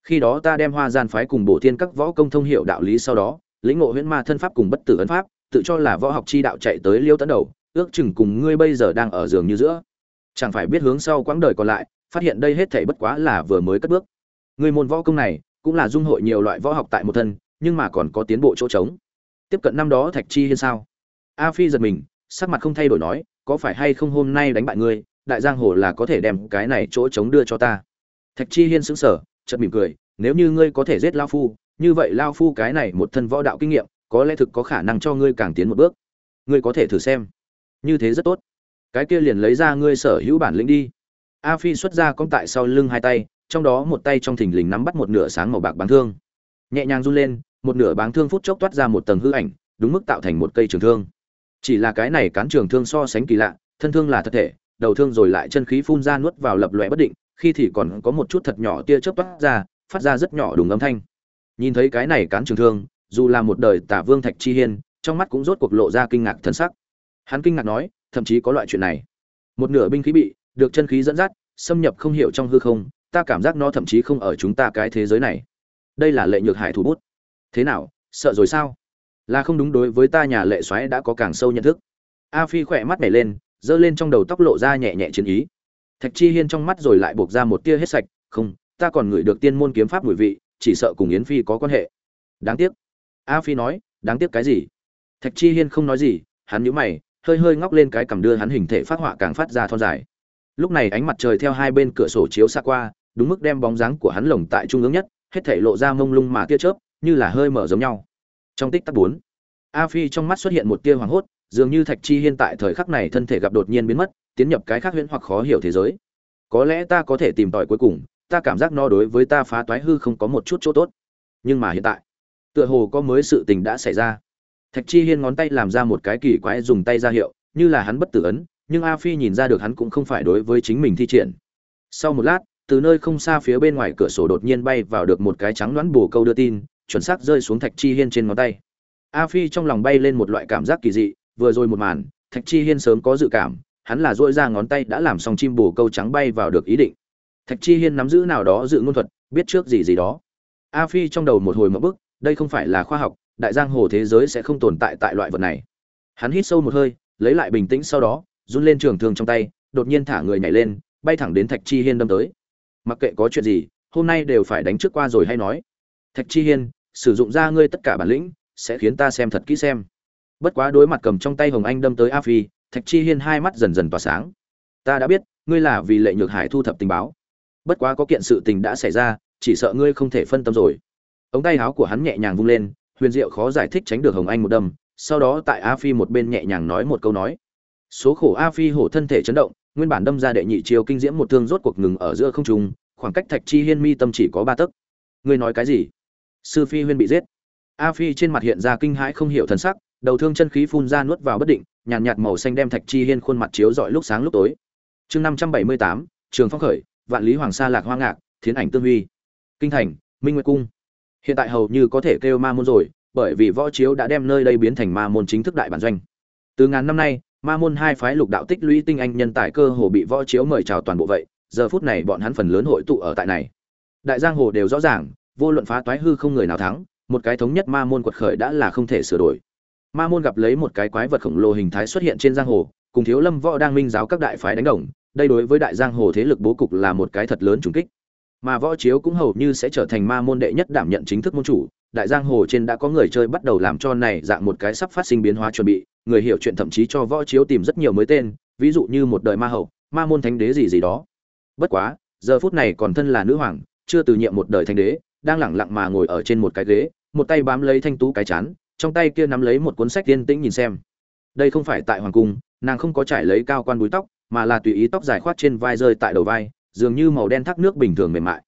Khi đó ta đem hoa gian phái cùng bổ thiên các võ công thông hiệu đạo lý sau đó, lĩnh ngộ huyễn ma thân pháp cùng bất tử ấn pháp, tự cho là võ học chi đạo chạy tới liêu tấn đầu ước chừng cùng ngươi bây giờ đang ở giường như giữa. Chẳng phải biết hướng sau quãng đời còn lại, phát hiện đây hết thảy bất quá là vừa mới cất bước. Ngươi môn võ công này, cũng là dung hội nhiều loại võ học tại một thân, nhưng mà còn có tiến bộ chỗ trống. Tiếp cận năm đó thạch chi hiên sao? A phi giật mình, sắc mặt không thay đổi nói, có phải hay không hôm nay đánh bại ngươi, đại giang hồ là có thể đem cái này chỗ trống đưa cho ta? Thạch chi hiên sững sờ, chợt mỉm cười, nếu như ngươi có thể giết lao phu, như vậy lao phu cái này một thân võ đạo kinh nghiệm, có lẽ thực có khả năng cho ngươi càng tiến một bước. Ngươi có thể thử xem như thế rất tốt. Cái kia liền lấy ra ngươi sở hữu bản lĩnh đi. A phi xuất ra cong tại sau lưng hai tay, trong đó một tay trong thình lình nắm bắt một nửa sáng màu bạc bán thương. Nhẹ nhàng run lên, một nửa bán thương phút chốc toát ra một tầng hư ảnh, đúng mức tạo thành một cây trường thương. Chỉ là cái này cán trường thương so sánh kỳ lạ, thân thương là thật thể, đầu thương rồi lại chân khí phun ra nuốt vào lập lòe bất định, khi thì còn có một chút thật nhỏ tia chớp toát ra, phát ra rất nhỏ đùng âm thanh. Nhìn thấy cái này cán trường thương, dù là một đời tả vương thạch chi hiên, trong mắt cũng rốt cuộc lộ ra kinh ngạc thân sắc hắn kinh ngạc nói, thậm chí có loại chuyện này. Một nửa binh khí bị được chân khí dẫn dắt, xâm nhập không hiểu trong hư không, ta cảm giác nó thậm chí không ở chúng ta cái thế giới này. Đây là lệ nhược hải thủ bút. Thế nào, sợ rồi sao? Là không đúng đối với ta nhà lệ xoáy đã có càng sâu nhận thức. A phi khỏe mắt nhảy lên, giơ lên trong đầu tóc lộ ra nhẹ nhẹ chiến ý. Thạch chi hiên trong mắt rồi lại buộc ra một tia hết sạch, không, ta còn ngửi được tiên môn kiếm pháp mùi vị, chỉ sợ cùng yến phi có quan hệ. Đáng tiếc. A phi nói, đáng tiếc cái gì? Thạch chi hiên không nói gì, hắn nhíu mày hơi hơi ngóc lên cái cằm đưa hắn hình thể phát họa càng phát ra thon dài. Lúc này ánh mặt trời theo hai bên cửa sổ chiếu xa qua, đúng mức đem bóng dáng của hắn lồng tại trung ương nhất, hết thể lộ ra mông lung mà tia chớp, như là hơi mở giống nhau. Trong tích tắc bốn, a phi trong mắt xuất hiện một tia hoàng hốt, dường như thạch chi hiên tại thời khắc này thân thể gặp đột nhiên biến mất, tiến nhập cái khác huyễn hoặc khó hiểu thế giới. Có lẽ ta có thể tìm tòi cuối cùng, ta cảm giác no đối với ta phá toái hư không có một chút chỗ tốt. Nhưng mà hiện tại, tựa hồ có mới sự tình đã xảy ra thạch chi hiên ngón tay làm ra một cái kỳ quái dùng tay ra hiệu, như là hắn bất tử ấn, nhưng a phi nhìn ra được hắn cũng không phải đối với chính mình thi triển. Sau một lát, từ nơi không xa phía bên ngoài cửa sổ đột nhiên bay vào được một cái trắng đoán bù câu đưa tin, chuẩn xác rơi xuống thạch chi hiên trên ngón tay. A phi trong lòng bay lên một loại cảm giác kỳ dị, vừa rồi một màn, thạch chi hiên sớm có dự cảm, hắn là duỗi ra ngón tay đã làm xong chim bù câu trắng bay vào được ý định. Thạch chi hiên nắm giữ nào đó dự ngôn thuật, biết trước gì gì đó. A phi trong đầu một hồi mộng bức, đây không phải là khoa học đại giang hồ thế giới sẽ không tồn tại tại loại vật này. Hắn hít sâu một hơi, lấy lại bình tĩnh sau đó, run lên trường thương trong tay, đột nhiên thả người nhảy lên, bay thẳng đến thạch chi hiên đâm tới. Mặc kệ có chuyện gì, hôm nay đều phải đánh trước qua rồi hay nói. Thạch chi hiên, sử dụng ra ngươi tất cả bản lĩnh, sẽ khiến ta xem thật kỹ xem. Bất quá đối mặt cầm trong tay hồng anh đâm tới a phi, thạch chi hiên hai mắt dần dần tỏa sáng. Ta đã biết, ngươi là vì lệ nhược hải thu thập tình báo. Bất quá có kiện sự tình đã xảy ra, chỉ sợ ngươi không thể phân tâm rồi. Ống tay áo của hắn nhẹ nhàng vung lên huyền diệu khó giải thích tránh được hồng anh một đâm sau đó tại a phi một bên nhẹ nhàng nói một câu nói. Số khổ a phi hổ thân thể chấn động nguyên bản đâm ra đệ nhị chiều kinh diễm một thương rốt cuộc ngừng ở giữa không trung khoảng cách thạch chi hiên mi tâm chỉ có ba tấc. Ngươi nói cái gì? Sư phi huyên bị giết. A phi trên mặt hiện ra kinh hãi không hiểu thần sắc đầu thương chân khí phun ra nuốt vào bất định nhàn nhạt, nhạt màu xanh đem thạch chi hiên khuôn mặt chiếu rọi lúc sáng lúc tối. Chương năm trăm bảy mươi tám trường phong khởi vạn lý hoàng sa lạc hoa ngạc thiến ảnh tương huy. Kinh thành minh nguyệt cung hiện tại hầu như có thể kêu ma môn rồi, bởi vì võ chiếu đã đem nơi đây biến thành ma môn chính thức đại bản doanh. Từ ngàn năm nay, ma môn hai phái lục đạo tích lũy tinh anh nhân tài cơ hồ bị võ chiếu mời chào toàn bộ vậy, giờ phút này bọn hắn phần lớn hội tụ ở tại này. Đại giang hồ đều rõ ràng, vô luận phá toái hư không người nào thắng, một cái thống nhất ma môn quật khởi đã là không thể sửa đổi. Ma môn gặp lấy một cái quái vật khổng lồ hình thái xuất hiện trên giang hồ, cùng thiếu lâm võ đang minh giáo các đại phái đánh đồng, đây đối với đại giang hồ thế lực bố cục là một cái thật lớn trùng kích mà võ chiếu cũng hầu như sẽ trở thành ma môn đệ nhất đảm nhận chính thức môn chủ. Đại giang hồ trên đã có người chơi bắt đầu làm cho này dạng một cái sắp phát sinh biến hóa chuẩn bị. Người hiểu chuyện thậm chí cho võ chiếu tìm rất nhiều mới tên, ví dụ như một đời ma hậu, ma môn thánh đế gì gì đó. Bất quá, giờ phút này còn thân là nữ hoàng, chưa từ nhiệm một đời thánh đế, đang lẳng lặng mà ngồi ở trên một cái ghế, một tay bám lấy thanh tú cái chán, trong tay kia nắm lấy một cuốn sách tiên tĩnh nhìn xem. Đây không phải tại hoàng cung, nàng không có trải lấy cao quan búi tóc, mà là tùy ý tóc dài khoát trên vai rơi tại đầu vai dường như màu đen thác nước bình thường mềm mại.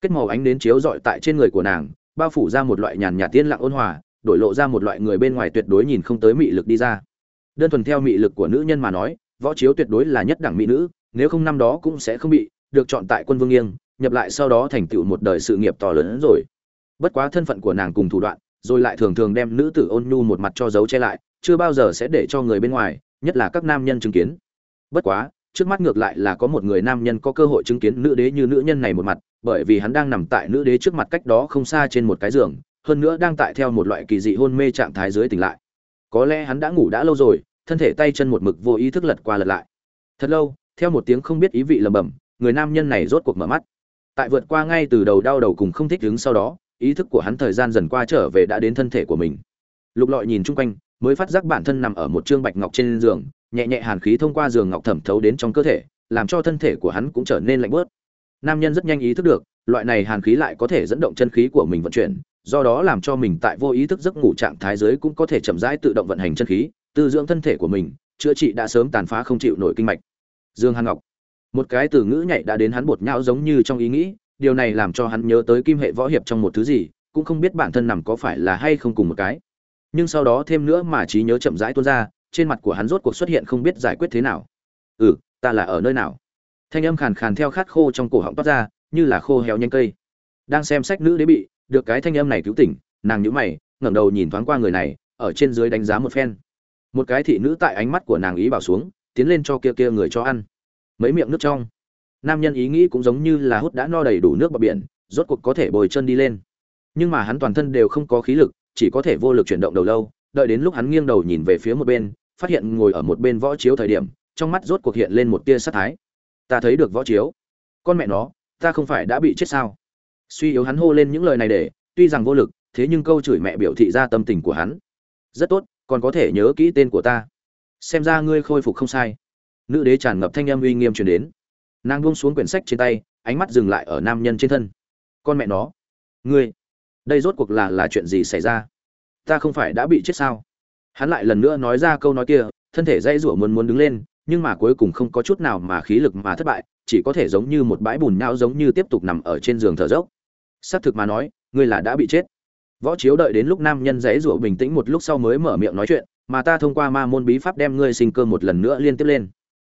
Kết màu ánh đến chiếu rọi tại trên người của nàng, bao phủ ra một loại nhàn nhạt tiên lặng ôn hòa, đổi lộ ra một loại người bên ngoài tuyệt đối nhìn không tới mị lực đi ra. Đơn thuần theo mị lực của nữ nhân mà nói, võ chiếu tuyệt đối là nhất đẳng mỹ nữ, nếu không năm đó cũng sẽ không bị được chọn tại quân vương nghiêng, nhập lại sau đó thành tựu một đời sự nghiệp to lớn hơn rồi. Bất quá thân phận của nàng cùng thủ đoạn, rồi lại thường thường đem nữ tử ôn nhu một mặt cho giấu che lại, chưa bao giờ sẽ để cho người bên ngoài, nhất là các nam nhân chứng kiến. Bất quá trước mắt ngược lại là có một người nam nhân có cơ hội chứng kiến nữ đế như nữ nhân này một mặt, bởi vì hắn đang nằm tại nữ đế trước mặt cách đó không xa trên một cái giường, hơn nữa đang tại theo một loại kỳ dị hôn mê trạng thái dưới tỉnh lại. Có lẽ hắn đã ngủ đã lâu rồi, thân thể tay chân một mực vô ý thức lật qua lật lại. Thật lâu, theo một tiếng không biết ý vị lầm bầm, người nam nhân này rốt cuộc mở mắt. Tại vượt qua ngay từ đầu đau đầu cùng không thích đứng sau đó, ý thức của hắn thời gian dần qua trở về đã đến thân thể của mình. Lục lọi nhìn chung quanh, mới phát giác bản thân nằm ở một trương bạch ngọc trên giường nhẹ nhẹ hàn khí thông qua giường ngọc thẩm thấu đến trong cơ thể, làm cho thân thể của hắn cũng trở nên lạnh bớt. Nam nhân rất nhanh ý thức được, loại này hàn khí lại có thể dẫn động chân khí của mình vận chuyển, do đó làm cho mình tại vô ý thức giấc ngủ trạng thái giới cũng có thể chậm rãi tự động vận hành chân khí, tư dưỡng thân thể của mình, chữa trị đã sớm tàn phá không chịu nổi kinh mạch. Dương hàn ngọc. Một cái từ ngữ nhạy đã đến hắn bột nhão giống như trong ý nghĩ, điều này làm cho hắn nhớ tới kim hệ võ hiệp trong một thứ gì, cũng không biết bản thân nằm có phải là hay không cùng một cái. Nhưng sau đó thêm nữa mà trí nhớ chậm rãi tuôn ra trên mặt của hắn rốt cuộc xuất hiện không biết giải quyết thế nào. Ừ ta là ở nơi nào? Thanh âm khàn khàn theo khát khô trong cổ họng toát ra, như là khô héo nhanh cây. Đang xem sách nữ đế bị, được cái thanh âm này cứu tỉnh, nàng nhíu mày, ngẩng đầu nhìn thoáng qua người này, ở trên dưới đánh giá một phen. Một cái thị nữ tại ánh mắt của nàng ý bảo xuống, tiến lên cho kia kia người cho ăn. Mấy miệng nước trong. Nam nhân ý nghĩ cũng giống như là hút đã no đầy đủ nước bờ biển, rốt cuộc có thể bồi chân đi lên. Nhưng mà hắn toàn thân đều không có khí lực, chỉ có thể vô lực chuyển động đầu lâu, đợi đến lúc hắn nghiêng đầu nhìn về phía một bên phát hiện ngồi ở một bên võ chiếu thời điểm, trong mắt rốt cuộc hiện lên một tia sát thái. Ta thấy được võ chiếu. Con mẹ nó, ta không phải đã bị chết sao? Suy yếu hắn hô lên những lời này để, tuy rằng vô lực, thế nhưng câu chửi mẹ biểu thị ra tâm tình của hắn. Rất tốt, còn có thể nhớ kỹ tên của ta. Xem ra ngươi khôi phục không sai. Nữ đế tràn ngập thanh âm uy nghiêm truyền đến. Nàng buông xuống quyển sách trên tay, ánh mắt dừng lại ở nam nhân trên thân. Con mẹ nó. Ngươi. Đây rốt cuộc là là chuyện gì xảy ra? Ta không phải đã bị chết sao? Hắn lại lần nữa nói ra câu nói kia, thân thể dây rủa muốn muốn đứng lên, nhưng mà cuối cùng không có chút nào mà khí lực mà thất bại, chỉ có thể giống như một bãi bùn nhau giống như tiếp tục nằm ở trên giường thở dốc. Xác thực mà nói, ngươi là đã bị chết. Võ chiếu đợi đến lúc nam nhân dãy rủa bình tĩnh một lúc sau mới mở miệng nói chuyện, mà ta thông qua ma môn bí pháp đem ngươi sinh cơ một lần nữa liên tiếp lên.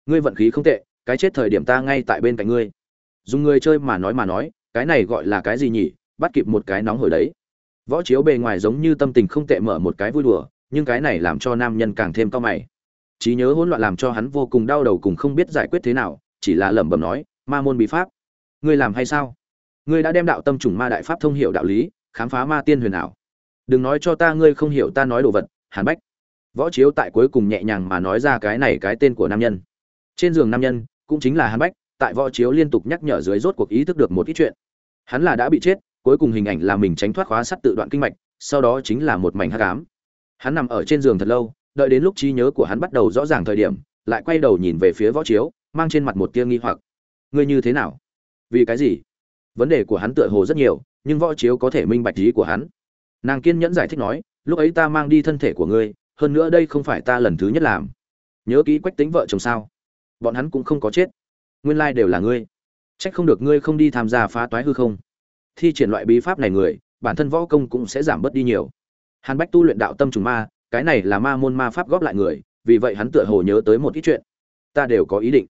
Ngươi vận khí không tệ, cái chết thời điểm ta ngay tại bên cạnh ngươi. Dùng người chơi mà nói mà nói, cái này gọi là cái gì nhỉ? Bắt kịp một cái nóng hổi đấy. Võ chiếu bề ngoài giống như tâm tình không tệ mở một cái vui đùa nhưng cái này làm cho nam nhân càng thêm cao mày. Trí nhớ hỗn loạn làm cho hắn vô cùng đau đầu cùng không biết giải quyết thế nào, chỉ là lẩm bẩm nói, ma môn bí pháp, ngươi làm hay sao? Ngươi đã đem đạo tâm trùng ma đại pháp thông hiểu đạo lý, khám phá ma tiên huyền ảo. Đừng nói cho ta ngươi không hiểu ta nói đồ vật, hàn bách. Võ chiếu tại cuối cùng nhẹ nhàng mà nói ra cái này cái tên của nam nhân. Trên giường nam nhân, cũng chính là hàn bách, tại võ chiếu liên tục nhắc nhở dưới rốt cuộc ý thức được một ít chuyện. Hắn là đã bị chết, cuối cùng hình ảnh là mình tránh thoát khóa sắt tự đoạn kinh mạch, sau đó chính là một mảnh hắc ám hắn nằm ở trên giường thật lâu, đợi đến lúc trí nhớ của hắn bắt đầu rõ ràng thời điểm, lại quay đầu nhìn về phía võ chiếu, mang trên mặt một tia nghi hoặc. Ngươi như thế nào? Vì cái gì? Vấn đề của hắn tựa hồ rất nhiều, nhưng võ chiếu có thể minh bạch ý của hắn. Nàng kiên nhẫn giải thích nói, lúc ấy ta mang đi thân thể của ngươi, hơn nữa đây không phải ta lần thứ nhất làm. Nhớ kỹ quách tính vợ chồng sao. Bọn hắn cũng không có chết. Nguyên lai đều là ngươi. Trách không được ngươi không đi tham gia phá toái hư không. Thi triển loại bí pháp này người, bản thân võ công cũng sẽ giảm bớt đi nhiều hàn bách tu luyện đạo tâm trùng ma, cái này là ma môn ma pháp góp lại người, vì vậy hắn tựa hồ nhớ tới một ít chuyện. Ta đều có ý định.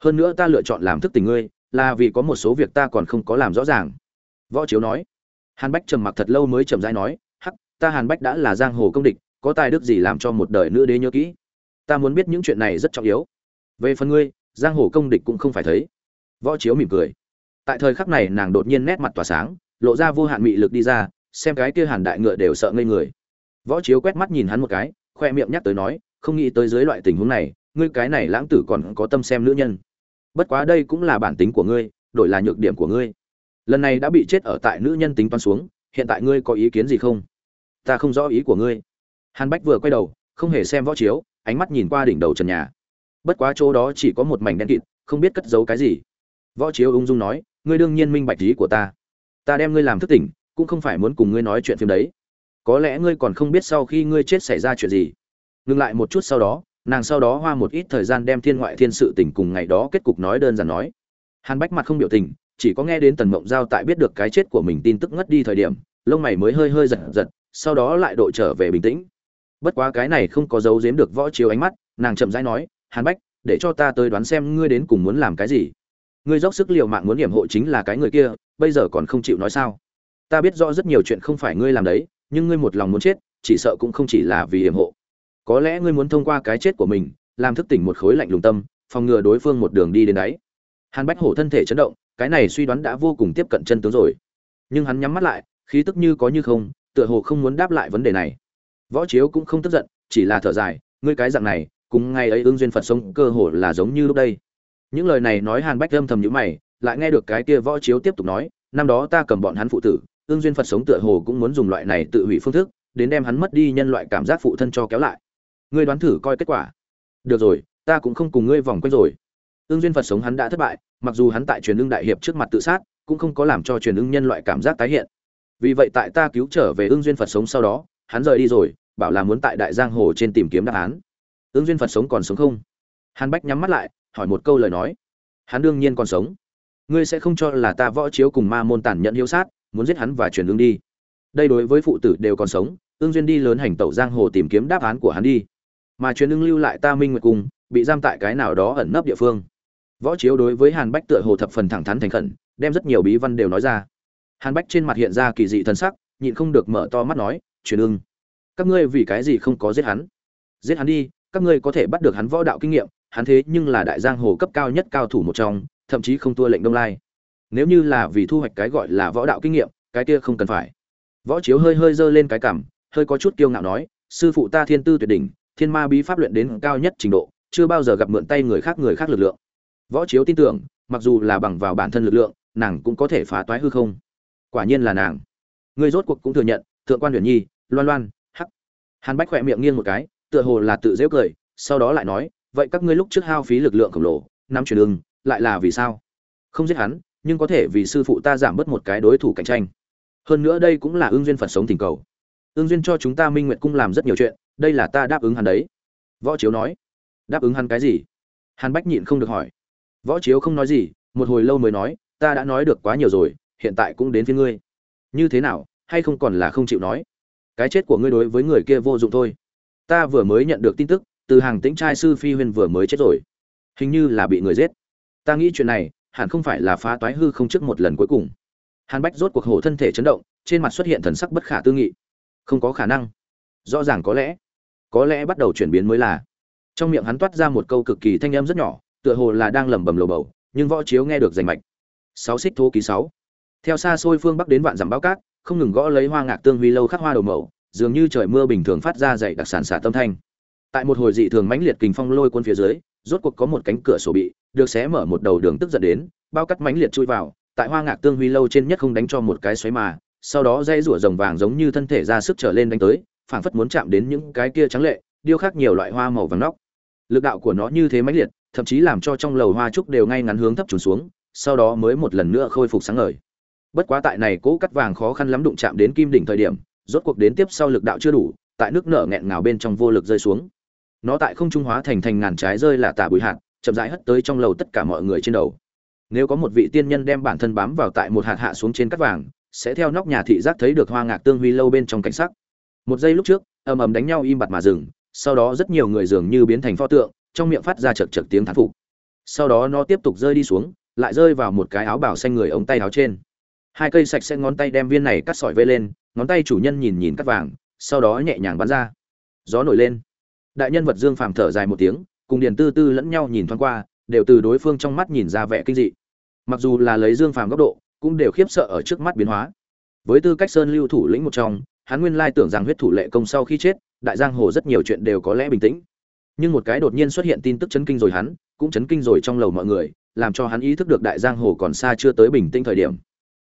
Hơn nữa ta lựa chọn làm thức tình ngươi, là vì có một số việc ta còn không có làm rõ ràng. Võ chiếu nói. Hàn bách trầm mặc thật lâu mới chậm rãi nói, hắc, ta hàn bách đã là giang hồ công địch, có tài đức gì làm cho một đời nữ đế nhớ kỹ? Ta muốn biết những chuyện này rất trọng yếu. Về phần ngươi, giang hồ công địch cũng không phải thấy. Võ chiếu mỉm cười. Tại thời khắc này nàng đột nhiên nét mặt tỏa sáng, lộ ra vô hạn mị lực đi ra, xem cái kia hàn đại ngựa đều sợ ngây người võ chiếu quét mắt nhìn hắn một cái, khoe miệng nhắc tới nói, không nghĩ tới dưới loại tình huống này, ngươi cái này lãng tử còn có tâm xem nữ nhân. Bất quá đây cũng là bản tính của ngươi, đổi là nhược điểm của ngươi. Lần này đã bị chết ở tại nữ nhân tính toán xuống, hiện tại ngươi có ý kiến gì không? Ta không rõ ý của ngươi. Hàn bách vừa quay đầu, không hề xem võ chiếu, ánh mắt nhìn qua đỉnh đầu trần nhà. Bất quá chỗ đó chỉ có một mảnh đen kịt, không biết cất giấu cái gì. Võ chiếu ung dung nói, ngươi đương nhiên minh bạch ý của ta. Ta đem ngươi làm thức tỉnh, cũng không phải muốn cùng ngươi nói chuyện phim đấy có lẽ ngươi còn không biết sau khi ngươi chết xảy ra chuyện gì. Ngừng lại một chút sau đó, nàng sau đó hoa một ít thời gian đem thiên ngoại thiên sự tình cùng ngày đó kết cục nói đơn giản nói. Hàn bách mặt không biểu tình, chỉ có nghe đến tần mộng giao tại biết được cái chết của mình tin tức ngất đi thời điểm, lông mày mới hơi hơi giật giật, sau đó lại độ trở về bình tĩnh. Bất quá cái này không có dấu giếm được võ chiếu ánh mắt, nàng chậm rãi nói, hàn bách, để cho ta tới đoán xem ngươi đến cùng muốn làm cái gì. Ngươi dốc sức liều mạng muốn điểm hộ chính là cái người kia, bây giờ còn không chịu nói sao? Ta biết rõ rất nhiều chuyện không phải ngươi làm đấy nhưng ngươi một lòng muốn chết, chỉ sợ cũng không chỉ là vì hiểm hộ. Có lẽ ngươi muốn thông qua cái chết của mình, làm thức tỉnh một khối lạnh lùng tâm, phòng ngừa đối phương một đường đi đến đáy hàn bách hổ thân thể chấn động, cái này suy đoán đã vô cùng tiếp cận chân tướng rồi. Nhưng hắn nhắm mắt lại, khí tức như có như không, tựa hồ không muốn đáp lại vấn đề này. Võ chiếu cũng không tức giận, chỉ là thở dài, ngươi cái dạng này, cùng ngày ấy ương duyên phật sống cơ hồ là giống như lúc đây. Những lời này nói hàn bách âm thầm nhữ mày, lại nghe được cái kia võ chiếu tiếp tục nói, năm đó ta cầm bọn hắn phụ tử ương duyên phật sống tựa hồ cũng muốn dùng loại này tự hủy phương thức, đến đem hắn mất đi nhân loại cảm giác phụ thân cho kéo lại. Ngươi đoán thử coi kết quả. Được rồi, ta cũng không cùng ngươi vòng quanh rồi. Ương duyên phật sống hắn đã thất bại, mặc dù hắn tại truyền ưng đại hiệp trước mặt tự sát, cũng không có làm cho truyền ưng nhân loại cảm giác tái hiện. Vì vậy tại ta cứu trở về ương duyên phật sống sau đó, hắn rời đi rồi, bảo là muốn tại đại giang hồ trên tìm kiếm đáp án. Ương duyên phật sống còn sống không? Hàn bách nhắm mắt lại, hỏi một câu lời nói. Hắn đương nhiên còn sống. Ngươi sẽ không cho là ta võ chiếu cùng ma môn tàn nhẫn hiếu sát muốn giết hắn và truyền ương đi. Đây đối với phụ tử đều còn sống, ương duyên đi lớn hành tẩu giang hồ tìm kiếm đáp án của hắn đi. Mà truyền ương lưu lại ta minh nguyệt cung, bị giam tại cái nào đó ẩn nấp địa phương. Võ chiếu đối với hàn bách tựa hồ thập phần thẳng thắn thành khẩn, đem rất nhiều bí văn đều nói ra. Hàn bách trên mặt hiện ra kỳ dị thân sắc, nhịn không được mở to mắt nói, truyền ương, các ngươi vì cái gì không có giết hắn? Giết hắn đi, các ngươi có thể bắt được hắn võ đạo kinh nghiệm, hắn thế nhưng là đại giang hồ cấp cao nhất cao thủ một trong, thậm chí không thua lệnh đông lai nếu như là vì thu hoạch cái gọi là võ đạo kinh nghiệm, cái kia không cần phải. Võ chiếu hơi hơi giơ lên cái cảm hơi có chút kiêu ngạo nói, sư phụ ta thiên tư tuyệt đỉnh, thiên ma bí pháp luyện đến cao nhất trình độ, chưa bao giờ gặp mượn tay người khác người khác lực lượng. Võ chiếu tin tưởng, mặc dù là bằng vào bản thân lực lượng, nàng cũng có thể phá toái hư không. Quả nhiên là nàng. Ngươi rốt cuộc cũng thừa nhận, thượng quan huyền nhi, loan loan, hắc. Hàn bách khỏe miệng nghiêng một cái, tựa hồ là tự dễu cười, sau đó lại nói, vậy các ngươi lúc trước hao phí lực lượng khổng lồ, năm truyền đường lại là vì sao? Không giết hắn nhưng có thể vì sư phụ ta giảm bớt một cái đối thủ cạnh tranh. Hơn nữa đây cũng là ương duyên phật sống tình cầu. Ương duyên cho chúng ta minh nguyệt cung làm rất nhiều chuyện, đây là ta đáp ứng hắn đấy. Võ chiếu nói. Đáp ứng hắn cái gì? Hàn bách nhịn không được hỏi. Võ chiếu không nói gì, một hồi lâu mới nói, ta đã nói được quá nhiều rồi, hiện tại cũng đến phía ngươi. Như thế nào, hay không còn là không chịu nói? Cái chết của ngươi đối với người kia vô dụng thôi. Ta vừa mới nhận được tin tức, từ hàng tĩnh trai sư phi huyên vừa mới chết rồi. Hình như là bị người giết. Ta nghĩ chuyện này hẳn không phải là phá toái hư không trước một lần cuối cùng. Hàn bách rốt cuộc hổ thân thể chấn động, trên mặt xuất hiện thần sắc bất khả tư nghị. Không có khả năng. Rõ ràng có lẽ có lẽ bắt đầu chuyển biến mới là. Trong miệng hắn toát ra một câu cực kỳ thanh âm rất nhỏ, tựa hồ là đang lẩm bẩm lầu bầu, nhưng võ chiếu nghe được rành mạch. Sáu xích thô ký sáu. Theo xa xôi phương bắc đến vạn dặm báo cát, không ngừng gõ lấy hoa ngạc tương huy lâu khắc hoa đầu mẫu dường như trời mưa bình thường phát ra dậy đặc sản xả tâm thanh. Tại một hồi dị thường mãnh liệt kình phong lôi quân phía dưới, rốt cuộc có một cánh cửa sổ bị được xé mở một đầu đường tức giận đến, bao cắt mãnh liệt chui vào, tại hoa ngạc tương huy lâu trên nhất không đánh cho một cái xoáy mà, sau đó dây rủa rồng vàng giống như thân thể ra sức trở lên đánh tới, phảng phất muốn chạm đến những cái kia trắng lệ, điêu khắc nhiều loại hoa màu vàng nóc. Lực đạo của nó như thế mãnh liệt, thậm chí làm cho trong lầu hoa trúc đều ngay ngắn hướng thấp trùn xuống, sau đó mới một lần nữa khôi phục sáng ngời. Bất quá tại này cố cắt vàng khó khăn lắm đụng chạm đến kim đỉnh thời điểm, rốt cuộc đến tiếp sau lực đạo chưa đủ, tại nước nở nghẹn ngào bên trong vô lực rơi xuống. Nó tại không trung hóa thành thành ngàn trái rơi là tả bụi hạt chậm rãi hất tới trong lầu tất cả mọi người trên đầu. Nếu có một vị tiên nhân đem bản thân bám vào tại một hạt hạ xuống trên cắt vàng, sẽ theo nóc nhà thị giác thấy được hoa ngạc tương huy lâu bên trong cảnh sắc. Một giây lúc trước, ầm ầm đánh nhau im bặt mà dừng, sau đó rất nhiều người dường như biến thành pho tượng, trong miệng phát ra chật chật tiếng thán phục. Sau đó nó tiếp tục rơi đi xuống, lại rơi vào một cái áo bảo xanh người ống tay áo trên. Hai cây sạch sẽ ngón tay đem viên này cắt sỏi vây lên, ngón tay chủ nhân nhìn nhìn cắt vàng, sau đó nhẹ nhàng bắn ra. Gió nổi lên. Đại nhân vật dương phàm thở dài một tiếng cùng điền tư tư lẫn nhau nhìn thoáng qua, đều từ đối phương trong mắt nhìn ra vẻ kinh dị. Mặc dù là lấy dương phàm góc độ, cũng đều khiếp sợ ở trước mắt biến hóa. Với tư cách sơn lưu thủ lĩnh một trong, hắn nguyên lai tưởng rằng huyết thủ lệ công sau khi chết, đại giang hồ rất nhiều chuyện đều có lẽ bình tĩnh. Nhưng một cái đột nhiên xuất hiện tin tức chấn kinh rồi hắn, cũng chấn kinh rồi trong lầu mọi người, làm cho hắn ý thức được đại giang hồ còn xa chưa tới bình tĩnh thời điểm.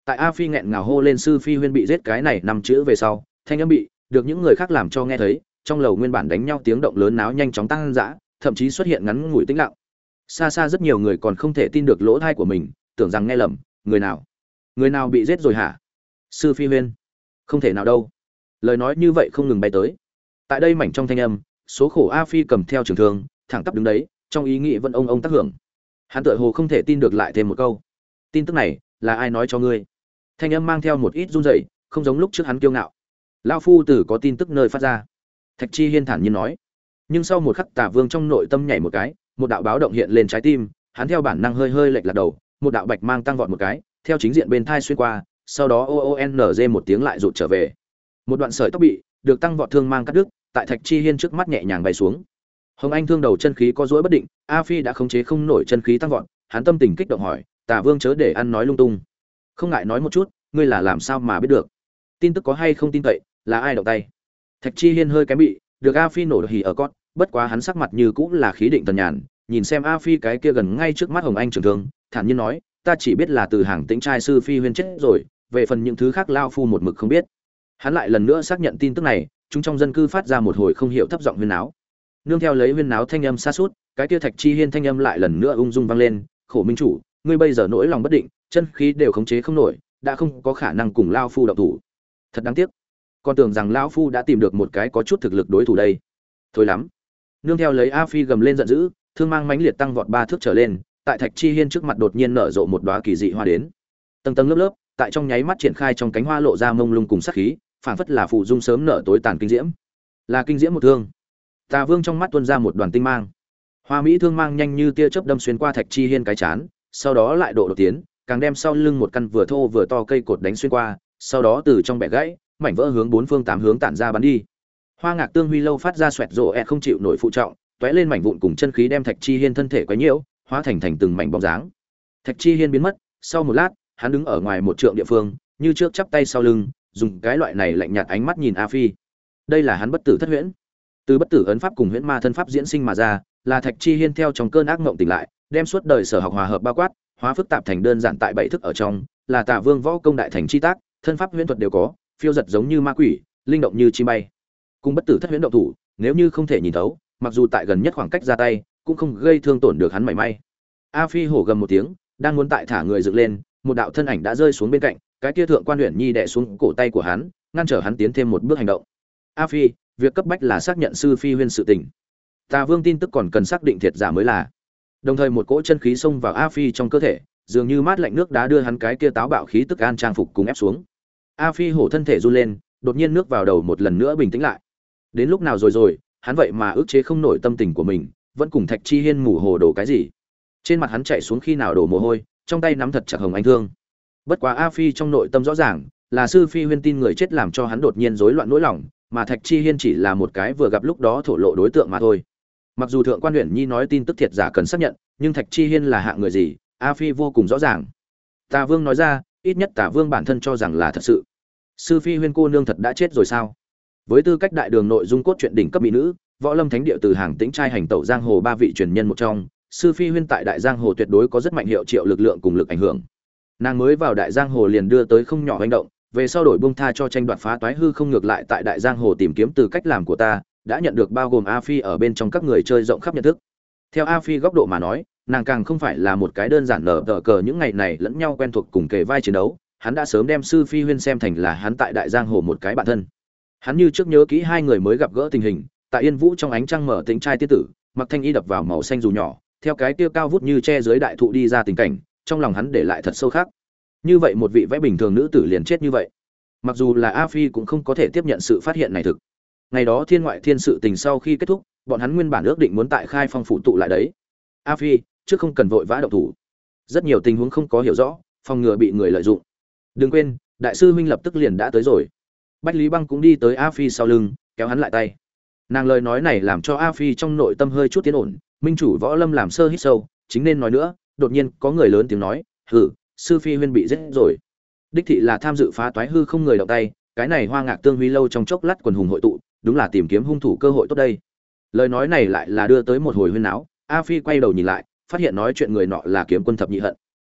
Tại a phi nghẹn ngào hô lên sư phi huyên bị giết cái này nằm chữ về sau, thanh âm bị được những người khác làm cho nghe thấy, trong lầu nguyên bản đánh nhau tiếng động lớn náo nhanh chóng tăng dã thậm chí xuất hiện ngắn ngủi tĩnh lặng. Xa xa rất nhiều người còn không thể tin được lỗ thai của mình, tưởng rằng nghe lầm, người nào? Người nào bị giết rồi hả? Sư phi huyên. Không thể nào đâu. Lời nói như vậy không ngừng bay tới. Tại đây mảnh trong thanh âm, số khổ a phi cầm theo trường thương, thẳng tắp đứng đấy, trong ý nghĩ vẫn ông ông tác hưởng. Hắn tựa hồ không thể tin được lại thêm một câu. Tin tức này, là ai nói cho ngươi? Thanh âm mang theo một ít run rẩy, không giống lúc trước hắn kiêu ngạo. Lao phu tử có tin tức nơi phát ra. Thạch chi hiên thản nhiên nói nhưng sau một khắc tả vương trong nội tâm nhảy một cái, một đạo báo động hiện lên trái tim, hắn theo bản năng hơi hơi lệch lạc đầu, một đạo bạch mang tăng vọt một cái, theo chính diện bên thai xuyên qua, sau đó o o n g một tiếng lại rụt trở về. Một đoạn sợi tóc bị được tăng vọt thương mang cắt đứt, tại thạch chi hiên trước mắt nhẹ nhàng bay xuống. Hồng anh thương đầu chân khí có rỗi bất định, a phi đã khống chế không nổi chân khí tăng vọt, hắn tâm tình kích động hỏi tả vương chớ để ăn nói lung tung. Không ngại nói một chút, ngươi là làm sao mà biết được? Tin tức có hay không tin cậy, là ai động tay? Thạch chi hiên hơi kém bị, được a phi nổ hỉ ở cót bất quá hắn sắc mặt như cũng là khí định tần nhàn, nhìn xem a phi cái kia gần ngay trước mắt hồng anh trường thương, thản nhiên nói, ta chỉ biết là từ hàng tĩnh trai sư phi huyên chết rồi, về phần những thứ khác lao phu một mực không biết. Hắn lại lần nữa xác nhận tin tức này, chúng trong dân cư phát ra một hồi không hiểu thấp giọng huyên áo nương theo lấy huyên áo thanh âm xa suốt, cái kia thạch chi hiên thanh âm lại lần nữa ung dung vang lên, khổ minh chủ, ngươi bây giờ nỗi lòng bất định, chân khí đều khống chế không nổi, đã không có khả năng cùng lao phu động thủ. Thật đáng tiếc. Con tưởng rằng lão phu đã tìm được một cái có chút thực lực đối thủ đây. Thôi lắm nương theo lấy a phi gầm lên giận dữ, thương mang mãnh liệt tăng vọt ba thước trở lên, tại thạch chi hiên trước mặt đột nhiên nở rộ một đóa kỳ dị hoa đến. Tầng tầng lớp lớp, tại trong nháy mắt triển khai trong cánh hoa lộ ra mông lung cùng sắc khí, phảng phất là phụ dung sớm nở tối tàn kinh diễm. Là kinh diễm một thương. Tà vương trong mắt tuôn ra một đoàn tinh mang. Hoa mỹ thương mang nhanh như tia chớp đâm xuyên qua thạch chi hiên cái chán, sau đó lại độ đột tiến, càng đem sau lưng một căn vừa thô vừa to cây cột đánh xuyên qua, sau đó từ trong bẻ gãy, mảnh vỡ hướng bốn phương tám hướng tản ra bắn đi hoa ngạc tương huy lâu phát ra xoẹt rộ ẹ không chịu nổi phụ trọng t lên mảnh vụn cùng chân khí đem thạch chi hiên thân thể quấy nhiễu, hóa thành thành từng mảnh bóng dáng. Thạch chi hiên biến mất, sau một lát, hắn đứng ở ngoài một trượng địa phương, như trước chắp tay sau lưng, dùng cái loại này lạnh nhạt ánh mắt nhìn a phi. Đây là hắn bất tử thất huyễn. Từ bất tử ấn pháp cùng huyễn ma thân pháp diễn sinh mà ra, là thạch chi hiên theo trong cơn ác mộng tỉnh lại, đem suốt đời sở học hòa hợp bao quát, hóa phức tạp thành đơn giản tại bảy thức ở trong, là tạ vương võ công đại thành chi tác, thân pháp huyễn thuật đều có, phiêu giật giống như ma quỷ, linh động như chim bay cung bất tử thất huyễn động thủ, nếu như không thể nhìn thấu, mặc dù tại gần nhất khoảng cách ra tay, cũng không gây thương tổn được hắn mảy may. A phi hổ gầm một tiếng, đang muốn tại thả người dựng lên, một đạo thân ảnh đã rơi xuống bên cạnh, cái kia thượng quan huyện nhi đẻ xuống cổ tay của hắn, ngăn trở hắn tiến thêm một bước hành động. A phi, việc cấp bách là xác nhận sư phi huyên sự tình. Tà vương tin tức còn cần xác định thiệt giả mới là. Đồng thời một cỗ chân khí xông vào a phi trong cơ thể, dường như mát lạnh nước đá đưa hắn cái kia táo bạo khí tức an trang phục cùng ép xuống. A phi hổ thân thể run lên, đột nhiên nước vào đầu một lần nữa bình tĩnh lại đến lúc nào rồi rồi, hắn vậy mà ức chế không nổi tâm tình của mình, vẫn cùng thạch chi hiên mù hồ đồ cái gì. Trên mặt hắn chạy xuống khi nào đổ mồ hôi, trong tay nắm thật chặt hồng anh thương. Bất quá a phi trong nội tâm rõ ràng, là sư phi huyên tin người chết làm cho hắn đột nhiên rối loạn nỗi lòng, mà thạch chi hiên chỉ là một cái vừa gặp lúc đó thổ lộ đối tượng mà thôi. Mặc dù thượng quan huyện nhi nói tin tức thiệt giả cần xác nhận, nhưng thạch chi hiên là hạng người gì, a phi vô cùng rõ ràng. Tà vương nói ra, ít nhất tà vương bản thân cho rằng là thật sự. Sư phi huyên cô nương thật đã chết rồi sao? Với tư cách đại đường nội dung cốt truyện đỉnh cấp mỹ nữ, võ lâm thánh địa từ hàng tĩnh trai hành tẩu giang hồ ba vị truyền nhân một trong, sư phi huyên tại đại giang hồ tuyệt đối có rất mạnh hiệu triệu lực lượng cùng lực ảnh hưởng. Nàng mới vào đại giang hồ liền đưa tới không nhỏ hành động, về sau đổi bông tha cho tranh đoạt phá toái hư không ngược lại tại đại giang hồ tìm kiếm từ cách làm của ta, đã nhận được bao gồm a phi ở bên trong các người chơi rộng khắp nhận thức. Theo a phi góc độ mà nói, nàng càng không phải là một cái đơn giản nở tờ cờ những ngày này lẫn nhau quen thuộc cùng kề vai chiến đấu, hắn đã sớm đem sư phi huyên xem thành là hắn tại đại giang hồ một cái bản thân hắn như trước nhớ kỹ hai người mới gặp gỡ tình hình, tại yên vũ trong ánh trăng mở tính trai tiết tử, mặc thanh y đập vào màu xanh dù nhỏ, theo cái tiêu cao vút như che dưới đại thụ đi ra tình cảnh, trong lòng hắn để lại thật sâu khác như vậy một vị vẽ bình thường nữ tử liền chết như vậy. Mặc dù là a phi cũng không có thể tiếp nhận sự phát hiện này thực. Ngày đó thiên ngoại thiên sự tình sau khi kết thúc, bọn hắn nguyên bản ước định muốn tại khai phong phụ tụ lại đấy. A phi chứ không cần vội vã động thủ. Rất nhiều tình huống không có hiểu rõ, phòng ngừa bị người lợi dụng. Đừng quên, đại sư huynh lập tức liền đã tới rồi bách lý băng cũng đi tới a phi sau lưng, kéo hắn lại tay. Nàng lời nói này làm cho a phi trong nội tâm hơi chút tiến ổn, minh chủ võ lâm làm sơ hít sâu, chính nên nói nữa, đột nhiên có người lớn tiếng nói, hử, sư phi huyên bị giết rồi. Đích thị là tham dự phá toái hư không người động tay, cái này hoa ngạc tương huy lâu trong chốc lát quần hùng hội tụ, đúng là tìm kiếm hung thủ cơ hội tốt đây. Lời nói này lại là đưa tới một hồi huyên náo, a phi quay đầu nhìn lại, phát hiện nói chuyện người nọ là kiếm quân thập nhị hận.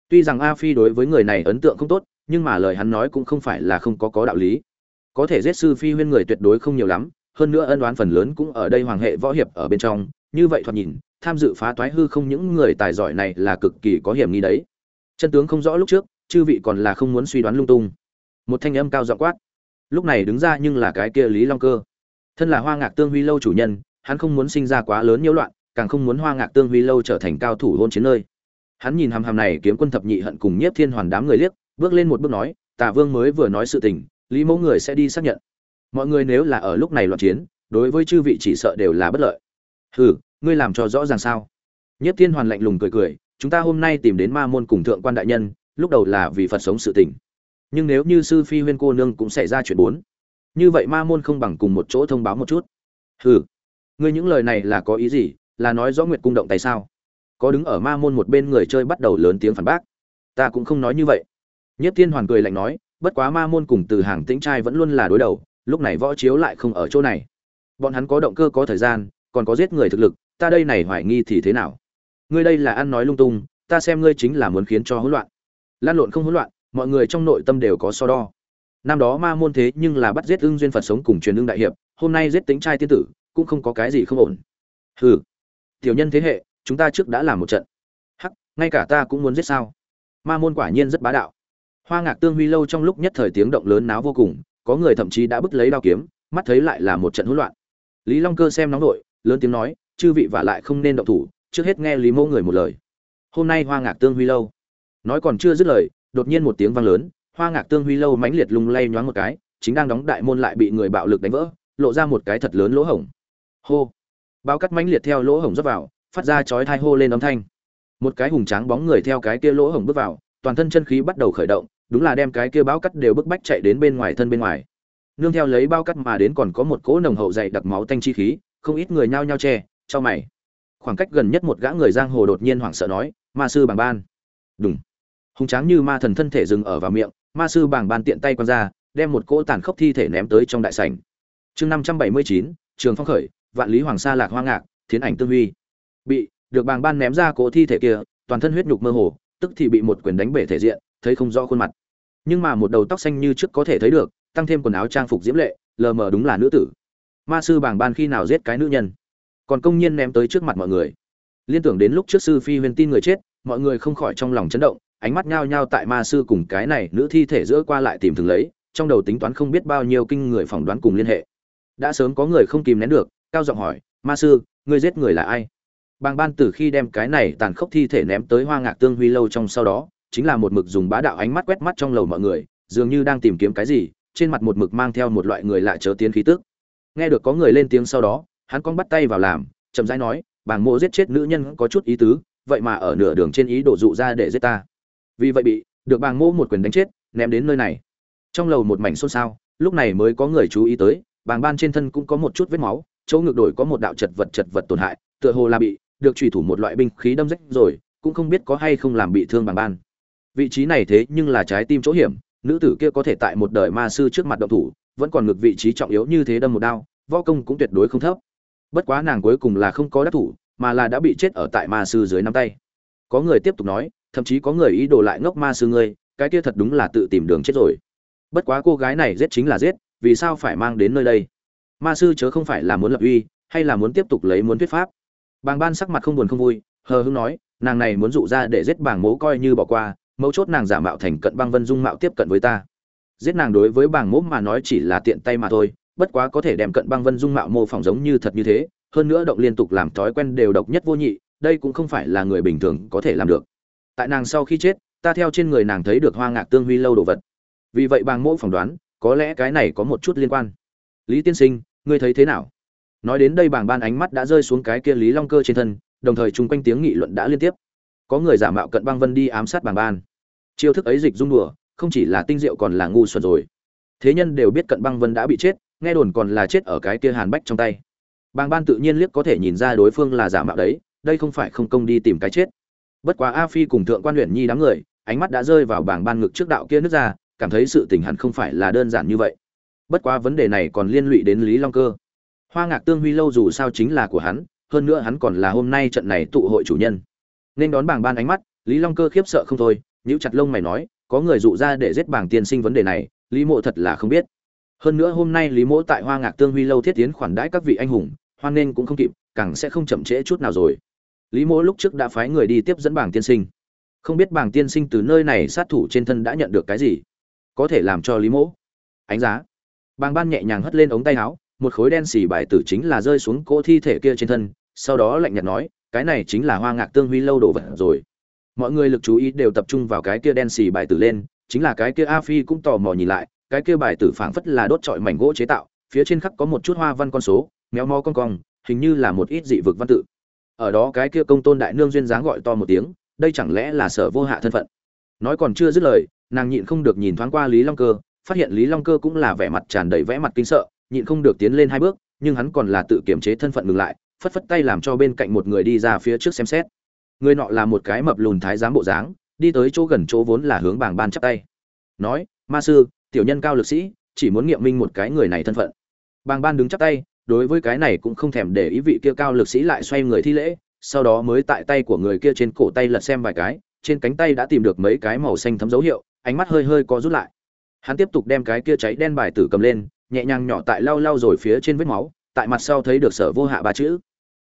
Tuy rằng a phi đối với người này ấn tượng không tốt, nhưng mà lời hắn nói cũng không phải là không có có đạo lý có thể giết sư phi huyên người tuyệt đối không nhiều lắm, hơn nữa ân đoán phần lớn cũng ở đây hoàng hệ võ hiệp ở bên trong. Như vậy thoạt nhìn, tham dự phá toái hư không những người tài giỏi này là cực kỳ có hiểm nghi đấy. Chân tướng không rõ lúc trước, chư vị còn là không muốn suy đoán lung tung. Một thanh âm cao giọng quát. Lúc này đứng ra nhưng là cái kia lý long cơ. Thân là hoa ngạc tương huy lâu chủ nhân, hắn không muốn sinh ra quá lớn nhiễu loạn, càng không muốn hoa ngạc tương huy lâu trở thành cao thủ hôn chiến nơi. Hắn nhìn hàm hàm này kiếm quân thập nhị hận cùng nhiếp thiên hoàn đám người liếc, bước lên một bước nói tả vương mới vừa nói sự tình lý mẫu người sẽ đi xác nhận. Mọi người nếu là ở lúc này loạn chiến, đối với chư vị chỉ sợ đều là bất lợi. Hừ, ngươi làm cho rõ ràng sao? Nhất thiên hoàn lạnh lùng cười cười, chúng ta hôm nay tìm đến ma môn cùng thượng quan đại nhân, lúc đầu là vì phật sống sự tình. Nhưng nếu như sư phi huyên cô nương cũng xảy ra chuyện bốn, như vậy ma môn không bằng cùng một chỗ thông báo một chút. Hừ, ngươi những lời này là có ý gì? Là nói rõ nguyệt cung động tay sao? Có đứng ở ma môn một bên người chơi bắt đầu lớn tiếng phản bác. Ta cũng không nói như vậy. Nhất thiên hoàn cười lạnh nói bất quá ma môn cùng từ hàng tĩnh trai vẫn luôn là đối đầu, lúc này võ chiếu lại không ở chỗ này. Bọn hắn có động cơ, có thời gian, còn có giết người thực lực, ta đây này hoài nghi thì thế nào? Ngươi đây là ăn nói lung tung, ta xem ngươi chính là muốn khiến cho hỗn loạn. Lan lộn không hỗn loạn, mọi người trong nội tâm đều có so đo. Năm đó ma môn thế nhưng là bắt giết ưng duyên phật sống cùng truyền ưng đại hiệp, hôm nay giết tính trai tiên tử, cũng không có cái gì không ổn. Hừ, tiểu nhân thế hệ, chúng ta trước đã làm một trận. Hắc, ngay cả ta cũng muốn giết sao? Ma môn quả nhiên rất bá đạo hoa ngạc tương huy lâu trong lúc nhất thời tiếng động lớn náo vô cùng, có người thậm chí đã bứt lấy đao kiếm, mắt thấy lại là một trận hỗn loạn. Lý long cơ xem nóng nổi lớn tiếng nói, chư vị vả lại không nên động thủ, trước hết nghe lý mẫu người một lời. Hôm nay hoa ngạc tương huy lâu. Nói còn chưa dứt lời, đột nhiên một tiếng vang lớn, hoa ngạc tương huy lâu mãnh liệt lung lay nhoáng một cái, chính đang đóng đại môn lại bị người bạo lực đánh vỡ, lộ ra một cái thật lớn lỗ hổng. Hô! Bao cắt mãnh liệt theo lỗ hổng rớt vào, phát ra chói thai hô lên âm thanh. Một cái hùng tráng bóng người theo cái kia lỗ hổng bước vào, toàn thân chân khí bắt đầu khởi động đúng là đem cái kia bao cắt đều bức bách chạy đến bên ngoài thân bên ngoài. Nương theo lấy bao cắt mà đến còn có một cỗ nồng hậu dày đặc máu tanh chi khí, không ít người nhao nhao che, cho mày. Khoảng cách gần nhất một gã người giang hồ đột nhiên hoảng sợ nói, ma sư bàng ban. Đúng hùng tráng như ma thần thân thể dừng ở vào miệng, ma sư bàng ban tiện tay quăng ra, đem một cỗ tàn khốc thi thể ném tới trong đại sảnh. Chương năm trăm bảy mươi chín, trường phong khởi, vạn lý hoàng sa lạc hoa ngạc, thiến ảnh tương huy. Bị, được bàng ban ném ra cỗ thi thể kia, toàn thân huyết nhục mơ hồ, tức thì bị một quyền đánh bể thể diện thấy không rõ khuôn mặt. Nhưng mà một đầu tóc xanh như trước có thể thấy được, tăng thêm quần áo trang phục diễm lệ, lờ mờ đúng là nữ tử. Ma sư bàng ban khi nào giết cái nữ nhân? Còn công nhiên ném tới trước mặt mọi người. Liên tưởng đến lúc trước sư phi huyền tin người chết, mọi người không khỏi trong lòng chấn động, ánh mắt nhao nhao tại ma sư cùng cái này nữ thi thể giữa qua lại tìm thường lấy, trong đầu tính toán không biết bao nhiêu kinh người phỏng đoán cùng liên hệ. Đã sớm có người không kìm nén được, cao giọng hỏi, ma sư, ngươi giết người là ai? Bàng ban từ khi đem cái này tàn khốc thi thể ném tới hoa ngạc tương huy lâu trong sau đó chính là một mực dùng bá đạo ánh mắt quét mắt trong lầu mọi người, dường như đang tìm kiếm cái gì, trên mặt một mực mang theo một loại người lạ chớ tiến khí tức. Nghe được có người lên tiếng sau đó, hắn con bắt tay vào làm, chậm rãi nói, bàng mộ giết chết nữ nhân có chút ý tứ, vậy mà ở nửa đường trên ý đồ dụ ra để giết ta. Vì vậy bị, được bàng mô một quyền đánh chết, ném đến nơi này. Trong lầu một mảnh xôn xao, lúc này mới có người chú ý tới, bàng ban trên thân cũng có một chút vết máu, chỗ ngược đổi có một đạo chật vật chật vật tổn hại, tựa hồ là bị, được trùy thủ một loại binh khí đâm rách rồi, cũng không biết có hay không làm bị thương bàng ban vị trí này thế nhưng là trái tim chỗ hiểm, nữ tử kia có thể tại một đời ma sư trước mặt động thủ, vẫn còn ngược vị trí trọng yếu như thế đâm một đao, võ công cũng tuyệt đối không thấp. Bất quá nàng cuối cùng là không có đắc thủ, mà là đã bị chết ở tại ma sư dưới năm tay. Có người tiếp tục nói, thậm chí có người ý đồ lại ngốc ma sư ngươi, cái kia thật đúng là tự tìm đường chết rồi. Bất quá cô gái này giết chính là giết, vì sao phải mang đến nơi đây? Ma sư chớ không phải là muốn lập uy, hay là muốn tiếp tục lấy muốn thuyết pháp? Bàng ban sắc mặt không buồn không vui, hờ hưng nói, nàng này muốn dụ ra để giết bảng mố coi như bỏ qua mấu chốt nàng giả mạo thành cận băng vân dung mạo tiếp cận với ta. Giết nàng đối với bảng mố mà nói chỉ là tiện tay mà thôi, bất quá có thể đem cận băng vân dung mạo mô phỏng giống như thật như thế, hơn nữa động liên tục làm thói quen đều độc nhất vô nhị, đây cũng không phải là người bình thường có thể làm được. Tại nàng sau khi chết, ta theo trên người nàng thấy được hoa ngạc tương huy lâu đồ vật. Vì vậy bàng mỗ phỏng đoán, có lẽ cái này có một chút liên quan. Lý tiên sinh, ngươi thấy thế nào? Nói đến đây bàng ban ánh mắt đã rơi xuống cái kia lý long cơ trên thân, đồng thời chung quanh tiếng nghị luận đã liên tiếp có người giả mạo cận băng vân đi ám sát bàng ban. Chiêu thức ấy dịch dung đùa, không chỉ là tinh diệu còn là ngu xuẩn rồi. Thế nhân đều biết cận băng vân đã bị chết, nghe đồn còn là chết ở cái kia hàn bách trong tay. Bàng ban tự nhiên liếc có thể nhìn ra đối phương là giả mạo đấy, đây không phải không công đi tìm cái chết. Bất quá a phi cùng thượng quan huyện nhi đám người, ánh mắt đã rơi vào bảng ban ngực trước đạo kia nước ra, cảm thấy sự tình hẳn không phải là đơn giản như vậy. Bất quá vấn đề này còn liên lụy đến lý long cơ. Hoa ngạc tương huy lâu dù sao chính là của hắn, hơn nữa hắn còn là hôm nay trận này tụ hội chủ nhân nên đón bảng ban ánh mắt, lý long cơ khiếp sợ không thôi, nhíu chặt lông mày nói, có người dụ ra để giết bảng tiên sinh vấn đề này, lý mộ thật là không biết. Hơn nữa hôm nay lý mộ tại hoa ngạc tương huy lâu thiết tiến khoản đãi các vị anh hùng, hoan nên cũng không kịp, càng sẽ không chậm trễ chút nào rồi. Lý mỗ lúc trước đã phái người đi tiếp dẫn bảng tiên sinh. Không biết bảng tiên sinh từ nơi này sát thủ trên thân đã nhận được cái gì, có thể làm cho lý mỗ ánh giá. Bàng ban nhẹ nhàng hất lên ống tay áo, một khối đen xì bài tử chính là rơi xuống cỗ thi thể kia trên thân, sau đó lạnh nhạt nói cái này chính là hoa ngạc tương huy lâu đồ vật rồi. Mọi người lực chú ý đều tập trung vào cái kia đen xì bài tử lên, chính là cái kia a phi cũng tò mò nhìn lại, cái kia bài tử phảng phất là đốt trọi mảnh gỗ chế tạo, phía trên khắc có một chút hoa văn con số, méo mó con cong, hình như là một ít dị vực văn tự. Ở đó cái kia công tôn đại nương duyên dáng gọi to một tiếng, đây chẳng lẽ là sở vô hạ thân phận? Nói còn chưa dứt lời, nàng nhịn không được nhìn thoáng qua lý long cơ, phát hiện lý long cơ cũng là vẻ mặt tràn đầy vẽ mặt kinh sợ, nhịn không được tiến lên hai bước, nhưng hắn còn là tự kiềm chế thân phận ngừng lại phất phất tay làm cho bên cạnh một người đi ra phía trước xem xét. Người nọ là một cái mập lùn thái giám bộ dáng, đi tới chỗ gần chỗ vốn là hướng bảng ban chắp tay. Nói, ma sư, tiểu nhân cao lực sĩ, chỉ muốn nghiệm minh một cái người này thân phận. Bàng ban đứng chắp tay, đối với cái này cũng không thèm để ý vị kia cao lực sĩ lại xoay người thi lễ, sau đó mới tại tay của người kia trên cổ tay lật xem vài cái, trên cánh tay đã tìm được mấy cái màu xanh thấm dấu hiệu, ánh mắt hơi hơi có rút lại. Hắn tiếp tục đem cái kia cháy đen bài tử cầm lên, nhẹ nhàng nhỏ tại lau lau rồi phía trên vết máu, tại mặt sau thấy được sở vô hạ ba chữ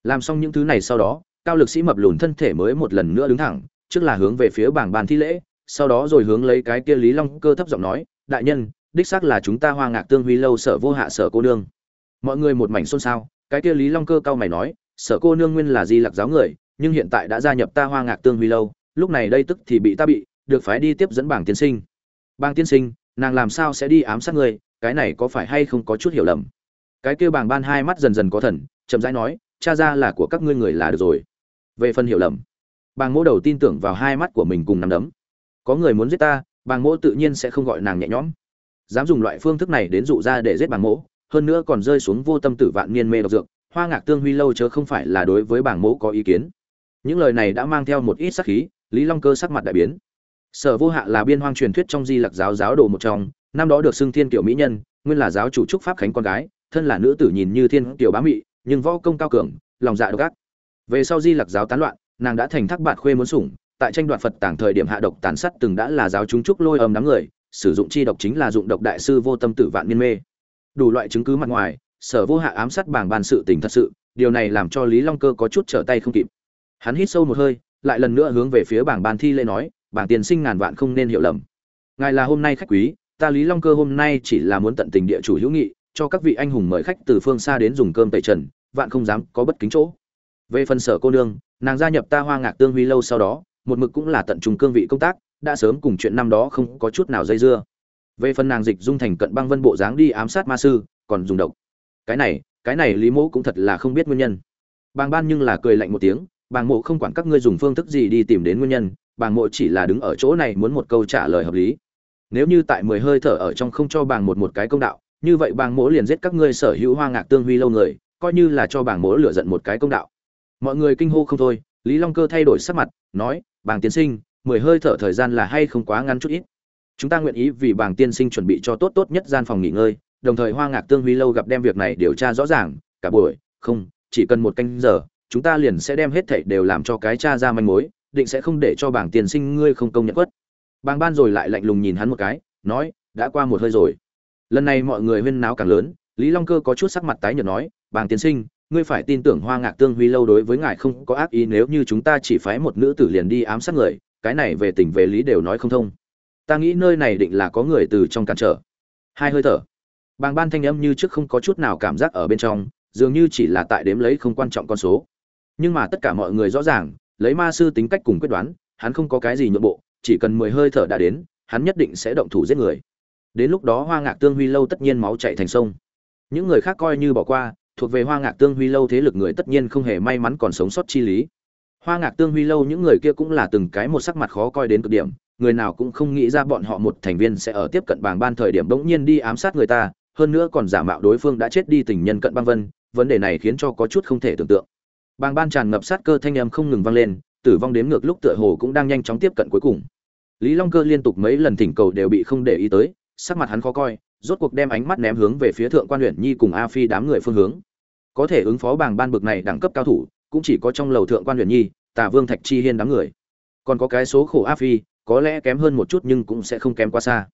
làm xong những thứ này sau đó, cao lực sĩ mập lùn thân thể mới một lần nữa đứng thẳng, trước là hướng về phía bảng bàn thi lễ, sau đó rồi hướng lấy cái kia lý long cơ thấp giọng nói, đại nhân, đích xác là chúng ta hoa ngạc tương huy lâu sở vô hạ sở cô nương. Mọi người một mảnh xôn xao, cái kia lý long cơ cao mày nói, sở cô nương nguyên là di lặc giáo người, nhưng hiện tại đã gia nhập ta hoa ngạc tương huy lâu, lúc này đây tức thì bị ta bị, được phái đi tiếp dẫn bảng tiên sinh. Bảng tiên sinh, nàng làm sao sẽ đi ám sát người cái này có phải hay không có chút hiểu lầm? Cái kia bảng ban hai mắt dần dần có thần, chậm rãi nói cha ra là của các ngươi người là được rồi. Về phần hiểu lầm, bàng mỗ đầu tin tưởng vào hai mắt của mình cùng nắm đấm. Có người muốn giết ta, bàng mỗ tự nhiên sẽ không gọi nàng nhẹ nhõm. Dám dùng loại phương thức này đến dụ ra để giết bàng mỗ, hơn nữa còn rơi xuống vô tâm tử vạn niên mê độc dược, hoa ngạc tương huy lâu chớ không phải là đối với bảng mẫu có ý kiến. Những lời này đã mang theo một ít sắc khí, lý long cơ sắc mặt đại biến. Sở vô hạ là biên hoang truyền thuyết trong di lặc giáo giáo đồ một trong, năm đó được xưng thiên kiểu mỹ nhân, nguyên là giáo chủ trúc pháp khánh con gái, thân là nữ tử nhìn như thiên tiểu bá mị nhưng võ công cao cường, lòng dạ độc ác. Về sau di lặc giáo tán loạn, nàng đã thành thác bạn khuê muốn sủng, tại tranh đoạt phật tàng thời điểm hạ độc tàn sát từng đã là giáo chúng trúc lôi âm đám người, sử dụng chi độc chính là dụng độc đại sư vô tâm tử vạn niên mê. Đủ loại chứng cứ mặt ngoài, sở vô hạ ám sát bảng ban sự tình thật sự, điều này làm cho lý long cơ có chút trở tay không kịp. Hắn hít sâu một hơi, lại lần nữa hướng về phía bảng ban thi lễ nói, bảng tiền sinh ngàn vạn không nên hiểu lầm. Ngài là hôm nay khách quý, ta lý long cơ hôm nay chỉ là muốn tận tình địa chủ hữu nghị cho các vị anh hùng mời khách từ phương xa đến dùng cơm tẩy trần, vạn không dám có bất kính chỗ. Về phần sở cô nương, nàng gia nhập ta hoa ngạc tương huy lâu sau đó, một mực cũng là tận trung cương vị công tác, đã sớm cùng chuyện năm đó không có chút nào dây dưa. Về phần nàng dịch dung thành cận băng vân bộ dáng đi ám sát ma sư, còn dùng độc. Cái này cái này lý mẫu cũng thật là không biết nguyên nhân. Bàng ban nhưng là cười lạnh một tiếng, bàng mộ không quản các ngươi dùng phương thức gì đi tìm đến nguyên nhân, bàng mộ chỉ là đứng ở chỗ này muốn một câu trả lời hợp lý. Nếu như tại mười hơi thở ở trong không cho bàng một một cái công đạo như vậy bàng mỗ liền giết các ngươi sở hữu hoa ngạc tương huy lâu người, coi như là cho bàng mỗ lựa giận một cái công đạo. Mọi người kinh hô không thôi, lý long cơ thay đổi sắc mặt, nói, bàng tiến sinh, mười hơi thở thời gian là hay không quá ngắn chút ít. Chúng ta nguyện ý vì bàng tiên sinh chuẩn bị cho tốt tốt nhất gian phòng nghỉ ngơi, đồng thời hoa ngạc tương huy lâu gặp đem việc này điều tra rõ ràng, cả buổi, không, chỉ cần một canh giờ, chúng ta liền sẽ đem hết thảy đều làm cho cái cha ra manh mối, định sẽ không để cho bảng tiền sinh ngươi không công nhận quất. Bàng ban rồi lại lạnh lùng nhìn hắn một cái, nói, đã qua một hơi rồi lần này mọi người huyên náo càng lớn, lý long cơ có chút sắc mặt tái nhợt nói, bàng tiến sinh, ngươi phải tin tưởng hoa ngạc tương huy lâu đối với ngài không có ác ý, nếu như chúng ta chỉ phái một nữ tử liền đi ám sát người, cái này về tình về lý đều nói không thông. Ta nghĩ nơi này định là có người từ trong cản trở. Hai hơi thở. Bàng ban thanh âm như trước không có chút nào cảm giác ở bên trong, dường như chỉ là tại đếm lấy không quan trọng con số. Nhưng mà tất cả mọi người rõ ràng, lấy ma sư tính cách cùng quyết đoán, hắn không có cái gì nhượng bộ, chỉ cần mười hơi thở đã đến, hắn nhất định sẽ động thủ giết người đến lúc đó hoa ngạc tương huy lâu tất nhiên máu chạy thành sông. Những người khác coi như bỏ qua, thuộc về hoa ngạc tương huy lâu thế lực người tất nhiên không hề may mắn còn sống sót chi lý. Hoa ngạc tương huy lâu những người kia cũng là từng cái một sắc mặt khó coi đến cực điểm, người nào cũng không nghĩ ra bọn họ một thành viên sẽ ở tiếp cận bảng ban thời điểm bỗng nhiên đi ám sát người ta, hơn nữa còn giả mạo đối phương đã chết đi tình nhân cận băng vân, vấn đề này khiến cho có chút không thể tưởng tượng. Bàng ban tràn ngập sát cơ thanh âm không ngừng vang lên, tử vong đếm ngược lúc tựa hồ cũng đang nhanh chóng tiếp cận cuối cùng. Lý long cơ liên tục mấy lần thỉnh cầu đều bị không để ý tới sắc mặt hắn khó coi, rốt cuộc đem ánh mắt ném hướng về phía thượng quan huyện nhi cùng a phi đám người phương hướng. Có thể ứng phó bảng ban bực này đẳng cấp cao thủ, cũng chỉ có trong lầu thượng quan huyện nhi tả vương thạch chi hiên đám người. Còn có cái số khổ a phi, có lẽ kém hơn một chút nhưng cũng sẽ không kém quá xa.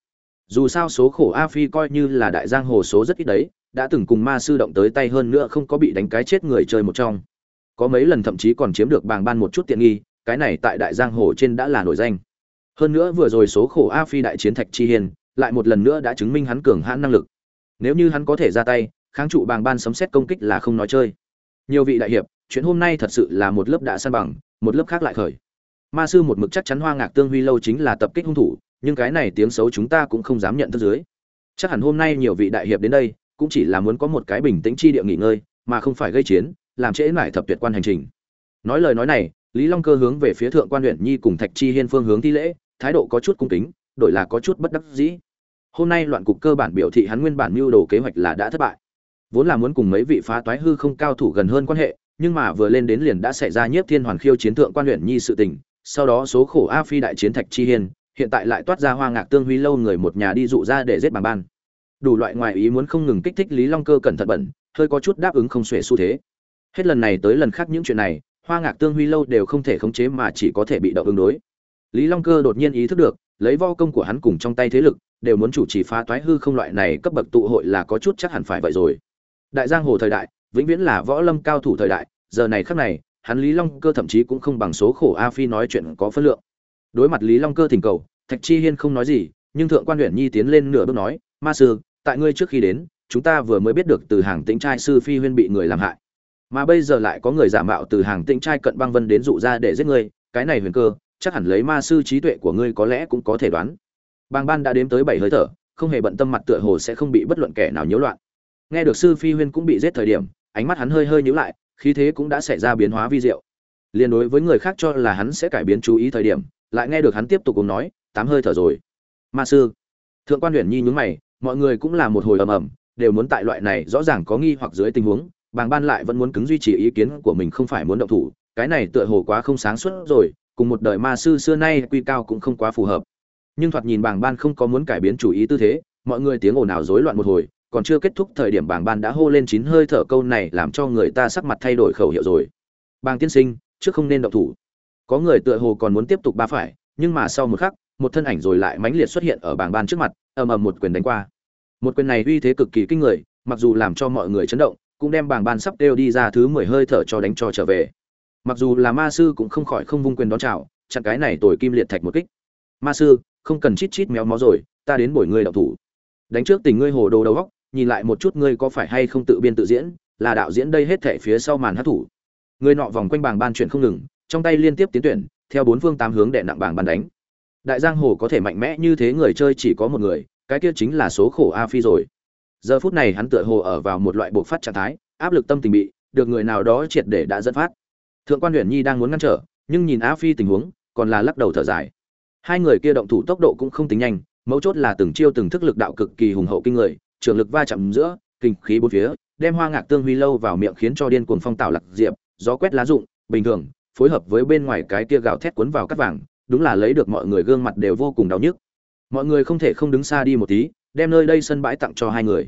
Dù sao số khổ a phi coi như là đại giang hồ số rất ít đấy, đã từng cùng ma sư động tới tay hơn nữa không có bị đánh cái chết người chơi một trong. Có mấy lần thậm chí còn chiếm được bảng ban một chút tiện nghi, cái này tại đại giang hồ trên đã là nổi danh. Hơn nữa vừa rồi số khổ a phi đại chiến thạch chi hiên lại một lần nữa đã chứng minh hắn cường hãn năng lực. Nếu như hắn có thể ra tay, kháng trụ bàng ban sấm xét công kích là không nói chơi. Nhiều vị đại hiệp, chuyện hôm nay thật sự là một lớp đã san bằng, một lớp khác lại khởi. Ma sư một mực chắc chắn hoa ngạc tương huy lâu chính là tập kích hung thủ, nhưng cái này tiếng xấu chúng ta cũng không dám nhận thức dưới. Chắc hẳn hôm nay nhiều vị đại hiệp đến đây, cũng chỉ là muốn có một cái bình tĩnh chi địa nghỉ ngơi, mà không phải gây chiến, làm trễ mải thập tuyệt quan hành trình. Nói lời nói này, lý long cơ hướng về phía thượng quan huyện nhi cùng thạch chi hiên phương hướng thi lễ, thái độ có chút cung kính, đổi là có chút bất đắc dĩ hôm nay loạn cục cơ bản biểu thị hắn nguyên bản mưu đồ kế hoạch là đã thất bại. Vốn là muốn cùng mấy vị phá toái hư không cao thủ gần hơn quan hệ, nhưng mà vừa lên đến liền đã xảy ra nhiếp thiên hoàn khiêu chiến thượng quan huyện nhi sự tình, sau đó số khổ a phi đại chiến thạch chi hiên, hiện tại lại toát ra hoa ngạc tương huy lâu người một nhà đi dụ ra để giết bàn ban. Đủ loại ngoại ý muốn không ngừng kích thích lý long cơ cẩn thận bẩn, hơi có chút đáp ứng không xuể xu thế. Hết lần này tới lần khác những chuyện này, hoa ngạc tương huy lâu đều không thể khống chế mà chỉ có thể bị động ứng đối. Lý long cơ đột nhiên ý thức được lấy vo công của hắn cùng trong tay thế lực, đều muốn chủ trì phá toái hư không loại này cấp bậc tụ hội là có chút chắc hẳn phải vậy rồi. Đại giang hồ thời đại, vĩnh viễn là võ lâm cao thủ thời đại, giờ này khắc này, hắn lý long cơ thậm chí cũng không bằng số khổ a phi nói chuyện có phân lượng. Đối mặt lý long cơ thỉnh cầu, thạch chi hiên không nói gì, nhưng thượng quan huyện nhi tiến lên nửa bước nói, ma sư, tại ngươi trước khi đến, chúng ta vừa mới biết được từ hàng tĩnh trai sư phi huyên bị người làm hại. Mà bây giờ lại có người giả mạo từ hàng tĩnh trai cận băng vân đến dụ ra để giết ngươi, cái này huyền cơ chắc hẳn lấy ma sư trí tuệ của ngươi có lẽ cũng có thể đoán. Bàng ban đã đếm tới bảy hơi thở, không hề bận tâm mặt tựa hồ sẽ không bị bất luận kẻ nào nhiễu loạn. Nghe được sư phi huyên cũng bị giết thời điểm, ánh mắt hắn hơi hơi nhíu lại, khí thế cũng đã xảy ra biến hóa vi diệu. Liên đối với người khác cho là hắn sẽ cải biến chú ý thời điểm, lại nghe được hắn tiếp tục cùng nói, tám hơi thở rồi. Ma sư, thượng quan huyền nhi nhún mày, mọi người cũng là một hồi ầm ầm, đều muốn tại loại này rõ ràng có nghi hoặc dưới tình huống, bàng ban lại vẫn muốn cứng duy trì ý kiến của mình không phải muốn động thủ, cái này tựa hồ quá không sáng suốt rồi cùng một đời ma sư xưa nay quy cao cũng không quá phù hợp. Nhưng thoạt nhìn bàng ban không có muốn cải biến chủ ý tư thế, mọi người tiếng ồn ào rối loạn một hồi, còn chưa kết thúc thời điểm bàng ban đã hô lên chín hơi thở câu này làm cho người ta sắc mặt thay đổi khẩu hiệu rồi. Bàng tiên sinh, trước không nên động thủ. Có người tựa hồ còn muốn tiếp tục ba phải, nhưng mà sau một khắc, một thân ảnh rồi lại mãnh liệt xuất hiện ở bảng ban trước mặt, ầm ầm một quyền đánh qua. Một quyền này uy thế cực kỳ kinh người, mặc dù làm cho mọi người chấn động, cũng đem bảng ban sắp đều đi ra thứ mười hơi thở cho đánh cho trở về mặc dù là ma sư cũng không khỏi không vung quyền đón chào, chặn cái này tồi kim liệt thạch một kích. Ma sư, không cần chít chít méo mó rồi, ta đến bổi ngươi đạo thủ. Đánh trước tình ngươi hồ đồ đầu góc, nhìn lại một chút ngươi có phải hay không tự biên tự diễn, là đạo diễn đây hết thể phía sau màn hát thủ. Người nọ vòng quanh bảng ban chuyển không ngừng, trong tay liên tiếp tiến tuyển, theo bốn phương tám hướng đệ nặng bảng bàn đánh. Đại giang hồ có thể mạnh mẽ như thế người chơi chỉ có một người, cái kia chính là số khổ a phi rồi. Giờ phút này hắn tựa hồ ở vào một loại buộc phát trạng thái, áp lực tâm tình bị, được người nào đó triệt để đã dẫn phát thượng quan huyện nhi đang muốn ngăn trở, nhưng nhìn a phi tình huống, còn là lắc đầu thở dài. Hai người kia động thủ tốc độ cũng không tính nhanh, mấu chốt là từng chiêu từng thức lực đạo cực kỳ hùng hậu kinh người, trường lực va chạm giữa, kinh khí bốn phía, đem hoa ngạc tương huy lâu vào miệng khiến cho điên cuồng phong tạo lạc diệp, gió quét lá rụng, bình thường, phối hợp với bên ngoài cái kia gào thét cuốn vào cắt vàng, đúng là lấy được mọi người gương mặt đều vô cùng đau nhức. Mọi người không thể không đứng xa đi một tí, đem nơi đây sân bãi tặng cho hai người.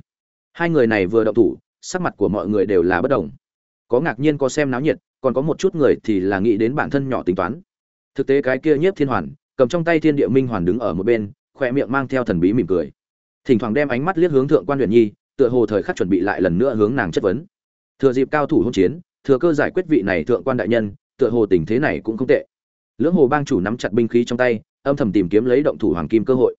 Hai người này vừa động thủ, sắc mặt của mọi người đều là bất đồng. Có ngạc nhiên có xem náo nhiệt còn có một chút người thì là nghĩ đến bản thân nhỏ tính toán. Thực tế cái kia nhiếp thiên hoàn, cầm trong tay thiên địa minh hoàn đứng ở một bên khoe miệng mang theo thần bí mỉm cười. Thỉnh thoảng đem ánh mắt liếc hướng thượng quan huyện nhi, tựa hồ thời khắc chuẩn bị lại lần nữa hướng nàng chất vấn. Thừa dịp cao thủ hôn chiến, thừa cơ giải quyết vị này thượng quan đại nhân, tựa hồ tình thế này cũng không tệ. Lưỡng hồ bang chủ nắm chặt binh khí trong tay, âm thầm tìm kiếm lấy động thủ hoàng kim cơ hội.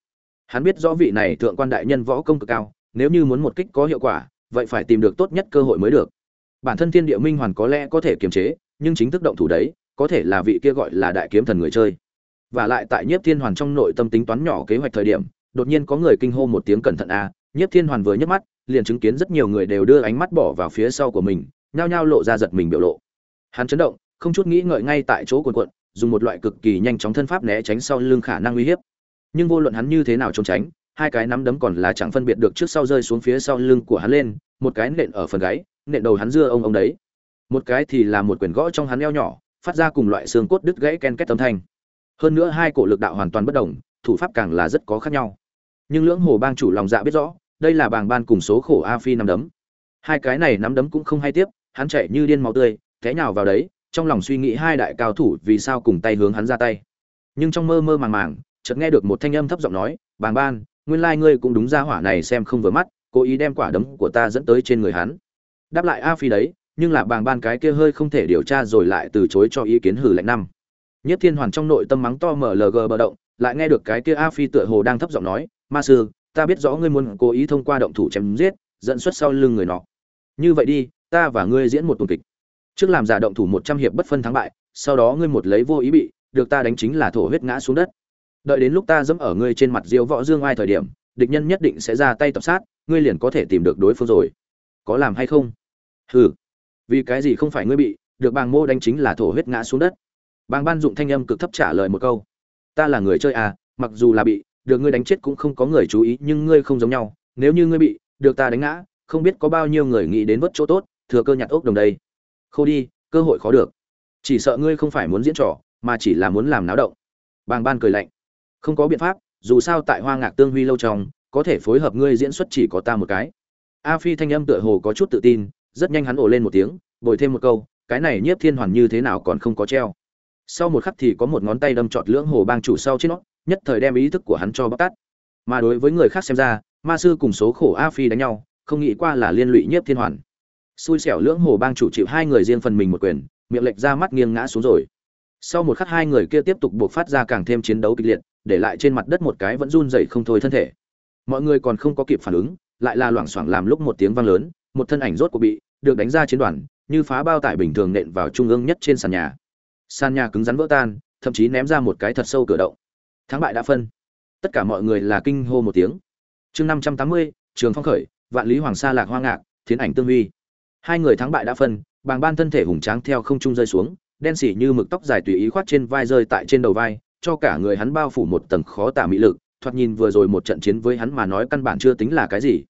Hắn biết rõ vị này thượng quan đại nhân võ công cực cao, nếu như muốn một kích có hiệu quả, vậy phải tìm được tốt nhất cơ hội mới được bản thân thiên địa minh hoàn có lẽ có thể kiềm chế, nhưng chính thức động thủ đấy, có thể là vị kia gọi là đại kiếm thần người chơi. Và lại tại nhiếp thiên hoàn trong nội tâm tính toán nhỏ kế hoạch thời điểm, đột nhiên có người kinh hô một tiếng cẩn thận a nhiếp thiên hoàn vừa nhấc mắt, liền chứng kiến rất nhiều người đều đưa ánh mắt bỏ vào phía sau của mình, nhao nhao lộ ra giật mình biểu lộ. Hắn chấn động, không chút nghĩ ngợi ngay tại chỗ cuộn cuộn, dùng một loại cực kỳ nhanh chóng thân pháp né tránh sau lưng khả năng uy hiếp. Nhưng vô luận hắn như thế nào trốn tránh, hai cái nắm đấm còn là chẳng phân biệt được trước sau rơi xuống phía sau lưng của hắn lên, một cái nện ở phần gáy nện đầu hắn dưa ông ông đấy. Một cái thì là một quyền gõ trong hắn eo nhỏ, phát ra cùng loại xương cốt đứt gãy ken két âm thanh. Hơn nữa hai cổ lực đạo hoàn toàn bất đồng, thủ pháp càng là rất có khác nhau. Nhưng lưỡng hồ bang chủ lòng dạ biết rõ, đây là bàng ban cùng số khổ a phi nắm đấm. Hai cái này nắm đấm cũng không hay tiếp, hắn chạy như điên máu tươi, té nhào vào đấy, trong lòng suy nghĩ hai đại cao thủ vì sao cùng tay hướng hắn ra tay. Nhưng trong mơ mơ màng màng, chợt nghe được một thanh âm thấp giọng nói, bàng ban, nguyên lai ngươi cũng đúng ra hỏa này xem không vừa mắt, cố ý đem quả đấm của ta dẫn tới trên người hắn đáp lại a phi đấy, nhưng là bàng ban cái kia hơi không thể điều tra rồi lại từ chối cho ý kiến hử lạnh năm. Nhất thiên hoàn trong nội tâm mắng to mở bờ động, lại nghe được cái kia a phi tựa hồ đang thấp giọng nói, ma sư, ta biết rõ ngươi muốn cố ý thông qua động thủ chém giết, dẫn xuất sau lưng người nọ. Như vậy đi, ta và ngươi diễn một tuần kịch. Trước làm giả động thủ một trăm hiệp bất phân thắng bại, sau đó ngươi một lấy vô ý bị, được ta đánh chính là thổ huyết ngã xuống đất. Đợi đến lúc ta dẫm ở ngươi trên mặt diêu võ dương ai thời điểm, địch nhân nhất định sẽ ra tay tập sát, ngươi liền có thể tìm được đối phương rồi. Có làm hay không? Hừ. Vì cái gì không phải ngươi bị, được bàng mô đánh chính là thổ huyết ngã xuống đất. Bàng ban dụng thanh âm cực thấp trả lời một câu. Ta là người chơi à mặc dù là bị, được ngươi đánh chết cũng không có người chú ý, nhưng ngươi không giống nhau. Nếu như ngươi bị, được ta đánh ngã, không biết có bao nhiêu người nghĩ đến vớt chỗ tốt, thừa cơ nhặt ốc đồng đây. Khô đi, cơ hội khó được. Chỉ sợ ngươi không phải muốn diễn trò, mà chỉ là muốn làm náo động. Bàng ban cười lạnh. Không có biện pháp, dù sao tại hoa ngạc tương huy lâu trong, có thể phối hợp ngươi diễn xuất chỉ có ta một cái. A phi thanh âm tựa hồ có chút tự tin rất nhanh hắn ồ lên một tiếng, bồi thêm một câu, cái này nhiếp thiên hoàn như thế nào còn không có treo? Sau một khắc thì có một ngón tay đâm trọt lưỡng hồ bang chủ sau trên nó, nhất thời đem ý thức của hắn cho bóc tát. Mà đối với người khác xem ra, ma sư cùng số khổ a phi đánh nhau, không nghĩ qua là liên lụy nhiếp thiên hoàn. Xui xẻo lưỡng hồ bang chủ chịu hai người riêng phần mình một quyền, miệng lệch ra mắt nghiêng ngã xuống rồi. Sau một khắc hai người kia tiếp tục buộc phát ra càng thêm chiến đấu kịch liệt, để lại trên mặt đất một cái vẫn run dậy không thôi thân thể. Mọi người còn không có kịp phản ứng, lại là loảng xoảng làm lúc một tiếng vang lớn một thân ảnh rốt cuộc bị được đánh ra chiến đoàn, như phá bao tải bình thường nện vào trung ương nhất trên sàn nhà. Sàn nhà cứng rắn vỡ tan, thậm chí ném ra một cái thật sâu cửa động. Thắng bại đã phân. Tất cả mọi người là kinh hô một tiếng. Chương năm trăm tám mươi, trường phong khởi, vạn lý hoàng sa lạc hoa ngạc, thiến ảnh tương huy. Hai người thắng bại đã phân, bàng ban thân thể hùng tráng theo không trung rơi xuống, đen xỉ như mực tóc dài tùy ý khoát trên vai rơi tại trên đầu vai, cho cả người hắn bao phủ một tầng khó tả mỹ lực, thoạt nhìn vừa rồi một trận chiến với hắn mà nói căn bản chưa tính là cái gì.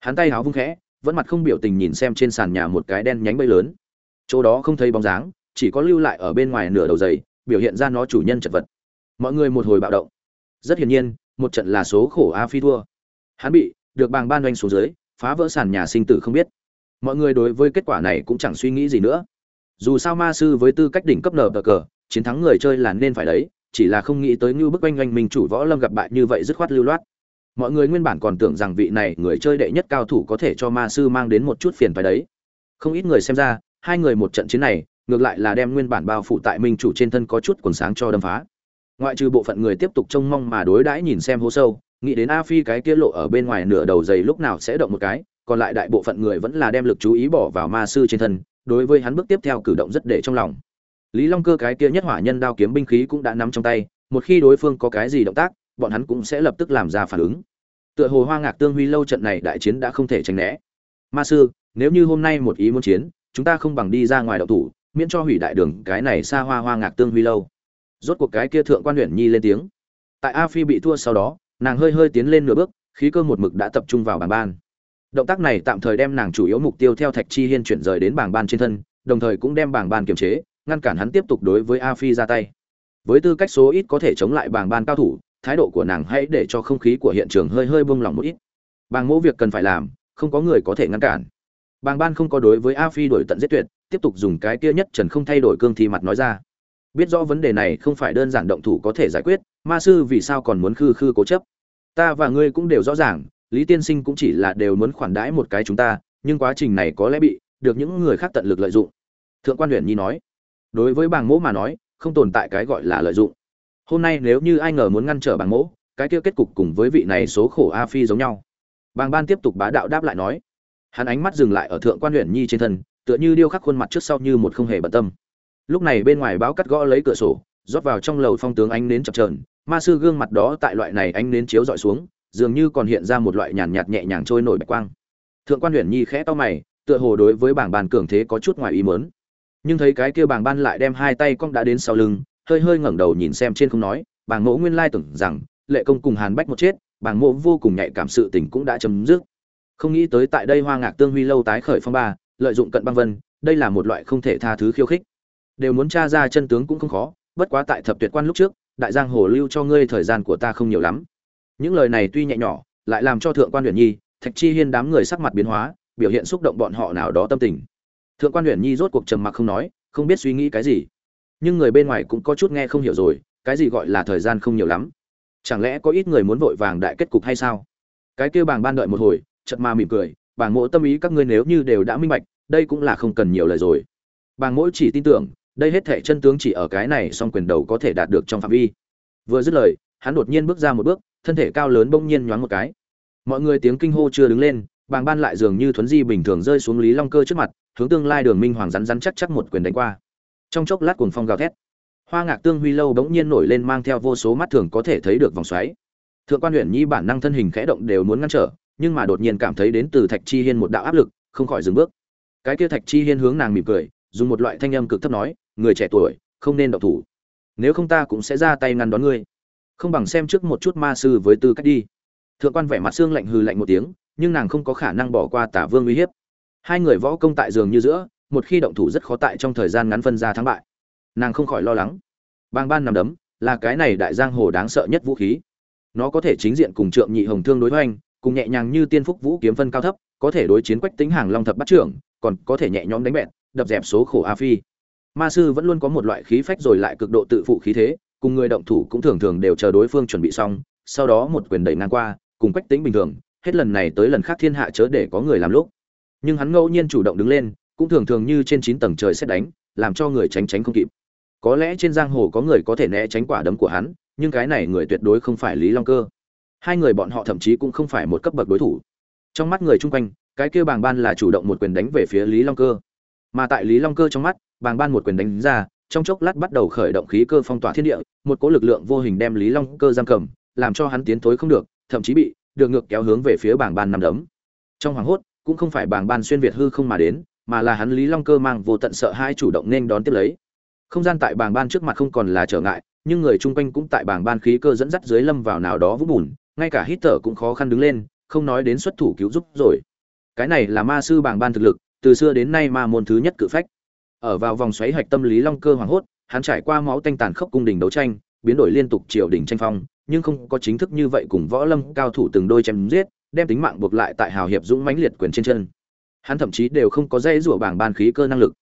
Hắn tay háo vung khẽ vẫn mặt không biểu tình nhìn xem trên sàn nhà một cái đen nhánh bay lớn. Chỗ đó không thấy bóng dáng, chỉ có lưu lại ở bên ngoài nửa đầu giày, biểu hiện ra nó chủ nhân chật vật. Mọi người một hồi bạo động. Rất hiển nhiên, một trận là số khổ a phi thua. Hắn bị được bàng ban doanh xuống dưới, phá vỡ sàn nhà sinh tử không biết. Mọi người đối với kết quả này cũng chẳng suy nghĩ gì nữa. Dù sao ma sư với tư cách đỉnh cấp nở bờ cờ, chiến thắng người chơi là nên phải đấy, chỉ là không nghĩ tới như bức oanh oanh mình chủ võ lâm gặp bại như vậy dứt khoát lưu loát mọi người nguyên bản còn tưởng rằng vị này người chơi đệ nhất cao thủ có thể cho ma sư mang đến một chút phiền phải đấy. Không ít người xem ra, hai người một trận chiến này, ngược lại là đem nguyên bản bao phủ tại minh chủ trên thân có chút quần sáng cho đâm phá. Ngoại trừ bộ phận người tiếp tục trông mong mà đối đãi nhìn xem hố sâu, nghĩ đến a phi cái kia lộ ở bên ngoài nửa đầu giày lúc nào sẽ động một cái, còn lại đại bộ phận người vẫn là đem lực chú ý bỏ vào ma sư trên thân, đối với hắn bước tiếp theo cử động rất để trong lòng. Lý long cơ cái kia nhất hỏa nhân đao kiếm binh khí cũng đã nắm trong tay, một khi đối phương có cái gì động tác bọn hắn cũng sẽ lập tức làm ra phản ứng. Tựa hồ hoa ngạc tương huy lâu trận này đại chiến đã không thể tránh né. Ma sư, nếu như hôm nay một ý muốn chiến, chúng ta không bằng đi ra ngoài đậu thủ, miễn cho hủy đại đường cái này xa hoa hoa ngạc tương huy lâu. Rốt cuộc cái kia thượng quan huyện nhi lên tiếng. Tại a phi bị thua sau đó, nàng hơi hơi tiến lên nửa bước, khí cơ một mực đã tập trung vào bảng ban. Động tác này tạm thời đem nàng chủ yếu mục tiêu theo thạch chi hiên chuyển rời đến bảng ban trên thân, đồng thời cũng đem bảng ban kiềm chế, ngăn cản hắn tiếp tục đối với a phi ra tay. Với tư cách số ít có thể chống lại bảng ban cao thủ thái độ của nàng hãy để cho không khí của hiện trường hơi hơi bông lỏng một ít. Bàng mỗ việc cần phải làm, không có người có thể ngăn cản. Bàng ban không có đối với a phi đổi tận giết tuyệt, tiếp tục dùng cái kia nhất trần không thay đổi cương thi mặt nói ra. Biết rõ vấn đề này không phải đơn giản động thủ có thể giải quyết, ma sư vì sao còn muốn khư khư cố chấp? Ta và ngươi cũng đều rõ ràng, lý tiên sinh cũng chỉ là đều muốn khoản đãi một cái chúng ta, nhưng quá trình này có lẽ bị được những người khác tận lực lợi dụng. Thượng quan huyện nhi nói, đối với bàng mỗ mà nói, không tồn tại cái gọi là lợi dụng hôm nay nếu như ai ngờ muốn ngăn trở bàng mỗ, cái kia kết cục cùng với vị này số khổ a phi giống nhau. Bàng ban tiếp tục bá đạo đáp lại nói. Hắn ánh mắt dừng lại ở thượng quan huyện nhi trên thân, tựa như điêu khắc khuôn mặt trước sau như một không hề bận tâm. Lúc này bên ngoài báo cắt gõ lấy cửa sổ, rót vào trong lầu phong tướng ánh nến chập trờn ma sư gương mặt đó tại loại này ánh nến chiếu dọi xuống, dường như còn hiện ra một loại nhàn nhạt nhẹ nhàng trôi nổi bạch quang. Thượng quan huyện nhi khẽ to mày, tựa hồ đối với bảng bàn cường thế có chút ngoài ý mớn nhưng thấy cái kia bảng ban lại đem hai tay cong đã đến sau lưng hơi hơi ngẩng đầu nhìn xem trên không nói bàng mẫu nguyên lai tưởng rằng, lệ công cùng hàn bách một chết bàng mộ vô cùng nhạy cảm sự tình cũng đã chấm dứt. Không nghĩ tới tại đây hoa ngạc tương huy lâu tái khởi phong ba, lợi dụng cận băng vân, đây là một loại không thể tha thứ khiêu khích. Đều muốn tra ra chân tướng cũng không khó, bất quá tại thập tuyệt quan lúc trước, đại giang hồ lưu cho ngươi thời gian của ta không nhiều lắm. Những lời này tuy nhẹ nhỏ, lại làm cho thượng quan huyền nhi, thạch chi hiên đám người sắc mặt biến hóa, biểu hiện xúc động bọn họ nào đó tâm tình. Thượng quan huyền nhi rốt cuộc trầm mặc không nói, không biết suy nghĩ cái gì nhưng người bên ngoài cũng có chút nghe không hiểu rồi, cái gì gọi là thời gian không nhiều lắm. Chẳng lẽ có ít người muốn vội vàng đại kết cục hay sao? Cái kêu bàng ban đợi một hồi chật ma mỉm cười, bàng mỗ tâm ý các ngươi nếu như đều đã minh bạch, đây cũng là không cần nhiều lời rồi. Bàng mỗi chỉ tin tưởng, đây hết thảy chân tướng chỉ ở cái này song quyền đầu có thể đạt được trong phạm vi. Vừa dứt lời, hắn đột nhiên bước ra một bước, thân thể cao lớn bỗng nhiên nhoáng một cái. Mọi người tiếng kinh hô chưa đứng lên, bàng ban lại dường như thuấn di bình thường rơi xuống lý long cơ trước mặt, hướng tương lai đường minh hoàng rắn rắn chắc chắc một quyền đánh qua trong chốc lát cuồng phong gào thét. Hoa ngạc tương huy lâu bỗng nhiên nổi lên mang theo vô số mắt thường có thể thấy được vòng xoáy. Thượng quan huyện nhi bản năng thân hình khẽ động đều muốn ngăn trở, nhưng mà đột nhiên cảm thấy đến từ thạch chi hiên một đạo áp lực, không khỏi dừng bước. Cái kia thạch chi hiên hướng nàng mỉm cười, dùng một loại thanh âm cực thấp nói, người trẻ tuổi, không nên động thủ. Nếu không ta cũng sẽ ra tay ngăn đón ngươi. Không bằng xem trước một chút ma sư với tư cách đi. Thượng quan vẻ mặt xương lạnh hừ lạnh một tiếng, nhưng nàng không có khả năng bỏ qua tả vương uy hiếp. Hai người võ công tại giường như giữa một khi động thủ rất khó tại trong thời gian ngắn phân ra thắng bại. Nàng không khỏi lo lắng. Bang ban nằm đấm, là cái này đại giang hồ đáng sợ nhất vũ khí. Nó có thể chính diện cùng trượng nhị hồng thương đối hoành, cùng nhẹ nhàng như tiên phúc vũ kiếm phân cao thấp, có thể đối chiến quách tính hàng long thập bắt trưởng, còn có thể nhẹ nhõm đánh bẹn, đập dẹp số khổ a phi. Ma sư vẫn luôn có một loại khí phách rồi lại cực độ tự phụ khí thế, cùng người động thủ cũng thường thường đều chờ đối phương chuẩn bị xong, sau đó một quyền đẩy ngang qua, cùng quách tính bình thường, hết lần này tới lần khác thiên hạ chớ để có người làm lúc. Nhưng hắn ngẫu nhiên chủ động đứng lên cũng thường thường như trên chín tầng trời xét đánh, làm cho người tránh tránh không kịp. Có lẽ trên giang hồ có người có thể né tránh quả đấm của hắn, nhưng cái này người tuyệt đối không phải lý long cơ. Hai người bọn họ thậm chí cũng không phải một cấp bậc đối thủ. Trong mắt người chung quanh, cái kia bàng ban là chủ động một quyền đánh về phía lý long cơ. Mà tại lý long cơ trong mắt, bàng ban một quyền đánh ra, trong chốc lát bắt đầu khởi động khí cơ phong tỏa thiên địa, một cỗ lực lượng vô hình đem lý long cơ giam cầm, làm cho hắn tiến thối không được, thậm chí bị được ngược kéo hướng về phía bảng ban nằm đấm. Trong hoàng hốt, cũng không phải bảng ban xuyên việt hư không mà đến mà là hắn lý long cơ mang vô tận sợ hai chủ động nên đón tiếp lấy. Không gian tại bảng ban trước mặt không còn là trở ngại, nhưng người chung quanh cũng tại bảng ban khí cơ dẫn dắt dưới lâm vào nào đó vũng bùn, ngay cả hít thở cũng khó khăn đứng lên, không nói đến xuất thủ cứu giúp rồi. Cái này là ma sư bảng ban thực lực, từ xưa đến nay ma môn thứ nhất cự phách. Ở vào vòng xoáy hạch tâm lý long cơ hoàng hốt, hắn trải qua máu tanh tàn khốc cung đình đấu tranh, biến đổi liên tục triều đình tranh phong, nhưng không có chính thức như vậy cùng võ lâm cao thủ từng đôi chém giết, đem tính mạng buộc lại tại hào hiệp dũng mãnh liệt quyền trên chân hắn thậm chí đều không có dây rủa bảng ban khí cơ năng lực.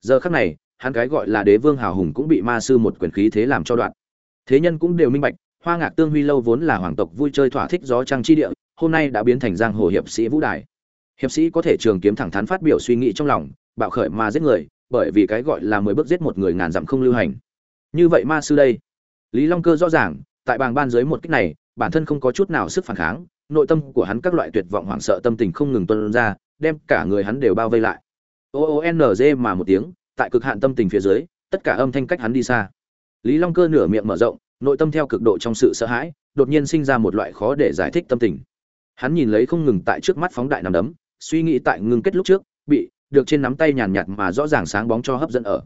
Giờ khắc này, hắn cái gọi là đế vương hào hùng cũng bị ma sư một quyền khí thế làm cho đoạn. Thế nhân cũng đều minh bạch, hoa ngạc tương huy lâu vốn là hoàng tộc vui chơi thỏa thích gió trăng chi địa, hôm nay đã biến thành giang hồ hiệp sĩ vũ đài. Hiệp sĩ có thể trường kiếm thẳng thắn phát biểu suy nghĩ trong lòng, bạo khởi mà giết người, bởi vì cái gọi là mười bước giết một người ngàn dặm không lưu hành. Như vậy ma sư đây. Lý long cơ rõ ràng, tại bàng ban dưới một cách này, bản thân không có chút nào sức phản kháng, nội tâm của hắn các loại tuyệt vọng hoảng sợ tâm tình không ngừng tuân ra đem cả người hắn đều bao vây lại. O o n g mà một tiếng, tại cực hạn tâm tình phía dưới, tất cả âm thanh cách hắn đi xa. Lý long cơ nửa miệng mở rộng, nội tâm theo cực độ trong sự sợ hãi, đột nhiên sinh ra một loại khó để giải thích tâm tình. Hắn nhìn lấy không ngừng tại trước mắt phóng đại nằm đấm, suy nghĩ tại ngưng kết lúc trước, bị được trên nắm tay nhàn nhạt mà rõ ràng sáng bóng cho hấp dẫn ở.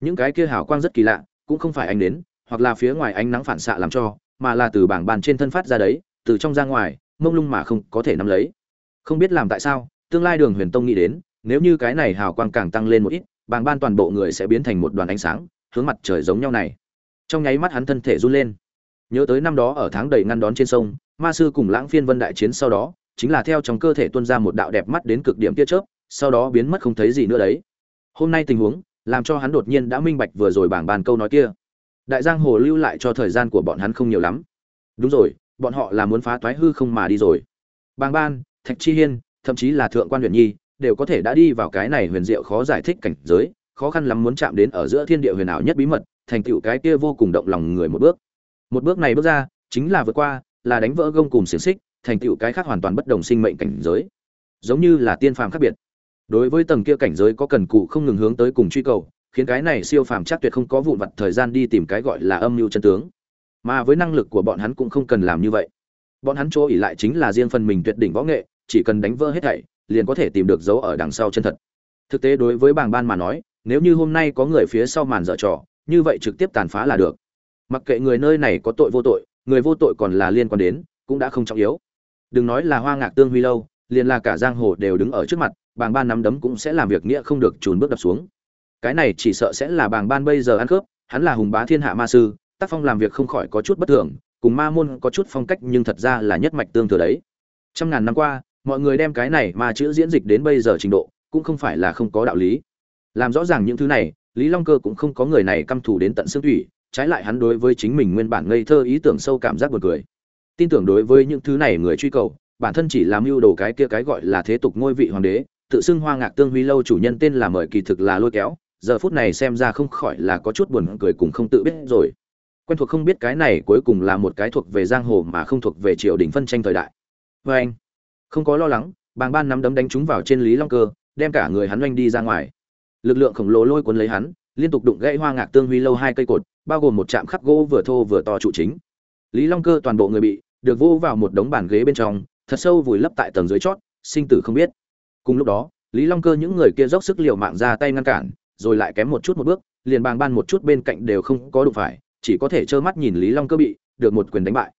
Những cái kia hào quang rất kỳ lạ, cũng không phải ánh đến, hoặc là phía ngoài ánh nắng phản xạ làm cho, mà là từ bảng bàn trên thân phát ra đấy, từ trong ra ngoài, mông lung mà không có thể nắm lấy. Không biết làm tại sao tương lai đường huyền tông nghĩ đến, nếu như cái này hào quang càng tăng lên một ít bảng ban toàn bộ người sẽ biến thành một đoàn ánh sáng, hướng mặt trời giống nhau này. Trong nháy mắt hắn thân thể run lên. Nhớ tới năm đó ở tháng đầy ngăn đón trên sông, ma sư cùng lãng phiên vân đại chiến sau đó, chính là theo trong cơ thể tuân ra một đạo đẹp mắt đến cực điểm tia chớp, sau đó biến mất không thấy gì nữa đấy. Hôm nay tình huống, làm cho hắn đột nhiên đã minh bạch vừa rồi bảng bàn câu nói kia. Đại giang hồ lưu lại cho thời gian của bọn hắn không nhiều lắm. Đúng rồi, bọn họ là muốn phá toái hư không mà đi rồi. Bàng ban, thạch chi hiên thậm chí là thượng quan huyền nhi, đều có thể đã đi vào cái này huyền diệu khó giải thích cảnh giới, khó khăn lắm muốn chạm đến ở giữa thiên địa huyền ảo nhất bí mật, thành tựu cái kia vô cùng động lòng người một bước. Một bước này bước ra, chính là vượt qua, là đánh vỡ gông cùng xiềng xích, thành tựu cái khác hoàn toàn bất đồng sinh mệnh cảnh giới. Giống như là tiên phàm khác biệt. Đối với tầng kia cảnh giới có cần cụ không ngừng hướng tới cùng truy cầu, khiến cái này siêu phàm chắc tuyệt không có vụn vặt thời gian đi tìm cái gọi là âm mưu chân tướng. Mà với năng lực của bọn hắn cũng không cần làm như vậy. Bọn hắn chỗ ỉ lại chính là riêng phần mình tuyệt đỉnh võ nghệ chỉ cần đánh vỡ hết thảy, liền có thể tìm được dấu ở đằng sau chân thật. Thực tế đối với bàng ban mà nói, nếu như hôm nay có người phía sau màn dở trò, như vậy trực tiếp tàn phá là được. Mặc kệ người nơi này có tội vô tội, người vô tội còn là liên quan đến, cũng đã không trọng yếu. Đừng nói là hoa ngạc tương huy lâu, liền là cả giang hồ đều đứng ở trước mặt, bàng ban nắm đấm cũng sẽ làm việc nghĩa không được trùn bước đập xuống. Cái này chỉ sợ sẽ là bàng ban bây giờ ăn cướp hắn là hùng bá thiên hạ ma sư, tác phong làm việc không khỏi có chút bất thường, cùng ma môn có chút phong cách nhưng thật ra là nhất mạch tương thừa đấy. Trăm ngàn năm qua mọi người đem cái này mà chữ diễn dịch đến bây giờ trình độ, cũng không phải là không có đạo lý. Làm rõ ràng những thứ này, lý long cơ cũng không có người này căm thù đến tận xương thủy, trái lại hắn đối với chính mình nguyên bản ngây thơ ý tưởng sâu cảm giác buồn cười. Tin tưởng đối với những thứ này người truy cầu, bản thân chỉ làm mưu đồ cái kia cái gọi là thế tục ngôi vị hoàng đế, tự xưng hoa ngạc tương huy lâu chủ nhân tên là mời kỳ thực là lôi kéo, giờ phút này xem ra không khỏi là có chút buồn cười cùng không tự biết rồi. Quen thuộc không biết cái này cuối cùng là một cái thuộc về giang hồ mà không thuộc về triều đình phân tranh thời đại. Vê anh không có lo lắng, bàng ban nắm đấm đánh trúng vào trên lý long cơ, đem cả người hắn oanh đi ra ngoài. Lực lượng khổng lồ lôi cuốn lấy hắn, liên tục đụng gãy hoa ngạc tương huy lâu hai cây cột, bao gồm một trạm khắc gỗ vừa thô vừa to trụ chính. Lý long cơ toàn bộ người bị được vô vào một đống bàn ghế bên trong, thật sâu vùi lấp tại tầng dưới chót, sinh tử không biết. Cùng lúc đó, lý long cơ những người kia dốc sức liều mạng ra tay ngăn cản, rồi lại kém một chút một bước, liền bàng ban một chút bên cạnh đều không có đụng phải, chỉ có thể trơ mắt nhìn lý long cơ bị được một quyền đánh bại.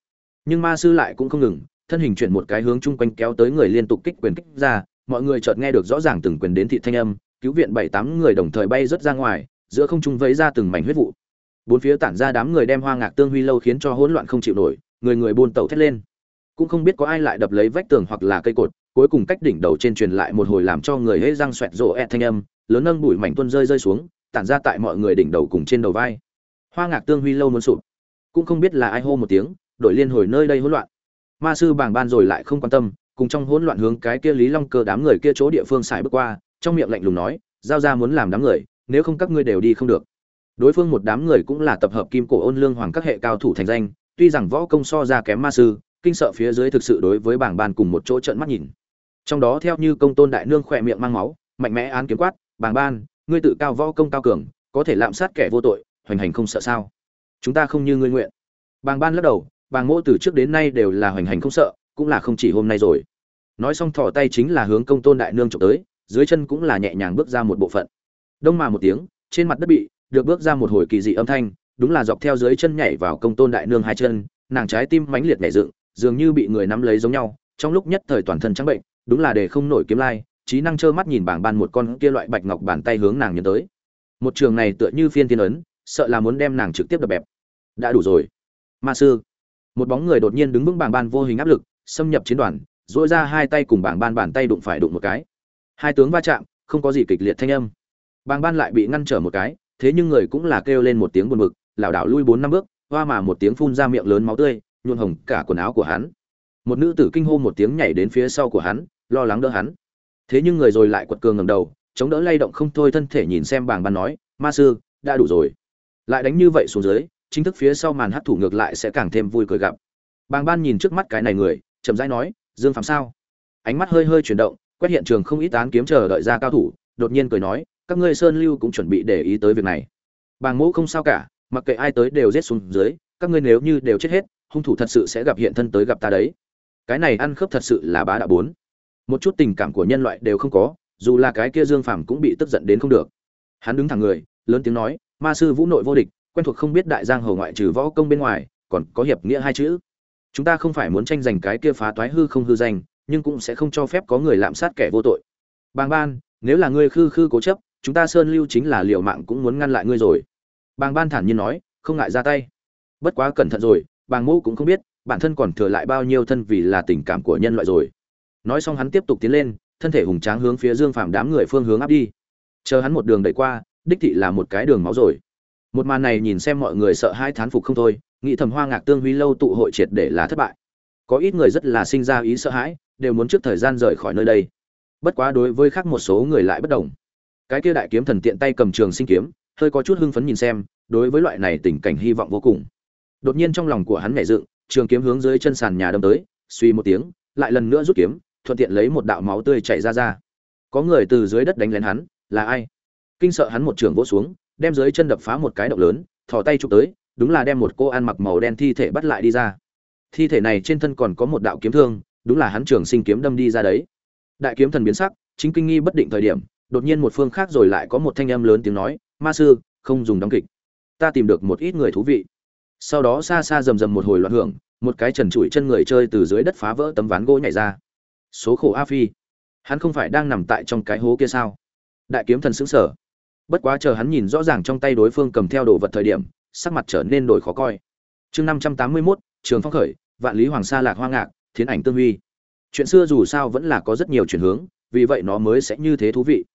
Nhưng ma sư lại cũng không ngừng thân hình chuyển một cái hướng chung quanh kéo tới người liên tục kích quyền kích ra, mọi người chợt nghe được rõ ràng từng quyền đến thị thanh âm, cứu viện bảy tám người đồng thời bay rớt ra ngoài, giữa không trung vẫy ra từng mảnh huyết vụ. Bốn phía tản ra đám người đem hoa ngạc tương huy lâu khiến cho hỗn loạn không chịu nổi, người người buôn tẩu thét lên. Cũng không biết có ai lại đập lấy vách tường hoặc là cây cột, cuối cùng cách đỉnh đầu trên truyền lại một hồi làm cho người hễ răng xoẹt rộ ẹt thanh âm, lớn nâng bụi mảnh tuôn rơi rơi xuống, tản ra tại mọi người đỉnh đầu cùng trên đầu vai. Hoa ngạc tương huy lâu muốn sụp. Cũng không biết là ai hô một tiếng đổi liên hồi nơi đây hỗn loạn ma sư bảng ban rồi lại không quan tâm, cùng trong hỗn loạn hướng cái kia lý long cơ đám người kia chỗ địa phương xài bước qua, trong miệng lạnh lùng nói, giao ra muốn làm đám người, nếu không các ngươi đều đi không được. Đối phương một đám người cũng là tập hợp kim cổ ôn lương hoàng các hệ cao thủ thành danh, tuy rằng võ công so ra kém ma sư, kinh sợ phía dưới thực sự đối với bảng ban cùng một chỗ trợn mắt nhìn. Trong đó theo như công tôn đại nương khỏe miệng mang máu, mạnh mẽ án kiếm quát bảng ban, ngươi tự cao võ công cao cường, có thể lạm sát kẻ vô tội, hoành hành không sợ sao? Chúng ta không như ngươi nguyện. Bảng ban lắc đầu bàng mỗ từ trước đến nay đều là hoành hành không sợ, cũng là không chỉ hôm nay rồi. Nói xong thỏ tay chính là hướng công tôn đại nương trộm tới, dưới chân cũng là nhẹ nhàng bước ra một bộ phận. Đông mà một tiếng, trên mặt đất bị, được bước ra một hồi kỳ dị âm thanh, đúng là dọc theo dưới chân nhảy vào công tôn đại nương hai chân, nàng trái tim mãnh liệt nhảy dựng, dường như bị người nắm lấy giống nhau, trong lúc nhất thời toàn thân trắng bệnh, đúng là để không nổi kiếm lai, trí năng trơ mắt nhìn bảng ban một con kia loại bạch ngọc bàn tay hướng nàng nhấn tới. Một trường này tựa như phiên thiên ấn, sợ là muốn đem nàng trực tiếp đập bẹp. Đã đủ rồi. Ma sư một bóng người đột nhiên đứng vững bảng ban vô hình áp lực, xâm nhập chiến đoàn dỗi ra hai tay cùng bảng ban bàn tay đụng phải đụng một cái. Hai tướng va chạm, không có gì kịch liệt thanh âm. Bảng ban lại bị ngăn trở một cái, thế nhưng người cũng là kêu lên một tiếng buồn bực, lảo đảo lui bốn năm bước, hoa mà một tiếng phun ra miệng lớn máu tươi, nhuộn hồng cả quần áo của hắn. Một nữ tử kinh hô một tiếng nhảy đến phía sau của hắn, lo lắng đỡ hắn. Thế nhưng người rồi lại quật cường ngầm đầu, chống đỡ lay động không thôi thân thể nhìn xem bảng ban nói, ma sư, đã đủ rồi. Lại đánh như vậy xuống dưới chính thức phía sau màn hát thủ ngược lại sẽ càng thêm vui cười gặp. Bàng ban nhìn trước mắt cái này người, chậm rãi nói, dương phạm sao? Ánh mắt hơi hơi chuyển động, quét hiện trường không ít tán kiếm chờ đợi ra cao thủ, đột nhiên cười nói, các ngươi sơn lưu cũng chuẩn bị để ý tới việc này. Bàng mũ không sao cả, mặc kệ ai tới đều giết xuống dưới, các ngươi nếu như đều chết hết, hung thủ thật sự sẽ gặp hiện thân tới gặp ta đấy. Cái này ăn khớp thật sự là bá đạo bốn. Một chút tình cảm của nhân loại đều không có, dù là cái kia dương phàm cũng bị tức giận đến không được. Hắn đứng thẳng người, lớn tiếng nói, ma sư vũ nội vô địch quen thuộc không biết đại giang hầu ngoại trừ võ công bên ngoài, còn có hiệp nghĩa hai chữ. Chúng ta không phải muốn tranh giành cái kia phá toái hư không hư danh, nhưng cũng sẽ không cho phép có người lạm sát kẻ vô tội. Bàng ban, nếu là ngươi khư khư cố chấp, chúng ta sơn lưu chính là liều mạng cũng muốn ngăn lại ngươi rồi. Bàng ban thản nhiên nói, không ngại ra tay. Bất quá cẩn thận rồi, bàng mô cũng không biết, bản thân còn thừa lại bao nhiêu thân vì là tình cảm của nhân loại rồi. Nói xong hắn tiếp tục tiến lên, thân thể hùng tráng hướng phía dương phàm đám người phương hướng áp đi. Chờ hắn một đường đẩy qua, đích thị là một cái đường máu rồi một màn này nhìn xem mọi người sợ hai thán phục không thôi, nghĩ thầm hoa ngạc tương huy lâu tụ hội triệt để là thất bại. Có ít người rất là sinh ra ý sợ hãi, đều muốn trước thời gian rời khỏi nơi đây. Bất quá đối với khác một số người lại bất đồng. Cái kia đại kiếm thần tiện tay cầm trường sinh kiếm, hơi có chút hưng phấn nhìn xem, đối với loại này tình cảnh hy vọng vô cùng. Đột nhiên trong lòng của hắn nhảy dựng, trường kiếm hướng dưới chân sàn nhà đâm tới, suy một tiếng, lại lần nữa rút kiếm, thuận tiện lấy một đạo máu tươi chảy ra ra. Có người từ dưới đất đánh lén hắn, là ai? Kinh sợ hắn một trường vỗ xuống đem dưới chân đập phá một cái động lớn, thò tay chụp tới, đúng là đem một cô ăn mặc màu đen thi thể bắt lại đi ra. Thi thể này trên thân còn có một đạo kiếm thương, đúng là hắn trường sinh kiếm đâm đi ra đấy. Đại kiếm thần biến sắc, chính kinh nghi bất định thời điểm, đột nhiên một phương khác rồi lại có một thanh âm lớn tiếng nói, ma sư, không dùng đóng kịch. Ta tìm được một ít người thú vị. Sau đó xa xa rầm rầm một hồi loạn hưởng, một cái trần trụi chân người chơi từ dưới đất phá vỡ tấm ván gỗ nhảy ra. Số khổ a phi. Hắn không phải đang nằm tại trong cái hố kia sao? Đại kiếm thần xứng sở bất quá chờ hắn nhìn rõ ràng trong tay đối phương cầm theo đồ vật thời điểm, sắc mặt trở nên đổi khó coi. Chương năm trăm tám mươi mốt, trường phong khởi, vạn lý hoàng sa lạc hoa ngạc, thiến ảnh tương huy. Chuyện xưa dù sao vẫn là có rất nhiều chuyển hướng, vì vậy nó mới sẽ như thế thú vị.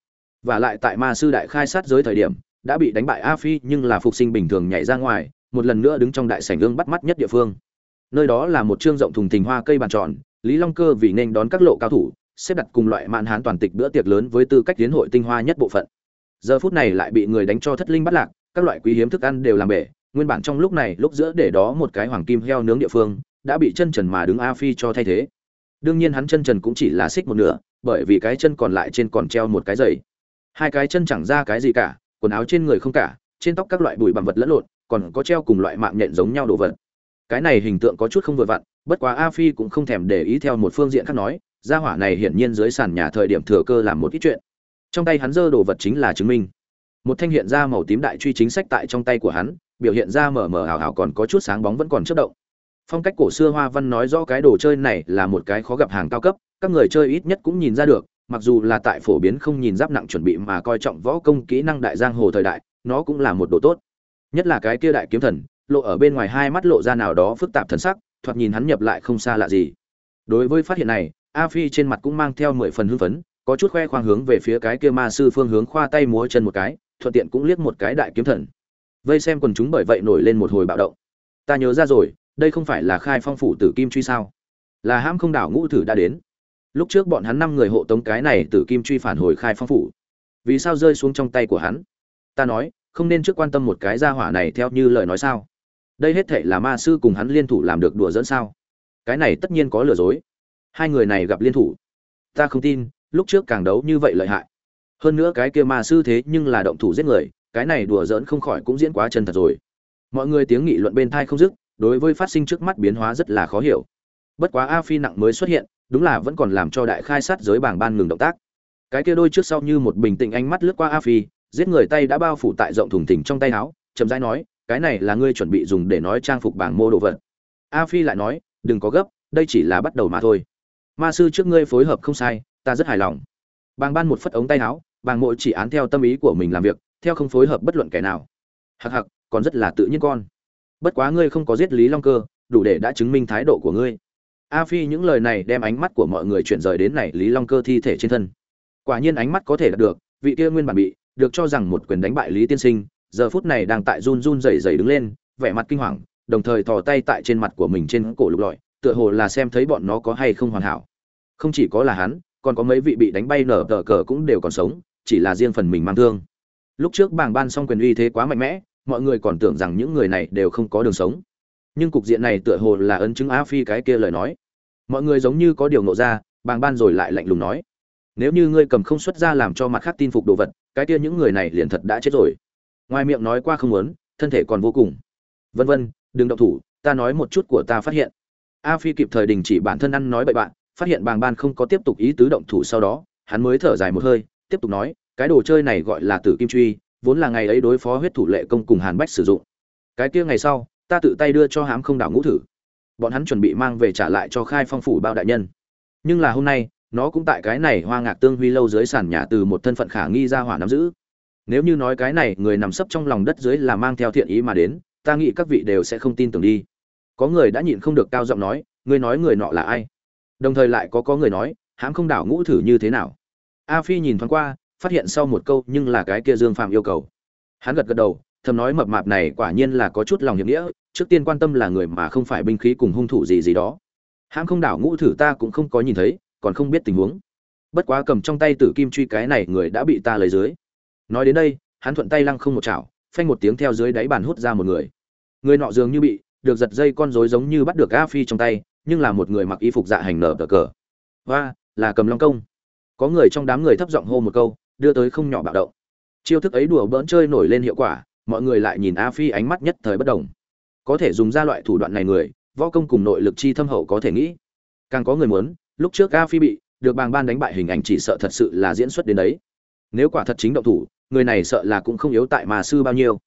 Và lại tại ma sư đại khai sát giới thời điểm, đã bị đánh bại a phi nhưng là phục sinh bình thường nhảy ra ngoài, một lần nữa đứng trong đại sảnh gương bắt mắt nhất địa phương. Nơi đó là một chương rộng thùng thình hoa cây bàn tròn, lý long cơ vì nên đón các lộ cao thủ, xếp đặt cùng loại mạn hán toàn tịch bữa tiệc lớn với tư cách tiến hội tinh hoa nhất bộ phận giờ phút này lại bị người đánh cho thất linh bắt lạc, các loại quý hiếm thức ăn đều làm bể, nguyên bản trong lúc này, lúc giữa để đó một cái hoàng kim heo nướng địa phương, đã bị chân trần mà đứng a phi cho thay thế. Đương nhiên hắn chân trần cũng chỉ là xích một nửa, bởi vì cái chân còn lại trên còn treo một cái giày. Hai cái chân chẳng ra cái gì cả, quần áo trên người không cả, trên tóc các loại bụi bằng vật lẫn lộn, còn có treo cùng loại mạng nhện giống nhau đồ vật. Cái này hình tượng có chút không vừa vặn, bất quá a phi cũng không thèm để ý theo một phương diện khác nói, gia hỏa này hiển nhiên dưới sàn nhà thời điểm thừa cơ làm một ít chuyện trong tay hắn giơ đồ vật chính là chứng minh. Một thanh hiện ra màu tím đại truy chính sách tại trong tay của hắn, biểu hiện ra mờ mờ ảo ảo còn có chút sáng bóng vẫn còn chất động. Phong cách cổ xưa hoa văn nói rõ cái đồ chơi này là một cái khó gặp hàng cao cấp, các người chơi ít nhất cũng nhìn ra được, mặc dù là tại phổ biến không nhìn giáp nặng chuẩn bị mà coi trọng võ công kỹ năng đại giang hồ thời đại, nó cũng là một đồ tốt. Nhất là cái kia đại kiếm thần, lộ ở bên ngoài hai mắt lộ ra nào đó phức tạp thần sắc, thoạt nhìn hắn nhập lại không xa lạ gì. Đối với phát hiện này, a phi trên mặt cũng mang theo mười phần hưng phấn có chút khoe khoang hướng về phía cái kia ma sư phương hướng khoa tay múa chân một cái, thuận tiện cũng liếc một cái đại kiếm thần. Vây xem quần chúng bởi vậy nổi lên một hồi bạo động. Ta nhớ ra rồi, đây không phải là khai phong phủ tử kim truy sao? Là ham không đảo ngũ thử đã đến. Lúc trước bọn hắn năm người hộ tống cái này tử kim truy phản hồi khai phong phủ. Vì sao rơi xuống trong tay của hắn? Ta nói, không nên trước quan tâm một cái gia hỏa này theo như lời nói sao? Đây hết thệ là ma sư cùng hắn liên thủ làm được đùa dẫn sao? Cái này tất nhiên có lừa dối. Hai người này gặp liên thủ. Ta không tin lúc trước càng đấu như vậy lợi hại. Hơn nữa cái kia ma sư thế nhưng là động thủ giết người, cái này đùa giỡn không khỏi cũng diễn quá chân thật rồi. Mọi người tiếng nghị luận bên thai không dứt, đối với phát sinh trước mắt biến hóa rất là khó hiểu. Bất quá a phi nặng mới xuất hiện, đúng là vẫn còn làm cho đại khai sát giới bảng ban ngừng động tác. Cái kia đôi trước sau như một bình tĩnh ánh mắt lướt qua a phi, giết người tay đã bao phủ tại rộng thùng thình trong tay áo, chậm rãi nói, cái này là ngươi chuẩn bị dùng để nói trang phục bảng mô đồ vật. A phi lại nói, đừng có gấp, đây chỉ là bắt đầu mà thôi. Ma sư trước ngươi phối hợp không sai ta rất hài lòng. Bàng ban một phất ống tay áo, bàng mộ chỉ án theo tâm ý của mình làm việc, theo không phối hợp bất luận kẻ nào. Hặc hặc còn rất là tự nhiên con. Bất quá ngươi không có giết lý long cơ, đủ để đã chứng minh thái độ của ngươi. A phi những lời này đem ánh mắt của mọi người chuyển rời đến này lý long cơ thi thể trên thân. Quả nhiên ánh mắt có thể đạt được, vị kia nguyên bản bị, được cho rằng một quyền đánh bại lý tiên sinh, giờ phút này đang tại run run rẩy rẩy đứng lên, vẻ mặt kinh hoàng, đồng thời thò tay tại trên mặt của mình trên cổ lục lọi, tựa hồ là xem thấy bọn nó có hay không hoàn hảo. Không chỉ có là hắn còn có mấy vị bị đánh bay nở tờ cờ cũng đều còn sống, chỉ là riêng phần mình mang thương. Lúc trước bảng ban xong quyền uy thế quá mạnh mẽ, mọi người còn tưởng rằng những người này đều không có đường sống. Nhưng cục diện này tựa hồ là ấn chứng á phi cái kia lời nói. Mọi người giống như có điều ngộ ra, bàng ban rồi lại lạnh lùng nói. Nếu như ngươi cầm không xuất ra làm cho mặt khác tin phục đồ vật, cái kia những người này liền thật đã chết rồi. Ngoài miệng nói qua không muốn, thân thể còn vô cùng. Vân vân, đừng động thủ, ta nói một chút của ta phát hiện. A phi kịp thời đình chỉ bản thân ăn nói bậy bạn phát hiện bàng ban không có tiếp tục ý tứ động thủ sau đó, hắn mới thở dài một hơi, tiếp tục nói, cái đồ chơi này gọi là tử kim truy, vốn là ngày ấy đối phó huyết thủ lệ công cùng hàn bách sử dụng. Cái kia ngày sau, ta tự tay đưa cho hám không đảo ngũ thử. Bọn hắn chuẩn bị mang về trả lại cho khai phong phủ bao đại nhân. Nhưng là hôm nay, nó cũng tại cái này hoa ngạc tương huy lâu dưới sàn nhà từ một thân phận khả nghi ra hỏa nắm giữ. Nếu như nói cái này, người nằm sấp trong lòng đất dưới là mang theo thiện ý mà đến, ta nghĩ các vị đều sẽ không tin tưởng đi. Có người đã nhịn không được cao giọng nói, ngươi nói người nọ là ai? Đồng thời lại có có người nói, hãm không đảo ngũ thử như thế nào? A phi nhìn thoáng qua, phát hiện sau một câu, nhưng là cái kia dương phạm yêu cầu. Hắn gật gật đầu, thầm nói mập mạp này quả nhiên là có chút lòng hiệp nghĩa, trước tiên quan tâm là người mà không phải binh khí cùng hung thủ gì gì đó. Hãm không đảo ngũ thử ta cũng không có nhìn thấy, còn không biết tình huống. Bất quá cầm trong tay tử kim truy cái này người đã bị ta lấy dưới. Nói đến đây, hắn thuận tay lăng không một chảo, phanh một tiếng theo dưới đáy bàn hút ra một người. Người nọ dường như bị được giật dây con rối giống như bắt được a phi trong tay nhưng là một người mặc y phục dạ hành nở cờ cờ. Và là cầm long công. Có người trong đám người thấp giọng hô một câu, đưa tới không nhỏ bạo động. Chiêu thức ấy đùa bỡn chơi nổi lên hiệu quả, mọi người lại nhìn a phi ánh mắt nhất thời bất đồng có thể dùng ra loại thủ đoạn này người, võ công cùng nội lực chi thâm hậu có thể nghĩ. Càng có người muốn, lúc trước a phi bị được bàng ban đánh bại hình ảnh chỉ sợ thật sự là diễn xuất đến đấy. Nếu quả thật chính động thủ, người này sợ là cũng không yếu tại mà sư bao nhiêu.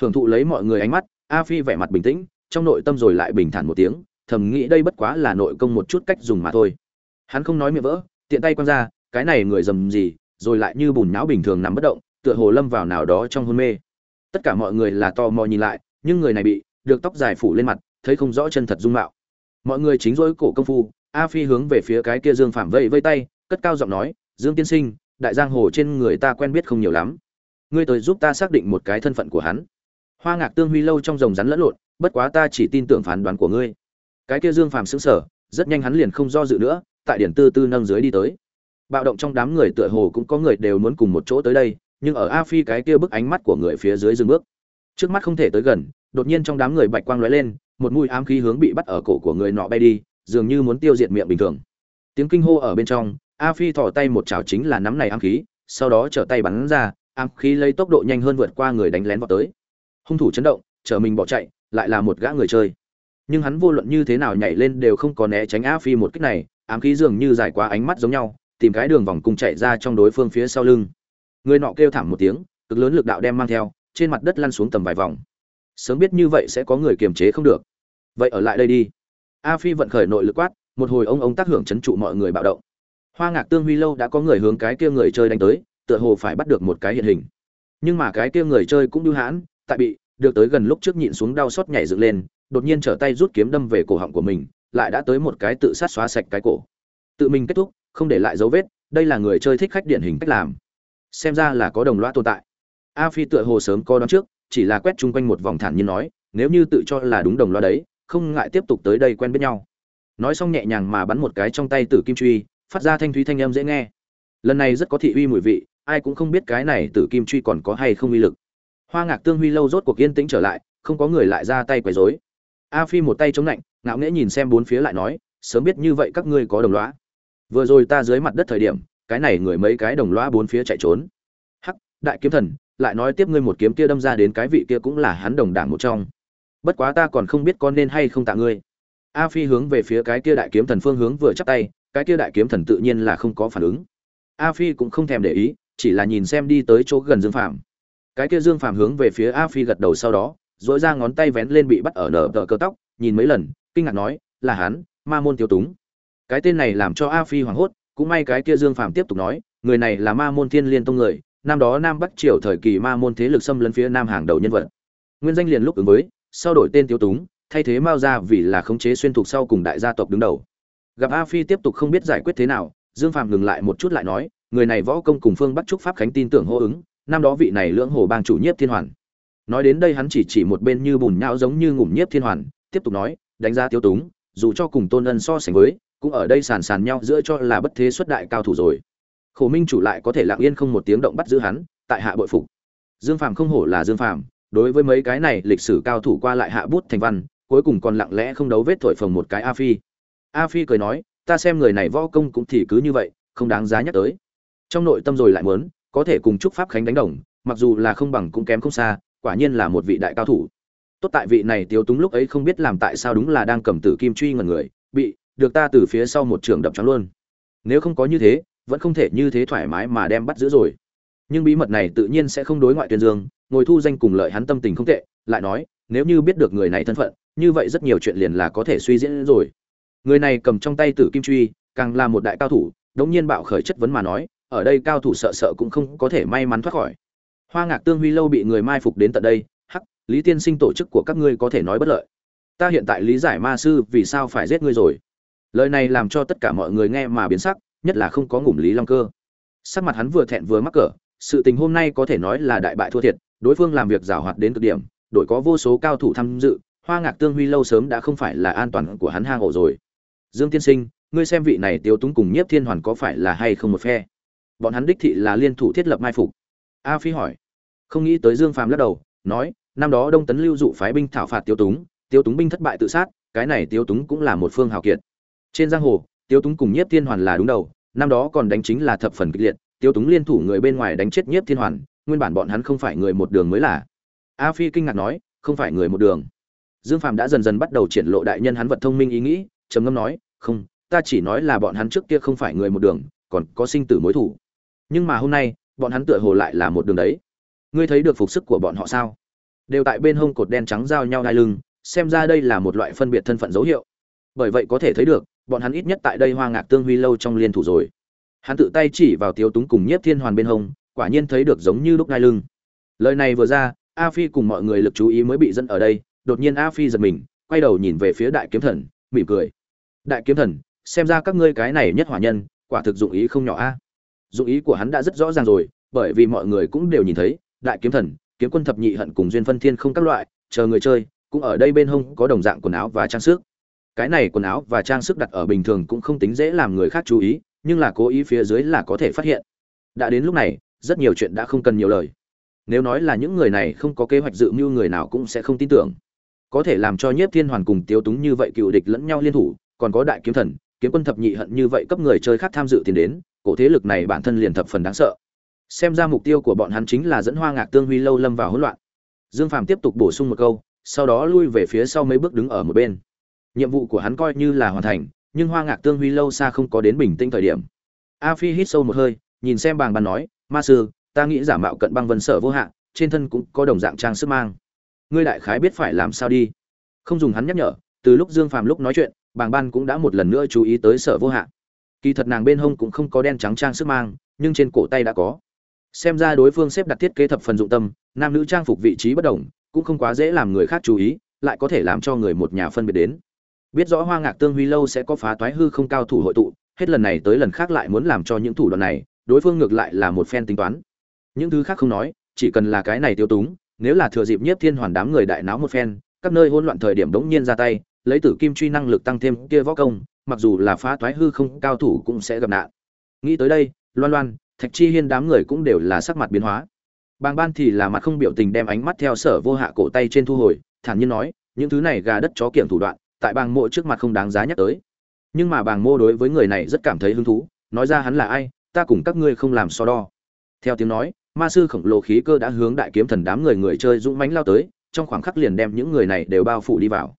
Hưởng thụ lấy mọi người ánh mắt, a phi vẻ mặt bình tĩnh, trong nội tâm rồi lại bình thản một tiếng thầm nghĩ đây bất quá là nội công một chút cách dùng mà thôi. Hắn không nói miệng vỡ, tiện tay quăng ra, cái này người dầm gì, rồi lại như bùn nhão bình thường nằm bất động, tựa hồ lâm vào nào đó trong hôn mê. Tất cả mọi người là to mò nhìn lại, nhưng người này bị, được tóc dài phủ lên mặt, thấy không rõ chân thật dung mạo. Mọi người chính dối cổ công phu, a phi hướng về phía cái kia dương phạm vây vây tay, cất cao giọng nói, dương tiên sinh, đại giang hồ trên người ta quen biết không nhiều lắm. Ngươi tới giúp ta xác định một cái thân phận của hắn. Hoa ngạc tương huy lâu trong rồng rắn lẫn lộn, bất quá ta chỉ tin tưởng phán đoán của ngươi cái kia dương phàm xứng sở rất nhanh hắn liền không do dự nữa, tại điển tư tư nâng dưới đi tới. Bạo động trong đám người tựa hồ cũng có người đều muốn cùng một chỗ tới đây, nhưng ở a phi cái kia bức ánh mắt của người phía dưới dừng bước. Trước mắt không thể tới gần, đột nhiên trong đám người bạch quang lóe lên, một mũi ám khí hướng bị bắt ở cổ của người nọ bay đi, dường như muốn tiêu diệt miệng bình thường. Tiếng kinh hô ở bên trong, a phi thò tay một chảo chính là nắm này ám khí, sau đó trở tay bắn ra, ám khí lấy tốc độ nhanh hơn vượt qua người đánh lén vào tới. Hung thủ chấn động chờ mình bỏ chạy, lại là một gã người chơi nhưng hắn vô luận như thế nào nhảy lên đều không có né tránh a phi một cách này, ám khí dường như dài quá ánh mắt giống nhau, tìm cái đường vòng cùng chạy ra trong đối phương phía sau lưng. Người nọ kêu thảm một tiếng, cực lớn lực đạo đem mang theo, trên mặt đất lăn xuống tầm vài vòng. Sớm biết như vậy sẽ có người kiềm chế không được. Vậy ở lại đây đi. A phi vận khởi nội lực quát, một hồi ông ông tác hưởng chấn trụ mọi người bạo động. Hoa ngạc tương huy lâu đã có người hướng cái kia người chơi đánh tới, tựa hồ phải bắt được một cái hiện hình. Nhưng mà cái kia người chơi cũng đưu hãn, tại bị, được tới gần lúc trước nhịn xuống đau xót nhảy dựng lên đột nhiên trở tay rút kiếm đâm về cổ họng của mình, lại đã tới một cái tự sát xóa sạch cái cổ. Tự mình kết thúc, không để lại dấu vết, đây là người chơi thích khách điển hình cách làm. Xem ra là có đồng loa tồn tại. A phi tựa hồ sớm có đón trước, chỉ là quét chung quanh một vòng thản nhiên nói, nếu như tự cho là đúng đồng loa đấy, không ngại tiếp tục tới đây quen biết nhau. Nói xong nhẹ nhàng mà bắn một cái trong tay tử kim truy, phát ra thanh thúy thanh âm dễ nghe. Lần này rất có thị uy mùi vị, ai cũng không biết cái này tử kim truy còn có hay không uy lực. Hoa ngạc tương huy lâu rốt cuộc yên tĩnh trở lại, không có người lại ra tay quấy rối a phi một tay chống lạnh, ngạo nghễ nhìn xem bốn phía lại nói, sớm biết như vậy các ngươi có đồng lõa. vừa rồi ta dưới mặt đất thời điểm, cái này người mấy cái đồng lõa bốn phía chạy trốn. Hắc, đại kiếm thần, lại nói tiếp ngươi một kiếm kia đâm ra đến cái vị kia cũng là hắn đồng đảng một trong. Bất quá ta còn không biết con nên hay không tạ ngươi. A phi hướng về phía cái kia đại kiếm thần phương hướng vừa chắp tay, cái kia đại kiếm thần tự nhiên là không có phản ứng. A phi cũng không thèm để ý, chỉ là nhìn xem đi tới chỗ gần dương phạm cái kia dương phạm hướng về phía a phi gật đầu sau đó dỗi ra ngón tay vén lên bị bắt ở nở tờ cơ tóc, nhìn mấy lần, kinh ngạc nói, là hắn, ma môn tiêu túng. Cái tên này làm cho a phi hoảng hốt, cũng may cái kia dương phạm tiếp tục nói, người này là ma môn thiên liên tông người, năm đó nam bắc triều thời kỳ ma môn thế lực xâm lấn phía nam hàng đầu nhân vật. Nguyên danh liền lúc ứng với, sau đổi tên tiêu túng, thay thế mao ra vì là khống chế xuyên thuộc sau cùng đại gia tộc đứng đầu. Gặp a phi tiếp tục không biết giải quyết thế nào, dương phạm ngừng lại một chút lại nói, người này võ công cùng phương bắc trúc pháp khánh tin tưởng hô ứng, năm đó vị này lưỡng hồ bang chủ nhiếp thiên hoàn nói đến đây hắn chỉ chỉ một bên như bùn nhão giống như ngủm nhiếp thiên hoàn, tiếp tục nói, đánh giá tiêu túng, dù cho cùng tôn ân so sánh với, cũng ở đây sàn sàn nhau giữa cho là bất thế xuất đại cao thủ rồi. Khổ minh chủ lại có thể lặng yên không một tiếng động bắt giữ hắn, tại hạ bội phục. Dương phàm không hổ là dương phàm, đối với mấy cái này lịch sử cao thủ qua lại hạ bút thành văn, cuối cùng còn lặng lẽ không đấu vết thổi phồng một cái a phi. A phi cười nói, ta xem người này võ công cũng thì cứ như vậy, không đáng giá nhắc tới. Trong nội tâm rồi lại muốn, có thể cùng chúc pháp khánh đánh đồng, mặc dù là không bằng cũng kém không xa quả nhiên là một vị đại cao thủ. Tốt tại vị này tiêu túng lúc ấy không biết làm tại sao đúng là đang cầm tử kim truy ngần người, bị, được ta từ phía sau một trường đập trắng luôn. Nếu không có như thế, vẫn không thể như thế thoải mái mà đem bắt giữ rồi. Nhưng bí mật này tự nhiên sẽ không đối ngoại tuyên dương, ngồi thu danh cùng lợi hắn tâm tình không tệ, lại nói, nếu như biết được người này thân phận, như vậy rất nhiều chuyện liền là có thể suy diễn rồi. Người này cầm trong tay tử kim truy, càng là một đại cao thủ, đống nhiên bạo khởi chất vấn mà nói, ở đây cao thủ sợ sợ cũng không có thể may mắn thoát khỏi hoa ngạc tương huy lâu bị người mai phục đến tận đây, hắc, lý tiên sinh tổ chức của các ngươi có thể nói bất lợi. Ta hiện tại lý giải ma sư vì sao phải giết ngươi rồi. Lời này làm cho tất cả mọi người nghe mà biến sắc, nhất là không có ngủm lý long cơ. Sắc mặt hắn vừa thẹn vừa mắc cỡ, sự tình hôm nay có thể nói là đại bại thua thiệt, đối phương làm việc giảo hoạt đến cực điểm, đội có vô số cao thủ tham dự, hoa ngạc tương huy lâu sớm đã không phải là an toàn của hắn hang ổ rồi. Dương tiên sinh, ngươi xem vị này tiêu túng cùng nhiếp thiên hoàn có phải là hay không một phe? Bọn hắn đích thị là liên thủ thiết lập mai phục a phi hỏi. Không nghĩ tới dương phàm lắc đầu, nói, năm đó đông tấn lưu dụ phái binh thảo phạt tiêu túng tiêu túng binh thất bại tự sát, cái này tiêu túng cũng là một phương hào kiệt. Trên giang hồ tiêu túng cùng nhiếp thiên hoàn là đúng đầu, năm đó còn đánh chính là thập phần kịch liệt tiêu túng liên thủ người bên ngoài đánh chết nhiếp thiên hoàn, nguyên bản bọn hắn không phải người một đường mới là. A phi kinh ngạc nói, không phải người một đường. Dương phàm đã dần dần bắt đầu triển lộ đại nhân hắn vật thông minh ý nghĩ, trầm ngâm nói, không, ta chỉ nói là bọn hắn trước kia không phải người một đường, còn có sinh tử mối thủ. Nhưng mà hôm nay bọn hắn tựa hồ lại là một đường đấy. Ngươi thấy được phục sức của bọn họ sao? Đều tại bên hông cột đen trắng giao nhau đai lưng, xem ra đây là một loại phân biệt thân phận dấu hiệu. Bởi vậy có thể thấy được, bọn hắn ít nhất tại đây hoa ngạc tương huy lâu trong liên thủ rồi. Hắn tự tay chỉ vào tiếu túng cùng nhiếp thiên hoàn bên hông, quả nhiên thấy được giống như lúc đai lưng. Lời này vừa ra, a phi cùng mọi người lực chú ý mới bị dẫn ở đây, đột nhiên a phi giật mình, quay đầu nhìn về phía đại kiếm thần, mỉm cười. Đại kiếm thần, xem ra các ngươi cái này nhất hỏa nhân, quả thực dụng ý không nhỏ a dụng ý của hắn đã rất rõ ràng rồi, bởi vì mọi người cũng đều nhìn thấy, đại kiếm thần, kiếm quân thập nhị hận cùng duyên phân thiên không các loại, chờ người chơi, cũng ở đây bên hông có đồng dạng quần áo và trang sức. Cái này quần áo và trang sức đặt ở bình thường cũng không tính dễ làm người khác chú ý, nhưng là cố ý phía dưới là có thể phát hiện. Đã đến lúc này, rất nhiều chuyện đã không cần nhiều lời. Nếu nói là những người này không có kế hoạch dự mưu người nào cũng sẽ không tin tưởng. Có thể làm cho nhiếp thiên hoàn cùng tiêu túng như vậy cựu địch lẫn nhau liên thủ, còn có đại kiếm thần, kiếm quân thập nhị hận như vậy cấp người chơi khác tham dự tiền đến cổ thế lực này bản thân liền thập phần đáng sợ. Xem ra mục tiêu của bọn hắn chính là dẫn hoa ngạc tương huy lâu lâm vào hỗn loạn. Dương phàm tiếp tục bổ sung một câu, sau đó lui về phía sau mấy bước đứng ở một bên. Nhiệm vụ của hắn coi như là hoàn thành, nhưng hoa ngạc tương huy lâu xa không có đến bình tĩnh thời điểm. A phi hít sâu một hơi, nhìn xem bàng bàn nói, ma sư, ta nghĩ giả mạo cận băng vân sở vô hạn, trên thân cũng có đồng dạng trang sức mang. Ngươi đại khái biết phải làm sao đi. Không dùng hắn nhắc nhở, từ lúc dương phàm lúc nói chuyện, bàng ban cũng đã một lần nữa chú ý tới sở vô hạn kỳ thật nàng bên hông cũng không có đen trắng trang sức mang, nhưng trên cổ tay đã có. Xem ra đối phương xếp đặt thiết kế thập phần dụng tâm, nam nữ trang phục vị trí bất đồng, cũng không quá dễ làm người khác chú ý, lại có thể làm cho người một nhà phân biệt đến. Biết rõ hoa ngạc tương huy lâu sẽ có phá toái hư không cao thủ hội tụ, hết lần này tới lần khác lại muốn làm cho những thủ đoạn này, đối phương ngược lại là một phen tính toán. Những thứ khác không nói, chỉ cần là cái này tiêu túng, nếu là thừa dịp nhiếp thiên hoàn đám người đại náo một phen, các nơi hỗn loạn thời điểm đống nhiên ra tay, lấy tử kim truy năng lực tăng thêm kia võ công mặc dù là phá toái hư không, cao thủ cũng sẽ gặp nạn. Nghĩ tới đây, loan loan, thạch chi hiên đám người cũng đều là sắc mặt biến hóa. Bàng ban thì là mặt không biểu tình đem ánh mắt theo sở vô hạ cổ tay trên thu hồi, thản nhiên nói, những thứ này gà đất chó kiểm thủ đoạn, tại bàng mộ trước mặt không đáng giá nhắc tới. Nhưng mà bàng mô đối với người này rất cảm thấy hứng thú, nói ra hắn là ai, ta cùng các ngươi không làm so đo. Theo tiếng nói, ma sư khổng lồ khí cơ đã hướng đại kiếm thần đám người người chơi dũng mãnh lao tới, trong khoảng khắc liền đem những người này đều bao phủ đi vào.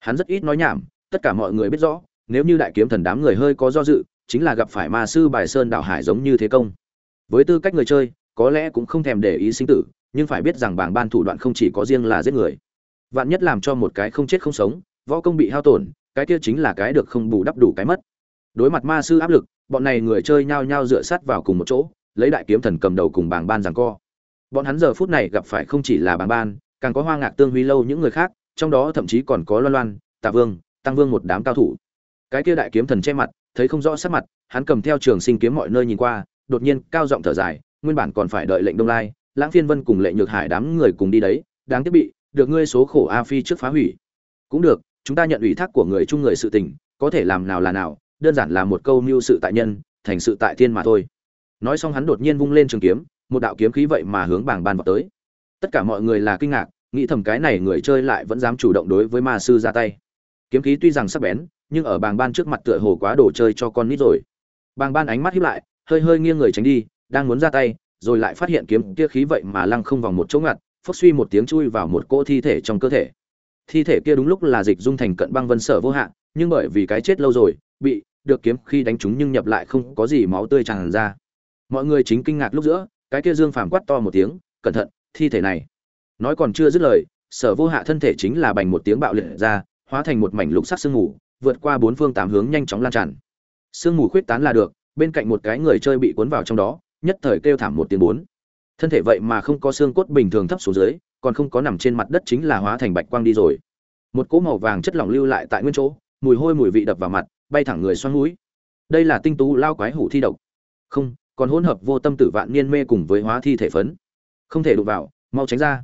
Hắn rất ít nói nhảm, tất cả mọi người biết rõ nếu như đại kiếm thần đám người hơi có do dự, chính là gặp phải ma sư bài sơn đảo hải giống như thế công. Với tư cách người chơi, có lẽ cũng không thèm để ý sinh tử, nhưng phải biết rằng bảng ban thủ đoạn không chỉ có riêng là giết người. Vạn nhất làm cho một cái không chết không sống, võ công bị hao tổn, cái kia chính là cái được không bù đắp đủ cái mất. Đối mặt ma sư áp lực, bọn này người chơi nhao nhao dựa sát vào cùng một chỗ, lấy đại kiếm thần cầm đầu cùng bảng ban rằng co. Bọn hắn giờ phút này gặp phải không chỉ là bảng ban, càng có hoa ngạc tương huy lâu những người khác, trong đó thậm chí còn có loan loan, tạ vương, tăng vương một đám cao thủ cái kia đại kiếm thần che mặt, thấy không rõ sắc mặt, hắn cầm theo trường sinh kiếm mọi nơi nhìn qua, đột nhiên cao giọng thở dài, nguyên bản còn phải đợi lệnh đông lai, lãng phiên vân cùng lệ nhược hải đám người cùng đi đấy, đáng tiếc bị, được ngươi số khổ a phi trước phá hủy. Cũng được, chúng ta nhận ủy thác của người chung người sự tình, có thể làm nào là nào, đơn giản là một câu mưu sự tại nhân, thành sự tại thiên mà thôi. Nói xong hắn đột nhiên vung lên trường kiếm, một đạo kiếm khí vậy mà hướng bảng ban vào tới. Tất cả mọi người là kinh ngạc, nghĩ thầm cái này người chơi lại vẫn dám chủ động đối với ma sư ra tay. Kiếm khí tuy rằng sắc bén nhưng ở bàng ban trước mặt tựa hồ quá đồ chơi cho con nít rồi. Bàng ban ánh mắt hiếp lại, hơi hơi nghiêng người tránh đi, đang muốn ra tay, rồi lại phát hiện kiếm kia khí vậy mà lăng không vòng một chỗ ngặt, phốc suy một tiếng chui vào một cỗ thi thể trong cơ thể. Thi thể kia đúng lúc là dịch dung thành cận băng vân sở vô hạn nhưng bởi vì cái chết lâu rồi, bị được kiếm khi đánh trúng nhưng nhập lại không có gì máu tươi tràn ra. Mọi người chính kinh ngạc lúc giữa, cái kia dương phàm quát to một tiếng, cẩn thận, thi thể này. Nói còn chưa dứt lời, sở vô hạ thân thể chính là bành một tiếng bạo liệt ra, hóa thành một mảnh lục sắc sương ngủ vượt qua bốn phương tám hướng nhanh chóng lan tràn. Sương mù khuyết tán là được, bên cạnh một cái người chơi bị cuốn vào trong đó, nhất thời kêu thảm một tiếng bốn. Thân thể vậy mà không có xương cốt bình thường thấp xuống dưới, còn không có nằm trên mặt đất chính là hóa thành bạch quang đi rồi. Một cỗ màu vàng chất lỏng lưu lại tại nguyên chỗ, mùi hôi mùi vị đập vào mặt, bay thẳng người xoăn mũi đây là tinh tú lao quái hủ thi độc. Không, còn hỗn hợp vô tâm tử vạn niên mê cùng với hóa thi thể phấn. Không thể đụng vào, mau tránh ra.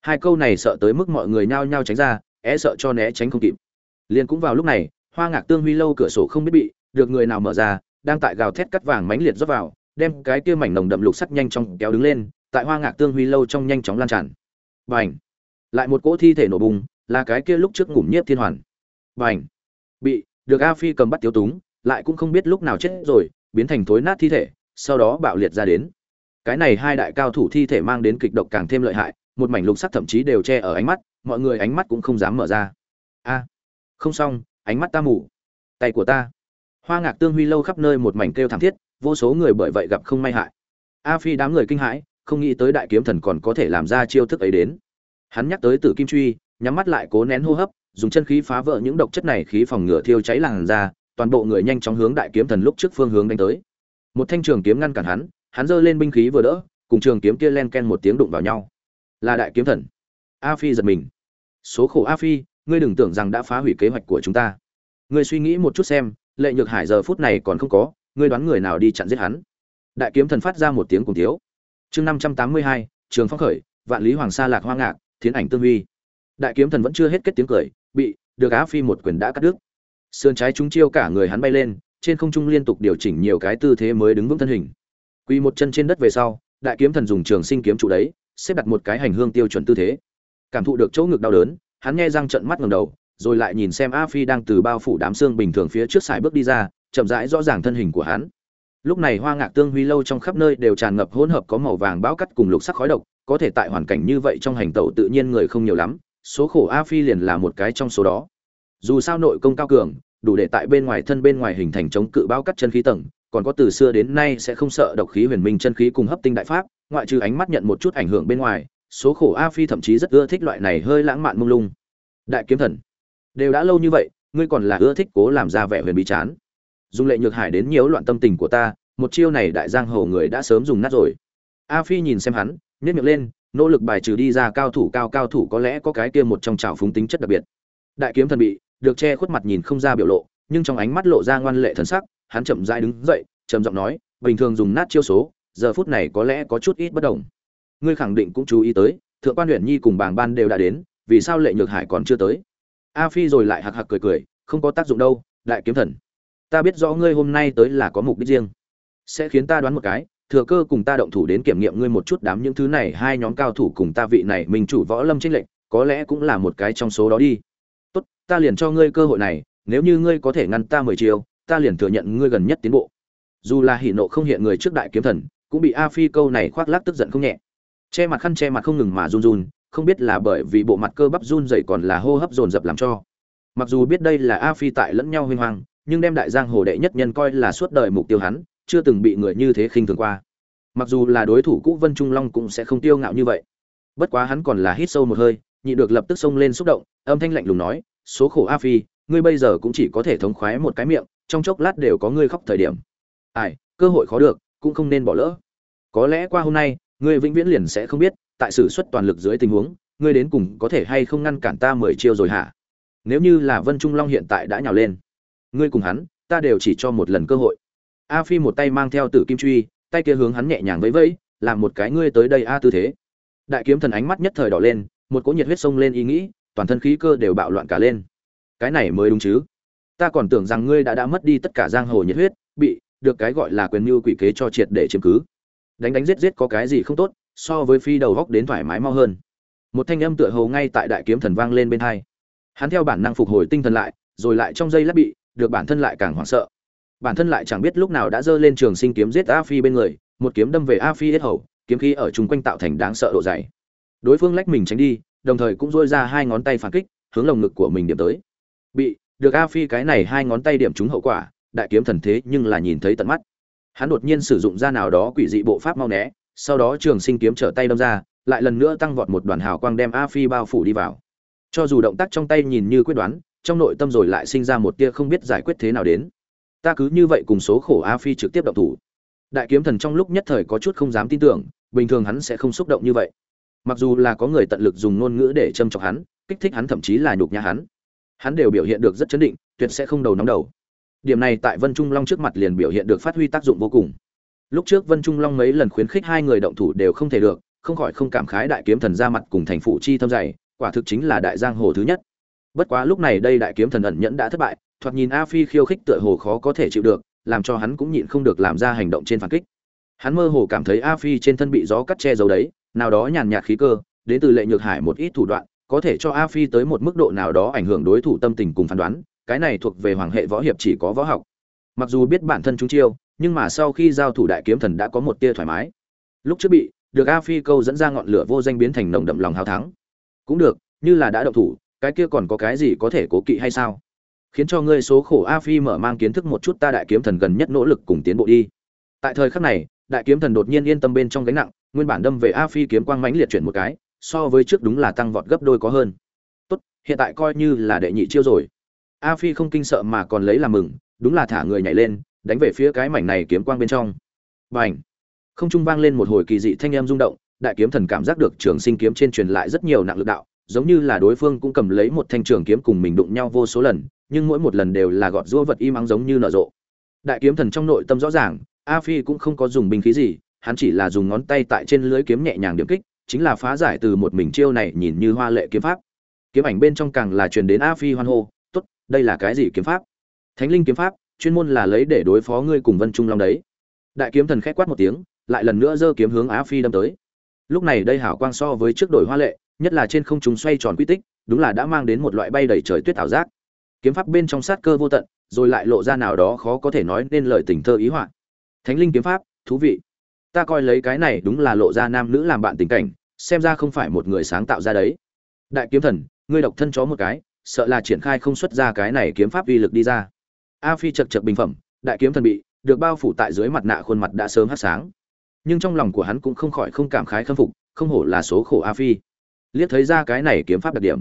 Hai câu này sợ tới mức mọi người nhao nhao tránh ra, é sợ cho né tránh không kịp. Liền cũng vào lúc này hoa ngạc tương huy lâu cửa sổ không biết bị, được người nào mở ra, đang tại gào thét cắt vàng mánh liệt rót vào, đem cái kia mảnh nồng đậm lục sắt nhanh chóng kéo đứng lên, tại hoa ngạc tương huy lâu trong nhanh chóng lan tràn. Bành! Lại một cỗ thi thể nổ bùng, là cái kia lúc trước ngủm nhiếp thiên hoàn. Bành! Bị, được a phi cầm bắt tiêu túng, lại cũng không biết lúc nào chết rồi, biến thành thối nát thi thể, sau đó bạo liệt ra đến. Cái này hai đại cao thủ thi thể mang đến kịch độc càng thêm lợi hại, một mảnh lục sắc thậm chí đều che ở ánh mắt, mọi người ánh mắt cũng không dám mở ra. A! Không xong ánh mắt ta mù. Tay của ta. Hoa ngạc tương huy lâu khắp nơi một mảnh kêu thảm thiết, vô số người bởi vậy gặp không may hại. A phi đám người kinh hãi, không nghĩ tới đại kiếm thần còn có thể làm ra chiêu thức ấy đến. Hắn nhắc tới tử kim truy, nhắm mắt lại cố nén hô hấp, dùng chân khí phá vỡ những độc chất này khí phòng ngừa thiêu cháy làn ra toàn bộ người nhanh chóng hướng đại kiếm thần lúc trước phương hướng đánh tới. Một thanh trường kiếm ngăn cản hắn hắn giơ lên binh khí vừa đỡ, cùng trường kiếm kia len ken một tiếng đụng vào nhau. Là đại kiếm thần. A phi giật mình. Số khổ a phi ngươi đừng tưởng rằng đã phá hủy kế hoạch của chúng ta. Ngươi suy nghĩ một chút xem, lệ nhược hải giờ phút này còn không có, ngươi đoán người nào đi chặn giết hắn? Đại kiếm thần phát ra một tiếng cùng thiếu. Chương năm trăm tám mươi hai, trường phong khởi, vạn lý hoàng sa lạc hoa ngạc, thiến ảnh tương huy. Đại kiếm thần vẫn chưa hết kết tiếng cười, bị được á phi một quyền đã cắt đứt. Sườn trái chúng chiêu cả người hắn bay lên, trên không trung liên tục điều chỉnh nhiều cái tư thế mới đứng vững thân hình. Quy một chân trên đất về sau, đại kiếm thần dùng trường sinh kiếm trụ đấy, xếp đặt một cái hành hương tiêu chuẩn tư thế. Cảm thụ được chỗ ngực đau đớn hắn nghe răng trận mắt ngẩng đầu, rồi lại nhìn xem a phi đang từ bao phủ đám xương bình thường phía trước sải bước đi ra, chậm rãi rõ ràng thân hình của hắn. Lúc này hoa ngạc tương huy lâu trong khắp nơi đều tràn ngập hỗn hợp có màu vàng bão cắt cùng lục sắc khói độc, có thể tại hoàn cảnh như vậy trong hành tẩu tự nhiên người không nhiều lắm, số khổ a phi liền là một cái trong số đó. Dù sao nội công cao cường, đủ để tại bên ngoài thân bên ngoài hình thành chống cự bão cắt chân khí tầng, còn có từ xưa đến nay sẽ không sợ độc khí huyền minh chân khí cùng hấp tinh đại pháp, ngoại trừ ánh mắt nhận một chút ảnh hưởng bên ngoài số khổ a phi thậm chí rất ưa thích loại này hơi lãng mạn mông lung. Đại kiếm thần, đều đã lâu như vậy, ngươi còn là ưa thích cố làm ra vẻ huyền bí chán. Dùng lệ nhược hải đến nhiễu loạn tâm tình của ta, một chiêu này đại giang hồ người đã sớm dùng nát rồi. A phi nhìn xem hắn nhét miệng lên, nỗ lực bài trừ đi ra cao thủ, cao cao thủ có lẽ có cái kia một trong trào phúng tính chất đặc biệt. Đại kiếm thần bị, được che khuất mặt nhìn không ra biểu lộ, nhưng trong ánh mắt lộ ra ngoan lệ thần sắc, hắn chậm rãi đứng dậy, trầm giọng nói, bình thường dùng nát chiêu số, giờ phút này có lẽ có chút ít bất đồng ngươi khẳng định cũng chú ý tới, thượng quan huyện nhi cùng bàng ban đều đã đến, vì sao lệ nhược hải còn chưa tới? A phi rồi lại hạc hạc cười cười, không có tác dụng đâu, đại kiếm thần. Ta biết rõ ngươi hôm nay tới là có mục đích riêng. Sẽ khiến ta đoán một cái, thừa cơ cùng ta động thủ đến kiểm nghiệm ngươi một chút đám những thứ này, hai nhóm cao thủ cùng ta vị này mình chủ võ lâm trinh lệnh có lẽ cũng là một cái trong số đó đi. Tốt, ta liền cho ngươi cơ hội này, nếu như ngươi có thể ngăn ta mười chiều ta liền thừa nhận ngươi gần nhất tiến bộ. Dù là hỉ nộ không hiện người trước đại kiếm thần, cũng bị a phi câu này khoác lác tức giận không nhẹ che mặt khăn che mặt không ngừng mà run run, không biết là bởi vì bộ mặt cơ bắp run dậy còn là hô hấp dồn dập làm cho. Mặc dù biết đây là a phi tại lẫn nhau huy hoàng nhưng đem đại giang hồ đệ nhất nhân coi là suốt đời mục tiêu hắn, chưa từng bị người như thế khinh thường qua. Mặc dù là đối thủ cũ vân trung long cũng sẽ không tiêu ngạo như vậy. Bất quá hắn còn là hít sâu một hơi nhị được lập tức xông lên xúc động, âm thanh lạnh lùng nói, số khổ a phi, ngươi bây giờ cũng chỉ có thể thống khoái một cái miệng, trong chốc lát đều có ngươi khóc thời điểm. Ai, cơ hội khó được, cũng không nên bỏ lỡ. Có lẽ qua hôm nay ngươi vĩnh viễn liền sẽ không biết, tại sử xuất toàn lực dưới tình huống, ngươi đến cùng có thể hay không ngăn cản ta mười chiêu rồi hả? Nếu như là vân trung long hiện tại đã nhào lên, ngươi cùng hắn, ta đều chỉ cho một lần cơ hội. A phi một tay mang theo tử kim truy, tay kia hướng hắn nhẹ nhàng vẫy vẫy, làm một cái ngươi tới đây a tư thế. Đại kiếm thần ánh mắt nhất thời đỏ lên, một cỗ nhiệt huyết sông lên ý nghĩ, toàn thân khí cơ đều bạo loạn cả lên. Cái này mới đúng chứ? Ta còn tưởng rằng ngươi đã đã mất đi tất cả giang hồ nhiệt huyết, bị, được cái gọi là quyền mưu quỷ kế cho triệt để chiếm cứ đánh đánh giết giết có cái gì không tốt, so với phi đầu góc đến thoải mái mau hơn. Một thanh âm tựa hồ ngay tại đại kiếm thần vang lên bên hai. Hắn theo bản năng phục hồi tinh thần lại, rồi lại trong giây lát bị, được bản thân lại càng hoảng sợ. Bản thân lại chẳng biết lúc nào đã giơ lên trường sinh kiếm giết a phi bên người, một kiếm đâm về a phi hết hầu, kiếm khí ở chung quanh tạo thành đáng sợ độ dày. Đối phương lách mình tránh đi, đồng thời cũng dôi ra hai ngón tay phản kích, hướng lồng ngực của mình điểm tới. Bị, được a phi cái này hai ngón tay điểm trúng hậu quả, đại kiếm thần thế nhưng là nhìn thấy tận mắt hắn đột nhiên sử dụng ra nào đó quỷ dị bộ pháp mau né, sau đó trường sinh kiếm trở tay đâm ra, lại lần nữa tăng vọt một đoàn hào quang đem a phi bao phủ đi vào. Cho dù động tác trong tay nhìn như quyết đoán, trong nội tâm rồi lại sinh ra một tia không biết giải quyết thế nào đến. Ta cứ như vậy cùng số khổ a phi trực tiếp động thủ. Đại kiếm thần trong lúc nhất thời có chút không dám tin tưởng, bình thường hắn sẽ không xúc động như vậy. Mặc dù là có người tận lực dùng ngôn ngữ để châm chọc hắn, kích thích hắn thậm chí là nhục nhã hắn. Hắn đều biểu hiện được rất chấn định, tuyệt sẽ không đầu nóng đầu điểm này tại vân trung long trước mặt liền biểu hiện được phát huy tác dụng vô cùng. Lúc trước vân trung long mấy lần khuyến khích hai người động thủ đều không thể được, không khỏi không cảm khái đại kiếm thần ra mặt cùng thành phụ chi thâm dày, quả thực chính là đại giang hồ thứ nhất. Bất quá lúc này đây đại kiếm thần ẩn nhẫn đã thất bại, thoạt nhìn a phi khiêu khích tựa hồ khó có thể chịu được, làm cho hắn cũng nhịn không được làm ra hành động trên phản kích. Hắn mơ hồ cảm thấy a phi trên thân bị gió cắt che giấu đấy, nào đó nhàn nhạt khí cơ, đến từ lệ nhược hải một ít thủ đoạn, có thể cho a phi tới một mức độ nào đó ảnh hưởng đối thủ tâm tình cùng phán đoán cái này thuộc về hoàng hệ võ hiệp chỉ có võ học. Mặc dù biết bản thân chúng chiêu, nhưng mà sau khi giao thủ đại kiếm thần đã có một tia thoải mái. Lúc trước bị, được a phi câu dẫn ra ngọn lửa vô danh biến thành nồng đậm lòng hào thắng. Cũng được, như là đã động thủ, cái kia còn có cái gì có thể cố kỵ hay sao? Khiến cho ngươi số khổ a phi mở mang kiến thức một chút ta đại kiếm thần gần nhất nỗ lực cùng tiến bộ đi. Tại thời khắc này, đại kiếm thần đột nhiên yên tâm bên trong gánh nặng, nguyên bản đâm về a phi kiếm quang mãnh liệt chuyển một cái, so với trước đúng là tăng vọt gấp đôi có hơn. Tốt, hiện tại coi như là đệ nhị chiêu rồi a phi không kinh sợ mà còn lấy làm mừng, đúng là thả người nhảy lên, đánh về phía cái mảnh này kiếm quang bên trong. Bành! Không trung vang lên một hồi kỳ dị thanh âm rung động, đại kiếm thần cảm giác được trường sinh kiếm trên truyền lại rất nhiều nặng lực đạo, giống như là đối phương cũng cầm lấy một thanh trường kiếm cùng mình đụng nhau vô số lần, nhưng mỗi một lần đều là gọt rũa vật im ắng giống như nở rộ. Đại kiếm thần trong nội tâm rõ ràng, a phi cũng không có dùng binh khí gì, hắn chỉ là dùng ngón tay tại trên lưới kiếm nhẹ nhàng điểm kích, chính là phá giải từ một mình chiêu này nhìn như hoa lệ kiếm pháp. Kiếm ảnh bên trong càng là truyền đến a phi hoan hô đây là cái gì kiếm pháp? Thánh linh kiếm pháp, chuyên môn là lấy để đối phó ngươi cùng vân trung long đấy. Đại kiếm thần khẽ quát một tiếng, lại lần nữa giơ kiếm hướng Á phi đâm tới. Lúc này đây hảo quang so với trước đổi hoa lệ, nhất là trên không trung xoay tròn quy tích, đúng là đã mang đến một loại bay đầy trời tuyết ảo giác. Kiếm pháp bên trong sát cơ vô tận, rồi lại lộ ra nào đó khó có thể nói nên lời tình thơ ý họa. Thánh linh kiếm pháp, thú vị. Ta coi lấy cái này đúng là lộ ra nam nữ làm bạn tình cảnh, xem ra không phải một người sáng tạo ra đấy. Đại kiếm thần, ngươi độc thân chó một cái sợ là triển khai không xuất ra cái này kiếm pháp uy lực đi ra. A phi chật chật bình phẩm, đại kiếm thần bị, được bao phủ tại dưới mặt nạ khuôn mặt đã sớm hát sáng. Nhưng trong lòng của hắn cũng không khỏi không cảm khái khâm phục, không hổ là số khổ a phi. Liếc thấy ra cái này kiếm pháp đặc điểm.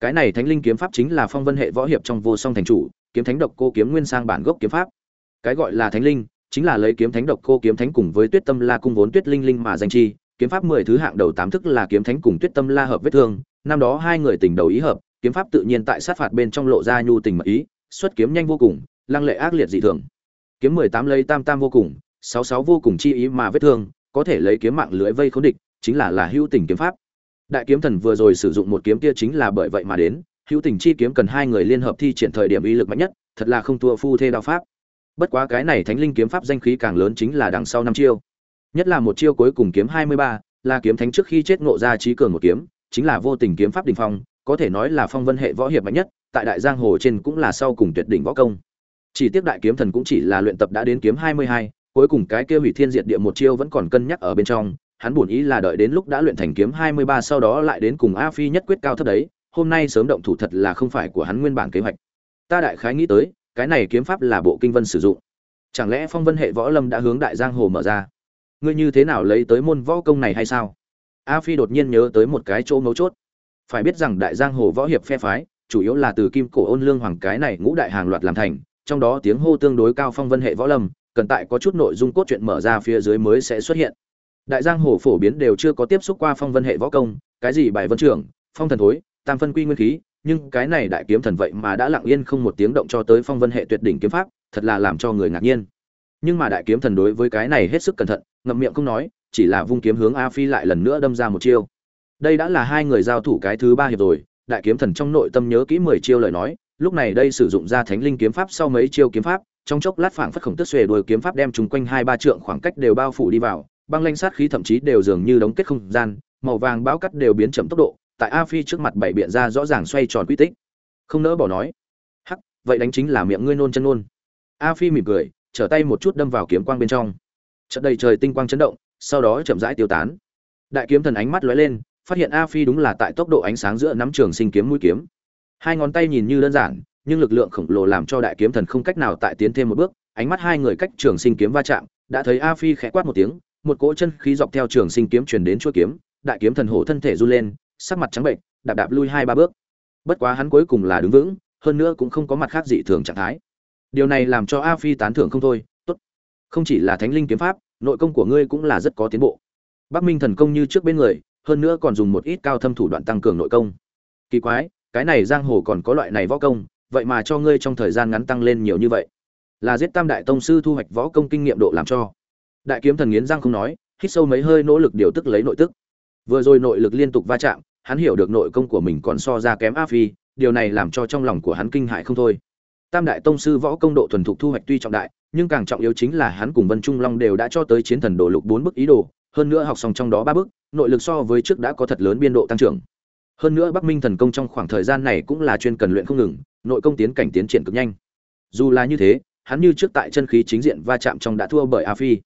Cái này thánh linh kiếm pháp chính là phong vân hệ võ hiệp trong vô song thành chủ, kiếm thánh độc cô kiếm nguyên sang bản gốc kiếm pháp. Cái gọi là thánh linh, chính là lấy kiếm thánh độc cô kiếm thánh cùng với tuyết tâm la cung vốn tuyết linh linh mà danh chi, kiếm pháp mười thứ hạng đầu tám thức là kiếm thánh cùng tuyết tâm la hợp vết thương, năm đó hai người tình đầu ý hợp kiếm pháp tự nhiên tại sát phạt bên trong lộ ra nhu tình mật ý, xuất kiếm nhanh vô cùng, lăng lệ ác liệt dị thường. Kiếm mười tám lấy tam tam vô cùng, sáu sáu vô cùng chi ý mà vết thương, có thể lấy kiếm mạng lưới vây khốn địch, chính là là hữu tình kiếm pháp. Đại kiếm thần vừa rồi sử dụng một kiếm kia chính là bởi vậy mà đến, hữu tình chi kiếm cần hai người liên hợp thi triển thời điểm uy lực mạnh nhất, thật là không thua phu thê đạo pháp. Bất quá cái này thánh linh kiếm pháp danh khí càng lớn chính là đằng sau năm chiêu. Nhất là một chiêu cuối cùng kiếm hai mươi ba, là kiếm thánh trước khi chết ngộ ra trí cường một kiếm, chính là vô tình kiếm pháp đỉnh phong có thể nói là phong vân hệ võ hiệp mạnh nhất tại đại giang hồ trên cũng là sau cùng tuyệt đỉnh võ công chỉ tiếc đại kiếm thần cũng chỉ là luyện tập đã đến kiếm hai mươi hai cuối cùng cái kia hủy thiên diệt địa một chiêu vẫn còn cân nhắc ở bên trong hắn buồn ý là đợi đến lúc đã luyện thành kiếm 23 sau đó lại đến cùng A Phi nhất quyết cao thấp đấy, hôm nay sớm động thủ thật là không phải của hắn nguyên bản kế hoạch. Ta đại khái nghĩ tới, cái này kiếm pháp là bộ kinh vân sử dụng. Chẳng lẽ phong vân hệ võ lâm đã hướng đại giang hồ mở ra? Ngươi như thế nào lấy tới môn võ công này hay sao? A Phi đột nhiên nhớ tới một cái chỗ mấu chốt. Phải biết rằng đại giang hồ võ hiệp phe phái, chủ yếu là từ kim cổ ôn lương hoàng cái này ngũ đại hàng loạt làm thành, trong đó tiếng hô tương đối cao phong vân hệ võ lâm, cần tại có chút nội dung cốt truyện mở ra phía dưới mới sẽ xuất hiện. Đại giang hồ phổ biến đều chưa có tiếp xúc qua phong vân hệ võ công cái gì bài vân trưởng phong thần thối tam phân quy nguyên khí nhưng cái này đại kiếm thần vậy mà đã lặng yên không một tiếng động cho tới phong vân hệ tuyệt đỉnh kiếm pháp thật là làm cho người ngạc nhiên. Nhưng mà đại kiếm thần đối với cái này hết sức cẩn thận ngậm miệng không nói chỉ là vung kiếm hướng a phi lại lần nữa đâm ra một chiêu đây đã là hai người giao thủ cái thứ ba hiệp rồi, đại kiếm thần trong nội tâm nhớ kỹ mười chiêu lời nói, lúc này đây sử dụng ra thánh linh kiếm pháp sau mấy chiêu kiếm pháp, trong chốc lát phảng phất khổng tức xuề đuôi kiếm pháp đem chúng quanh hai ba trượng khoảng cách đều bao phủ đi vào, băng lanh sát khí thậm chí đều dường như đóng kết không gian, màu vàng bão cắt đều biến chậm tốc độ, tại a phi trước mặt bảy biện ra rõ ràng xoay tròn quy tích. Không nỡ bỏ nói. Hắc, vậy đánh chính là miệng ngươi nôn chân nôn. A phi mỉm cười, trở tay một chút đâm vào kiếm quang bên trong. Trận đầy trời tinh quang chấn động, sau đó chậm rãi tiêu tán. Đại kiếm thần ánh mắt lóe lên phát hiện a phi đúng là tại tốc độ ánh sáng giữa nắm trường sinh kiếm mũi kiếm. Hai ngón tay nhìn như đơn giản, nhưng lực lượng khổng lồ làm cho đại kiếm thần không cách nào tại tiến thêm một bước, ánh mắt hai người cách trường sinh kiếm va chạm, đã thấy a phi khẽ quát một tiếng, một cỗ chân khí dọc theo trường sinh kiếm truyền đến chuôi kiếm, đại kiếm thần hổ thân thể run lên, sắc mặt trắng bệnh, đạp đạp lui hai ba bước. Bất quá hắn cuối cùng là đứng vững, hơn nữa cũng không có mặt khác dị thường trạng thái. Điều này làm cho a phi tán thưởng không thôi, tốt. Không chỉ là thánh linh kiếm pháp, nội công của ngươi cũng là rất có tiến bộ. Bắc minh thần công như trước bên người hơn nữa còn dùng một ít cao thâm thủ đoạn tăng cường nội công. Kỳ quái, cái này giang hồ còn có loại này võ công, vậy mà cho ngươi trong thời gian ngắn tăng lên nhiều như vậy. Là giết tam đại tông sư thu hoạch võ công kinh nghiệm độ làm cho. Đại kiếm thần nghiến răng không nói, hít sâu mấy hơi nỗ lực điều tức lấy nội tức. Vừa rồi nội lực liên tục va chạm, hắn hiểu được nội công của mình còn so ra kém a phi, điều này làm cho trong lòng của hắn kinh hại không thôi. Tam đại tông sư võ công độ thuần thục thu hoạch tuy trọng đại, nhưng càng trọng yếu chính là hắn cùng vân trung long đều đã cho tới chiến thần đồ lục bốn bức ý đồ hơn nữa học xong trong đó ba bước, nội lực so với trước đã có thật lớn biên độ tăng trưởng. Hơn nữa bắc minh thần công trong khoảng thời gian này cũng là chuyên cần luyện không ngừng, nội công tiến cảnh tiến triển cực nhanh. Dù là như thế, hắn như trước tại chân khí chính diện va chạm trong đã thua bởi a phi.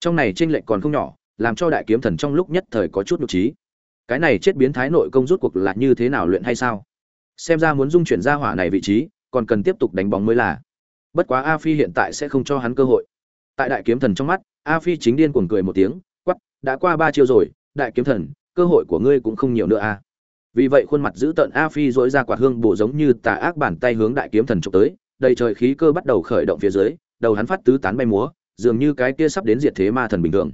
Trong này tranh lệch còn không nhỏ, làm cho đại kiếm thần trong lúc nhất thời có chút nhục trí. Cái này chết biến thái nội công rút cuộc là như thế nào luyện hay sao? Xem ra muốn dung chuyển ra hỏa này vị trí, còn cần tiếp tục đánh bóng mới là. Bất quá a phi hiện tại sẽ không cho hắn cơ hội. Tại đại kiếm thần trong mắt, a phi chính điên cuồng cười một tiếng đã qua ba chiêu rồi, đại kiếm thần, cơ hội của ngươi cũng không nhiều nữa a à. vì vậy khuôn mặt giữ tợn a phi dỗi ra quạt hương bổ giống như tà ác bàn tay hướng đại kiếm thần trộm tới, đầy trời khí cơ bắt đầu khởi động phía dưới, đầu hắn phát tứ tán bay múa, dường như cái kia sắp đến diệt thế ma thần bình thường.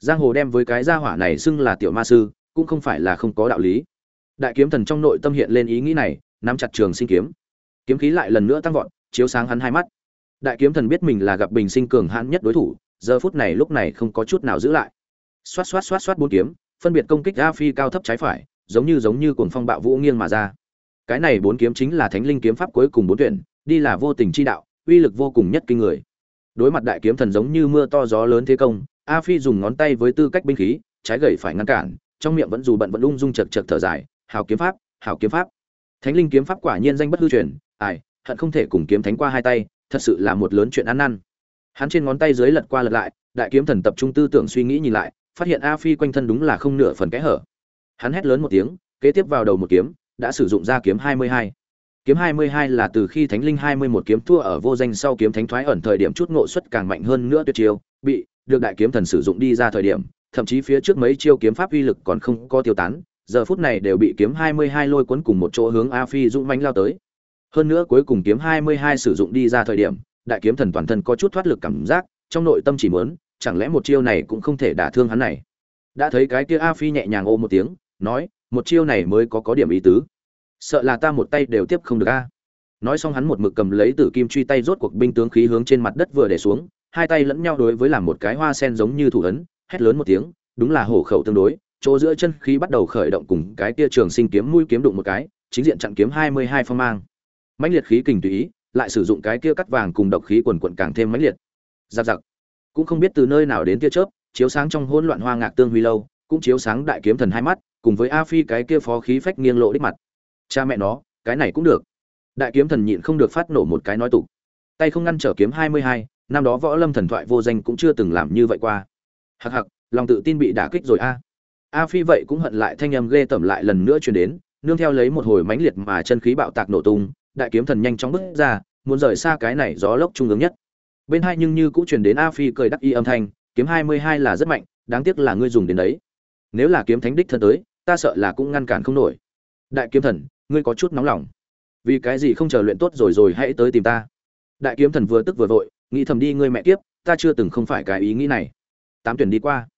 Giang hồ đem với cái gia hỏa này xưng là tiểu ma sư, cũng không phải là không có đạo lý. Đại kiếm thần trong nội tâm hiện lên ý nghĩ này, nắm chặt trường sinh kiếm. Kiếm khí lại lần nữa tăng vọt, chiếu sáng hắn hai mắt. Đại kiếm thần biết mình là gặp bình sinh cường hãn nhất đối thủ, giờ phút này lúc này không có chút nào giữ lại xoát xoát xoát xoát bốn kiếm, phân biệt công kích a phi cao thấp trái phải, giống như giống như cuồng phong bạo vũ nghiêng mà ra. Cái này bốn kiếm chính là thánh linh kiếm pháp cuối cùng bốn tuyển, đi là vô tình chi đạo, uy lực vô cùng nhất kinh người. Đối mặt đại kiếm thần giống như mưa to gió lớn thế công, a phi dùng ngón tay với tư cách binh khí, trái gậy phải ngăn cản, trong miệng vẫn dù bận vẫn ung dung chật chật thở dài hào kiếm pháp hào kiếm pháp. Thánh linh kiếm pháp quả nhiên danh bất hư truyền, ai, hận không thể cùng kiếm thánh qua hai tay, thật sự là một lớn chuyện ăn năn. Hắn trên ngón tay dưới lật qua lật lại, đại kiếm thần tập trung tư tưởng suy nghĩ nhìn lại phát hiện a phi quanh thân đúng là không nửa phần kẽ hở. Hắn hét lớn một tiếng, kế tiếp vào đầu một kiếm, đã sử dụng ra kiếm hai mươi hai. Kiếm hai mươi hai là từ khi thánh linh hai mươi một kiếm thua ở vô danh sau kiếm thánh thoái ẩn thời điểm chút ngộ suất càng mạnh hơn nữa tuyệt chiêu, bị được đại kiếm thần sử dụng đi ra thời điểm, thậm chí phía trước mấy chiêu kiếm pháp uy lực còn không có tiêu tán, giờ phút này đều bị kiếm hai mươi hai lôi cuốn cùng một chỗ hướng a phi dũng mãnh lao tới. Hơn nữa cuối cùng kiếm hai mươi hai sử dụng đi ra thời điểm, đại kiếm thần toàn thân có chút thoát lực cảm giác, trong nội tâm chỉ muốn chẳng lẽ một chiêu này cũng không thể đả thương hắn này? Đã thấy cái kia a phi nhẹ nhàng ôm một tiếng, nói, một chiêu này mới có có điểm ý tứ. Sợ là ta một tay đều tiếp không được a. Nói xong hắn một mực cầm lấy tử kim truy tay rốt cuộc binh tướng khí hướng trên mặt đất vừa để xuống, hai tay lẫn nhau đối với làm một cái hoa sen giống như thủ ấn, hét lớn một tiếng, đúng là hổ khẩu tương đối, chỗ giữa chân khí bắt đầu khởi động cùng cái kia trường sinh kiếm mũi kiếm đụng một cái, chính diện chặn kiếm hai mươi hai phong mang. Mãnh liệt khí kình tùy ý, lại sử dụng cái kia cắt vàng cùng độc khí quần quận càng thêm mãnh liệt. Giặc giặc cũng không biết từ nơi nào đến tia chớp, chiếu sáng trong hỗn loạn hoa ngạc tương huy lâu, cũng chiếu sáng đại kiếm thần hai mắt, cùng với a phi cái kia phó khí phách nghiêng lộ đích mặt. Cha mẹ nó, cái này cũng được. Đại kiếm thần nhịn không được phát nổ một cái nói tục. Tay không ngăn trở kiếm hai mươi hai, năm đó võ lâm thần thoại vô danh cũng chưa từng làm như vậy qua. Hặc hặc lòng tự tin bị đả kích rồi a. A phi vậy cũng hận lại thanh âm ghê tởm lại lần nữa truyền đến, nương theo lấy một hồi mãnh liệt mà chân khí bạo tạc nổ tung, đại kiếm thần nhanh chóng bước ra, muốn rời xa cái này gió lốc trung ương nhất bên hai nhưng như cũng truyền đến a phi cười đắc y âm thanh, kiếm hai mươi hai là rất mạnh, đáng tiếc là ngươi dùng đến đấy. Nếu là kiếm thánh đích thân tới, ta sợ là cũng ngăn cản không nổi. Đại kiếm thần, ngươi có chút nóng lòng. Vì cái gì không chờ luyện tốt rồi rồi hãy tới tìm ta. Đại kiếm thần vừa tức vừa vội, nghĩ thầm đi ngươi mẹ kiếp, ta chưa từng không phải cái ý nghĩ này. Tám tuyển đi qua.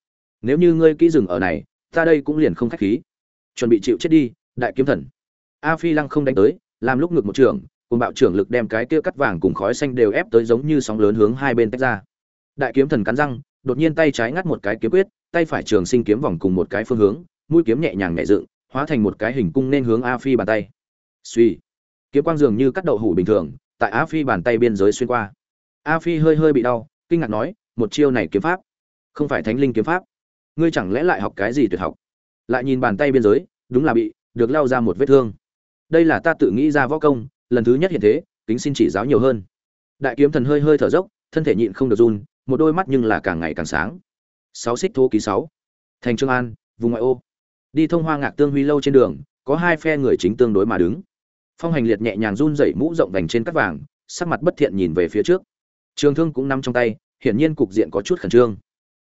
Nếu như ngươi kỹ dừng ở này, ta đây cũng liền không khách khí. Chuẩn bị chịu chết đi, đại kiếm thần. A phi lăng không đánh tới, làm lúc ngược một trường cùng bạo trưởng lực đem cái kia cắt vàng cùng khói xanh đều ép tới giống như sóng lớn hướng hai bên tách ra. Đại kiếm thần cắn răng, đột nhiên tay trái ngắt một cái kiếm quyết, tay phải trường sinh kiếm vòng cùng một cái phương hướng, mũi kiếm nhẹ nhàng nhẹ dựng, hóa thành một cái hình cung nên hướng a phi bàn tay. Suy kiếm quang dường như cắt đậu hủ bình thường, tại a phi bàn tay biên giới xuyên qua. A phi hơi hơi bị đau, kinh ngạc nói, một chiêu này kiếm pháp, không phải thánh linh kiếm pháp. Ngươi chẳng lẽ lại học cái gì tuyệt học? Lại nhìn bàn tay biên giới, đúng là bị được lao ra một vết thương. Đây là ta tự nghĩ ra võ công lần thứ nhất hiện thế, kính xin chỉ giáo nhiều hơn. Đại kiếm thần hơi hơi thở dốc, thân thể nhịn không được run, một đôi mắt nhưng là càng ngày càng sáng. Sáu xích thô ký sáu. Thành trương an, vùng ngoại ô. Đi thông hoa ngạc tương huy lâu trên đường, có hai phe người chính tương đối mà đứng. Phong hành liệt nhẹ nhàng run dậy mũ rộng vành trên cắt vàng, sắc mặt bất thiện nhìn về phía trước. Trường thương cũng nằm trong tay, hiển nhiên cục diện có chút khẩn trương.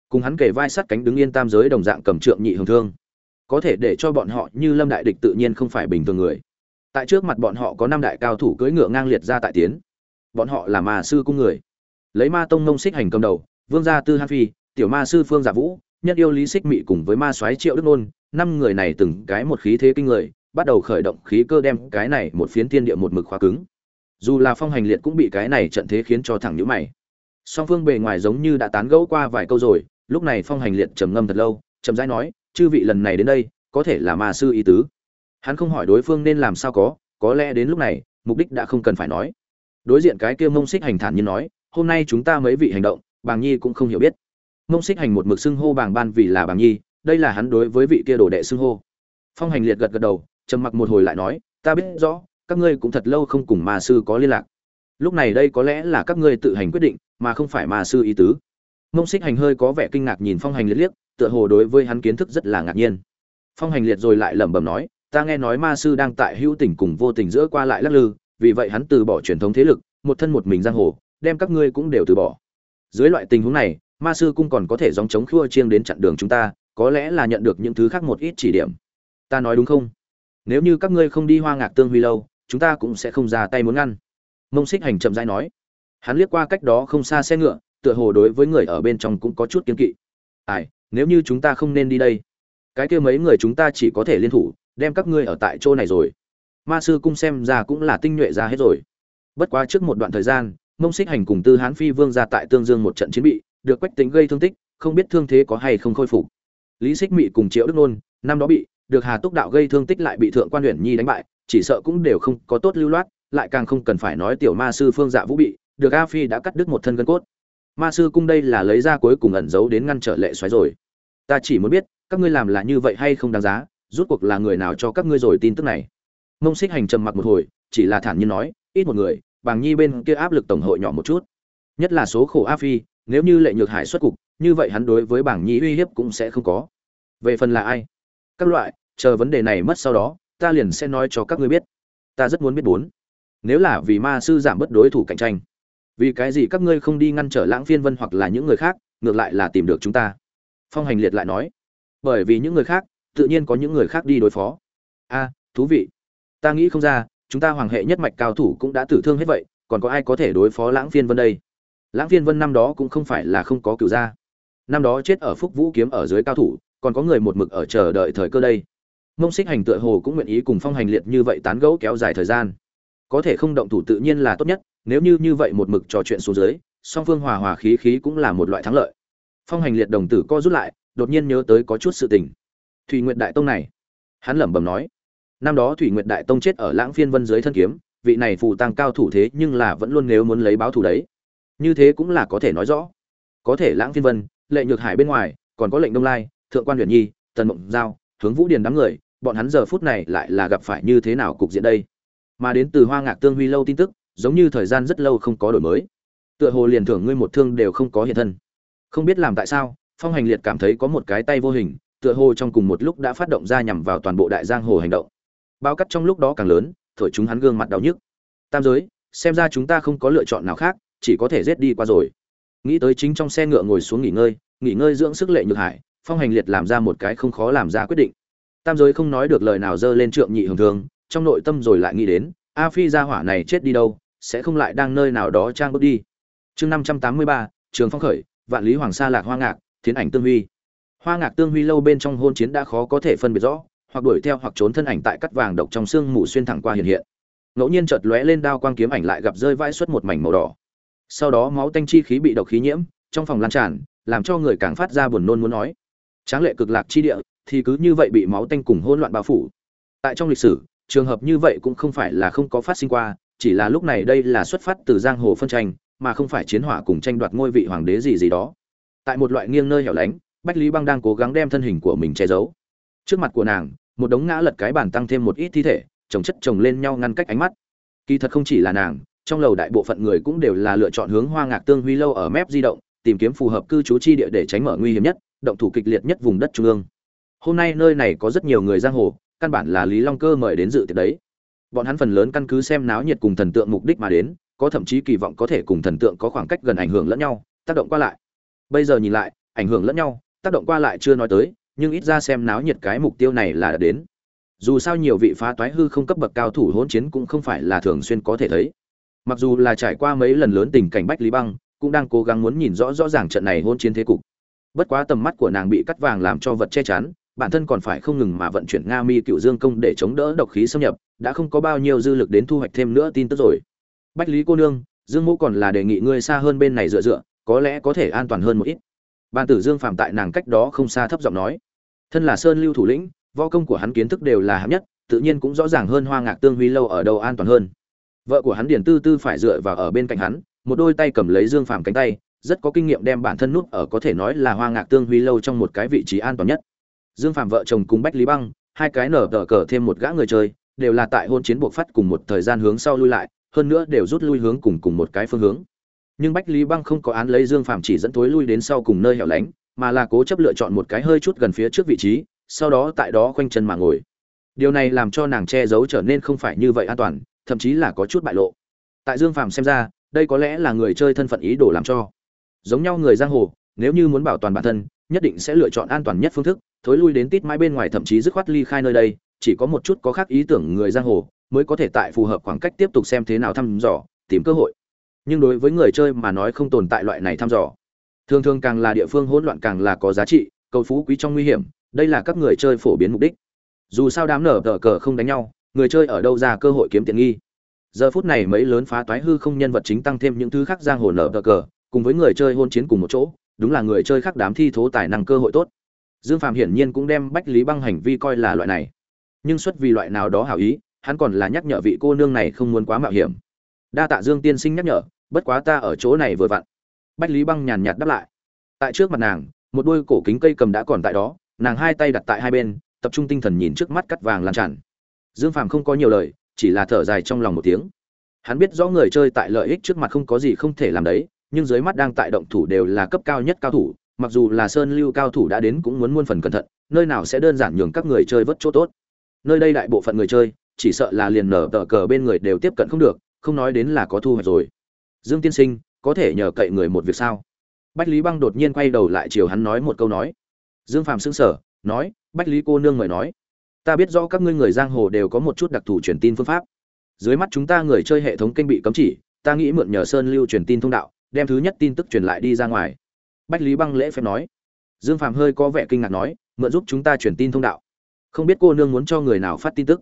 Cùng hắn kề vai sát cánh đứng yên tam giới đồng dạng cầm trượng nhị hồng thương. Có thể để cho bọn họ như lâm đại địch tự nhiên không phải bình thường người tại trước mặt bọn họ có năm đại cao thủ cưỡi ngựa ngang liệt ra tại tiến. Bọn họ là ma sư cung người. Lấy ma tông nông xích hành cầm đầu, vương gia tư han phi, tiểu ma sư phương giả vũ, nhất yêu lý xích mị cùng với ma soái triệu đức nôn, năm người này từng cái một khí thế kinh người, bắt đầu khởi động khí cơ đem cái này một phiến thiên địa một mực khóa cứng. Dù là phong hành liệt cũng bị cái này trận thế khiến cho thẳng nhũ mày. Song phương bề ngoài giống như đã tán gẫu qua vài câu rồi, lúc này phong hành liệt trầm ngâm thật lâu, chậm rãi nói, chư vị lần này đến đây, có thể là ma sư ý tứ hắn không hỏi đối phương nên làm sao có có lẽ đến lúc này, mục đích đã không cần phải nói. Đối diện cái kia mông xích hành thản nhiên nói, hôm nay chúng ta mấy vị hành động, bàng nhi cũng không hiểu biết. Mông xích hành một mực xưng hô bàng ban vì là bàng nhi, đây là hắn đối với vị kia đồ đệ xưng hô. Phong hành liệt gật gật đầu, trầm mặc một hồi lại nói, ta biết rõ, các ngươi cũng thật lâu không cùng ma sư có liên lạc. Lúc này đây có lẽ là các ngươi tự hành quyết định, mà không phải ma sư ý tứ. Mông xích hành hơi có vẻ kinh ngạc nhìn phong hành liệt liếc, tựa hồ đối với hắn kiến thức rất là ngạc nhiên. Phong hành liệt rồi lại lẩm bẩm nói ta nghe nói ma sư đang tại hữu tình cùng vô tình giữa qua lại lắc lư, vì vậy hắn từ bỏ truyền thống thế lực, một thân một mình giang hồ, đem các ngươi cũng đều từ bỏ. Dưới loại tình huống này, ma sư cũng còn có thể dòng chống khua chiêng đến chặn đường chúng ta, có lẽ là nhận được những thứ khác một ít chỉ điểm. Ta nói đúng không? Nếu như các ngươi không đi hoa ngạc tương huy lâu, chúng ta cũng sẽ không ra tay muốn ngăn. Mông xích hành chậm rãi nói. Hắn liếc qua cách đó không xa xe ngựa, tựa hồ đối với người ở bên trong cũng có chút kiên kỵ. Ai, nếu như chúng ta không nên đi đây, cái kia mấy người chúng ta chỉ có thể liên thủ đem các ngươi ở tại chỗ này rồi. Ma sư cung xem ra cũng là tinh nhuệ ra hết rồi. Bất quá trước một đoạn thời gian, mông xích hành cùng tư hán phi vương ra tại tương dương một trận chiến bị, được quách tính gây thương tích, không biết thương thế có hay không khôi phục. Lý xích mị cùng triệu đức nôn, năm đó bị, được hà túc đạo gây thương tích lại bị thượng quan huyện nhi đánh bại, chỉ sợ cũng đều không có tốt lưu loát, lại càng không cần phải nói tiểu ma sư phương dạ vũ bị, được a phi đã cắt đứt một thân gân cốt. Ma sư cung đây là lấy ra cuối cùng ẩn giấu đến ngăn trở lệ xoáy rồi. Ta chỉ muốn biết, các ngươi làm là như vậy hay không đáng giá? Rút cuộc là người nào cho các ngươi rồi tin tức này? Mông xích hành trầm mặc một hồi, chỉ là thản nhiên nói, ít một người, bàng nhi bên kia áp lực tổng hội nhỏ một chút. Nhất là số khổ a phi, nếu như lệ nhược hải xuất cục, như vậy hắn đối với bảng nhi uy hiếp cũng sẽ không có. Về phần là ai? Các loại, chờ vấn đề này mất sau đó, ta liền sẽ nói cho các ngươi biết. Ta rất muốn biết bốn. Nếu là vì ma sư giảm bớt đối thủ cạnh tranh, vì cái gì các ngươi không đi ngăn trở lãng phiên vân hoặc là những người khác, ngược lại là tìm được chúng ta? Phong hành liệt lại nói, bởi vì những người khác tự nhiên có những người khác đi đối phó. A, thú vị. Ta nghĩ không ra, chúng ta hoàng hệ nhất mạch cao thủ cũng đã tử thương hết vậy, còn có ai có thể đối phó lãng phiên vân đây? Lãng phiên vân năm đó cũng không phải là không có cựu gia. Năm đó chết ở phúc vũ kiếm ở dưới cao thủ, còn có người một mực ở chờ đợi thời cơ đây. Mông xích hành tựa hồ cũng nguyện ý cùng phong hành liệt như vậy tán gẫu kéo dài thời gian. Có thể không động thủ tự nhiên là tốt nhất, nếu như như vậy một mực trò chuyện xuống dưới, song phương hòa hòa khí khí cũng là một loại thắng lợi. Phong hành liệt đồng tử co rút lại, đột nhiên nhớ tới có chút sự tình thủy nguyệt đại tông này. Hắn lẩm bẩm nói, năm đó thủy nguyệt đại tông chết ở lãng phiên vân dưới thân kiếm, vị này phù tăng cao thủ thế nhưng là vẫn luôn nếu muốn lấy báo thù đấy. Như thế cũng là có thể nói rõ. Có thể lãng phiên vân, lệ nhược hải bên ngoài, còn có lệnh đông lai, thượng quan huyền nhi, tần mộng giao, hướng vũ điền đám người, bọn hắn giờ phút này lại là gặp phải như thế nào cục diện đây? Mà đến từ hoa ngạc tương huy lâu tin tức, giống như thời gian rất lâu không có đổi mới. Tựa hồ liền thưởng ngươi một thương đều không có hiện thân. Không biết làm tại sao, phong hành liệt cảm thấy có một cái tay vô hình tựa hồ trong cùng một lúc đã phát động ra nhằm vào toàn bộ đại giang hồ hành động. Bao cắt trong lúc đó càng lớn, thổi chúng hắn gương mặt đau nhức. Tam giới, xem ra chúng ta không có lựa chọn nào khác, chỉ có thể rết đi qua rồi. Nghĩ tới chính trong xe ngựa ngồi xuống nghỉ ngơi nghỉ ngơi dưỡng sức lệ nhược hải, phong hành liệt làm ra một cái không khó làm ra quyết định. Tam giới không nói được lời nào dơ lên trượng nhị hưởng thường, trong nội tâm rồi lại nghĩ đến, a phi gia hỏa này chết đi đâu, sẽ không lại đang nơi nào đó trang bước đi. Chương năm trăm tám mươi ba, trường phong khởi, vạn lý hoàng sa lạc hoa ngạc, thiến ảnh tương huy hoa ngạc tương huy lâu bên trong hôn chiến đã khó có thể phân biệt rõ, hoặc đuổi theo hoặc trốn thân ảnh tại cắt vàng độc trong xương mù xuyên thẳng qua hiện hiện. Ngẫu nhiên chợt lóe lên đao quang kiếm ảnh lại gặp rơi vãi xuất một mảnh màu đỏ. Sau đó máu tanh chi khí bị độc khí nhiễm, trong phòng lan tràn, làm cho người càng phát ra buồn nôn muốn nói. Tráng lệ cực lạc chi địa, thì cứ như vậy bị máu tanh cùng hỗn loạn bao phủ. Tại trong lịch sử, trường hợp như vậy cũng không phải là không có phát sinh qua, chỉ là lúc này đây là xuất phát từ giang hồ phân tranh, mà không phải chiến hỏa cùng tranh đoạt ngôi vị hoàng đế gì gì đó. Tại một loại nghiêng nơi hẻo lánh bách lý băng đang cố gắng đem thân hình của mình che giấu. Trước mặt của nàng, một đống ngã lật cái bàn tăng thêm một ít thi thể, chồng chất chồng lên nhau ngăn cách ánh mắt. Kỳ thật không chỉ là nàng, trong lầu đại bộ phận người cũng đều là lựa chọn hướng hoa ngạc tương huy lâu ở mép di động, tìm kiếm phù hợp cư trú chi địa để tránh mở nguy hiểm nhất, động thủ kịch liệt nhất vùng đất trung ương. Hôm nay nơi này có rất nhiều người giang hồ, căn bản là lý long cơ mời đến dự tiệc đấy. Bọn hắn phần lớn căn cứ xem náo nhiệt cùng thần tượng mục đích mà đến, có thậm chí kỳ vọng có thể cùng thần tượng có khoảng cách gần ảnh hưởng lẫn nhau, tác động qua lại. Bây giờ nhìn lại, ảnh hưởng lẫn nhau tác động qua lại chưa nói tới, nhưng ít ra xem náo nhiệt cái mục tiêu này là đã đến. Dù sao nhiều vị phá toái hư không cấp bậc cao thủ hỗn chiến cũng không phải là thường xuyên có thể thấy. Mặc dù là trải qua mấy lần lớn tình cảnh bách lý băng, cũng đang cố gắng muốn nhìn rõ rõ ràng trận này hôn chiến thế cục. Bất quá tầm mắt của nàng bị cắt vàng làm cho vật che chắn, bản thân còn phải không ngừng mà vận chuyển nga mi cựu dương công để chống đỡ độc khí xâm nhập, đã không có bao nhiêu dư lực đến thu hoạch thêm nữa tin tức rồi. Bách lý cô nương, dương mẫu còn là đề nghị ngươi xa hơn bên này dựa dựa, có lẽ có thể an toàn hơn một ít ban tử dương phạm tại nàng cách đó không xa thấp giọng nói, thân là sơn lưu thủ lĩnh, võ công của hắn kiến thức đều là hạng nhất, tự nhiên cũng rõ ràng hơn hoa ngạc tương huy lâu ở đâu an toàn hơn. Vợ của hắn điển tư tư phải dựa vào ở bên cạnh hắn, một đôi tay cầm lấy dương phàm cánh tay, rất có kinh nghiệm đem bản thân nút ở có thể nói là hoa ngạc tương huy lâu trong một cái vị trí an toàn nhất. Dương phàm vợ chồng cùng bách lý băng, hai cái nở tờ cờ thêm một gã người chơi, đều là tại hôn chiến buộc phát cùng một thời gian hướng sau lui lại, hơn nữa đều rút lui hướng cùng cùng một cái phương hướng nhưng bách lý băng không có án lấy dương phàm chỉ dẫn thối lui đến sau cùng nơi hẻo lánh, mà là cố chấp lựa chọn một cái hơi chút gần phía trước vị trí, sau đó tại đó khoanh chân mà ngồi. Điều này làm cho nàng che giấu trở nên không phải như vậy an toàn, thậm chí là có chút bại lộ. Tại dương phàm xem ra, đây có lẽ là người chơi thân phận ý đồ làm cho. Giống nhau người giang hồ, nếu như muốn bảo toàn bản thân, nhất định sẽ lựa chọn an toàn nhất phương thức, thối lui đến tít mãi bên ngoài thậm chí dứt khoát ly khai nơi đây, chỉ có một chút có khác ý tưởng người giang hồ, mới có thể tại phù hợp khoảng cách tiếp tục xem thế nào thăm dò, tìm cơ hội nhưng đối với người chơi mà nói không tồn tại loại này thăm dò. Thường thường càng là địa phương hỗn loạn càng là có giá trị, cầu phú quý trong nguy hiểm, đây là các người chơi phổ biến mục đích. Dù sao đám nở tờ cờ không đánh nhau, người chơi ở đâu ra cơ hội kiếm tiện nghi. Giờ phút này mấy lớn phá toái hư không nhân vật chính tăng thêm những thứ khác giang hồ nở tờ cờ, cùng với người chơi hôn chiến cùng một chỗ, đúng là người chơi khác đám thi thố tài năng cơ hội tốt. Dương phạm hiển nhiên cũng đem bách lý băng hành vi coi là loại này. Nhưng xuất vì loại nào đó hảo ý, hắn còn là nhắc nhở vị cô nương này không muốn quá mạo hiểm đa tạ dương tiên sinh nhắc nhở, bất quá ta ở chỗ này vừa vặn. Bách lý băng nhàn nhạt đáp lại. Tại trước mặt nàng, một đôi cổ kính cây cầm đã còn tại đó, nàng hai tay đặt tại hai bên, tập trung tinh thần nhìn trước mắt cắt vàng lan tràn. Dương phàm không có nhiều lời, chỉ là thở dài trong lòng một tiếng. Hắn biết rõ người chơi tại lợi ích trước mặt không có gì không thể làm đấy, nhưng dưới mắt đang tại động thủ đều là cấp cao nhất cao thủ, mặc dù là sơn lưu cao thủ đã đến cũng muốn muôn phần cẩn thận, nơi nào sẽ đơn giản nhường các người chơi vất chỗ tốt. Nơi đây đại bộ phận người chơi, chỉ sợ là liền nở tờ cờ bên người đều tiếp cận không được không nói đến là có thu hoạch rồi. Dương tiên sinh, có thể nhờ cậy người một việc sao? Bách lý băng đột nhiên quay đầu lại chiều hắn nói một câu nói. Dương phàm sững sờ, nói, bách lý cô nương mời nói, ta biết rõ các ngươi người giang hồ đều có một chút đặc thù truyền tin phương pháp. Dưới mắt chúng ta người chơi hệ thống kênh bị cấm chỉ, ta nghĩ mượn nhờ sơn lưu truyền tin thông đạo, đem thứ nhất tin tức truyền lại đi ra ngoài. Bách lý băng lễ phép nói. Dương phàm hơi có vẻ kinh ngạc nói, mượn giúp chúng ta truyền tin thông đạo. Không biết cô nương muốn cho người nào phát tin tức?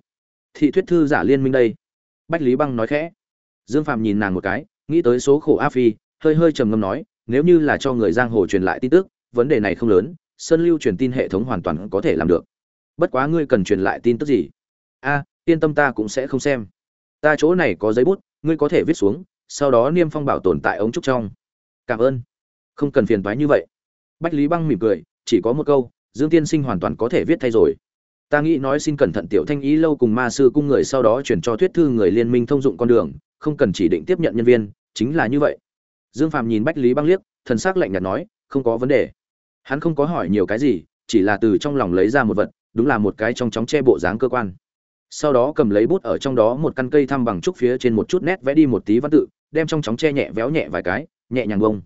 Thị thuyết thư giả liên minh đây. Bách lý băng nói khẽ dương phàm nhìn nàng một cái, nghĩ tới số khổ a phi, hơi hơi trầm ngâm nói, nếu như là cho người giang hồ truyền lại tin tức, vấn đề này không lớn, sơn lưu truyền tin hệ thống hoàn toàn có thể làm được. Bất quá ngươi cần truyền lại tin tức gì? A, yên tâm ta cũng sẽ không xem. Ta chỗ này có giấy bút, ngươi có thể viết xuống, sau đó niêm phong bảo tồn tại ống trúc trong. Cảm ơn. Không cần phiền toái như vậy. Bách lý băng mỉm cười, chỉ có một câu, dương tiên sinh hoàn toàn có thể viết thay rồi. Ta nghĩ nói xin cẩn thận tiểu thanh ý lâu cùng ma sư cung người sau đó chuyển cho thuyết thư người liên minh thông dụng con đường không cần chỉ định tiếp nhận nhân viên, chính là như vậy. Dương phạm nhìn bách lý băng liếc, thần s ắ c lạnh nhạt nói, không có vấn đề. Hắn không có hỏi nhiều cái gì, chỉ là từ trong lòng lấy ra một vật, đúng là một cái trong chóng che bộ dáng cơ quan. Sau đó cầm lấy bút ở trong đó một căn cây thăm bằng trúc phía trên một chút nét vẽ đi một tí văn tự, đem trong chóng che nhẹ véo nhẹ vài cái, nhẹ nhàng bông.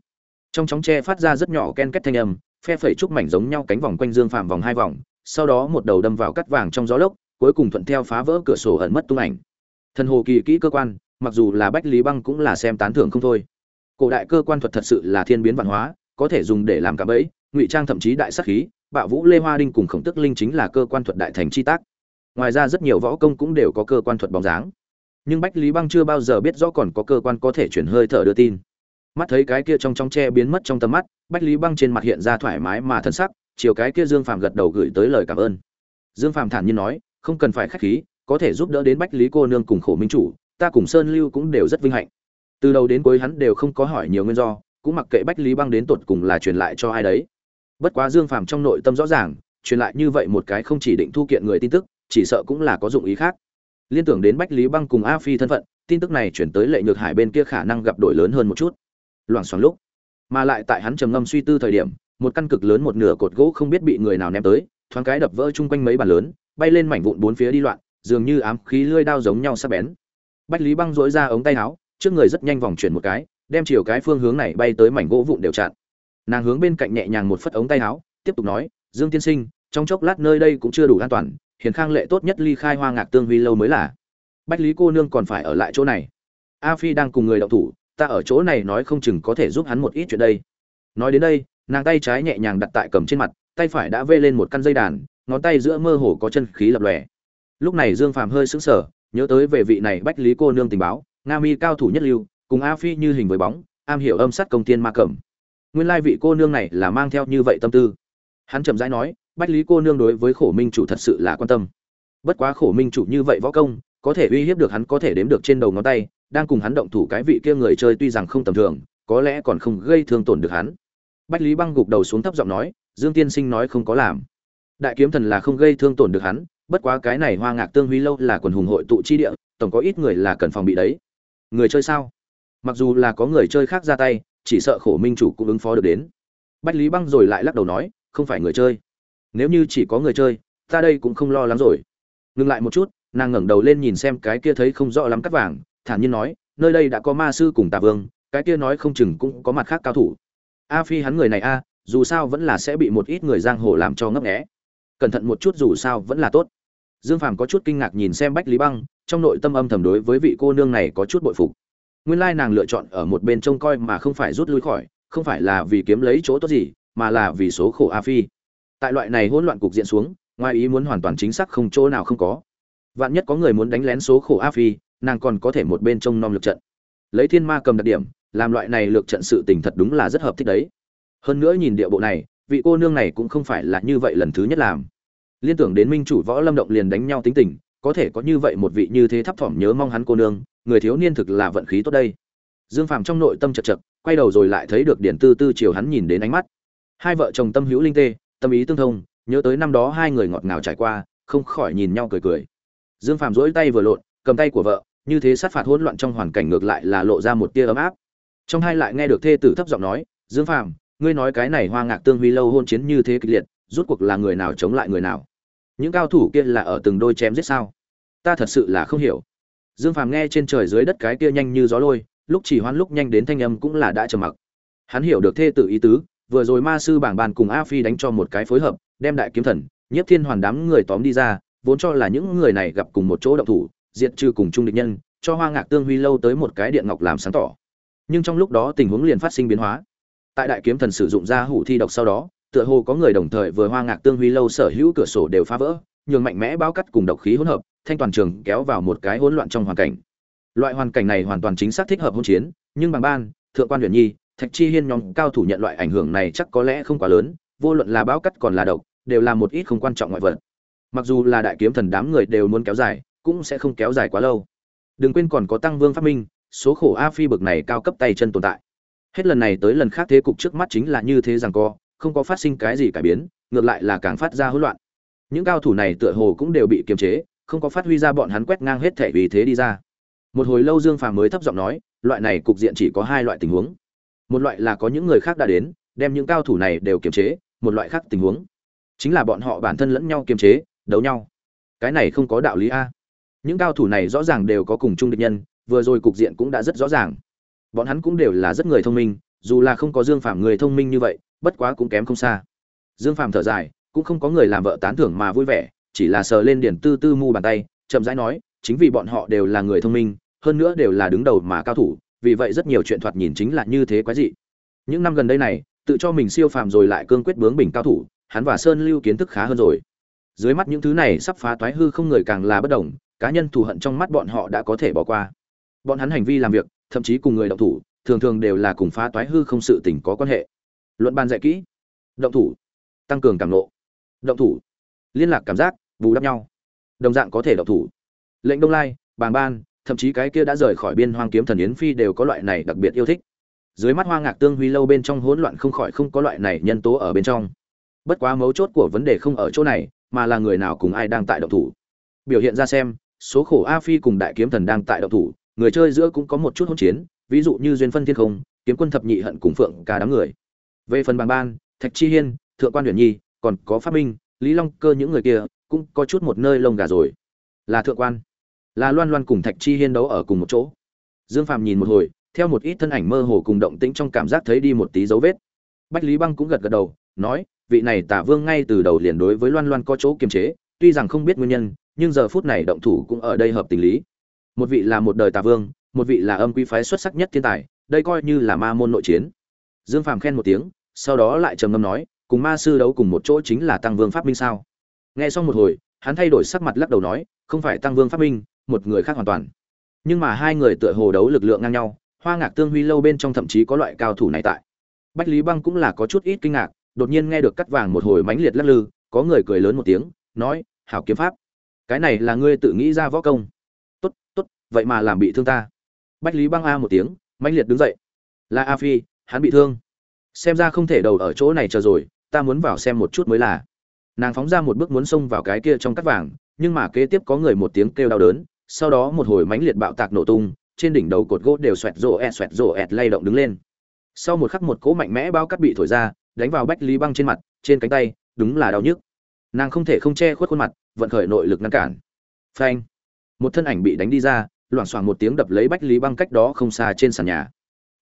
Trong chóng tre phát ra rất nhỏ ken két thanh âm, phe phẩy trúc mảnh giống nhau cánh vòng quanh dương phạm vòng hai vòng, sau đó một đầu đâm vào cắt vàng trong gió lốc, cuối cùng thuận theo phá vỡ cửa sổ ẩn mất tung ảnh. Thần hồ kỳ kỹ cơ quan mặc dù là bách lý băng cũng là xem tán thưởng không thôi. Cổ đại cơ quan thuật thật sự là thiên biến văn hóa có thể dùng để làm cả bẫy ngụy trang thậm chí đại sắc khí bạo vũ lê hoa đinh cùng khổng tức linh chính là cơ quan thuật đại thành chi tác. Ngoài ra rất nhiều võ công cũng đều có cơ quan thuật bóng dáng. Nhưng bách lý băng chưa bao giờ biết rõ còn có cơ quan có thể chuyển hơi thở đưa tin. Mắt thấy cái kia trong trong tre biến mất trong tầm mắt bách lý băng trên mặt hiện ra thoải mái mà thân sắc chiều cái kia Dương Phàm gật đầu gửi tới lời cảm ơn. Dương Phàm thản nhiên nói, không cần phải khách khí, có thể giúp đỡ đến Bách Lý cô nương cùng Khổ Minh chủ, ta cùng Sơn Lưu cũng đều rất vinh hạnh. Từ đầu đến cuối hắn đều không có hỏi nhiều nguyên do, cũng mặc kệ Bách Lý Băng đến tột cùng là truyền lại cho ai đấy. Bất quá Dương Phàm trong nội tâm rõ ràng, truyền lại như vậy một cái không chỉ định thu kiện người tin tức, chỉ sợ cũng là có dụng ý khác. Liên tưởng đến Bách Lý Băng cùng A Phi thân phận, tin tức này chuyển tới Lệ Nhược Hải bên kia khả năng gặp đổi lớn hơn một chút. Loảng xoảng lúc, mà lại tại hắn trầm ngâm suy tư thời điểm, một căn cực lớn một nửa cột gỗ không biết bị người nào ném tới, thoáng cái đập vỡ chung quanh mấy bàn lớn, bay lên mảnh vụn bốn phía đi loạn, dường như ám khí lưỡi đao giống nhau sắc bén. Bách Lý Băng dỗi ra ống tay áo, trước người rất nhanh vòng chuyển một cái, đem chiều cái phương hướng này bay tới mảnh gỗ vụn đều chặn. Nàng hướng bên cạnh nhẹ nhàng một phất ống tay áo, tiếp tục nói, "Dương tiên sinh, trong chốc lát nơi đây cũng chưa đủ an toàn, hiền khang lệ tốt nhất ly khai hoa ngạc tương huy lâu mới là." Bách Lý cô nương còn phải ở lại chỗ này. A Phi đang cùng người động thủ, ta ở chỗ này nói không chừng có thể giúp hắn một ít chuyện đây. Nói đến đây, nàng tay trái nhẹ nhàng đặt tại cầm trên mặt, tay phải đã vê lên một căn dây đàn, ngón tay giữa mơ hồ có chân khí lập lòe. Lúc này Dương Phàm hơi sững sờ, nhớ tới về vị này Bách Lý cô nương tình báo, Nga Mi cao thủ nhất lưu, cùng A Phi như hình với bóng, am hiểu âm sát công tiên ma cẩm. Nguyên lai vị cô nương này là mang theo như vậy tâm tư. Hắn chậm rãi nói, Bách Lý cô nương đối với Khổ Minh chủ thật sự là quan tâm. Bất quá Khổ Minh chủ như vậy võ công, có thể uy hiếp được hắn có thể đếm được trên đầu ngón tay, đang cùng hắn động thủ cái vị kia người chơi tuy rằng không tầm thường, có lẽ còn không gây thương tổn được hắn. Bách Lý Băng gục đầu xuống thấp giọng nói, Dương Tiên Sinh nói không có làm. Đại kiếm thần là không gây thương tổn được hắn, bất quá cái này Hoa Ngạc Tương Huy lâu là quần hùng hội tụ chi địa, tổng có ít người là cần phòng bị đấy. Người chơi sao? Mặc dù là có người chơi khác ra tay, chỉ sợ Khổ Minh chủ cũng ứng phó được đến. Bách Lý Băng rồi lại lắc đầu nói, không phải người chơi. Nếu như chỉ có người chơi, ta đây cũng không lo lắng rồi. Ngừng lại một chút, nàng ngẩng đầu lên nhìn xem cái kia thấy không rõ lắm cắt vàng, thản nhiên nói, nơi đây đã có ma sư cùng Tà Vương, cái kia nói không chừng cũng có mặt khác cao thủ. A Phi hắn người này a, dù sao vẫn là sẽ bị một ít người giang hồ làm cho ngấp nghé. Cẩn thận một chút dù sao vẫn là tốt. Dương Phàm có chút kinh ngạc nhìn xem Bách Lý Băng, trong nội tâm âm thầm đối với vị cô nương này có chút bội phục. Nguyên lai nàng lựa chọn ở một bên trông coi mà không phải rút lui khỏi, không phải là vì kiếm lấy chỗ tốt gì, mà là vì số khổ A Phi. Tại loại này hỗn loạn cục diện xuống, ngoài ý muốn hoàn toàn chính xác không chỗ nào không có. Vạn nhất có người muốn đánh lén số khổ A Phi, nàng còn có thể một bên trông nom lực trận. Lấy Thiên Ma cầm đặc điểm, làm loại này lược trận sự tình thật đúng là rất hợp thích đấy. Hơn nữa nhìn địa bộ này, vị cô nương này cũng không phải là như vậy lần thứ nhất làm. Liên tưởng đến minh chủ võ lâm động liền đánh nhau tính tình, có thể có như vậy một vị như thế thấp thỏm nhớ mong hắn cô nương, người thiếu niên thực là vận khí tốt đây. Dương Phàm trong nội tâm chật chật, quay đầu rồi lại thấy được Điển Tư Tư chiều hắn nhìn đến ánh mắt. Hai vợ chồng tâm hữu linh tê, tâm ý tương thông, nhớ tới năm đó hai người ngọt ngào trải qua, không khỏi nhìn nhau cười cười. Dương Phàm duỗi tay vừa lộn, cầm tay của vợ, như thế sát phạt hỗn loạn trong hoàn cảnh ngược lại là lộ ra một tia ấm áp. Trong hai lại nghe được thê tử thấp giọng nói, "Dương Phàm, ngươi nói cái này Hoa Ngạc Tương Huy lâu hôn chiến như thế kịch liệt, rút cuộc là người nào chống lại người nào? Những cao thủ kia là ở từng đôi chém giết sao? Ta thật sự là không hiểu." Dương Phàm nghe trên trời dưới đất cái kia nhanh như gió lôi, lúc chỉ hoan lúc nhanh đến thanh âm cũng là đã trầm mặc. Hắn hiểu được thê tử ý tứ, vừa rồi ma sư bảng bàn cùng A Phi đánh cho một cái phối hợp, đem đại kiếm thần, Nhiếp Thiên Hoàn đám người tóm đi ra, vốn cho là những người này gặp cùng một chỗ động thủ, diệt trừ cùng chung địch nhân, cho Hoa Ngạc Tương Huy lâu tới một cái điện ngọc làm sáng tỏ. Nhưng trong lúc đó tình huống liền phát sinh biến hóa. Tại đại kiếm thần sử dụng ra hủ thi độc sau đó, tựa hồ có người đồng thời vừa Hoa Ngạc Tương Huy lâu sở hữu cửa sổ đều phá vỡ, nhường mạnh mẽ bao cắt cùng độc khí hỗn hợp, thanh toàn trường kéo vào một cái hỗn loạn trong hoàn cảnh. Loại hoàn cảnh này hoàn toàn chính xác thích hợp hỗn chiến, nhưng bằng ban, thượng quan huyền nhi, thạch chi hiên nhóm cao thủ nhận loại ảnh hưởng này chắc có lẽ không quá lớn, vô luận là bao cắt còn là độc, đều là một ít không quan trọng ngoại vật. Mặc dù là đại kiếm thần đám người đều muốn kéo dài, cũng sẽ không kéo dài quá lâu. Đừng quên còn có tăng vương phát minh, số khổ a phi bực này cao cấp tay chân tồn tại. Hết lần này tới lần khác thế cục trước mắt chính là như thế rằng co, không có phát sinh cái gì cải biến, ngược lại là càng phát ra hỗn loạn. Những cao thủ này tựa hồ cũng đều bị kiềm chế, không có phát huy ra bọn hắn quét ngang hết thể vì thế đi ra. Một hồi lâu Dương Phàm mới thấp giọng nói, loại này cục diện chỉ có hai loại tình huống. Một loại là có những người khác đã đến, đem những cao thủ này đều kiềm chế, một loại khác tình huống chính là bọn họ bản thân lẫn nhau kiềm chế, đấu nhau. Cái này không có đạo lý a. Những cao thủ này rõ ràng đều có cùng chung địch nhân, vừa rồi cục diện cũng đã rất rõ ràng. Bọn hắn cũng đều là rất người thông minh, dù là không có Dương Phàm người thông minh như vậy, bất quá cũng kém không xa. Dương Phàm thở dài, cũng không có người làm vợ tán thưởng mà vui vẻ, chỉ là sờ lên điển tư tư mu bàn tay, chậm rãi nói, chính vì bọn họ đều là người thông minh, hơn nữa đều là đứng đầu mà cao thủ, vì vậy rất nhiều chuyện thoạt nhìn chính là như thế quái dị. Những năm gần đây này, tự cho mình siêu phàm rồi lại cương quyết bướng bình cao thủ, hắn và Sơn Lưu kiến thức khá hơn rồi. Dưới mắt những thứ này sắp phá toái hư không người càng là bất động, cá nhân thù hận trong mắt bọn họ đã có thể bỏ qua. Bọn hắn hành vi làm việc, thậm chí cùng người đọc thủ, thường thường đều là cùng phá toái hư không sự tình có quan hệ. Luận bàn dạy kỹ. Động thủ. tăng cường cảm nộ, động thủ, liên lạc cảm giác, bù đắp nhau, đồng dạng có thể động thủ lệnh đông lai, bàng ban, thậm chí cái kia đã rời khỏi biên hoang kiếm thần yến phi đều có loại này đặc biệt yêu thích dưới mắt hoa ngạc tương huy lâu bên trong hỗn loạn không khỏi không có loại này nhân tố ở bên trong bất quá mấu chốt của vấn đề không ở chỗ này, mà là người nào cùng ai đang tại động thủ biểu hiện ra xem, số khổ a phi cùng đại kiếm thần đang tại động thủ, người chơi giữa cũng có một chút hỗn chiến, ví dụ như duyên phân thiên không, kiếm quân thập nhị hận cùng phượng ca đám người về phần bàng ban, thạch chi hiên, thượng quan huyền nhi, còn có phát minh, lý long cơ những người kia cũng có chút một nơi lông gà rồi. Là thượng quan, là loan loan cùng thạch chi hiên đấu ở cùng một chỗ. Dương phạm nhìn một hồi, theo một ít thân ảnh mơ hồ cùng động tĩnh trong cảm giác thấy đi một tí dấu vết. Bách lý băng cũng gật gật đầu, nói, vị này tả vương ngay từ đầu liền đối với loan loan có chỗ kiềm chế, tuy rằng không biết nguyên nhân, nhưng giờ phút này động thủ cũng ở đây hợp tình lý. Một vị là một đời tà vương, một vị là âm Quy phái xuất sắc nhất thiên tài, đây coi như là ma môn nội chiến dương phàm khen một tiếng, sau đó lại trầm ngâm nói, cùng ma sư đấu cùng một chỗ chính là tăng vương pháp minh sao? Nghe xong một hồi, hắn thay đổi sắc mặt lắc đầu nói, không phải tăng vương pháp minh, một người khác hoàn toàn. Nhưng mà hai người tựa hồ đấu lực lượng ngang nhau, hoa ngạc tương huy lâu bên trong thậm chí có loại cao thủ này tại. Bách lý băng cũng là có chút ít kinh ngạc, đột nhiên nghe được cắt vàng một hồi mãnh liệt lắc lư, có người cười lớn một tiếng, nói, hảo kiếm pháp. Cái này là ngươi tự nghĩ ra võ công. Tốt tốt, vậy mà làm bị thương ta. Bách lý băng a một tiếng, mãnh liệt đứng dậy. Là a phi hắn bị thương. Xem ra không thể đầu ở chỗ này chờ rồi, ta muốn vào xem một chút mới là. Nàng phóng ra một bước muốn xông vào cái kia trong cắt vàng, nhưng mà kế tiếp có người một tiếng kêu đau đớn, sau đó một hồi mãnh liệt bạo tạc nổ tung, trên đỉnh đầu cột gỗ đều xoẹt rộ ẹt, xoẹt rộ ẹt lay động đứng lên. Sau một khắc một cỗ mạnh mẽ bao cắt bị thổi ra, đánh vào bách lý băng trên mặt, trên cánh tay, đúng là đau nhức. Nàng không thể không che khuất khuôn mặt, vận khởi nội lực ngăn cản. Phanh! Một thân ảnh bị đánh đi ra, loảng xoảng một tiếng đập lấy bách lý băng cách đó không xa trên sàn nhà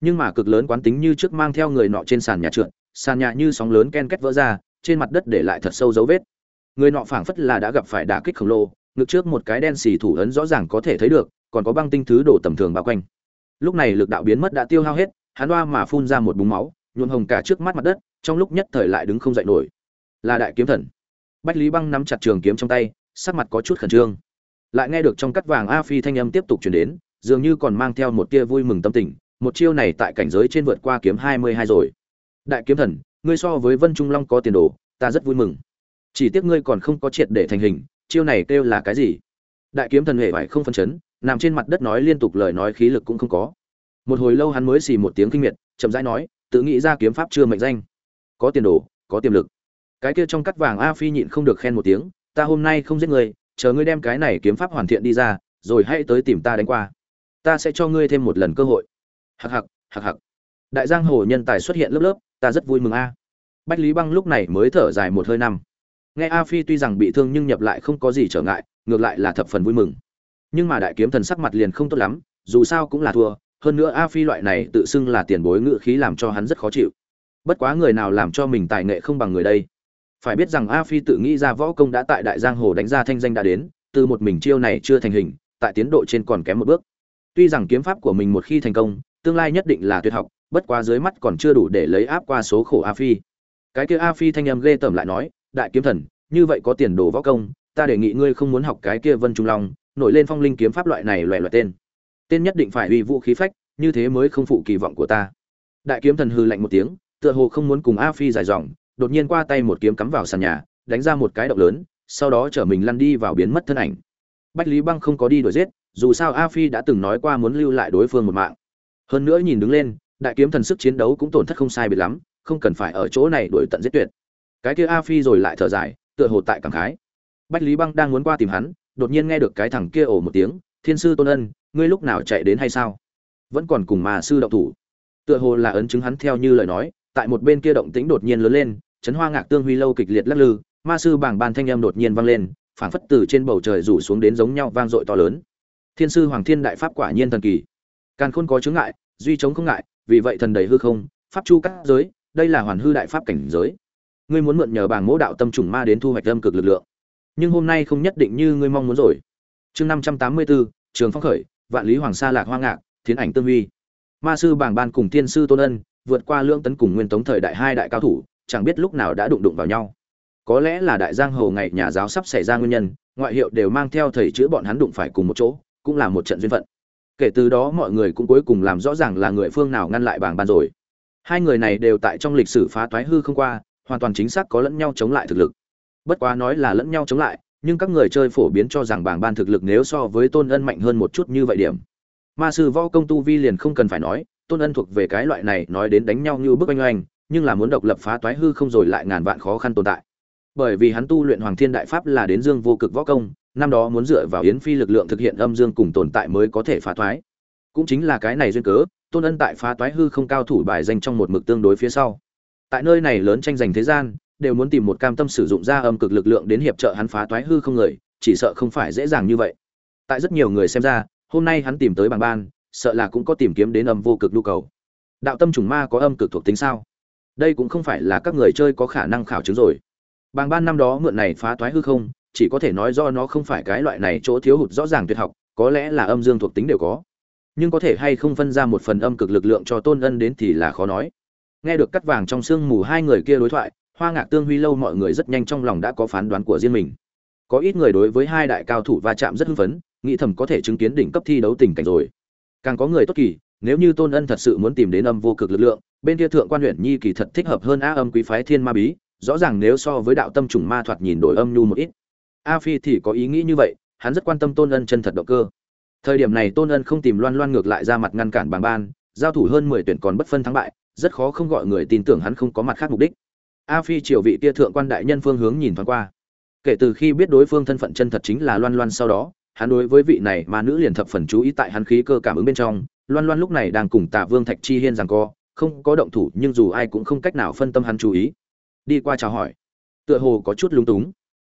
nhưng mà cực lớn quán tính như trước mang theo người nọ trên sàn nhà trượt, sàn nhà như sóng lớn ken két vỡ ra, trên mặt đất để lại thật sâu dấu vết. Người nọ phảng phất là đã gặp phải đả kích khổng lồ, ngực trước một cái đen xì thủ ấn rõ ràng có thể thấy được, còn có băng tinh thứ đổ tầm thường bao quanh. Lúc này lực đạo biến mất đã tiêu hao hết, hắn đoa mà phun ra một búng máu, nhuộm hồng cả trước mắt mặt đất, trong lúc nhất thời lại đứng không dậy nổi. Là đại kiếm thần. Bách lý băng nắm chặt trường kiếm trong tay, sắc mặt có chút khẩn trương. Lại nghe được trong cắt vàng a phi thanh âm tiếp tục chuyển đến, dường như còn mang theo một tia vui mừng tâm tình một chiêu này tại cảnh giới trên vượt qua kiếm hai mươi hai rồi. Đại kiếm thần, ngươi so với vân trung long có tiền đồ, ta rất vui mừng. Chỉ tiếc ngươi còn không có triệt để thành hình, chiêu này kêu là cái gì? Đại kiếm thần hề phải không phân chấn, nằm trên mặt đất nói liên tục lời nói khí lực cũng không có. Một hồi lâu hắn mới xì một tiếng kinh miệt, chậm rãi nói, tự nghĩ ra kiếm pháp chưa mệnh danh. Có tiền đồ, có tiềm lực. Cái kia trong cắt vàng a phi nhịn không được khen một tiếng, ta hôm nay không giết ngươi, chờ ngươi đem cái này kiếm pháp hoàn thiện đi ra, rồi hãy tới tìm ta đánh qua. Ta sẽ cho ngươi thêm một lần cơ hội hặc hặc hặc hặc đại giang hồ nhân tài xuất hiện lớp lớp, ta rất vui mừng a. Bách lý băng lúc này mới thở dài một hơi năm. Nghe a phi tuy rằng bị thương nhưng nhập lại không có gì trở ngại, ngược lại là thập phần vui mừng. Nhưng mà đại kiếm thần sắc mặt liền không tốt lắm, dù sao cũng là thua, hơn nữa a phi loại này tự xưng là tiền bối ngự khí làm cho hắn rất khó chịu. Bất quá người nào làm cho mình tài nghệ không bằng người đây? Phải biết rằng a phi tự nghĩ ra võ công đã tại đại giang hồ đánh ra thanh danh đã đến, từ một mình chiêu này chưa thành hình, tại tiến độ trên còn kém một bước. Tuy rằng kiếm pháp của mình một khi thành công tương lai nhất định là tuyệt học, bất quá dưới mắt còn chưa đủ để lấy áp qua số khổ a phi. Cái kia a phi thanh âm ghê tởm lại nói, đại kiếm thần, như vậy có tiền đồ võ công, ta đề nghị ngươi không muốn học cái kia vân trung long, nổi lên phong linh kiếm pháp loại này loẹ loẹt tên. Tên nhất định phải uy vũ khí phách, như thế mới không phụ kỳ vọng của ta. Đại kiếm thần hư lạnh một tiếng, tựa hồ không muốn cùng a phi dài dòng, đột nhiên qua tay một kiếm cắm vào sàn nhà, đánh ra một cái động lớn, sau đó chở mình lăn đi vào biến mất thân ảnh. Bách lý băng không có đi đuổi giết, dù sao a phi đã từng nói qua muốn lưu lại đối phương một mạng hơn nữa nhìn đứng lên, đại kiếm thần sức chiến đấu cũng tổn thất không sai biệt lắm, không cần phải ở chỗ này đuổi tận giết tuyệt. Cái kia a phi rồi lại thở dài, tựa hồ tại cảm khái. Bách lý băng đang muốn qua tìm hắn, đột nhiên nghe được cái thằng kia ồ một tiếng, thiên sư tôn ân, ngươi lúc nào chạy đến hay sao? Vẫn còn cùng mà sư động thủ. Tựa hồ là ấn chứng hắn theo như lời nói, tại một bên kia động tĩnh đột nhiên lớn lên, chấn hoa ngạc tương huy lâu kịch liệt lắc lư, ma sư bảng ban thanh âm đột nhiên vang lên, phảng phất từ trên bầu trời rủ xuống đến giống nhau vang dội to lớn. Thiên sư hoàng thiên đại pháp quả nhiên thần kỳ. Càn khôn có chướng ngại duy chống không ngại, vì vậy thần đầy hư không, pháp chu các giới, đây là hoàn hư đại pháp cảnh giới. Ngươi muốn mượn nhờ bảng mỗ đạo tâm trùng ma đến thu hoạch âm cực lực lượng. Nhưng hôm nay không nhất định như ngươi mong muốn rồi. Chương năm trăm tám mươi bốn, trường phong khởi, vạn lý hoàng sa lạc hoa ngạc, thiến ảnh tương huy. Ma sư bảng ban cùng tiên sư tôn ân, vượt qua lưỡng tấn cùng nguyên tống thời đại hai đại cao thủ, chẳng biết lúc nào đã đụng đụng vào nhau. Có lẽ là đại giang hồ ngày nhà giáo sắp xảy ra nguyên nhân, ngoại hiệu đều mang theo thầy chữa bọn hắn đụng phải cùng một chỗ, cũng là một trận duyên phận kể từ đó mọi người cũng cuối cùng làm rõ ràng là người phương nào ngăn lại bảng ban rồi. Hai người này đều tại trong lịch sử phá toái hư không qua, hoàn toàn chính xác có lẫn nhau chống lại thực lực. Bất quá nói là lẫn nhau chống lại, nhưng các người chơi phổ biến cho rằng bảng ban thực lực nếu so với tôn ân mạnh hơn một chút như vậy điểm. Ma sư võ công tu vi liền không cần phải nói, tôn ân thuộc về cái loại này nói đến đánh nhau như bức oanh oanh, nhưng là muốn độc lập phá toái hư không rồi lại ngàn vạn khó khăn tồn tại. Bởi vì hắn tu luyện hoàng thiên đại pháp là đến dương vô cực võ công năm đó muốn dựa vào yến phi lực lượng thực hiện âm dương cùng tồn tại mới có thể phá thoái. cũng chính là cái này duyên cớ, tôn ân tại phá toái hư không cao thủ bài danh trong một mực tương đối phía sau. Tại nơi này lớn tranh giành thế gian, đều muốn tìm một cam tâm sử dụng ra âm cực lực lượng đến hiệp trợ hắn phá toái hư không người, chỉ sợ không phải dễ dàng như vậy. Tại rất nhiều người xem ra, hôm nay hắn tìm tới bằng ban, sợ là cũng có tìm kiếm đến âm vô cực nhu cầu. Đạo tâm trùng ma có âm cực thuộc tính sao? Đây cũng không phải là các người chơi có khả năng khảo chứng rồi. Bàng ban năm đó mượn này phá toái hư không chỉ có thể nói do nó không phải cái loại này chỗ thiếu hụt rõ ràng tuyệt học, có lẽ là âm dương thuộc tính đều có. Nhưng có thể hay không phân ra một phần âm cực lực lượng cho tôn ân đến thì là khó nói. Nghe được cắt vàng trong sương mù hai người kia đối thoại, hoa ngạc tương huy lâu mọi người rất nhanh trong lòng đã có phán đoán của riêng mình. Có ít người đối với hai đại cao thủ va chạm rất hưng phấn, nghĩ thầm có thể chứng kiến đỉnh cấp thi đấu tình cảnh rồi. Càng có người tốt kỳ, nếu như tôn ân thật sự muốn tìm đến âm vô cực lực lượng, bên kia thượng quan huyện nhi kỳ thật thích hợp hơn a âm quý phái thiên ma bí, rõ ràng nếu so với đạo tâm trùng ma thoạt nhìn đổi âm nhu một ít a phi thì có ý nghĩ như vậy, hắn rất quan tâm tôn ân chân thật động cơ. Thời điểm này tôn ân không tìm loan loan ngược lại ra mặt ngăn cản bàng ban, giao thủ hơn mười tuyển còn bất phân thắng bại, rất khó không gọi người tin tưởng hắn không có mặt khác mục đích. A phi triều vị kia thượng quan đại nhân phương hướng nhìn thoáng qua. Kể từ khi biết đối phương thân phận chân thật chính là loan loan sau đó, hắn đối với vị này mà nữ liền thập phần chú ý tại hắn khí cơ cảm ứng bên trong. Loan loan lúc này đang cùng tạ vương thạch chi hiên rằng co, không có động thủ nhưng dù ai cũng không cách nào phân tâm hắn chú ý. Đi qua chào hỏi. Tựa hồ có chút lúng túng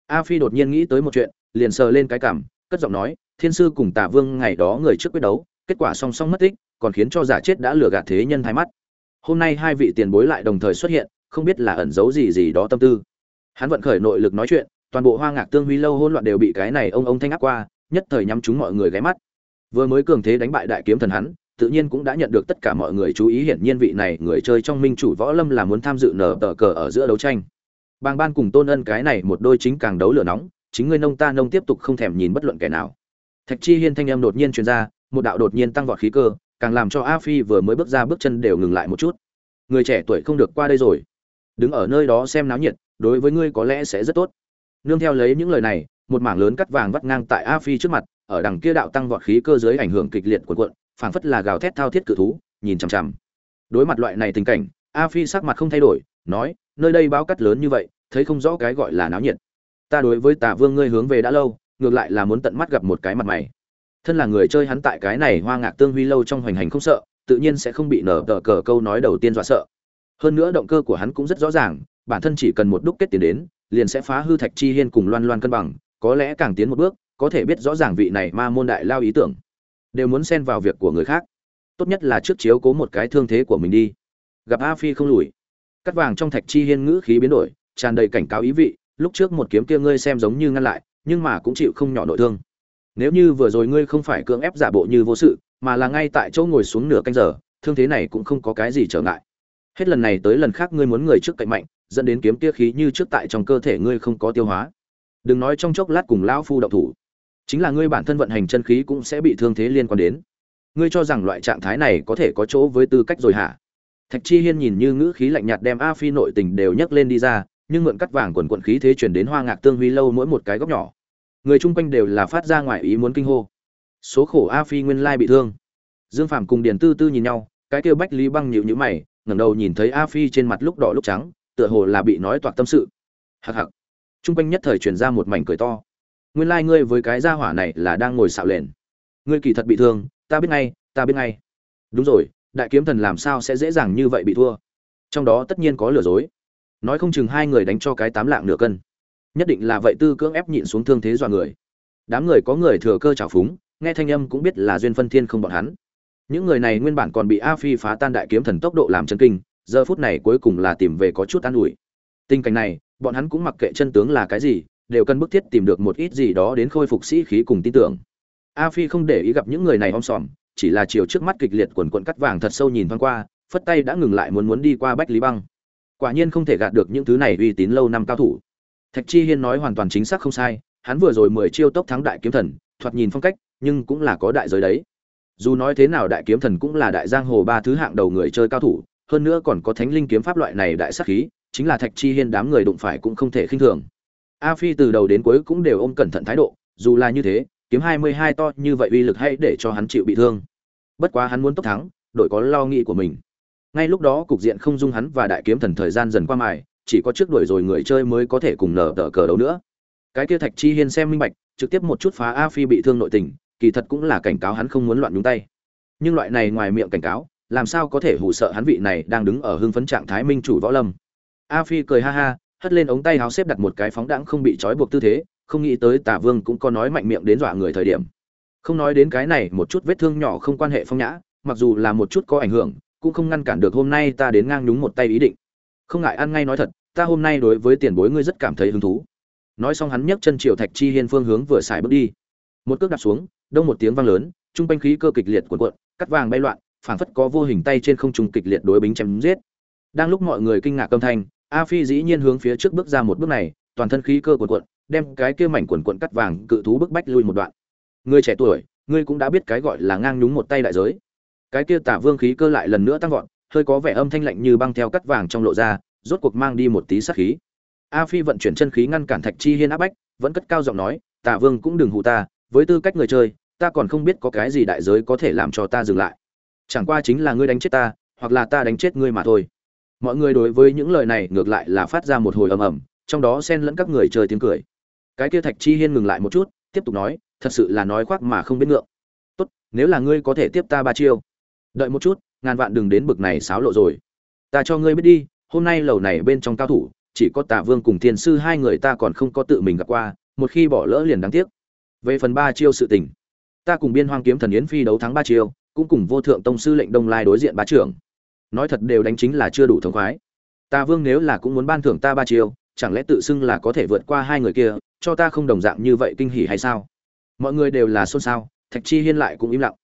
a phi đột nhiên nghĩ tới một chuyện, liền sờ lên cái cảm, cất giọng nói, thiên sư cùng tạ vương ngày đó người trước quyết đấu, kết quả song song mất tích, còn khiến cho giả chết đã lừa gạt thế nhân hai mắt. Hôm nay hai vị tiền bối lại đồng thời xuất hiện, không biết là ẩn giấu gì gì đó tâm tư. Hắn vận khởi nội lực nói chuyện, toàn bộ hoa ngạc tương huy lâu hỗn loạn đều bị cái này ông ông thanh áp qua, nhất thời nhắm chúng mọi người ghé mắt. Vừa mới cường thế đánh bại đại kiếm thần hắn, tự nhiên cũng đã nhận được tất cả mọi người chú ý, hiển nhiên vị này người chơi trong minh chủ võ lâm là muốn tham dự nở tờ cờ ở giữa đấu tranh bàng ban cùng tôn ân cái này một đôi chính càng đấu lửa nóng, chính ngươi nông ta nông tiếp tục không thèm nhìn bất luận kẻ nào. Thạch chi hiên thanh âm đột nhiên truyền ra, một đạo đột nhiên tăng vọt khí cơ, càng làm cho a phi vừa mới bước ra bước chân đều ngừng lại một chút. Người trẻ tuổi không được qua đây rồi. Đứng ở nơi đó xem náo nhiệt, đối với ngươi có lẽ sẽ rất tốt. Nương theo lấy những lời này, một mảng lớn cắt vàng vắt ngang tại a phi trước mặt, ở đằng kia đạo tăng vọt khí cơ dưới ảnh hưởng kịch liệt của quận phảng phất là gào thét thao thiết cự thú, nhìn chằm chằm. Đối mặt loại này tình cảnh, a phi sắc mặt không thay đổi, nói nơi đây báo cắt lớn như vậy, thấy không rõ cái gọi là náo nhiệt. Ta đối với tà vương ngươi hướng về đã lâu, ngược lại là muốn tận mắt gặp một cái mặt mày. Thân là người chơi hắn tại cái này hoa ngạc tương huy lâu trong hoành hành không sợ, tự nhiên sẽ không bị nở tờ cờ câu nói đầu tiên dọa sợ. Hơn nữa động cơ của hắn cũng rất rõ ràng, bản thân chỉ cần một đúc kết tiền đến, liền sẽ phá hư thạch chi hiên cùng loan loan cân bằng, có lẽ càng tiến một bước, có thể biết rõ ràng vị này ma môn đại lao ý tưởng. Đều muốn xen vào việc của người khác. Tốt nhất là trước chiếu cố một cái thương thế của mình đi. Gặp a phi không lùi cắt vàng trong thạch chi hiên ngữ khí biến đổi, tràn đầy cảnh cáo ý vị, lúc trước một kiếm kia ngươi xem giống như ngăn lại, nhưng mà cũng chịu không nhỏ nội thương. Nếu như vừa rồi ngươi không phải cưỡng ép giả bộ như vô sự, mà là ngay tại chỗ ngồi xuống nửa canh giờ, thương thế này cũng không có cái gì trở ngại. Hết lần này tới lần khác ngươi muốn người trước cạnh mạnh, dẫn đến kiếm kia khí như trước tại trong cơ thể ngươi không có tiêu hóa. Đừng nói trong chốc lát cùng lão phu động thủ. Chính là ngươi bản thân vận hành chân khí cũng sẽ bị thương thế liên quan đến. Ngươi cho rằng loại trạng thái này có thể có chỗ với tư cách rồi hả? Thạch chi hiên nhìn như ngữ khí lạnh nhạt đem a phi nội tình đều nhấc lên đi ra, nhưng mượn cắt vàng quần quần khí thế truyền đến hoa ngạc tương huy lâu mỗi một cái góc nhỏ. Người chung quanh đều là phát ra ngoài ý muốn kinh hô. Số khổ a phi nguyên lai bị thương. Dương phàm cùng điền tư tư nhìn nhau, cái kêu bách lý băng nhíu nhíu mày, ngẩng đầu nhìn thấy a phi trên mặt lúc đỏ lúc trắng, tựa hồ là bị nói toạc tâm sự. Hắc hắc. chung quanh nhất thời truyền ra một mảnh cười to. Nguyên lai ngươi với cái gia hỏa này là đang ngồi xạo lền ngươi kỳ thật bị thương, ta biết ngay, ta biết ngay. Đúng rồi đại kiếm thần làm sao sẽ dễ dàng như vậy bị thua? Trong đó tất nhiên có lừa dối. Nói không chừng hai người đánh cho cái tám lạng nửa cân. Nhất định là vậy tư cưỡng ép nhịn xuống thương thế dọa người. Đám người có người thừa cơ trào phúng, nghe thanh âm cũng biết là duyên phân thiên không bọn hắn. Những người này nguyên bản còn bị a phi phá tan đại kiếm thần tốc độ làm chân kinh, giờ phút này cuối cùng là tìm về có chút an ủi. Tình cảnh này, bọn hắn cũng mặc kệ chân tướng là cái gì, đều cần bức thiết tìm được một ít gì đó đến khôi phục sĩ khí cùng tin tưởng. A phi không để ý gặp những người này om sòm chỉ là chiều trước mắt kịch liệt quần quận cắt vàng thật sâu nhìn thoáng qua, phất tay đã ngừng lại muốn muốn đi qua bách lý băng. Quả nhiên không thể gạt được những thứ này uy tín lâu năm cao thủ. Thạch chi hiên nói hoàn toàn chính xác không sai, hắn vừa rồi mười chiêu tốc thắng đại kiếm thần, thoạt nhìn phong cách, nhưng cũng là có đại giới đấy. Dù nói thế nào đại kiếm thần cũng là đại giang hồ ba thứ hạng đầu người chơi cao thủ, hơn nữa còn có thánh linh kiếm pháp loại này đại sắc khí, chính là thạch chi hiên đám người đụng phải cũng không thể khinh thường. A phi từ đầu đến cuối cũng đều ôm cẩn thận thái độ, dù là như thế kiếm hai mươi hai to như vậy uy lực hay để cho hắn chịu bị thương. Bất quá hắn muốn tốc thắng, đội có lo nghĩ của mình. Ngay lúc đó cục diện không dung hắn và đại kiếm thần thời gian dần qua mài, chỉ có trước đuổi rồi người chơi mới có thể cùng nở tờ cờ đấu nữa. Cái kia thạch chi hiên xem minh bạch, trực tiếp một chút phá a phi bị thương nội tình, kỳ thật cũng là cảnh cáo hắn không muốn loạn nhúng tay. Nhưng loại này ngoài miệng cảnh cáo, làm sao có thể hù sợ hắn vị này đang đứng ở hưng phấn trạng thái minh chủ võ lâm. A phi cười ha ha, hất lên ống tay áo xếp đặt một cái phóng đãng không bị trói buộc tư thế không nghĩ tới tả vương cũng có nói mạnh miệng đến dọa người thời điểm. Không nói đến cái này, một chút vết thương nhỏ không quan hệ phong nhã, mặc dù là một chút có ảnh hưởng, cũng không ngăn cản được hôm nay ta đến ngang nhúng một tay ý định. Không ngại ăn ngay nói thật, ta hôm nay đối với tiền bối ngươi rất cảm thấy hứng thú. Nói xong hắn nhấc chân triều thạch chi hiên phương hướng vừa xài bước đi. Một cước đạp xuống, đông một tiếng vang lớn, trung quanh khí cơ kịch liệt cuộn cuộn, cắt vàng bay loạn, phảng phất có vô hình tay trên không trung kịch liệt đối bính chém giết. Đang lúc mọi người kinh ngạc âm thanh, a phi dĩ nhiên hướng phía trước bước ra một bước này, toàn thân khí cơ cuộn cuộn đem cái kia mảnh quần cuộn cắt vàng cự thú bức bách lui một đoạn. Người trẻ tuổi, ngươi cũng đã biết cái gọi là ngang nhúng một tay đại giới. Cái kia tả vương khí cơ lại lần nữa tăng vọt, hơi có vẻ âm thanh lạnh như băng theo cắt vàng trong lộ ra, rốt cuộc mang đi một tí sát khí. A phi vận chuyển chân khí ngăn cản thạch chi hiên áp bách, vẫn cất cao giọng nói, tả vương cũng đừng hù ta, với tư cách người chơi, ta còn không biết có cái gì đại giới có thể làm cho ta dừng lại. Chẳng qua chính là ngươi đánh chết ta, hoặc là ta đánh chết ngươi mà thôi. Mọi người đối với những lời này ngược lại là phát ra một hồi ầm ầm, trong đó xen lẫn các người chơi tiếng cười cái kia thạch chi hiên ngừng lại một chút, tiếp tục nói, thật sự là nói khoác mà không biết ngượng. Tốt, nếu là ngươi có thể tiếp ta ba chiêu. Đợi một chút, ngàn vạn đừng đến bực này xáo lộ rồi. Ta cho ngươi biết đi, hôm nay lầu này bên trong cao thủ, chỉ có tả vương cùng thiên sư hai người ta còn không có tự mình gặp qua, một khi bỏ lỡ liền đáng tiếc. Về phần ba chiêu sự tình, ta cùng biên hoang kiếm thần yến phi đấu thắng ba chiêu, cũng cùng vô thượng tông sư lệnh đông lai đối diện bá trưởng. Nói thật đều đánh chính là chưa đủ thống khoái. Ta vương nếu là cũng muốn ban thưởng ta ba chiêu, chẳng lẽ tự xưng là có thể vượt qua hai người kia cho ta không đồng dạng như vậy kinh hỉ hay sao? Mọi người đều là xôn xao, thạch chi hiên lại cũng im lặng.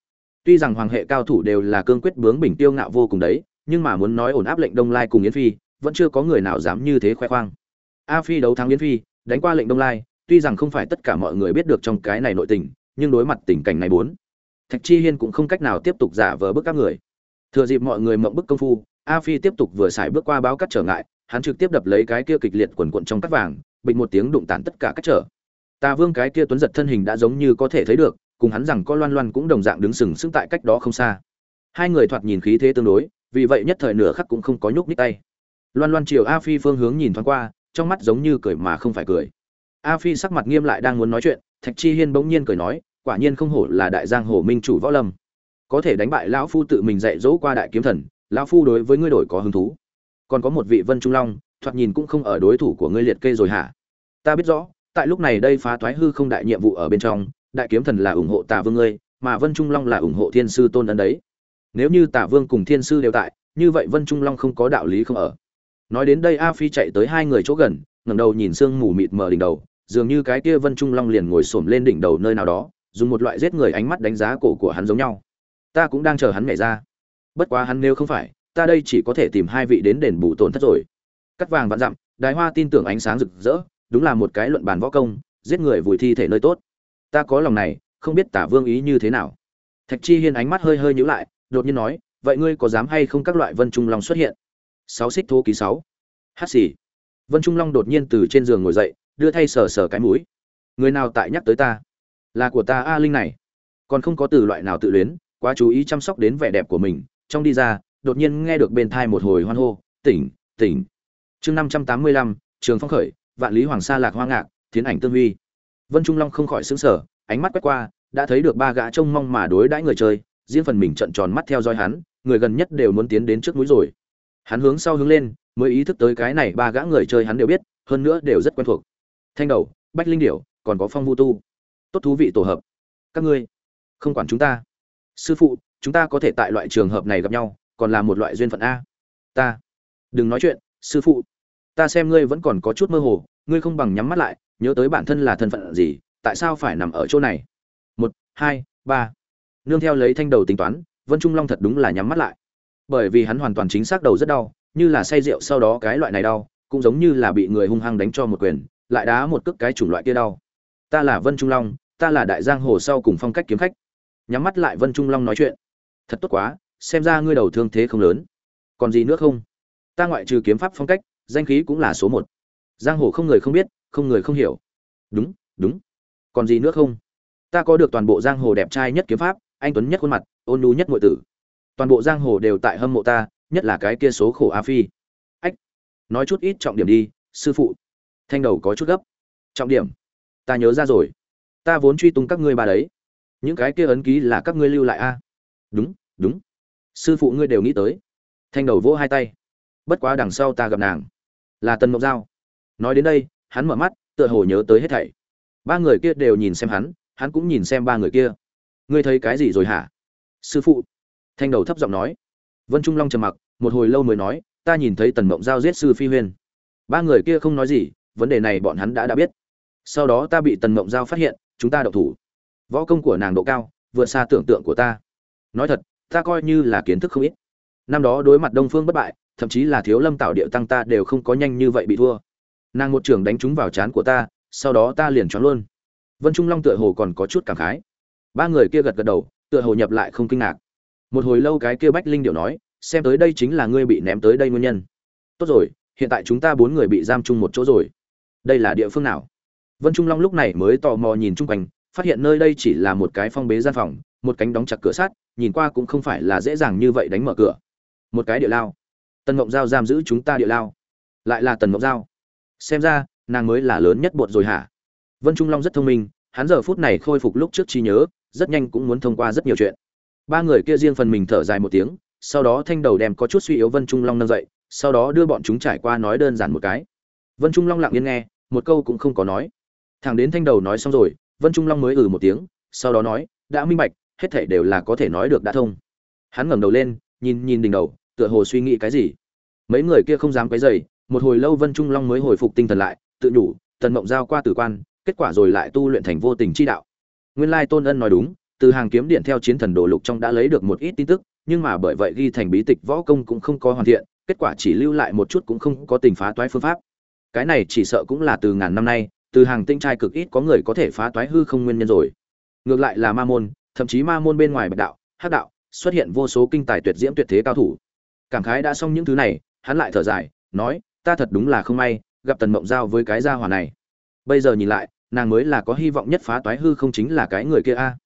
Tuy rằng hoàng hệ cao thủ đều là cương quyết bướng bình tiêu ngạo vô cùng đấy, nhưng mà muốn nói ổn áp lệnh đông lai cùng yến phi, vẫn chưa có người nào dám như thế khoe khoang. A phi đấu thắng yến phi, đánh qua lệnh đông lai, tuy rằng không phải tất cả mọi người biết được trong cái này nội tình, nhưng đối mặt tình cảnh này bốn, thạch chi hiên cũng không cách nào tiếp tục giả vờ bức các người. Thừa dịp mọi người mộng bức công phu, a phi tiếp tục vừa xài bước qua báo cắt trở ngại, hắn trực tiếp đập lấy cái kia kịch liệt quần quận trong cắt vàng bịch một tiếng đụng tàn tất cả các trở. Tà vương cái kia tuấn giật thân hình đã giống như có thể thấy được, cùng hắn rằng có loan loan cũng đồng dạng đứng sừng sững tại cách đó không xa. Hai người thoạt nhìn khí thế tương đối, vì vậy nhất thời nửa khắc cũng không có nhúc nhích tay. Loan loan chiều a phi phương hướng nhìn thoáng qua, trong mắt giống như cười mà không phải cười. A phi sắc mặt nghiêm lại đang muốn nói chuyện, thạch chi hiên bỗng nhiên cười nói, quả nhiên không hổ là đại giang hồ minh chủ võ lâm. Có thể đánh bại lão phu tự mình dạy dỗ qua đại kiếm thần, lão phu đối với ngươi đổi có hứng thú. Còn có một vị vân trung long thoạt nhìn cũng không ở đối thủ của ngươi liệt kê rồi hả? Ta biết rõ, tại lúc này đây phá thoái hư không đại nhiệm vụ ở bên trong, đại kiếm thần là ủng hộ tà vương ngươi, mà vân trung long là ủng hộ thiên sư tôn ấn đấy. Nếu như Tả vương cùng thiên sư đều tại, như vậy vân trung long không có đạo lý không ở. Nói đến đây a phi chạy tới hai người chỗ gần, ngẩng đầu nhìn sương mù mịt mờ đỉnh đầu, dường như cái kia vân trung long liền ngồi xổm lên đỉnh đầu nơi nào đó, dùng một loại giết người ánh mắt đánh giá cổ của hắn giống nhau. Ta cũng đang chờ hắn nhảy ra. Bất quá hắn nếu không phải, ta đây chỉ có thể tìm hai vị đến đền bù tổn thất rồi cắt vàng vạn dặm, đài hoa tin tưởng ánh sáng rực rỡ, đúng là một cái luận bàn võ công, giết người vùi thi thể nơi tốt. Ta có lòng này, không biết tả vương ý như thế nào. Thạch chi hiên ánh mắt hơi hơi nhíu lại, đột nhiên nói, vậy ngươi có dám hay không các loại vân trung long xuất hiện? Sáu xích thô ký sáu. Hát xì. Vân trung long đột nhiên từ trên giường ngồi dậy, đưa thay sờ sờ cái mũi. Người nào tại nhắc tới ta? Là của ta a linh này. Còn không có từ loại nào tự luyến, quá chú ý chăm sóc đến vẻ đẹp của mình. Trong đi ra, đột nhiên nghe được bên thai một hồi hoan hô, tỉnh tỉnh chương năm trăm tám mươi lăm, trường phong khởi, vạn lý hoàng sa lạc hoa ngạc, thiến ảnh tương huy. Vân trung long không khỏi xứng sở ánh mắt quét qua, đã thấy được ba gã trông mong mà đối đãi người chơi, riêng phần mình trận tròn mắt theo dõi hắn, người gần nhất đều muốn tiến đến trước núi rồi. Hắn hướng sau hướng lên, mới ý thức tới cái này ba gã người chơi hắn đều biết, hơn nữa đều rất quen thuộc. Thanh đầu, bách linh điểu, còn có phong vu tu. Tốt thú vị tổ hợp. Các ngươi, không quản chúng ta. Sư phụ, chúng ta có thể tại loại trường hợp này gặp nhau, còn là một loại duyên phận a. Ta, đừng nói chuyện sư phụ, ta xem ngươi vẫn còn có chút mơ hồ, ngươi không bằng nhắm mắt lại, nhớ tới bản thân là thân phận gì, tại sao phải nằm ở chỗ này? Một, hai, ba. Nương theo lấy thanh đầu tính toán, vân trung long thật đúng là nhắm mắt lại. Bởi vì hắn hoàn toàn chính xác đầu rất đau, như là say rượu sau đó cái loại này đau, cũng giống như là bị người hung hăng đánh cho một quyền, lại đá một cước cái chủng loại kia đau. Ta là vân trung long, ta là đại giang hồ sau cùng phong cách kiếm khách. Nhắm mắt lại vân trung long nói chuyện. Thật tốt quá, xem ra ngươi đầu thương thế không lớn. Còn gì nữa không? Ta ngoại trừ kiếm pháp phong cách, danh khí cũng là số một. Giang hồ không người không biết, không người không hiểu. Đúng đúng. Còn gì nữa không? Ta có được toàn bộ giang hồ đẹp trai nhất kiếm pháp, anh tuấn nhất khuôn mặt, ôn nhu nhất ngụy tử. Toàn bộ giang hồ đều tại hâm mộ ta, nhất là cái kia số khổ a phi. Ách, nói chút ít trọng điểm đi, sư phụ. Thanh đầu có chút gấp. Trọng điểm. Ta nhớ ra rồi. Ta vốn truy tung các ngươi ba đấy. Những cái kia ấn ký là các ngươi lưu lại a. Đúng đúng. Sư phụ ngươi đều nghĩ tới. Thanh đầu vỗ hai tay bất quá đằng sau ta gặp nàng. Là tần mộng giao. Nói đến đây, hắn mở mắt, tựa hồ nhớ tới hết thảy. Ba người kia đều nhìn xem hắn hắn cũng nhìn xem ba người kia. Ngươi thấy cái gì rồi hả? Sư phụ. Thanh đầu thấp giọng nói. Vân trung long trầm mặc, một hồi lâu mới nói, ta nhìn thấy tần mộng giao giết sư phi huyên. Ba người kia không nói gì, vấn đề này bọn hắn đã đã biết. Sau đó ta bị tần mộng giao phát hiện, chúng ta đậu thủ. Võ công của nàng độ cao, vượt xa tưởng tượng của ta. Nói thật, ta coi như là kiến thức không ít. Năm đó đối mặt đông phương bất bại thậm chí là thiếu lâm tạo điệu tăng ta đều không có nhanh như vậy bị thua. Nàng một trường đánh trúng vào trán của ta, sau đó ta liền choáng luôn. Vân trung long tựa hồ còn có chút cảm khái. Ba người kia gật gật đầu, tựa hồ nhập lại không kinh ngạc. Một hồi lâu cái kia bách linh điệu nói, xem tới đây chính là ngươi bị ném tới đây nguyên nhân. Tốt rồi, hiện tại chúng ta bốn người bị giam chung một chỗ rồi. Đây là địa phương nào? Vân trung long lúc này mới tò mò nhìn chung quanh, phát hiện nơi đây chỉ là một cái phong bế gian phòng, một cánh đóng chặt cửa sắt, nhìn qua cũng không phải là dễ dàng như vậy đánh mở cửa. Một cái địa lao tần mộng giao giam giữ chúng ta địa lao. Lại là tần mộng giao. Xem ra, nàng mới là lớn nhất bột rồi hả? Vân trung long rất thông minh, hắn giờ phút này khôi phục lúc trước trí nhớ, rất nhanh cũng muốn thông qua rất nhiều chuyện. Ba người kia riêng phần mình thở dài một tiếng, sau đó thanh đầu đem có chút suy yếu vân trung long nâng dậy, sau đó đưa bọn chúng trải qua nói đơn giản một cái. Vân trung long lặng yên nghe, một câu cũng không có nói. Thằng đến thanh đầu nói xong rồi, vân trung long mới ừ một tiếng, sau đó nói, đã minh bạch, hết thảy đều là có thể nói được đã thông. Hắn ngẩng đầu lên, nhìn nhìn đỉnh đầu tựa hồ suy nghĩ cái gì. Mấy người kia không dám quấy dày một hồi lâu vân trung long mới hồi phục tinh thần lại, tự nhủ, tần mộng giao qua tử quan, kết quả rồi lại tu luyện thành vô tình chi đạo. Nguyên lai tôn ân nói đúng, từ hàng kiếm điện theo chiến thần đồ lục trong đã lấy được một ít tin tức, nhưng mà bởi vậy ghi thành bí tịch võ công cũng không có hoàn thiện, kết quả chỉ lưu lại một chút cũng không có tình phá toái phương pháp. Cái này chỉ sợ cũng là từ ngàn năm nay, từ hàng tinh trai cực ít có người có thể phá toái hư không nguyên nhân rồi. Ngược lại là ma môn, thậm chí ma môn bên ngoài bạch đạo, hắc đạo, xuất hiện vô số kinh tài tuyệt diễm tuyệt thế cao thủ cảm khái đã xong những thứ này, hắn lại thở dài, nói, ta thật đúng là không may, gặp tần mộng giao với cái gia hỏa này. Bây giờ nhìn lại, nàng mới là có hy vọng nhất phá toái hư không chính là cái người kia a.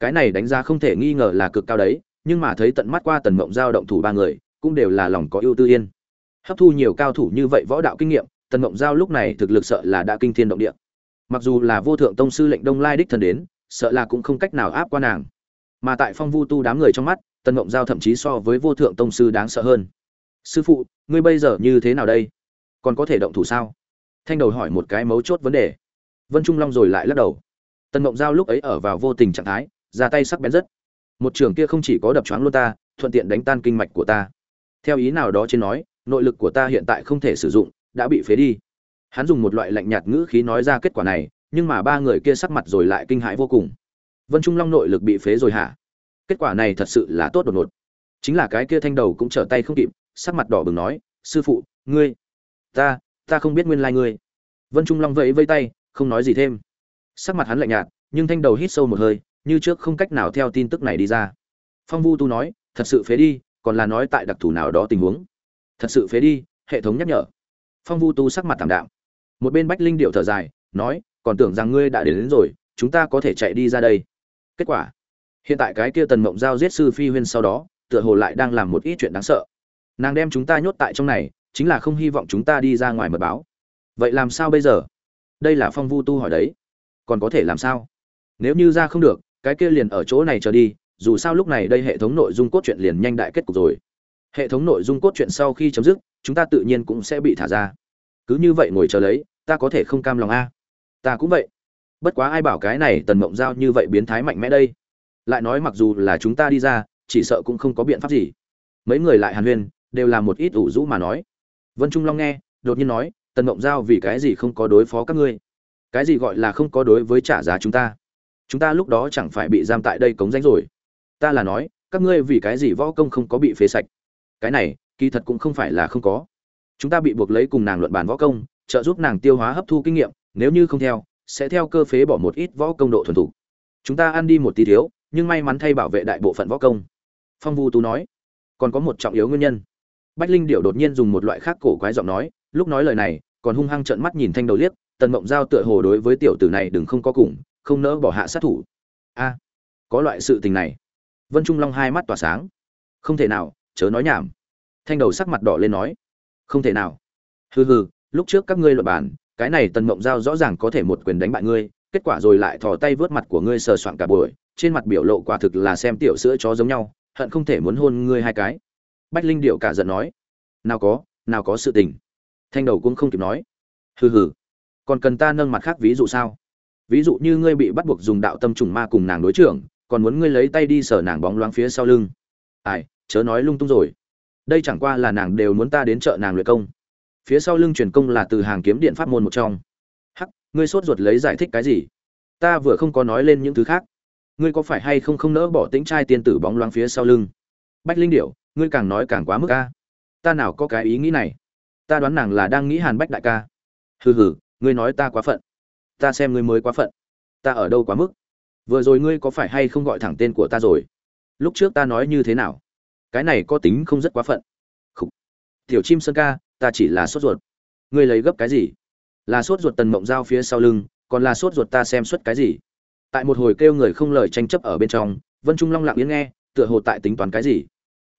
Cái này đánh giá không thể nghi ngờ là cực cao đấy, nhưng mà thấy tận mắt qua tần mộng giao động thủ ba người, cũng đều là lòng có ưu tư yên. Hấp thu nhiều cao thủ như vậy võ đạo kinh nghiệm, tần mộng giao lúc này thực lực sợ là đã kinh thiên động địa. Mặc dù là vô thượng tông sư lệnh đông lai đích thần đến, sợ là cũng không cách nào áp qua nàng. Mà tại phong vu tu đám người trong mắt tần mộng giao thậm chí so với vô thượng tông sư đáng sợ hơn. Sư phụ, ngươi bây giờ như thế nào đây? Còn có thể động thủ sao? Thanh đầu hỏi một cái mấu chốt vấn đề. Vân trung long rồi lại lắc đầu. Tần mộng giao lúc ấy ở vào vô tình trạng thái, ra tay sắc bén rất. Một trường kia không chỉ có đập choáng luôn ta, thuận tiện đánh tan kinh mạch của ta. Theo ý nào đó trên nói, nội lực của ta hiện tại không thể sử dụng, đã bị phế đi. Hắn dùng một loại lạnh nhạt ngữ khí nói ra kết quả này, nhưng mà ba người kia sắc mặt rồi lại kinh hãi vô cùng. Vân trung long nội lực bị phế rồi hả? Kết quả này thật sự là tốt đột ngột. Chính là cái kia thanh đầu cũng trở tay không kịp sắc mặt đỏ bừng nói sư phụ ngươi ta ta không biết nguyên lai ngươi. Vân trung long vẫy vây tay không nói gì thêm. Sắc mặt hắn lạnh nhạt nhưng thanh đầu hít sâu một hơi như trước không cách nào theo tin tức này đi ra. Phong vu tu nói thật sự phế đi còn là nói tại đặc thù nào đó tình huống. Thật sự phế đi hệ thống nhắc nhở. Phong vu tu sắc mặt thảm đạm. Một bên bách linh điệu thở dài nói còn tưởng rằng ngươi đã đến, đến rồi chúng ta có thể chạy đi ra đây. Kết quả hiện tại cái kia tần mộng giao giết sư phi huyên sau đó, tựa hồ lại đang làm một ít chuyện đáng sợ. Nàng đem chúng ta nhốt tại trong này, chính là không hy vọng chúng ta đi ra ngoài mật báo. Vậy làm sao bây giờ? Đây là phong vu tu hỏi đấy. Còn có thể làm sao? Nếu như ra không được, cái kia liền ở chỗ này chờ đi, dù sao lúc này đây hệ thống nội dung cốt truyện liền nhanh đại kết cục rồi. Hệ thống nội dung cốt truyện sau khi chấm dứt, chúng ta tự nhiên cũng sẽ bị thả ra. Cứ như vậy ngồi chờ lấy, ta có thể không cam lòng a? Ta cũng vậy. Bất quá ai bảo cái này tần mộng giao như vậy biến thái mạnh mẽ đây? Lại nói mặc dù là chúng ta đi ra, chỉ sợ cũng không có biện pháp gì. Mấy người lại hàn huyên, đều là một ít ủ rũ mà nói. Vân trung long nghe, đột nhiên nói, tần mộng giao, vì cái gì không có đối phó các ngươi? Cái gì gọi là không có đối với trả giá chúng ta? Chúng ta lúc đó chẳng phải bị giam tại đây cống danh rồi. Ta là nói, các ngươi vì cái gì võ công không có bị phế sạch? Cái này, kỳ thật cũng không phải là không có. Chúng ta bị buộc lấy cùng nàng luận bàn võ công, trợ giúp nàng tiêu hóa hấp thu kinh nghiệm, nếu như không theo, sẽ theo cơ phế bỏ một ít võ công độ thuần thủ chúng ta ăn đi một tí thiếu nhưng may mắn thay bảo vệ đại bộ phận võ công. Phong vu tú nói, còn có một trọng yếu nguyên nhân. Bách linh điệu đột nhiên dùng một loại khác cổ quái giọng nói, lúc nói lời này, còn hung hăng trợn mắt nhìn thanh đầu liếc, tần mộng giao tựa hồ đối với tiểu tử này đừng không có cùng, không nỡ bỏ hạ sát thủ. A, có loại sự tình này. Vân trung long hai mắt tỏa sáng. Không thể nào, chớ nói nhảm. Thanh đầu sắc mặt đỏ lên nói, không thể nào. Hừ hừ, lúc trước các ngươi luận bàn, cái này tần mộng giao rõ ràng có thể một quyền đánh bại ngươi, kết quả rồi lại thò tay vớt mặt của ngươi sờ soạng cả buổi trên mặt biểu lộ quả thực là xem tiểu sữa chó giống nhau, hận không thể muốn hôn ngươi hai cái. Bách linh điệu cả giận nói, nào có nào có sự tình. Thanh đầu cũng không kịp nói, hừ hừ, còn cần ta nâng mặt khác ví dụ sao? Ví dụ như ngươi bị bắt buộc dùng đạo tâm trùng ma cùng nàng đối trưởng, còn muốn ngươi lấy tay đi sờ nàng bóng loáng phía sau lưng. Ai, chớ nói lung tung rồi. Đây chẳng qua là nàng đều muốn ta đến chợ nàng luyện công. Phía sau lưng truyền công là từ hàng kiếm điện pháp môn một trong. Hắc, ngươi sốt ruột lấy giải thích cái gì? Ta vừa không có nói lên những thứ khác ngươi có phải hay không không nỡ bỏ tính trai tiên tử bóng loáng phía sau lưng? Bách linh điệu ngươi càng nói càng quá mức ca ta nào có cái ý nghĩ này? Ta đoán nàng là đang nghĩ hàn bách đại ca. Hừ hừ, ngươi nói ta quá phận. Ta xem ngươi mới quá phận. Ta ở đâu quá mức? Vừa rồi ngươi có phải hay không gọi thẳng tên của ta rồi? Lúc trước ta nói như thế nào? Cái này có tính không rất quá phận. Khủ. tiểu chim sơn ca, ta chỉ là sốt ruột. Ngươi lấy gấp cái gì? Là sốt ruột tần mộng dao phía sau lưng, còn là sốt ruột ta xem suất cái gì? Tại một hồi kêu người không lời tranh chấp ở bên trong, vân trung long lặng yên nghe, tựa hồ tại tính toán cái gì.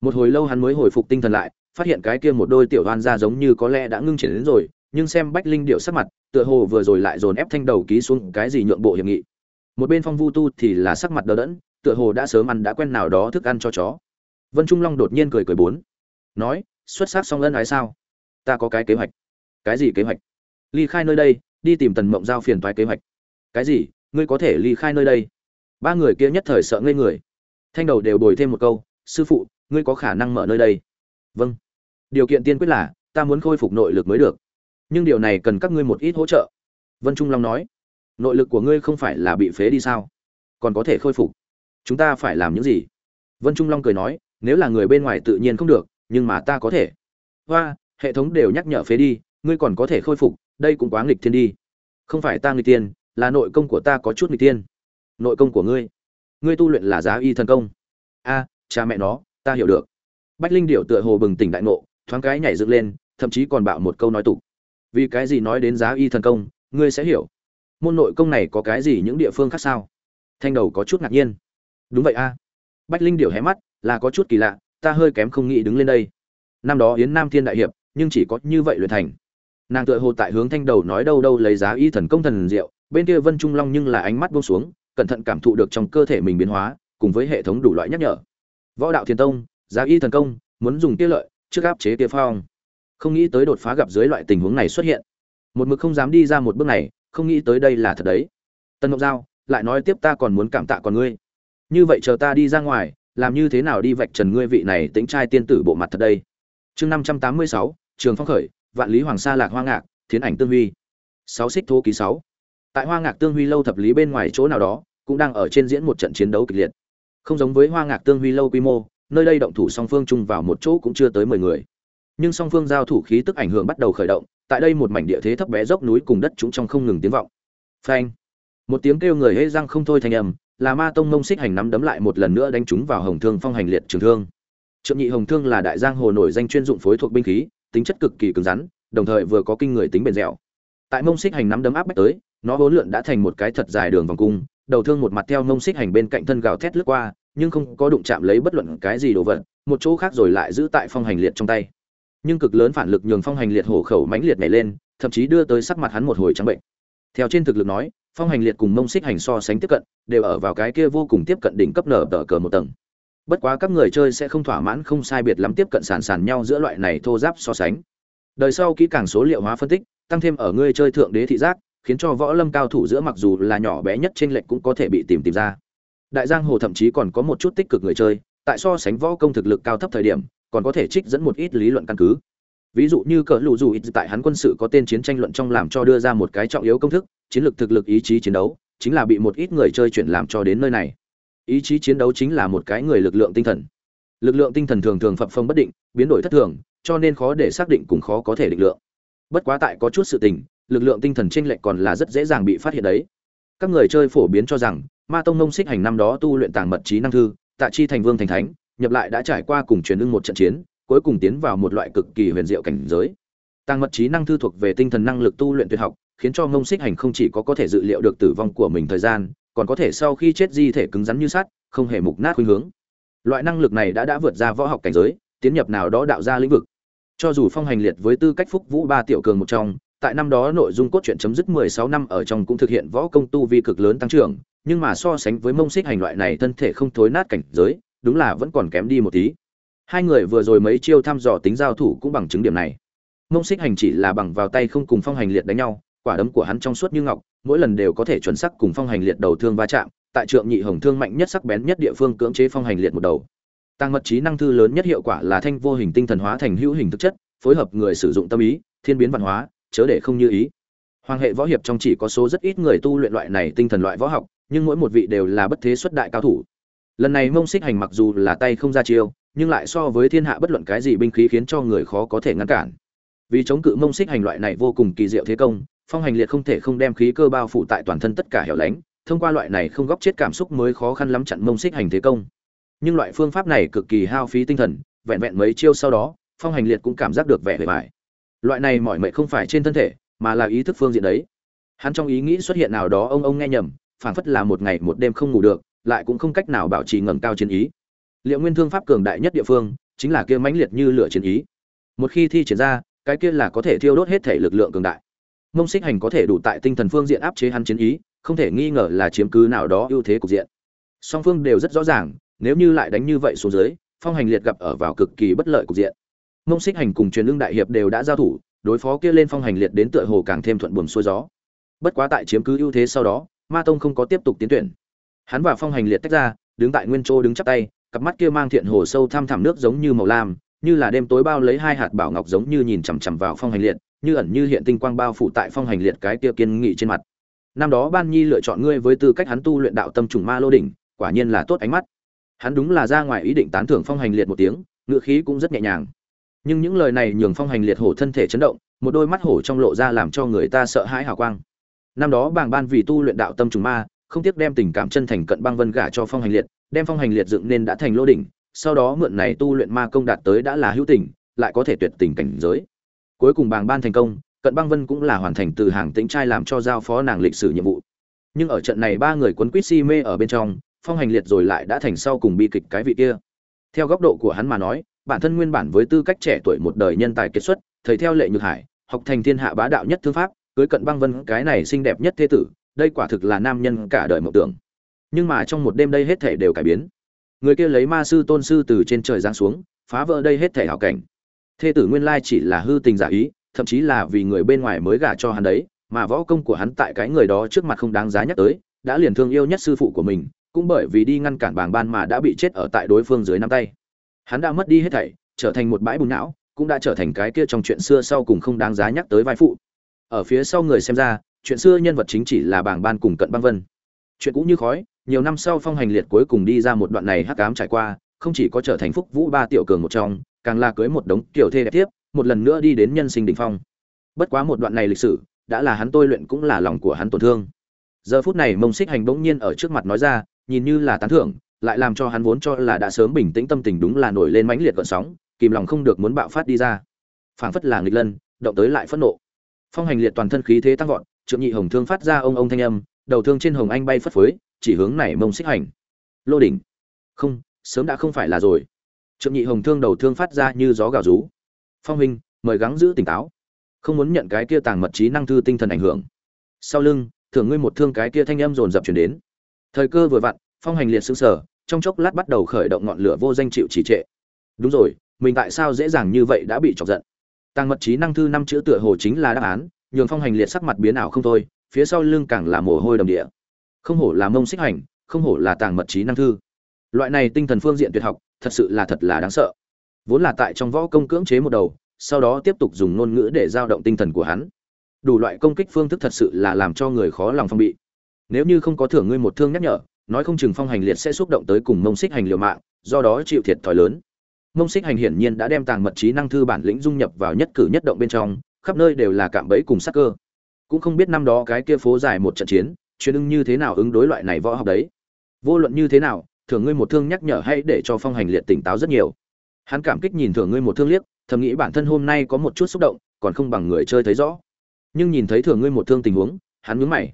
Một hồi lâu hắn mới hồi phục tinh thần lại, phát hiện cái kia một đôi tiểu đoan ra giống như có lẽ đã ngưng triển đến rồi, nhưng xem bách linh điệu sắc mặt, tựa hồ vừa rồi lại dồn ép thanh đầu ký xuống cái gì nhượng bộ hiệp nghị. Một bên phong vu tu thì là sắc mặt đờ đẫn, tựa hồ đã sớm ăn đã quen nào đó thức ăn cho chó. Vân trung long đột nhiên cười cười bốn, nói, xuất sắc xong ân ái sao? Ta có cái kế hoạch. Cái gì kế hoạch? Ly khai nơi đây, đi tìm tần mộng giao phiền thoái kế hoạch. Cái gì? Ngươi có thể ly khai nơi đây. Ba người kia nhất thời sợ ngây người. Thanh đầu đều đổi thêm một câu, sư phụ, ngươi có khả năng mở nơi đây? Vâng. Điều kiện tiên quyết là, ta muốn khôi phục nội lực mới được. Nhưng điều này cần các ngươi một ít hỗ trợ. Vân trung long nói. Nội lực của ngươi không phải là bị phế đi sao? Còn có thể khôi phục. Chúng ta phải làm những gì? Vân trung long cười nói, nếu là người bên ngoài tự nhiên không được, nhưng mà ta có thể. Hoa, hệ thống đều nhắc nhở phế đi, ngươi còn có thể khôi phục, đây cũng quá nghịch thiên đi. Không phải ta nghịch tiên là nội công của ta có chút nghịch tiên nội công của ngươi? Ngươi tu luyện là giá y thần công. A, cha mẹ nó, ta hiểu được. Bách linh điệu tựa hồ bừng tỉnh đại ngộ, thoáng cái nhảy dựng lên, thậm chí còn bạo một câu nói tục. Vì cái gì nói đến giá y thần công, ngươi sẽ hiểu. Môn nội công này có cái gì những địa phương khác sao? Thanh đầu có chút ngạc nhiên. Đúng vậy a. Bách linh điệu hé mắt, là có chút kỳ lạ, ta hơi kém không nghĩ đứng lên đây. Năm đó yến nam thiên đại hiệp, nhưng chỉ có như vậy luyện thành. Nàng tựa hồ tại hướng thanh đầu nói đâu đâu lấy giá y thần công thần diệu bên kia vân trung long nhưng là ánh mắt buông xuống, cẩn thận cảm thụ được trong cơ thể mình biến hóa, cùng với hệ thống đủ loại nhắc nhở. Võ đạo thiên tông, giá y thần công, muốn dùng kia lợi, trước áp chế kia phong. Không nghĩ tới đột phá gặp dưới loại tình huống này xuất hiện. Một mực không dám đi ra một bước này, không nghĩ tới đây là thật đấy. Tân ngọc giao, lại nói tiếp ta còn muốn cảm tạ còn ngươi. Như vậy chờ ta đi ra ngoài, làm như thế nào đi vạch trần ngươi vị này tính trai tiên tử bộ mặt thật đây? Chương năm trăm tám mươi sáu, trường phong khởi, vạn lý hoàng sa lạc hoa ngạc, thiến ảnh tương huy. Sáu xích thô ký sáu tại hoa ngạc tương huy lâu thập lý bên ngoài chỗ nào đó cũng đang ở trên diễn một trận chiến đấu kịch liệt. Không giống với hoa ngạc tương huy lâu quy mô nơi đây động thủ song phương chung vào một chỗ cũng chưa tới mười người. Nhưng song phương giao thủ khí tức ảnh hưởng bắt đầu khởi động tại đây một mảnh địa thế thấp bé dốc núi cùng đất chúng trong không ngừng tiếng vọng. Phanh! Một tiếng kêu người hễ răng không thôi thành ầm, là ma tông mông xích hành nắm đấm lại một lần nữa đánh chúng vào hồng thương phong hành liệt trường thương. Trượng nhị hồng thương là đại giang hồ nổi danh chuyên dụng phối thuộc binh khí tính chất cực kỳ cứng rắn đồng thời vừa có kinh người tính bền dẻo. Tại mông xích hành nắm đấm áp bách tới nó vốn lượn đã thành một cái thật dài đường vòng cung, đầu thương một mặt theo mông xích hành bên cạnh thân gào thét lướt qua, nhưng không có đụng chạm lấy bất luận cái gì đồ vật, một chỗ khác rồi lại giữ tại phong hành liệt trong tay. Nhưng cực lớn phản lực nhường phong hành liệt hổ khẩu mãnh liệt nhảy lên, thậm chí đưa tới sắc mặt hắn một hồi trắng bệnh. Theo trên thực lực nói, phong hành liệt cùng mông xích hành so sánh tiếp cận, đều ở vào cái kia vô cùng tiếp cận đỉnh cấp nở tờ cờ một tầng. Bất quá các người chơi sẽ không thỏa mãn, không sai biệt lắm tiếp cận sàn sàn nhau giữa loại này thô giáp so sánh. Đời sau kỹ càng số liệu hóa phân tích, tăng thêm ở ngươi chơi thượng đế thị giác khiến cho võ lâm cao thủ giữa mặc dù là nhỏ bé nhất trên lệnh cũng có thể bị tìm tìm ra. Đại giang hồ thậm chí còn có một chút tích cực người chơi, tại so sánh võ công thực lực cao thấp thời điểm, còn có thể trích dẫn một ít lý luận căn cứ. Ví dụ như cỡ lũ dù ít tại hắn quân sự có tên chiến tranh luận trong làm cho đưa ra một cái trọng yếu công thức, chiến lược thực lực ý chí chiến đấu, chính là bị một ít người chơi chuyển làm cho đến nơi này. Ý chí chiến đấu chính là một cái người lực lượng tinh thần. Lực lượng tinh thần thường thường phập phồng bất định, biến đổi thất thường, cho nên khó để xác định cùng khó có thể định lượng. Bất quá tại có chút sự tình lực lượng tinh thần trên lệch còn là rất dễ dàng bị phát hiện đấy. Các người chơi phổ biến cho rằng, ma tông nông xích hành năm đó tu luyện tàng mật trí năng thư, tạ chi thành vương thành thánh, nhập lại đã trải qua cùng truyền ưng một trận chiến, cuối cùng tiến vào một loại cực kỳ huyền diệu cảnh giới. Tàng mật trí năng thư thuộc về tinh thần năng lực tu luyện tuyệt học, khiến cho nông xích hành không chỉ có có thể dự liệu được tử vong của mình thời gian, còn có thể sau khi chết di thể cứng rắn như sắt, không hề mục nát khuynh hướng. Loại năng lực này đã đã vượt ra võ học cảnh giới, tiến nhập nào đó đạo ra lĩnh vực. Cho dù phong hành liệt với tư cách phúc vũ ba tiểu cường một trong tại năm đó nội dung cốt truyện chấm dứt 16 năm ở trong cũng thực hiện võ công tu vi cực lớn tăng trưởng, nhưng mà so sánh với mông xích hành loại này thân thể không thối nát cảnh giới, đúng là vẫn còn kém đi một tí. Hai người vừa rồi mấy chiêu thăm dò tính giao thủ cũng bằng chứng điểm này. Mông xích hành chỉ là bằng vào tay không cùng phong hành liệt đánh nhau, quả đấm của hắn trong suốt như ngọc, mỗi lần đều có thể chuẩn xác cùng phong hành liệt đầu thương va chạm, tại trượng nhị hồng thương mạnh nhất sắc bén nhất địa phương cưỡng chế phong hành liệt một đầu. Tăng mật trí năng thư lớn nhất hiệu quả là thanh vô hình tinh thần hóa thành hữu hình thực chất, phối hợp người sử dụng tâm ý, thiên biến văn hóa chớ để không như ý. Hoàng hệ võ hiệp trong chỉ có số rất ít người tu luyện loại này tinh thần loại võ học, nhưng mỗi một vị đều là bất thế xuất đại cao thủ. Lần này mông xích hành mặc dù là tay không ra chiêu, nhưng lại so với thiên hạ bất luận cái gì binh khí khiến cho người khó có thể ngăn cản. Vì chống cự mông xích hành loại này vô cùng kỳ diệu thế công, phong hành liệt không thể không đem khí cơ bao phủ tại toàn thân tất cả hẻo lánh, thông qua loại này không góp chết cảm xúc mới khó khăn lắm chặn mông xích hành thế công. Nhưng loại phương pháp này cực kỳ hao phí tinh thần, vẹn vẹn mấy chiêu sau đó, phong hành liệt cũng cảm giác được vẻ bề bài loại này mọi mệnh không phải trên thân thể, mà là ý thức phương diện đấy. Hắn trong ý nghĩ xuất hiện nào đó, ông ông nghe nhầm, phảng phất là một ngày một đêm không ngủ được, lại cũng không cách nào bảo trì ngẩng cao chiến ý. Liệu nguyên thương pháp cường đại nhất địa phương chính là kia mãnh liệt như lửa chiến ý. Một khi thi triển ra, cái kia là có thể thiêu đốt hết thể lực lượng cường đại. Mông xích hành có thể đủ tại tinh thần phương diện áp chế hắn chiến ý, không thể nghi ngờ là chiếm cứ nào đó ưu thế cục diện. Song phương đều rất rõ ràng, nếu như lại đánh như vậy xuống dưới, phong hành liệt gặp ở vào cực kỳ bất lợi cục diện mông xích hành cùng truyền lương đại hiệp đều đã giao thủ, đối phó kia lên phong hành liệt đến tựa hồ càng thêm thuận buồm xuôi gió. Bất quá tại chiếm cứ ưu thế sau đó, ma tông không có tiếp tục tiến tuyển. Hắn và phong hành liệt tách ra, đứng tại nguyên chỗ đứng chắp tay, cặp mắt kia mang thiện hồ sâu thăm thẳm nước giống như màu lam, như là đêm tối bao lấy hai hạt bảo ngọc giống như nhìn chằm chằm vào phong hành liệt, như ẩn như hiện tinh quang bao phủ tại phong hành liệt cái kia kiên nghị trên mặt. Năm đó ban nhi lựa chọn ngươi với tư cách hắn tu luyện đạo tâm trùng ma lô đỉnh, quả nhiên là tốt ánh mắt. Hắn đúng là ra ngoài ý định tán thưởng phong hành liệt một tiếng ngựa khí cũng rất nhẹ nhàng nhưng những lời này nhường phong hành liệt hổ thân thể chấn động, một đôi mắt hổ trong lộ ra làm cho người ta sợ hãi hào quang. Năm đó bàng ban vì tu luyện đạo tâm trùng ma, không tiếc đem tình cảm chân thành cận băng vân gả cho phong hành liệt, đem phong hành liệt dựng nên đã thành lô đỉnh, sau đó mượn này tu luyện ma công đạt tới đã là hữu tình, lại có thể tuyệt tình cảnh giới. Cuối cùng bàng ban thành công, cận băng vân cũng là hoàn thành từ hàng tĩnh trai làm cho giao phó nàng lịch sử nhiệm vụ. Nhưng ở trận này ba người quấn quýt si mê ở bên trong, phong hành liệt rồi lại đã thành sau cùng bi kịch cái vị kia. Theo góc độ của hắn mà nói bản thân nguyên bản với tư cách trẻ tuổi một đời nhân tài kiệt xuất, thầy theo lệ nhược hải, học thành thiên hạ bá đạo nhất thương pháp, cưới cận băng vân, cái này xinh đẹp nhất thế tử, đây quả thực là nam nhân cả đời mộng tưởng. Nhưng mà trong một đêm đây hết thể đều cải biến. Người kia lấy ma sư tôn sư từ trên trời giáng xuống, phá vỡ đây hết thể hảo cảnh. Thê tử nguyên lai chỉ là hư tình giả ý, thậm chí là vì người bên ngoài mới gả cho hắn đấy, mà võ công của hắn tại cái người đó trước mặt không đáng giá nhắc tới, đã liền thương yêu nhất sư phụ của mình, cũng bởi vì đi ngăn cản bảng ban mà đã bị chết ở tại đối phương dưới năm tay hắn đã mất đi hết thảy, trở thành một bãi bùn não, cũng đã trở thành cái kia trong chuyện xưa sau cùng không đáng giá nhắc tới vai phụ. Ở phía sau người xem ra, chuyện xưa nhân vật chính chỉ là bảng ban cùng cận băng vân. Chuyện cũ như khói, nhiều năm sau phong hành liệt cuối cùng đi ra một đoạn này hắc ám trải qua, không chỉ có trở thành phúc vũ ba tiểu cường một trong, càng là cưới một đống tiểu thê đẹp tiếp một lần nữa đi đến nhân sinh đỉnh phong. Bất quá một đoạn này lịch sử, đã là hắn tôi luyện cũng là lòng của hắn tổn thương. Giờ phút này mông xích hành bỗng nhiên ở trước mặt nói ra, nhìn như là tán thưởng lại làm cho hắn vốn cho là đã sớm bình tĩnh tâm tình đúng là nổi lên mãnh liệt gợn sóng, kìm lòng không được muốn bạo phát đi ra. Phảng phất là nghịch lân, động tới lại phẫn nộ. Phong hành liệt toàn thân khí thế tăng vọt, trượng nhị hồng thương phát ra ông ông thanh âm, đầu thương trên hồng anh bay phất phới, chỉ hướng này mông xích hành. Lô đỉnh. Không, sớm đã không phải là rồi. Trượng nhị hồng thương đầu thương phát ra như gió gào rú. Phong huynh, mời gắng giữ tỉnh táo. Không muốn nhận cái kia tàng mật trí năng thư tinh thần ảnh hưởng. Sau lưng, thưởng ngươi một thương cái kia thanh âm dồn dập truyền đến. Thời cơ vừa vặn, phong hành liệt sững sở trong chốc lát bắt đầu khởi động ngọn lửa vô danh chịu chỉ trệ. Đúng rồi, mình tại sao dễ dàng như vậy đã bị chọc giận? Tăng mật trí năng thư năm chữ tựa hồ chính là đáp án, nhường phong hành liệt sắc mặt biến ảo không thôi, phía sau lưng càng là mồ hôi đầm địa. Không hổ là mông xích hành, không hổ là tàng mật trí năng thư. Loại này tinh thần phương diện tuyệt học, thật sự là thật là đáng sợ. Vốn là tại trong võ công cưỡng chế một đầu, sau đó tiếp tục dùng ngôn ngữ để giao động tinh thần của hắn. Đủ loại công kích phương thức thật sự là làm cho người khó lòng phong bị. Nếu như không có thưởng ngươi một thương nhắc nhở nói không chừng phong hành liệt sẽ xúc động tới cùng mông xích hành liều mạng, do đó chịu thiệt thòi lớn. Mông xích hành hiển nhiên đã đem tàng mật trí năng thư bản lĩnh dung nhập vào nhất cử nhất động bên trong, khắp nơi đều là cạm bẫy cùng sắc cơ. Cũng không biết năm đó cái kia phố dài một trận chiến, chuyên ưng như thế nào ứng đối loại này võ học đấy. Vô luận như thế nào thường ngươi một thương nhắc nhở hay để cho phong hành liệt tỉnh táo rất nhiều. Hắn cảm kích nhìn thường ngươi một thương liếc, thầm nghĩ bản thân hôm nay có một chút xúc động, còn không bằng người chơi thấy rõ. Nhưng nhìn thấy thường ngươi một thương tình huống, hắn nhướng mày.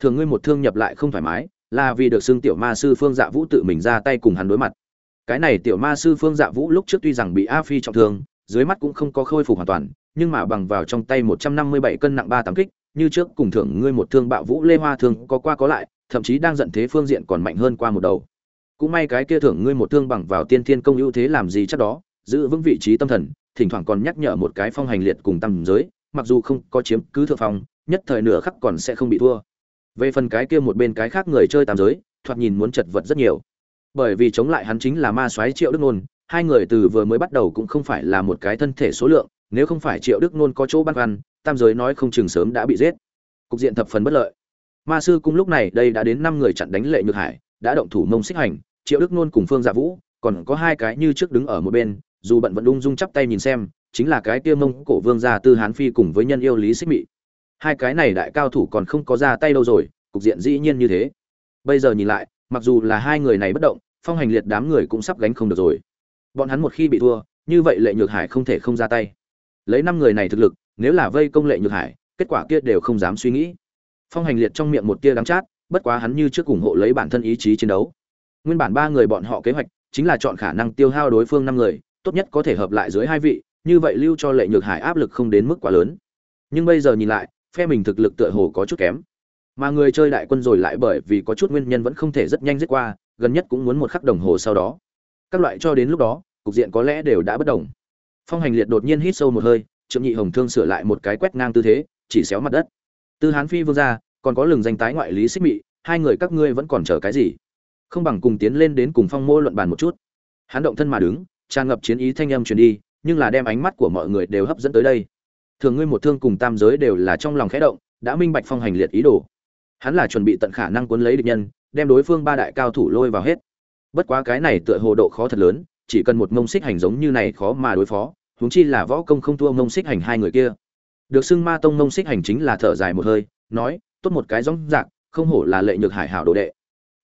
Thường ngươi một thương nhập lại không thoải mái là vì được xưng tiểu ma sư phương dạ vũ tự mình ra tay cùng hắn đối mặt. Cái này tiểu ma sư phương dạ vũ lúc trước tuy rằng bị a phi trọng thương, dưới mắt cũng không có khôi phục hoàn toàn, nhưng mà bằng vào trong tay một trăm năm mươi bảy cân nặng ba tám kích, như trước cùng thưởng ngươi một thương bạo vũ lê hoa thương có qua có lại, thậm chí đang giận thế phương diện còn mạnh hơn qua một đầu. Cũng may cái kia thưởng ngươi một thương bằng vào tiên thiên công ưu thế làm gì chắc đó, giữ vững vị trí tâm thần, thỉnh thoảng còn nhắc nhở một cái phong hành liệt cùng tầm giới, mặc dù không có chiếm cứ thượng phong, nhất thời nửa khắc còn sẽ không bị thua về phần cái kia một bên cái khác người chơi tam giới, thoạt nhìn muốn chật vật rất nhiều. Bởi vì chống lại hắn chính là ma soái triệu đức nôn, hai người từ vừa mới bắt đầu cũng không phải là một cái thân thể số lượng, nếu không phải triệu đức nôn có chỗ băn khoăn, tam giới nói không chừng sớm đã bị giết. Cục diện thập phần bất lợi. Ma sư cung lúc này đây đã đến năm người chặn đánh lệ nhược hải, đã động thủ mông xích hành, triệu đức nôn cùng phương dạ vũ, còn có hai cái như trước đứng ở một bên, dù bận vẫn ung dung chắp tay nhìn xem, chính là cái kia mông cổ vương gia tư hán phi cùng với nhân yêu lý xích mị hai cái này đại cao thủ còn không có ra tay đâu rồi, cục diện dĩ nhiên như thế. Bây giờ nhìn lại, mặc dù là hai người này bất động, phong hành liệt đám người cũng sắp gánh không được rồi. Bọn hắn một khi bị thua, như vậy lệ nhược hải không thể không ra tay. Lấy năm người này thực lực, nếu là vây công lệ nhược hải, kết quả kia đều không dám suy nghĩ. Phong hành liệt trong miệng một tia đắng chát, bất quá hắn như trước ủng hộ lấy bản thân ý chí chiến đấu. Nguyên bản ba người bọn họ kế hoạch, chính là chọn khả năng tiêu hao đối phương năm người, tốt nhất có thể hợp lại dưới hai vị, như vậy lưu cho lệ nhược hải áp lực không đến mức quá lớn. Nhưng bây giờ nhìn lại phe mình thực lực tựa hồ có chút kém. Mà người chơi đại quân rồi lại bởi vì có chút nguyên nhân vẫn không thể rất nhanh giết qua, gần nhất cũng muốn một khắc đồng hồ sau đó. Các loại cho đến lúc đó, cục diện có lẽ đều đã bất đồng. Phong hành liệt đột nhiên hít sâu một hơi, trượng nhị hồng thương sửa lại một cái quét ngang tư thế, chỉ xéo mặt đất. Tư hán phi vương ra, còn có lừng danh tái ngoại lý xích mị, hai người các ngươi vẫn còn chờ cái gì? Không bằng cùng tiến lên đến cùng phong mô luận bàn một chút. Hắn động thân mà đứng, tràn ngập chiến ý thanh âm truyền đi, nhưng là đem ánh mắt của mọi người đều hấp dẫn tới đây thường ngươi một thương cùng tam giới đều là trong lòng khẽ động, đã minh bạch phong hành liệt ý đồ. Hắn là chuẩn bị tận khả năng cuốn lấy địch nhân, đem đối phương ba đại cao thủ lôi vào hết. Bất quá cái này tựa hồ độ khó thật lớn, chỉ cần một mông xích hành giống như này khó mà đối phó, huống chi là võ công không thua mông xích hành hai người kia. Được xưng ma tông mông xích hành chính là thở dài một hơi, nói, tốt một cái rõng rạc, không hổ là lệ nhược hải hảo đồ đệ.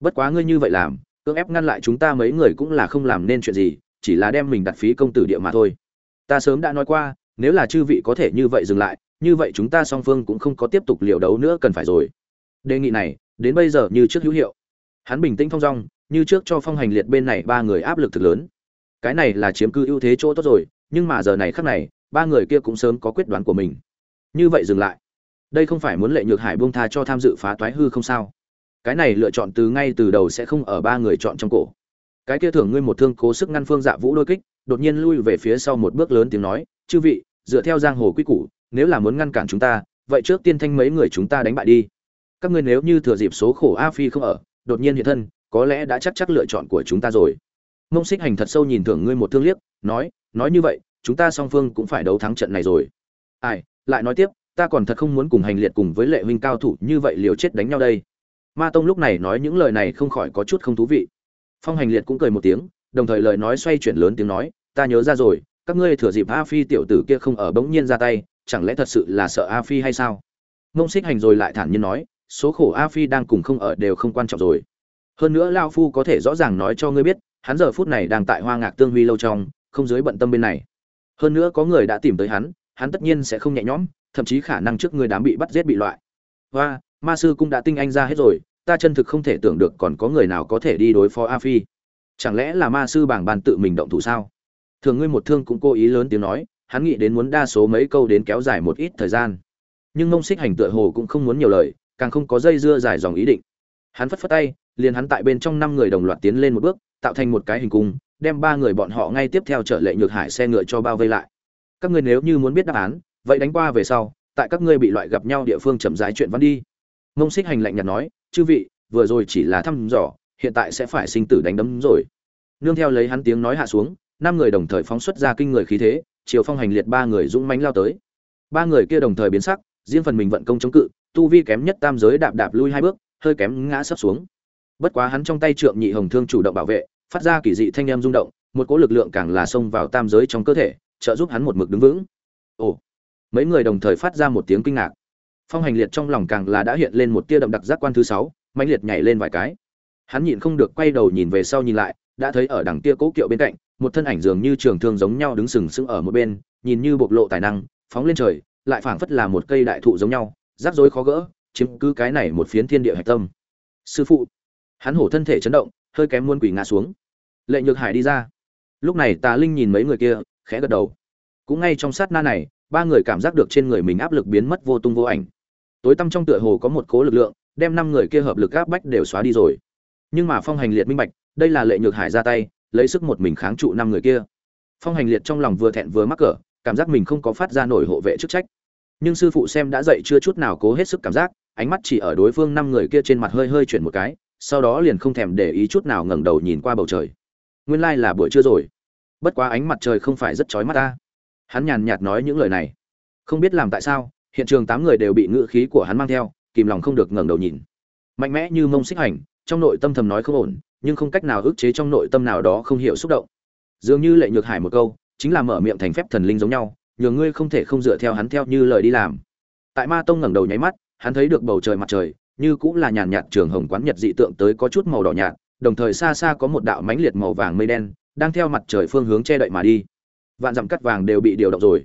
Bất quá ngươi như vậy làm, cưỡng ép ngăn lại chúng ta mấy người cũng là không làm nên chuyện gì, chỉ là đem mình đặt phí công tử địa mà thôi. Ta sớm đã nói qua nếu là chư vị có thể như vậy dừng lại, như vậy chúng ta song phương cũng không có tiếp tục liều đấu nữa cần phải rồi. Đề nghị này, đến bây giờ như trước hữu hiệu. Hắn bình tĩnh thong dong, như trước cho phong hành liệt bên này ba người áp lực thực lớn. Cái này là chiếm cư ưu thế chỗ tốt rồi, nhưng mà giờ này khắc này, ba người kia cũng sớm có quyết đoán của mình. Như vậy dừng lại. Đây không phải muốn lệ nhược hải buông tha cho tham dự phá toái hư không sao? Cái này lựa chọn từ ngay từ đầu sẽ không ở ba người chọn trong cổ. Cái kia thưởng ngươi một thương cố sức ngăn phương dạ vũ đôi kích, đột nhiên lui về phía sau một bước lớn tiếng nói, chư vị dựa theo giang hồ quy củ, nếu là muốn ngăn cản chúng ta, vậy trước tiên thanh mấy người chúng ta đánh bại đi. Các ngươi nếu như thừa dịp số khổ a phi không ở, đột nhiên hiện thân, có lẽ đã chắc chắc lựa chọn của chúng ta rồi. Mông xích hành thật sâu nhìn thưởng ngươi một thương liếc, nói nói như vậy, chúng ta song phương cũng phải đấu thắng trận này rồi. Ai, lại nói tiếp, ta còn thật không muốn cùng hành liệt cùng với lệ huynh cao thủ như vậy liều chết đánh nhau đây. Ma tông lúc này nói những lời này không khỏi có chút không thú vị. Phong hành liệt cũng cười một tiếng, đồng thời lời nói xoay chuyển lớn tiếng nói, ta nhớ ra rồi các ngươi thừa dịp a phi tiểu tử kia không ở bỗng nhiên ra tay, chẳng lẽ thật sự là sợ a phi hay sao? Mông xích hành rồi lại thản nhiên nói, số khổ a phi đang cùng không ở đều không quan trọng rồi. Hơn nữa lao phu có thể rõ ràng nói cho ngươi biết, hắn giờ phút này đang tại hoa ngạc tương huy lâu trong, không dưới bận tâm bên này. Hơn nữa có người đã tìm tới hắn hắn tất nhiên sẽ không nhẹ nhõm, thậm chí khả năng trước người đám bị bắt giết bị loại. Hoa, ma sư cũng đã tinh anh ra hết rồi, ta chân thực không thể tưởng được còn có người nào có thể đi đối phó a phi. Chẳng lẽ là ma sư bảng bàn tự mình động thủ sao? Thường ngươi một thương cũng cố ý lớn tiếng nói, hắn nghĩ đến muốn đa số mấy câu đến kéo dài một ít thời gian. Nhưng mông xích hành tựa hồ cũng không muốn nhiều lời, càng không có dây dưa dài dòng ý định. Hắn phất phất tay, liền hắn tại bên trong năm người đồng loạt tiến lên một bước, tạo thành một cái hình cung, đem ba người bọn họ ngay tiếp theo trở lệ nhược hải xe ngựa cho bao vây lại. Các ngươi nếu như muốn biết đáp án, vậy đánh qua về sau, tại các ngươi bị loại gặp nhau địa phương chậm rãi chuyện văn đi. Mông xích hành lạnh nhạt nói, chư vị, vừa rồi chỉ là thăm dò, hiện tại sẽ phải sinh tử đánh đấm rồi. Nương theo lấy hắn tiếng nói hạ xuống năm người đồng thời phóng xuất ra kinh người khí thế chiều phong hành liệt ba người dũng mánh lao tới. Ba người kia đồng thời biến sắc, riêng phần mình vận công chống cự, tu vi kém nhất tam giới đạp đạp lui hai bước, hơi kém ngã sấp xuống. Bất quá hắn trong tay trượng nhị hồng thương chủ động bảo vệ, phát ra kỳ dị thanh em rung động, một cỗ lực lượng càng là xông vào tam giới trong cơ thể, trợ giúp hắn một mực đứng vững. Ồ! Mấy người đồng thời phát ra một tiếng kinh ngạc. Phong hành liệt trong lòng càng là đã hiện lên một tia đậm đặc giác quan thứ sáu mạnh liệt nhảy lên vài cái. Hắn nhịn không được quay đầu nhìn về sau nhìn lại, đã thấy ở đằng kia cố kiệu bên cạnh một thân ảnh dường như trường thương giống nhau đứng sừng sững ở một bên, nhìn như bộc lộ tài năng, phóng lên trời, lại phảng phất là một cây đại thụ giống nhau, rắc rối khó gỡ, chiếm cứ cái này một phiến thiên địa hạch tâm. Sư phụ. Hắn hổ thân thể chấn động, hơi kém muôn quỷ ngã xuống. Lệ nhược hải đi ra. Lúc này tà linh nhìn mấy người kia, khẽ gật đầu. Cũng ngay trong sát na này, ba người cảm giác được trên người mình áp lực biến mất vô tung vô ảnh. Tối tăm trong tựa hồ có một cố lực lượng, đem năm người kia hợp lực áp bách đều xóa đi rồi. Nhưng mà phong hành liệt minh bạch, đây là lệ nhược hải ra tay lấy sức một mình kháng trụ năm người kia. Phong hành liệt trong lòng vừa thẹn vừa mắc cỡ, cảm giác mình không có phát ra nổi hộ vệ chức trách. Nhưng sư phụ xem đã dậy chưa chút nào cố hết sức cảm giác, ánh mắt chỉ ở đối phương năm người kia trên mặt hơi hơi chuyển một cái, sau đó liền không thèm để ý chút nào ngẩng đầu nhìn qua bầu trời. Nguyên lai là buổi trưa rồi. Bất quá ánh mặt trời không phải rất chói mắt ta. Hắn nhàn nhạt nói những lời này. Không biết làm tại sao, hiện trường tám người đều bị ngự khí của hắn mang theo, kìm lòng không được ngẩng đầu nhìn. Mạnh mẽ như mông xích hành, trong nội tâm thầm nói không ổn nhưng không cách nào ức chế trong nội tâm nào đó không hiểu xúc động. Dường như lệ nhược hải một câu, chính là mở miệng thành phép thần linh giống nhau, nhường ngươi không thể không dựa theo hắn theo như lời đi làm. Tại ma tông ngẩng đầu nháy mắt, hắn thấy được bầu trời mặt trời, như cũng là nhàn nhạt trường hồng quán nhật dị tượng tới có chút màu đỏ nhạt, đồng thời xa xa có một đạo mãnh liệt màu vàng mây đen, đang theo mặt trời phương hướng che đậy mà đi. Vạn dặm cắt vàng đều bị điều động rồi.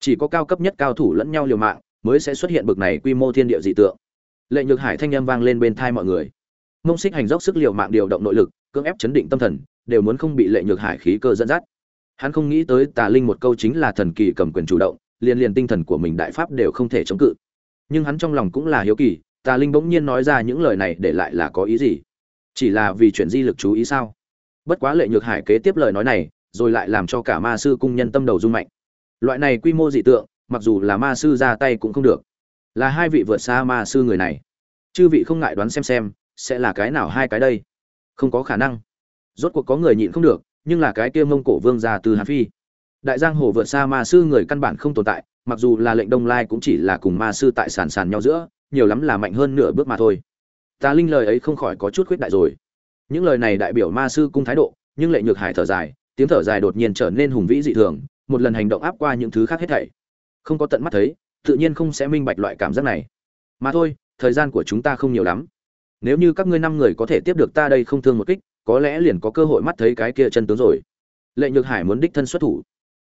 Chỉ có cao cấp nhất cao thủ lẫn nhau liều mạng, mới sẽ xuất hiện bực này quy mô thiên địa dị tượng. Lệ nhược hải thanh âm vang lên bên thai mọi người ngông xích hành dốc sức liều mạng điều động nội lực, cưỡng ép chấn định tâm thần, đều muốn không bị lệ nhược hải khí cơ dẫn dắt. Hắn không nghĩ tới tà linh một câu chính là thần kỳ cầm quyền chủ động, liền liền tinh thần của mình đại pháp đều không thể chống cự. Nhưng hắn trong lòng cũng là hiếu kỳ, tà linh bỗng nhiên nói ra những lời này để lại là có ý gì? Chỉ là vì chuyện di lực chú ý sao? Bất quá lệ nhược hải kế tiếp lời nói này, rồi lại làm cho cả ma sư cung nhân tâm đầu rung mạnh. Loại này quy mô dị tượng, mặc dù là ma sư ra tay cũng không được. Là hai vị vượt xa ma sư người này. Chư vị không ngại đoán xem xem sẽ là cái nào hai cái đây? Không có khả năng. Rốt cuộc có người nhịn không được, nhưng là cái kia mông cổ vương gia từ hàn phi. Đại giang hồ vượt xa ma sư người căn bản không tồn tại, mặc dù là lệnh đông lai cũng chỉ là cùng ma sư tại sàn sàn nhau giữa, nhiều lắm là mạnh hơn nửa bước mà thôi. Ta linh lời ấy không khỏi có chút khuyết đại rồi. Những lời này đại biểu ma sư cung thái độ, nhưng lệ nhược hải thở dài, tiếng thở dài đột nhiên trở nên hùng vĩ dị thường, một lần hành động áp qua những thứ khác hết thảy. Không có tận mắt thấy, tự nhiên không sẽ minh bạch loại cảm giác này. Mà thôi, thời gian của chúng ta không nhiều lắm nếu như các ngươi năm người có thể tiếp được ta đây không thương một kích, có lẽ liền có cơ hội mắt thấy cái kia chân tướng rồi. Lệ nhược hải muốn đích thân xuất thủ.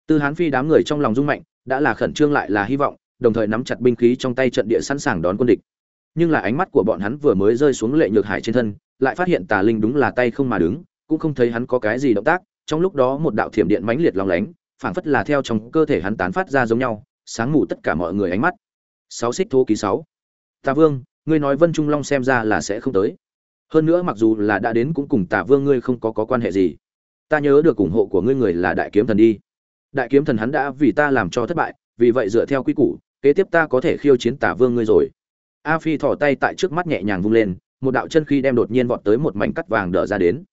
Tư hán phi đám người trong lòng rung mạnh, đã là khẩn trương lại là hy vọng, đồng thời nắm chặt binh khí trong tay trận địa sẵn sàng đón quân địch. Nhưng là ánh mắt của bọn hắn vừa mới rơi xuống lệ nhược hải trên thân, lại phát hiện tà linh đúng là tay không mà đứng, cũng không thấy hắn có cái gì động tác, trong lúc đó một đạo thiểm điện mãnh liệt long lánh, phảng phất là theo trong cơ thể hắn tán phát ra giống nhau, sáng mù tất cả mọi người ánh mắt. Sáu xích thô ký sáu. Tà vương ngươi nói vân trung long xem ra là sẽ không tới. Hơn nữa mặc dù là đã đến cũng cùng tả vương ngươi không có, có quan hệ gì. Ta nhớ được ủng hộ của ngươi người là đại kiếm thần đi. Đại kiếm thần hắn đã vì ta làm cho thất bại vì vậy dựa theo quy củ kế tiếp ta có thể khiêu chiến tả vương ngươi rồi. A phi thò tay tại trước mắt nhẹ nhàng vung lên một đạo chân khi đem đột nhiên vọt tới một mảnh cắt vàng đỡ ra đến.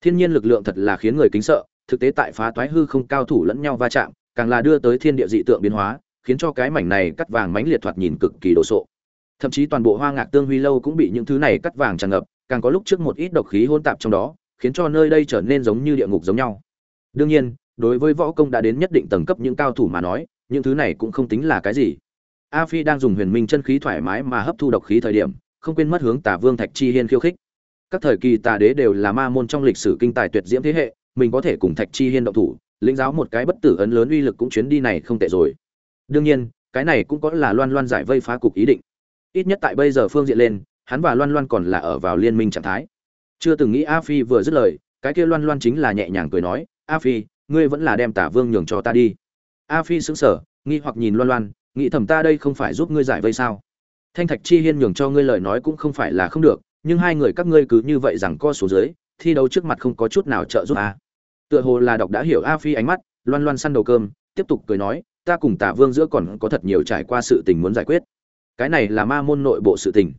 Thiên nhiên lực lượng thật là khiến người kính sợ thực tế tại phá toái hư không cao thủ lẫn nhau va chạm càng là đưa tới thiên địa dị tượng biến hóa khiến cho cái mảnh này cắt vàng mảnh liệt thoạt nhìn cực kỳ đồ sộ thậm chí toàn bộ hoa ngạc tương huy lâu cũng bị những thứ này cắt vàng tràn ngập, càng có lúc trước một ít độc khí hôn tạp trong đó, khiến cho nơi đây trở nên giống như địa ngục giống nhau. Đương nhiên, đối với võ công đã đến nhất định tầng cấp những cao thủ mà nói, những thứ này cũng không tính là cái gì. A phi đang dùng huyền minh chân khí thoải mái mà hấp thu độc khí thời điểm, không quên mất hướng tả vương thạch chi hiên khiêu khích. Các thời kỳ tà đế đều là ma môn trong lịch sử kinh tài tuyệt diễm thế hệ, mình có thể cùng thạch chi hiên động thủ, lĩnh giáo một cái bất tử ấn lớn uy lực cũng chuyến đi này không tệ rồi. Đương nhiên, cái này cũng có là loan loan giải vây phá cục ý định ít nhất tại bây giờ phương diện lên, hắn và loan loan còn là ở vào liên minh trạng thái. Chưa từng nghĩ a phi vừa dứt lời, cái kia loan loan chính là nhẹ nhàng cười nói, a phi, ngươi vẫn là đem tả vương nhường cho ta đi. A phi sững sờ, nghi hoặc nhìn loan loan, nghĩ thầm ta đây không phải giúp ngươi giải vây sao? Thanh thạch chi hiên nhường cho ngươi lời nói cũng không phải là không được, nhưng hai người các ngươi cứ như vậy rằng co số dưới, thi đấu trước mặt không có chút nào trợ giúp a. Tựa hồ là đọc đã hiểu a phi ánh mắt, loan loan săn đầu cơm, tiếp tục cười nói, ta cùng tả vương giữa còn có thật nhiều trải qua sự tình muốn giải quyết cái này là ma môn nội bộ sự tình.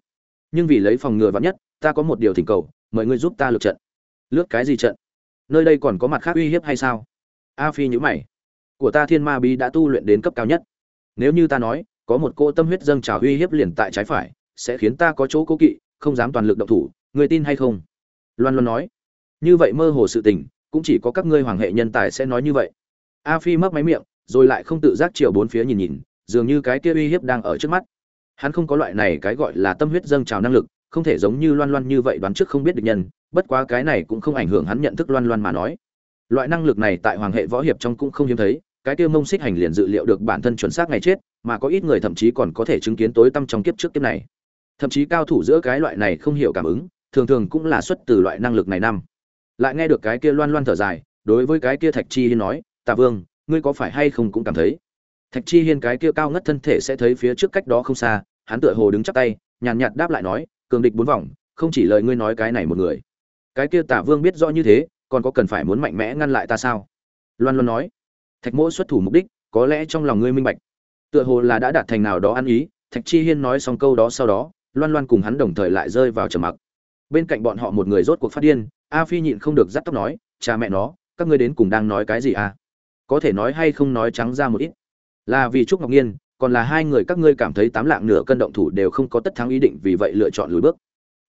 Nhưng vì lấy phòng ngừa vắn nhất, ta có một điều thỉnh cầu, mời ngươi giúp ta lượt trận. Lướt cái gì trận? Nơi đây còn có mặt khác uy hiếp hay sao? A phi nhữ mày. Của ta thiên ma bí đã tu luyện đến cấp cao nhất. Nếu như ta nói, có một cô tâm huyết dâng trào uy hiếp liền tại trái phải, sẽ khiến ta có chỗ cố kỵ, không dám toàn lực động thủ người tin hay không? Loan loan nói. Như vậy mơ hồ sự tình, cũng chỉ có các ngươi hoàng hệ nhân tài sẽ nói như vậy. A phi mấp máy miệng, rồi lại không tự giác chiều bốn phía nhìn nhìn, dường như cái kia uy hiếp đang ở trước mắt hắn không có loại này cái gọi là tâm huyết dâng trào năng lực, không thể giống như loan loan như vậy đoán trước không biết được nhân, bất quá cái này cũng không ảnh hưởng hắn nhận thức loan loan mà nói. Loại năng lực này tại hoàng hệ võ hiệp trong cũng không hiếm thấy, cái kia mông xích hành liền dự liệu được bản thân chuẩn xác ngày chết, mà có ít người thậm chí còn có thể chứng kiến tối tăm trong kiếp trước kiếp này. Thậm chí cao thủ giữa cái loại này không hiểu cảm ứng, thường thường cũng là xuất từ loại năng lực này năm. Lại nghe được cái kia loan loan thở dài, đối với cái kia thạch chi hiên nói, tạ vương, ngươi có phải hay không cũng cảm thấy? Thạch chi hiên cái kia cao ngất thân thể sẽ thấy phía trước cách đó không xa hắn tựa hồ đứng chắp tay, nhàn nhạt đáp lại nói, cường địch bốn vòng, không chỉ lời ngươi nói cái này một người. Cái kia tạ vương biết rõ như thế, còn có cần phải muốn mạnh mẽ ngăn lại ta sao? Loan loan nói, thạch mỗ xuất thủ mục đích, có lẽ trong lòng ngươi minh bạch. Tựa hồ là đã đạt thành nào đó ăn ý, thạch chi hiên nói xong câu đó sau đó, loan loan cùng hắn đồng thời lại rơi vào trầm mặc. Bên cạnh bọn họ một người rốt cuộc phát điên, a phi nhịn không được dắt tóc nói, cha mẹ nó, các ngươi đến cùng đang nói cái gì à? Có thể nói hay không nói trắng ra một ít. Là vì trúc ngọc nhiên còn là hai người các ngươi cảm thấy tám lạng nửa cân động thủ đều không có tất thắng ý định vì vậy lựa chọn lùi bước.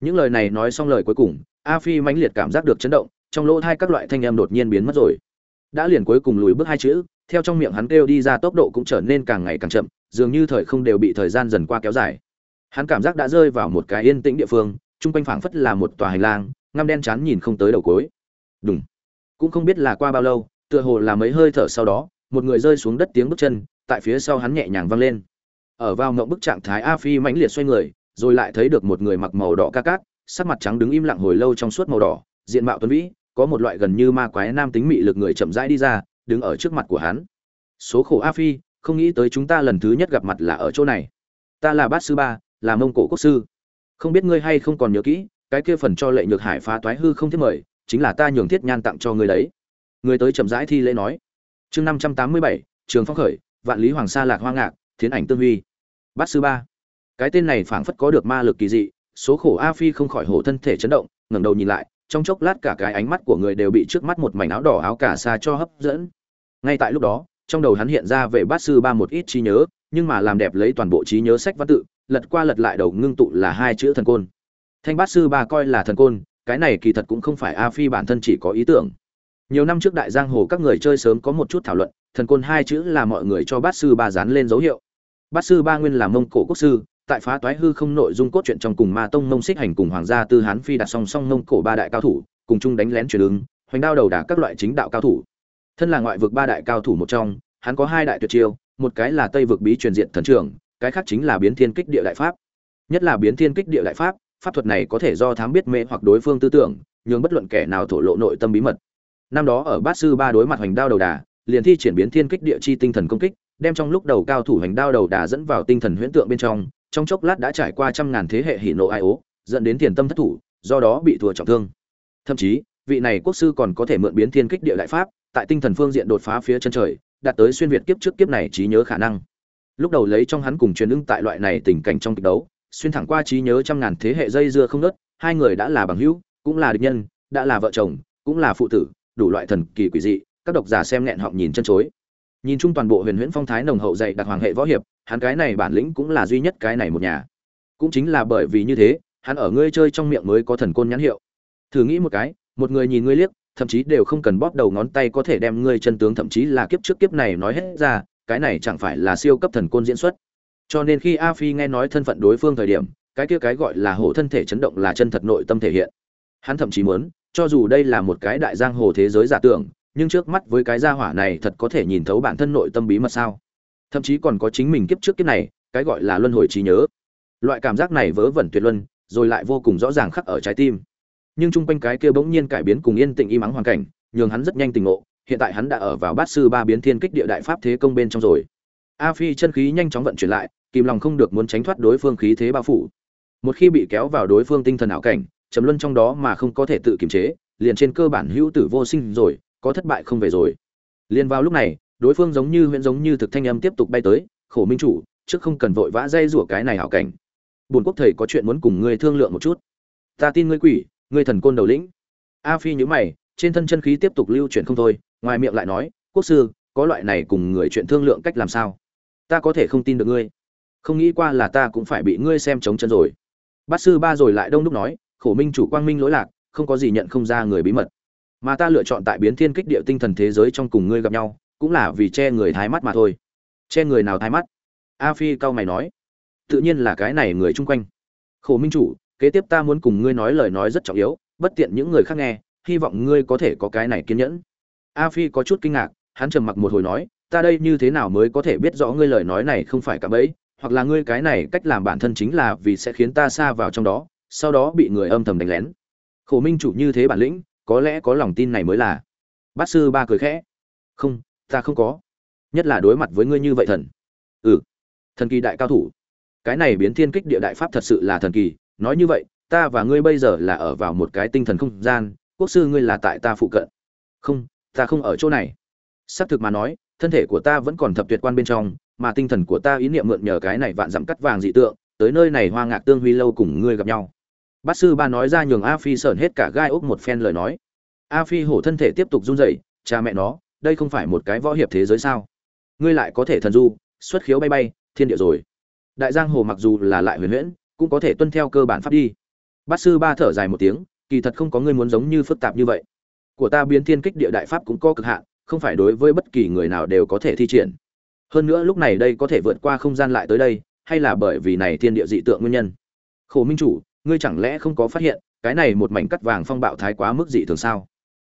Những lời này nói xong lời cuối cùng, a phi mãnh liệt cảm giác được chấn động, trong lỗ thai các loại thanh em đột nhiên biến mất rồi. Đã liền cuối cùng lùi bước hai chữ, theo trong miệng hắn kêu đi ra tốc độ cũng trở nên càng ngày càng chậm, dường như thời không đều bị thời gian dần qua kéo dài. Hắn cảm giác đã rơi vào một cái yên tĩnh địa phương, chung quanh phảng phất là một tòa hành lang, ngăm đen chán nhìn không tới đầu cuối. Đúng cũng không biết là qua bao lâu, tựa hồ là mấy hơi thở sau đó, một người rơi xuống đất tiếng bước chân tại phía sau hắn nhẹ nhàng vang lên. Ở vào ngộng bức trạng thái a phi mãnh liệt xoay người, rồi lại thấy được một người mặc màu đỏ ca cát, sắc mặt trắng đứng im lặng hồi lâu trong suốt màu đỏ, diện mạo tuấn vĩ, có một loại gần như ma quái nam tính mị lực người chậm rãi đi ra, đứng ở trước mặt của hắn. Số khổ a phi, không nghĩ tới chúng ta lần thứ nhất gặp mặt là ở chỗ này. Ta là bát sư ba, là mông cổ quốc sư. Không biết ngươi hay không còn nhớ kỹ, cái kia phần cho lệ nhược hải phá toái hư không thiết mời, chính là ta nhường thiết nhan tặng cho ngươi đấy. Người tới chậm rãi thi lễ nói. Chương năm trăm tám mươi bảy, trường phong khởi vạn lý hoàng sa lạc hoa ngạc, thiến ảnh tương huy. Bát sư ba. Cái tên này phảng phất có được ma lực kỳ dị, số khổ a phi không khỏi hổ thân thể chấn động, ngẩng đầu nhìn lại, trong chốc lát cả cái ánh mắt của người đều bị trước mắt một mảnh áo đỏ áo cả xa cho hấp dẫn. Ngay tại lúc đó, trong đầu hắn hiện ra về bát sư ba một ít trí nhớ, nhưng mà làm đẹp lấy toàn bộ trí nhớ sách văn tự, lật qua lật lại đầu ngưng tụ là hai chữ thần côn. Thanh bát sư ba coi là thần côn, cái này kỳ thật cũng không phải a phi bản thân chỉ có ý tưởng. Nhiều năm trước đại giang hồ các người chơi sớm có một chút thảo luận thần côn hai chữ là mọi người cho bát sư ba dán lên dấu hiệu. Bát sư ba nguyên là mông cổ quốc sư, tại phá toái hư không nội dung cốt truyện trong cùng ma tông mông xích hành cùng hoàng gia tư hán phi đặt song song mông cổ ba đại cao thủ, cùng chung đánh lén truyền ứng, hoành đao đầu đả các loại chính đạo cao thủ. Thân là ngoại vực ba đại cao thủ một trong, hắn có hai đại tuyệt chiêu, một cái là tây vực bí truyền diện thần trưởng, cái khác chính là biến thiên kích địa đại pháp. Nhất là biến thiên kích địa đại pháp pháp thuật này có thể do thám biết mê hoặc đối phương tư tưởng, nhường bất luận kẻ nào thổ lộ nội tâm bí mật. Năm đó ở bát sư ba đối mặt hoành đao đầu đà liền thi triển biến thiên kích địa chi tinh thần công kích đem trong lúc đầu cao thủ hành đao đầu đà dẫn vào tinh thần huyễn tượng bên trong trong chốc lát đã trải qua trăm ngàn thế hệ hỉ nộ ai ố dẫn đến tiền tâm thất thủ do đó bị thua trọng thương. Thậm chí vị này quốc sư còn có thể mượn biến thiên kích địa đại pháp tại tinh thần phương diện đột phá phía chân trời đạt tới xuyên việt kiếp trước kiếp này trí nhớ khả năng. Lúc đầu lấy trong hắn cùng truyền ứng tại loại này tình cảnh trong kịch đấu xuyên thẳng qua trí nhớ trăm ngàn thế hệ dây dưa không ngớt, hai người đã là bằng hữu cũng là địch nhân đã là vợ chồng cũng là phụ tử đủ loại thần kỳ quỷ dị các độc giả xem nghẹn họng nhìn chân chối. Nhìn chung toàn bộ huyền huyễn phong thái nồng hậu dạy đặc hoàng hệ võ hiệp, hắn cái này bản lĩnh cũng là duy nhất cái này một nhà. Cũng chính là bởi vì như thế, hắn ở ngươi chơi trong miệng mới có thần côn nhãn hiệu. Thử nghĩ một cái, một người nhìn ngươi liếc, thậm chí đều không cần bóp đầu ngón tay có thể đem ngươi chân tướng thậm chí là kiếp trước kiếp này nói hết ra, cái này chẳng phải là siêu cấp thần côn diễn xuất. Cho nên khi a phi nghe nói thân phận đối phương thời điểm, cái kia cái gọi là hổ thân thể chấn động là chân thật nội tâm thể hiện. Hắn thậm chí muốn, cho dù đây là một cái đại giang hồ thế giới giả tưởng nhưng trước mắt với cái gia hỏa này thật có thể nhìn thấu bản thân nội tâm bí mật sao? Thậm chí còn có chính mình kiếp trước kiếp này, cái gọi là luân hồi trí nhớ. Loại cảm giác này vớ vẩn tuyệt luân, rồi lại vô cùng rõ ràng khắc ở trái tim. Nhưng chung quanh cái kia bỗng nhiên cải biến cùng yên tĩnh im ắng hoàn cảnh, nhường hắn rất nhanh tình ngộ, hiện tại hắn đã ở vào bát sư ba biến thiên kích địa đại pháp thế công bên trong rồi. A phi chân khí nhanh chóng vận chuyển lại, kìm lòng không được muốn tránh thoát đối phương khí thế bao phủ. Một khi bị kéo vào đối phương tinh thần ảo cảnh chấm luân trong đó mà không có thể tự kiềm chế, liền trên cơ bản hữu tử vô sinh rồi có thất bại không về rồi. Liền vào lúc này, đối phương giống như huyễn giống như thực thanh âm tiếp tục bay tới, khổ minh chủ, trước không cần vội vã dây rủa cái này hảo cảnh. Buồn quốc thầy có chuyện muốn cùng ngươi thương lượng một chút. Ta tin ngươi quỷ, ngươi thần côn đầu lĩnh. A phi nhíu mày, trên thân chân khí tiếp tục lưu chuyển không thôi, ngoài miệng lại nói, quốc sư, có loại này cùng người chuyện thương lượng cách làm sao? Ta có thể không tin được ngươi. Không nghĩ qua là ta cũng phải bị ngươi xem trống chân rồi. Bát sư ba rồi lại đông đúc nói, khổ minh chủ quang minh lỗi lạc, không có gì nhận không ra người bí mật mà ta lựa chọn tại biến thiên kích địa tinh thần thế giới trong cùng ngươi gặp nhau, cũng là vì che người thái mắt mà thôi. Che người nào thái mắt? A phi cao mày nói. Tự nhiên là cái này người chung quanh. Khổ minh chủ, kế tiếp ta muốn cùng ngươi nói lời nói rất trọng yếu, bất tiện những người khác nghe, hy vọng ngươi có thể có cái này kiên nhẫn. A phi có chút kinh ngạc, hắn trầm mặc một hồi nói, ta đây như thế nào mới có thể biết rõ ngươi lời nói này không phải cả ấy hoặc là ngươi cái này cách làm bản thân chính là vì sẽ khiến ta xa vào trong đó, sau đó bị người âm thầm đánh lén. Khổ minh chủ như thế bản lĩnh có lẽ có lòng tin này mới là. Bát sư ba cười khẽ. Không, ta không có. Nhất là đối mặt với ngươi như vậy thần. Ừ. Thần kỳ đại cao thủ. Cái này biến thiên kích địa đại pháp thật sự là thần kỳ. Nói như vậy, ta và ngươi bây giờ là ở vào một cái tinh thần không gian. Quốc sư ngươi là tại ta phụ cận. Không, ta không ở chỗ này. Xác thực mà nói, thân thể của ta vẫn còn thập tuyệt quan bên trong, mà tinh thần của ta ý niệm mượn nhờ cái này vạn dặm cắt vàng dị tượng, tới nơi này hoa ngạc tương huy lâu cùng ngươi gặp nhau bát sư ba nói ra nhường a phi sởn hết cả gai ốc một phen lời nói. A phi hổ thân thể tiếp tục run rẩy, cha mẹ nó, đây không phải một cái võ hiệp thế giới sao? Ngươi lại có thể thần du, xuất khiếu bay bay, thiên địa rồi. Đại giang hồ mặc dù là lại huyền huyễn, cũng có thể tuân theo cơ bản pháp đi. Bát sư ba thở dài một tiếng, kỳ thật không có ngươi muốn giống như phức tạp như vậy. Của ta biến thiên kích địa đại pháp cũng có cực hạn, không phải đối với bất kỳ người nào đều có thể thi triển. Hơn nữa lúc này đây có thể vượt qua không gian lại tới đây, hay là bởi vì này thiên địa dị tượng nguyên nhân. Khổ minh chủ ngươi chẳng lẽ không có phát hiện, cái này một mảnh cắt vàng phong bạo thái quá mức dị thường sao?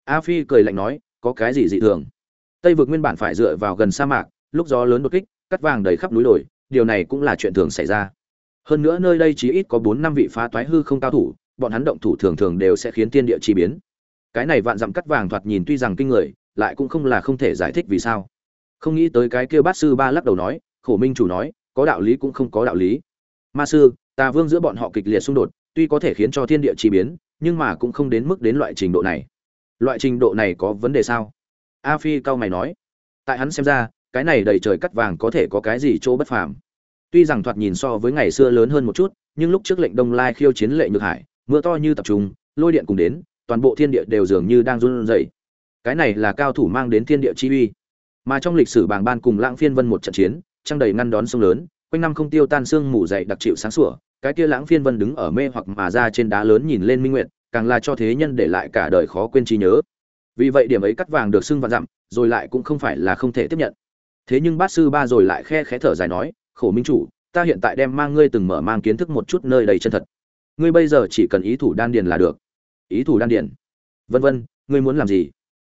A phi cười lạnh nói, có cái gì dị thường? Tây vực nguyên bản phải dựa vào gần sa mạc, lúc gió lớn đột kích, cắt vàng đầy khắp núi đồi, điều này cũng là chuyện thường xảy ra. Hơn nữa nơi đây chỉ ít có bốn năm vị phá toái hư không cao thủ, bọn hắn động thủ thường thường đều sẽ khiến tiên địa chi biến. Cái này vạn dặm cắt vàng thoạt nhìn tuy rằng kinh người, lại cũng không là không thể giải thích vì sao. Không nghĩ tới cái kia bát sư ba lắc đầu nói, khổ minh chủ nói, có đạo lý cũng không có đạo lý. Ma sư ta vương giữa bọn họ kịch liệt xung đột tuy có thể khiến cho thiên địa chi biến, nhưng mà cũng không đến mức đến loại trình độ này. Loại trình độ này có vấn đề sao? A phi cao mày nói. Tại hắn xem ra, cái này đầy trời cắt vàng có thể có cái gì chỗ bất phàm. Tuy rằng thoạt nhìn so với ngày xưa lớn hơn một chút, nhưng lúc trước lệnh đông lai khiêu chiến lệ nhược hải, mưa to như tập trung, lôi điện cùng đến, toàn bộ thiên địa đều dường như đang run rẩy. Cái này là cao thủ mang đến thiên địa chi uy. Mà trong lịch sử bàng ban cùng lãng phiên vân một trận chiến trang đầy ngăn đón sông lớn, quanh năm không tiêu tan xương mù dậy đặc chịu sáng sủa cái kia lãng phiên vân đứng ở mê hoặc mà ra trên đá lớn nhìn lên minh nguyệt, càng là cho thế nhân để lại cả đời khó quên trí nhớ. Vì vậy điểm ấy cắt vàng được xưng vạn dặm, rồi lại cũng không phải là không thể tiếp nhận. Thế nhưng bát sư ba rồi lại khe khẽ thở dài nói, khổ minh chủ, ta hiện tại đem mang ngươi từng mở mang kiến thức một chút nơi đầy chân thật. Ngươi bây giờ chỉ cần ý thủ đan điền là được. Ý thủ đan điền? Vân vân, ngươi muốn làm gì?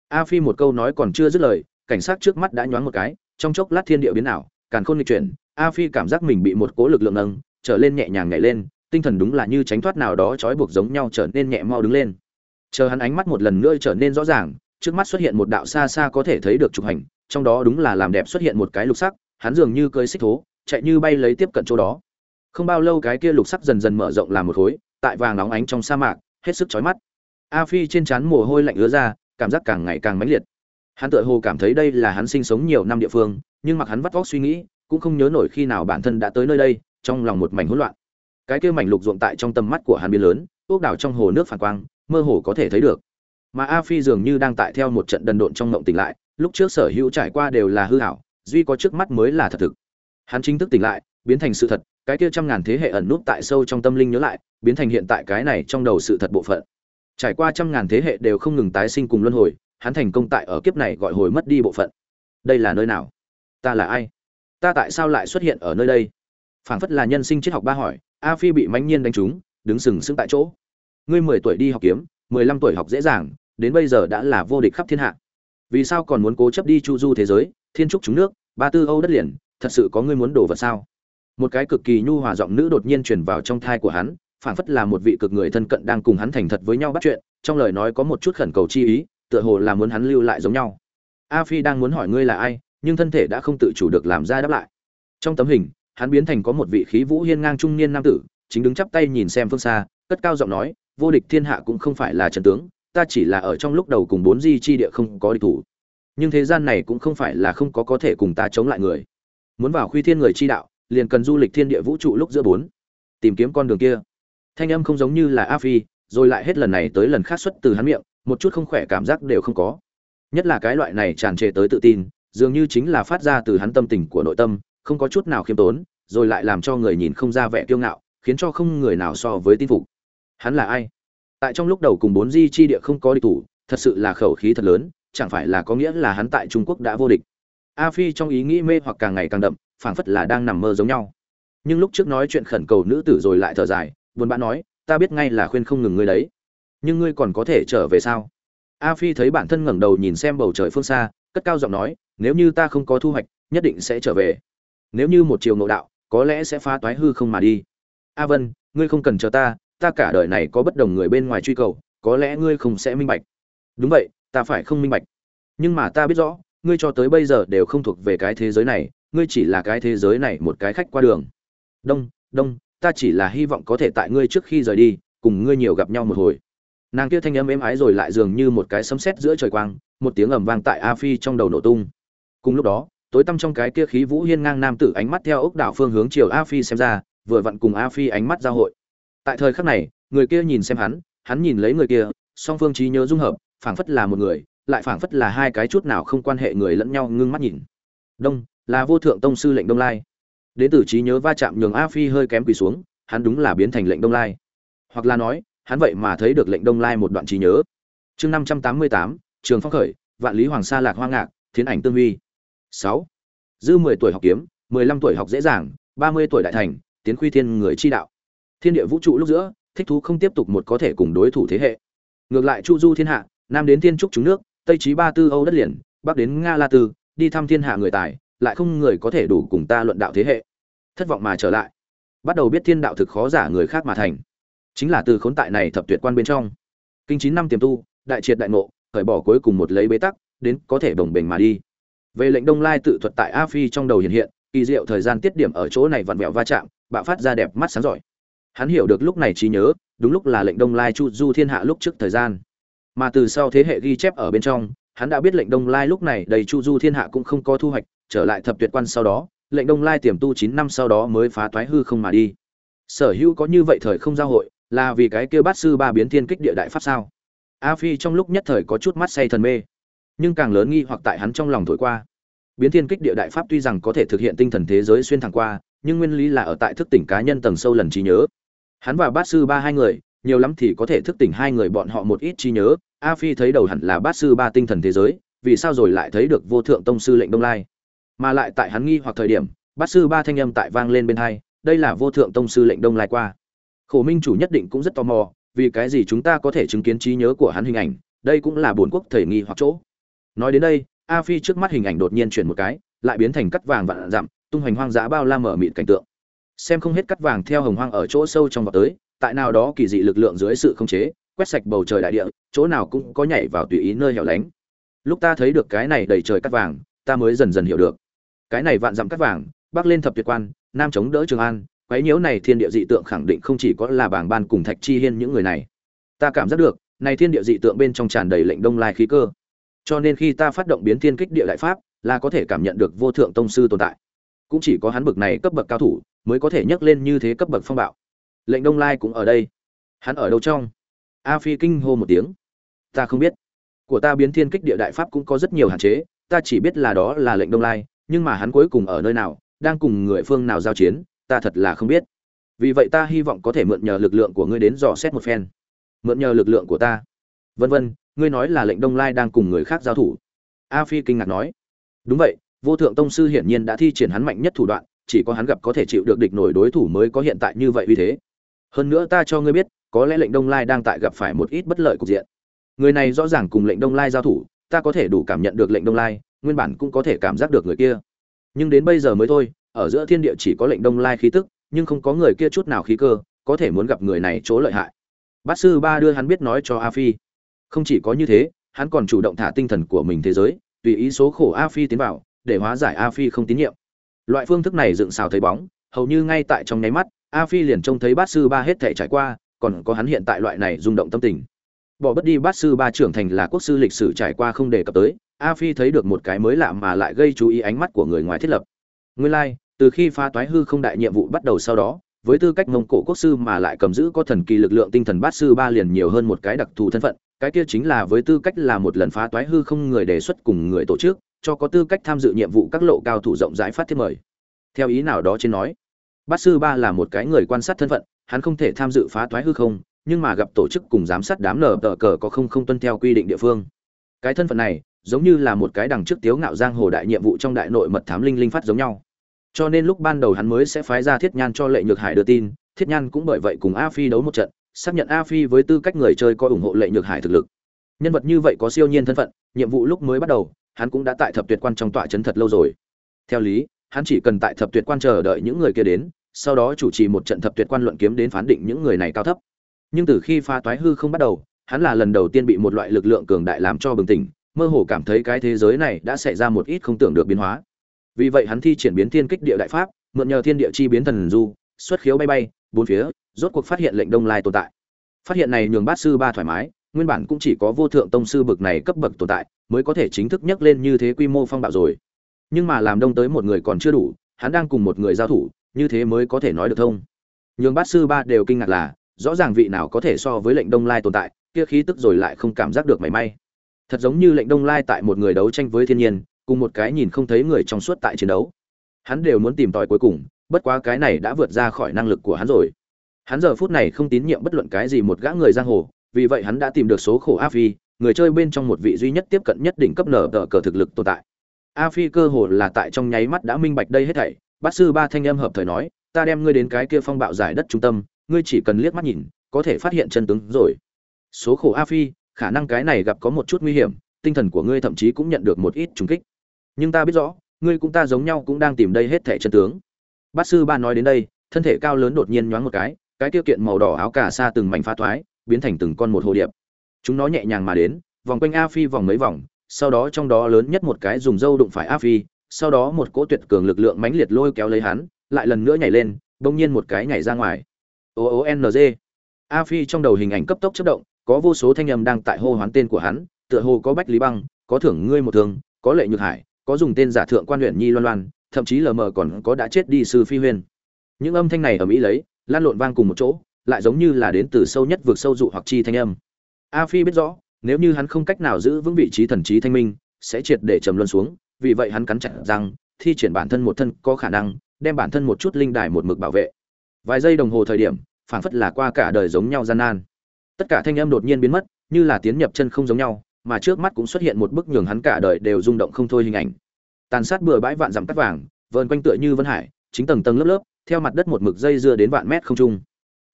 A phi một câu nói còn chưa dứt lời, cảnh sát trước mắt đã nhoáng một cái, trong chốc lát thiên địa biến ảo, càn khôn nghịch chuyển, a phi cảm giác mình bị một cố lực lượng nâng trở lên nhẹ nhàng nhảy lên, tinh thần đúng là như tránh thoát nào đó trói buộc giống nhau trở nên nhẹ mau đứng lên. Chờ hắn ánh mắt một lần nữa trở nên rõ ràng, trước mắt xuất hiện một đạo xa xa có thể thấy được trục hành, trong đó đúng là làm đẹp xuất hiện một cái lục sắc, hắn dường như cơi xích thố, chạy như bay lấy tiếp cận chỗ đó. Không bao lâu cái kia lục sắc dần dần mở rộng làm một khối, tại vàng nóng ánh trong sa mạc, hết sức chói mắt. A phi trên trán mồ hôi lạnh ứa ra, cảm giác càng ngày càng mãnh liệt. Hắn tựa hồ cảm thấy đây là hắn sinh sống nhiều năm địa phương, nhưng mặc hắn vắt vóc suy nghĩ, cũng không nhớ nổi khi nào bản thân đã tới nơi đây trong lòng một mảnh hỗn loạn. Cái kia mảnh lục ruộng tại trong tầm mắt của hắn biến lớn ốc đảo trong hồ nước phản quang, mơ hồ có thể thấy được. Mà a phi dường như đang tại theo một trận đần độn trong ngộng tỉnh lại, lúc trước sở hữu trải qua đều là hư hảo duy có trước mắt mới là thật thực. Hắn chính thức tỉnh lại, biến thành sự thật, cái kia trăm ngàn thế hệ ẩn nút tại sâu trong tâm linh nhớ lại, biến thành hiện tại cái này trong đầu sự thật bộ phận. Trải qua trăm ngàn thế hệ đều không ngừng tái sinh cùng luân hồi, hắn thành công tại ở kiếp này gọi hồi mất đi bộ phận. Đây là nơi nào? Ta là ai? Ta tại sao lại xuất hiện ở nơi đây? Phảng phất là nhân sinh triết học ba hỏi, a phi bị mãnh nhiên đánh trúng, đứng sừng sững tại chỗ. Ngươi mười tuổi đi học kiếm, mười lăm tuổi học dễ dàng, đến bây giờ đã là vô địch khắp thiên hạ. Vì sao còn muốn cố chấp đi chu du thế giới, thiên trúc chúng nước, ba tư âu đất liền, thật sự có ngươi muốn đổ vật sao? Một cái cực kỳ nhu hòa giọng nữ đột nhiên truyền vào trong thai của hắn, phảng phất là một vị cực người thân cận đang cùng hắn thành thật với nhau bắt chuyện, trong lời nói có một chút khẩn cầu chi ý, tựa hồ là muốn hắn lưu lại giống nhau. A phi đang muốn hỏi ngươi là ai, nhưng thân thể đã không tự chủ được làm ra đáp lại. Trong tấm hình hắn biến thành có một vị khí vũ hiên ngang trung niên nam tử, chính đứng chắp tay nhìn xem phương xa, cất cao giọng nói, vô địch thiên hạ cũng không phải là trần tướng, ta chỉ là ở trong lúc đầu cùng bốn di chi địa không có địch thủ. Nhưng thế gian này cũng không phải là không có có thể cùng ta chống lại người. Muốn vào khuy thiên người chi đạo, liền cần du lịch thiên địa vũ trụ lúc giữa bốn. Tìm kiếm con đường kia. Thanh âm không giống như là a phi, rồi lại hết lần này tới lần khác xuất từ hắn miệng, một chút không khỏe cảm giác đều không có. Nhất là cái loại này tràn trề tới tự tin, dường như chính là phát ra từ hắn tâm tình của nội tâm không có chút nào khiêm tốn, rồi lại làm cho người nhìn không ra vẻ kiêu ngạo, khiến cho không người nào so với tin phục. Hắn là ai? Tại trong lúc đầu cùng bốn di chi địa không có địch thủ, thật sự là khẩu khí thật lớn, chẳng phải là có nghĩa là hắn tại trung quốc đã vô địch. A phi trong ý nghĩ mê hoặc càng ngày càng đậm, phảng phất là đang nằm mơ giống nhau. Nhưng lúc trước nói chuyện khẩn cầu nữ tử rồi lại thở dài, buồn bã nói, ta biết ngay là khuyên không ngừng ngươi đấy. Nhưng ngươi còn có thể trở về sao? A phi thấy bản thân ngẩng đầu nhìn xem bầu trời phương xa, cất cao giọng nói, nếu như ta không có thu hoạch, nhất định sẽ trở về nếu như một chiều ngộ đạo, có lẽ sẽ phá toái hư không mà đi. A vân, ngươi không cần chờ ta ta cả đời này có bất đồng người bên ngoài truy cầu, có lẽ ngươi không sẽ minh bạch. Đúng vậy, ta phải không minh bạch. Nhưng mà ta biết rõ, ngươi cho tới bây giờ đều không thuộc về cái thế giới này, ngươi chỉ là cái thế giới này một cái khách qua đường. Đông đông, ta chỉ là hy vọng có thể tại ngươi trước khi rời đi, cùng ngươi nhiều gặp nhau một hồi. Nàng kia thanh âm êm ái rồi lại dường như một cái sấm sét giữa trời quang, một tiếng ầm vang tại a phi trong đầu nổ tung. Cùng lúc đó tối tăm trong cái kia khí vũ hiên ngang nam tử ánh mắt theo ốc đảo phương hướng chiều a phi xem ra, vừa vặn cùng a phi ánh mắt giao hội. Tại thời khắc này, người kia nhìn xem hắn hắn nhìn lấy người kia, song phương trí nhớ dung hợp, phảng phất là một người, lại phảng phất là hai cái chút nào không quan hệ người lẫn nhau ngưng mắt nhìn. Đông, là vô thượng tông sư lệnh đông lai. Đến từ trí nhớ va chạm nhường a phi hơi kém quỳ xuống, hắn đúng là biến thành lệnh đông lai. Hoặc là nói, hắn vậy mà thấy được lệnh đông lai một đoạn trí nhớ. Chương năm trăm tám mươi tám, trường phong khởi, vạn lý hoàng sa lạc hoa ngạc, thiến ảnh tương huy sáu. Dư mười tuổi học kiếm, mười lăm tuổi học dễ dàng, ba mươi tuổi đại thành, tiến khuy thiên người chi đạo. Thiên địa vũ trụ lúc giữa, thích thú không tiếp tục một có thể cùng đối thủ thế hệ. Ngược lại chu du thiên hạ, nam đến thiên trúc chúng nước, tây trí ba tư âu đất liền, bắc đến nga la tư, đi thăm thiên hạ người tài, lại không người có thể đủ cùng ta luận đạo thế hệ. Thất vọng mà trở lại. Bắt đầu biết thiên đạo thực khó giả người khác mà thành. Chính là từ khốn tại này thập tuyệt quan bên trong. Kinh chín năm tiềm tu, đại triệt đại ngộ khởi bỏ cuối cùng một lấy bế tắc, đến có thể đồng bình mà đi về lệnh đông lai tự thuật tại a phi trong đầu hiện hiện, kỳ diệu thời gian tiết điểm ở chỗ này vặn vẹo va chạm, bạo phát ra đẹp mắt sáng giỏi. Hắn hiểu được lúc này trí nhớ, đúng lúc là lệnh đông lai chu du thiên hạ lúc trước thời gian. Mà từ sau thế hệ ghi chép ở bên trong, hắn đã biết lệnh đông lai lúc này đầy chu du thiên hạ cũng không có thu hoạch, trở lại thập tuyệt quan sau đó, lệnh đông lai tiềm tu chín năm sau đó mới phá toái hư không mà đi. Sở hữu có như vậy thời không giao hội, là vì cái kia bát sư ba biến thiên kích địa đại pháp sao? A phi trong lúc nhất thời có chút mắt say thần mê nhưng càng lớn nghi hoặc tại hắn trong lòng thổi qua. Biến thiên kích địa đại pháp tuy rằng có thể thực hiện tinh thần thế giới xuyên thẳng qua, nhưng nguyên lý là ở tại thức tỉnh cá nhân tầng sâu lần trí nhớ. Hắn và bát sư ba hai người, nhiều lắm thì có thể thức tỉnh hai người bọn họ một ít trí nhớ. A phi thấy đầu hẳn là bát sư ba tinh thần thế giới, vì sao rồi lại thấy được vô thượng tông sư lệnh đông lai? Mà lại tại hắn nghi hoặc thời điểm, bát sư ba thanh âm tại vang lên bên hai, đây là vô thượng tông sư lệnh đông lai qua. Khổ minh chủ nhất định cũng rất tò mò, vì cái gì chúng ta có thể chứng kiến trí nhớ của hắn hình ảnh, đây cũng là bổn quốc thầy nghi hoặc chỗ nói đến đây, a phi trước mắt hình ảnh đột nhiên chuyển một cái, lại biến thành cắt vàng vạn dặm, tung hoành hoang dã bao la mở mịt cảnh tượng. Xem không hết cắt vàng theo hồng hoang ở chỗ sâu trong vào tới, tại nào đó kỳ dị lực lượng dưới sự khống chế, quét sạch bầu trời đại địa, chỗ nào cũng có nhảy vào tùy ý nơi hẻo lánh. Lúc ta thấy được cái này đầy trời cắt vàng, ta mới dần dần hiểu được. Cái này vạn dặm cắt vàng, bắc lên thập tuyệt quan, nam chống đỡ trường an, quấy nhiễu này thiên địa dị tượng khẳng định không chỉ có là bảng ban cùng thạch chi hiên những người này. Ta cảm giác được, này thiên địa dị tượng bên trong tràn đầy lệnh đông lai khí cơ cho nên khi ta phát động biến thiên kích địa đại pháp, là có thể cảm nhận được vô thượng tông sư tồn tại. Cũng chỉ có hắn bậc này cấp bậc cao thủ, mới có thể nhấc lên như thế cấp bậc phong bạo. Lệnh đông lai cũng ở đây. Hắn ở đâu trong? A phi kinh hô một tiếng. Ta không biết. Của ta biến thiên kích địa đại pháp cũng có rất nhiều hạn chế, ta chỉ biết là đó là lệnh đông lai, nhưng mà hắn cuối cùng ở nơi nào, đang cùng người phương nào giao chiến, ta thật là không biết. Vì vậy ta hy vọng có thể mượn nhờ lực lượng của ngươi đến dò xét một phen. Mượn nhờ lực lượng của ta. Vân vân ngươi nói là lệnh đông lai đang cùng người khác giao thủ. A phi kinh ngạc nói. Đúng vậy, vô thượng tông sư hiển nhiên đã thi triển hắn mạnh nhất thủ đoạn, chỉ có hắn gặp có thể chịu được địch nổi đối thủ mới có hiện tại như vậy uy thế. Hơn nữa ta cho ngươi biết, có lẽ lệnh đông lai đang tại gặp phải một ít bất lợi cục diện. Người này rõ ràng cùng lệnh đông lai giao thủ, ta có thể đủ cảm nhận được lệnh đông lai, nguyên bản cũng có thể cảm giác được người kia. Nhưng đến bây giờ mới thôi, ở giữa thiên địa chỉ có lệnh đông lai khí tức, nhưng không có người kia chút nào khí cơ, có thể muốn gặp người này chỗ lợi hại. Bát sư ba đưa hắn biết nói cho a phi không chỉ có như thế hắn còn chủ động thả tinh thần của mình thế giới tùy ý số khổ a phi tiến vào để hóa giải a phi không tín nhiệm. Loại phương thức này dựng xào thấy bóng hầu như ngay tại trong nháy mắt a phi liền trông thấy bát sư ba hết thể trải qua còn có hắn hiện tại loại này rung động tâm tình. Bỏ bất đi bát sư ba trưởng thành là quốc sư lịch sử trải qua không đề cập tới a phi thấy được một cái mới lạ mà lại gây chú ý ánh mắt của người ngoài thiết lập. Nguyên lai、like, từ khi pha toái hư không đại nhiệm vụ bắt đầu sau đó với tư cách mông cổ quốc sư mà lại cầm giữ có thần kỳ lực lượng tinh thần bát sư ba liền nhiều hơn một cái đặc thù thân phận cái kia chính là với tư cách là một lần phá toái hư không người đề xuất cùng người tổ chức, cho có tư cách tham dự nhiệm vụ các lộ cao thủ rộng rãi phát thiết mời. Theo ý nào đó trên nói, bát sư ba là một cái người quan sát thân phận, hắn không thể tham dự phá toái hư không, nhưng mà gặp tổ chức cùng giám sát đám nở tờ cờ có không không tuân theo quy định địa phương. Cái thân phận này, giống như là một cái đằng trước tiếu ngạo giang hồ đại nhiệm vụ trong đại nội mật thám linh linh phát giống nhau. Cho nên lúc ban đầu hắn mới sẽ phái ra thiết nhan cho lệ nhược hải đưa tin, thiết nhan cũng bởi vậy cùng a phi đấu một trận xác nhận a phi với tư cách người chơi có ủng hộ lệ nhược hải thực lực. Nhân vật như vậy có siêu nhiên thân phận, nhiệm vụ lúc mới bắt đầu, hắn cũng đã tại thập tuyệt quan trong tọa chấn thật lâu rồi. Theo lý, hắn chỉ cần tại thập tuyệt quan chờ đợi những người kia đến, sau đó chủ trì một trận thập tuyệt quan luận kiếm đến phán định những người này cao thấp. Nhưng từ khi pha toái hư không bắt đầu, hắn là lần đầu tiên bị một loại lực lượng cường đại làm cho bừng tỉnh, mơ hồ cảm thấy cái thế giới này đã xảy ra một ít không tưởng được biến hóa. Vì vậy hắn thi triển biến thiên kích địa đại pháp, mượn nhờ thiên địa chi biến thần du, xuất khiếu bay bay, bốn phía rốt cuộc phát hiện lệnh đông lai tồn tại. Phát hiện này nhường bát sư ba thoải mái, nguyên bản cũng chỉ có vô thượng tông sư bực này cấp bậc tồn tại, mới có thể chính thức nhấc lên như thế quy mô phong bạo rồi. Nhưng mà làm đông tới một người còn chưa đủ, hắn đang cùng một người giao thủ, như thế mới có thể nói được thông. Nhường bát sư ba đều kinh ngạc là, rõ ràng vị nào có thể so với lệnh đông lai tồn tại, kia khí tức rồi lại không cảm giác được mảy may. Thật giống như lệnh đông lai tại một người đấu tranh với thiên nhiên, cùng một cái nhìn không thấy người trong suốt tại chiến đấu. Hắn đều muốn tìm tòi cuối cùng, bất quá cái này đã vượt ra khỏi năng lực của hắn rồi hắn giờ phút này không tín nhiệm bất luận cái gì một gã người giang hồ, vì vậy hắn đã tìm được số khổ a phi, người chơi bên trong một vị duy nhất tiếp cận nhất đỉnh cấp nở tờ cờ thực lực tồn tại. A phi cơ hồ là tại trong nháy mắt đã minh bạch đây hết thảy, bát sư ba thanh âm hợp thời nói, ta đem ngươi đến cái kia phong bạo giải đất trung tâm, ngươi chỉ cần liếc mắt nhìn, có thể phát hiện chân tướng rồi. Số khổ a phi, khả năng cái này gặp có một chút nguy hiểm, tinh thần của ngươi thậm chí cũng nhận được một ít trùng kích. Nhưng ta biết rõ, ngươi cũng ta giống nhau cũng đang tìm đây hết thảy chân tướng. Bát sư ba nói đến đây, thân thể cao lớn đột nhiên nhoáng một cái cái tiêu kiện màu đỏ áo cà sa từng mảnh phá thoái, biến thành từng con một hồ điệp. Chúng nó nhẹ nhàng mà đến, vòng quanh a phi vòng mấy vòng, sau đó trong đó lớn nhất một cái dùng dâu đụng phải a phi, sau đó một cỗ tuyệt cường lực lượng mãnh liệt lôi kéo lấy hắn, lại lần nữa nhảy lên, bỗng nhiên một cái nhảy ra ngoài. O o n g. A phi trong đầu hình ảnh cấp tốc chất động, có vô số thanh âm đang tại hô hoán tên của hắn, tựa hồ có bách lý băng, có thưởng ngươi một thường có lệ nhược hải, có dùng tên giả thượng quan huyện nhi loan loan, thậm chí lờ mờ còn có đã chết đi sư phi huyên. Những âm thanh này ở mỹ lấy lan lộn vang cùng một chỗ, lại giống như là đến từ sâu nhất vượt sâu dụ hoặc chi thanh âm. A phi biết rõ, nếu như hắn không cách nào giữ vững vị trí thần trí thanh minh, sẽ triệt để trầm luân xuống, vì vậy hắn cắn chặt rằng thi triển bản thân một thân có khả năng, đem bản thân một chút linh đài một mực bảo vệ. Vài giây đồng hồ thời điểm, phảng phất là qua cả đời giống nhau gian nan. Tất cả thanh âm đột nhiên biến mất, như là tiến nhập chân không giống nhau, mà trước mắt cũng xuất hiện một bức nhường hắn cả đời đều rung động không thôi hình ảnh. Tàn sát bừa bãi vạn dặm cắt vàng, vờn quanh tựa như vân hải, chính tầng tầng lớp lớp theo mặt đất một mực dây dưa đến vạn mét không trung.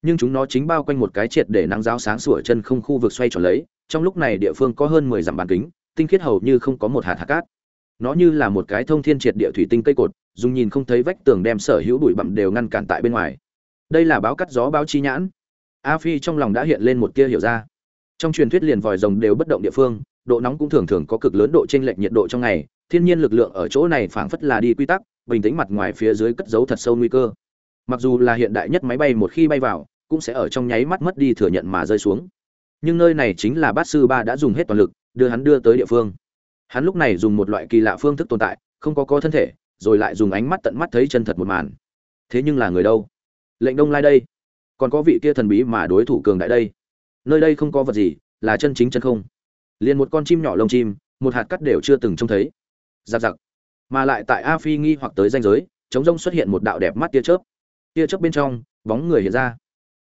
Nhưng chúng nó chính bao quanh một cái triệt để nắng giáo sáng sủa chân không khu vực xoay tròn lấy, trong lúc này địa phương có hơn mười dặm bàn kính, tinh khiết hầu như không có một hạt hạt cát. Nó như là một cái thông thiên triệt địa thủy tinh cây cột, dùng nhìn không thấy vách tường đem sở hữu bụi bặm đều ngăn cản tại bên ngoài. Đây là báo cắt gió báo chi nhãn. A phi trong lòng đã hiện lên một tia hiểu ra. Trong truyền thuyết liền vòi rồng đều bất động địa phương, độ nóng cũng thường thường có cực lớn độ chênh lệch nhiệt độ trong ngày, thiên nhiên lực lượng ở chỗ này phảng phất là đi quy tắc bình tĩnh mặt ngoài phía dưới cất giấu thật sâu nguy cơ. Mặc dù là hiện đại nhất máy bay một khi bay vào, cũng sẽ ở trong nháy mắt mất đi thừa nhận mà rơi xuống. Nhưng nơi này chính là bát sư ba đã dùng hết toàn lực, đưa hắn đưa tới địa phương. Hắn lúc này dùng một loại kỳ lạ phương thức tồn tại, không có có thân thể, rồi lại dùng ánh mắt tận mắt thấy chân thật một màn. Thế nhưng là người đâu? Lệnh đông lai đây. Còn có vị kia thần bí mà đối thủ cường đại đây. Nơi đây không có vật gì, là chân chính chân không. Liền một con chim nhỏ lông chim, một hạt cắt đều chưa từng trông thấy. Giặc giặc mà lại tại a phi nghi hoặc tới danh giới, chống rông xuất hiện một đạo đẹp mắt tia chớp. Tia chớp bên trong, bóng người hiện ra.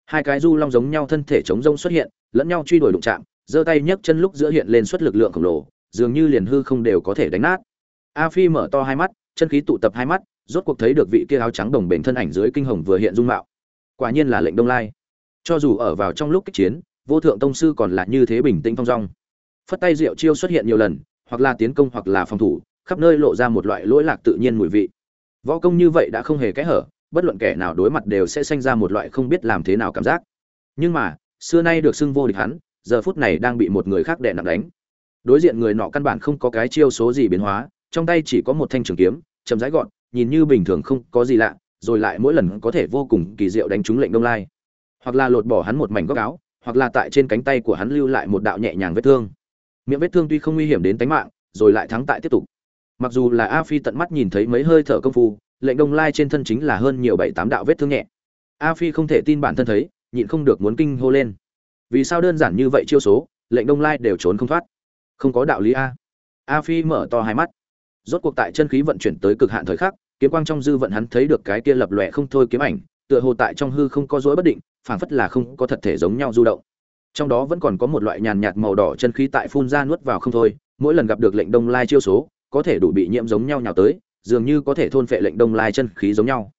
Hai cái du long giống nhau thân thể chống rông xuất hiện, lẫn nhau truy đuổi đụng chạm, giơ tay nhấc chân lúc giữa hiện lên suất lực lượng khổng lồ, dường như liền hư không đều có thể đánh nát. A phi mở to hai mắt, chân khí tụ tập hai mắt, rốt cuộc thấy được vị kia áo trắng đồng bền thân ảnh dưới kinh hồng vừa hiện dung mạo. Quả nhiên là lệnh đông lai. Cho dù ở vào trong lúc kích chiến, vô thượng tông sư còn là như thế bình tĩnh thong dong. Phất tay rượu chiêu xuất hiện nhiều lần, hoặc là tiến công hoặc là phòng thủ khắp nơi lộ ra một loại lỗi lạc tự nhiên mùi vị. Võ công như vậy đã không hề kẽ hở, bất luận kẻ nào đối mặt đều sẽ sinh ra một loại không biết làm thế nào cảm giác. Nhưng mà, xưa nay được xưng vô địch hắn, giờ phút này đang bị một người khác đè nặng đánh. Đối diện người nọ căn bản không có cái chiêu số gì biến hóa, trong tay chỉ có một thanh trường kiếm, chậm rãi gọn, nhìn như bình thường không có gì lạ, rồi lại mỗi lần có thể vô cùng kỳ diệu đánh trúng lệnh đông lai. Hoặc là lột bỏ hắn một mảnh góc áo, hoặc là tại trên cánh tay của hắn lưu lại một đạo nhẹ nhàng vết thương. Miệng vết thương tuy không nguy hiểm đến tính mạng, rồi lại thắng tại tiếp tục mặc dù là a phi tận mắt nhìn thấy mấy hơi thở công phu, lệnh đông lai trên thân chính là hơn nhiều bảy tám đạo vết thương nhẹ. A phi không thể tin bản thân thấy, nhịn không được muốn kinh hô lên. Vì sao đơn giản như vậy chiêu số, lệnh đông lai đều trốn không thoát? Không có đạo lý a. A phi mở to hai mắt. Rốt cuộc tại chân khí vận chuyển tới cực hạn thời khắc, kiếm quang trong dư vận hắn thấy được cái kia lập lòe không thôi kiếm ảnh, tựa hồ tại trong hư không có dối bất định, phảng phất là không có thật thể giống nhau du động. Trong đó vẫn còn có một loại nhàn nhạt màu đỏ chân khí tại phun ra nuốt vào không thôi, mỗi lần gặp được lệnh đông lai chiêu số có thể đủ bị nhiễm giống nhau nhào tới, dường như có thể thôn phệ lệnh đông lai chân khí giống nhau.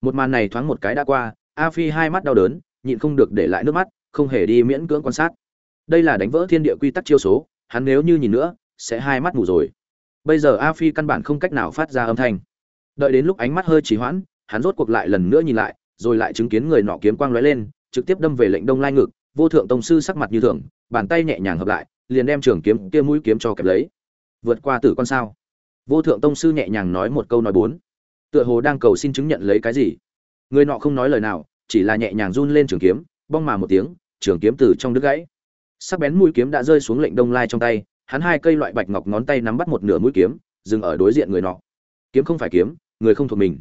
Một màn này thoáng một cái đã qua, a phi hai mắt đau đớn, nhịn không được để lại nước mắt, không hề đi miễn cưỡng quan sát. Đây là đánh vỡ thiên địa quy tắc chiêu số, hắn nếu như nhìn nữa, sẽ hai mắt mù rồi. Bây giờ a phi căn bản không cách nào phát ra âm thanh. Đợi đến lúc ánh mắt hơi trì hoãn, hắn rốt cuộc lại lần nữa nhìn lại, rồi lại chứng kiến người nọ kiếm quang lóe lên, trực tiếp đâm về lệnh đông lai ngực, vô thượng tông sư sắc mặt như thường, bàn tay nhẹ nhàng hợp lại, liền đem trường kiếm kia mũi kiếm cho kẹp lấy vượt qua tử con sao? Vô thượng tông sư nhẹ nhàng nói một câu nói bốn. Tựa hồ đang cầu xin chứng nhận lấy cái gì? Người nọ không nói lời nào, chỉ là nhẹ nhàng run lên trường kiếm, bong mà một tiếng, trường kiếm từ trong đứt gãy. Sắc bén mũi kiếm đã rơi xuống lệnh đông lai trong tay, hắn hai cây loại bạch ngọc ngón tay nắm bắt một nửa mũi kiếm, dừng ở đối diện người nọ. Kiếm không phải kiếm, người không thuộc mình.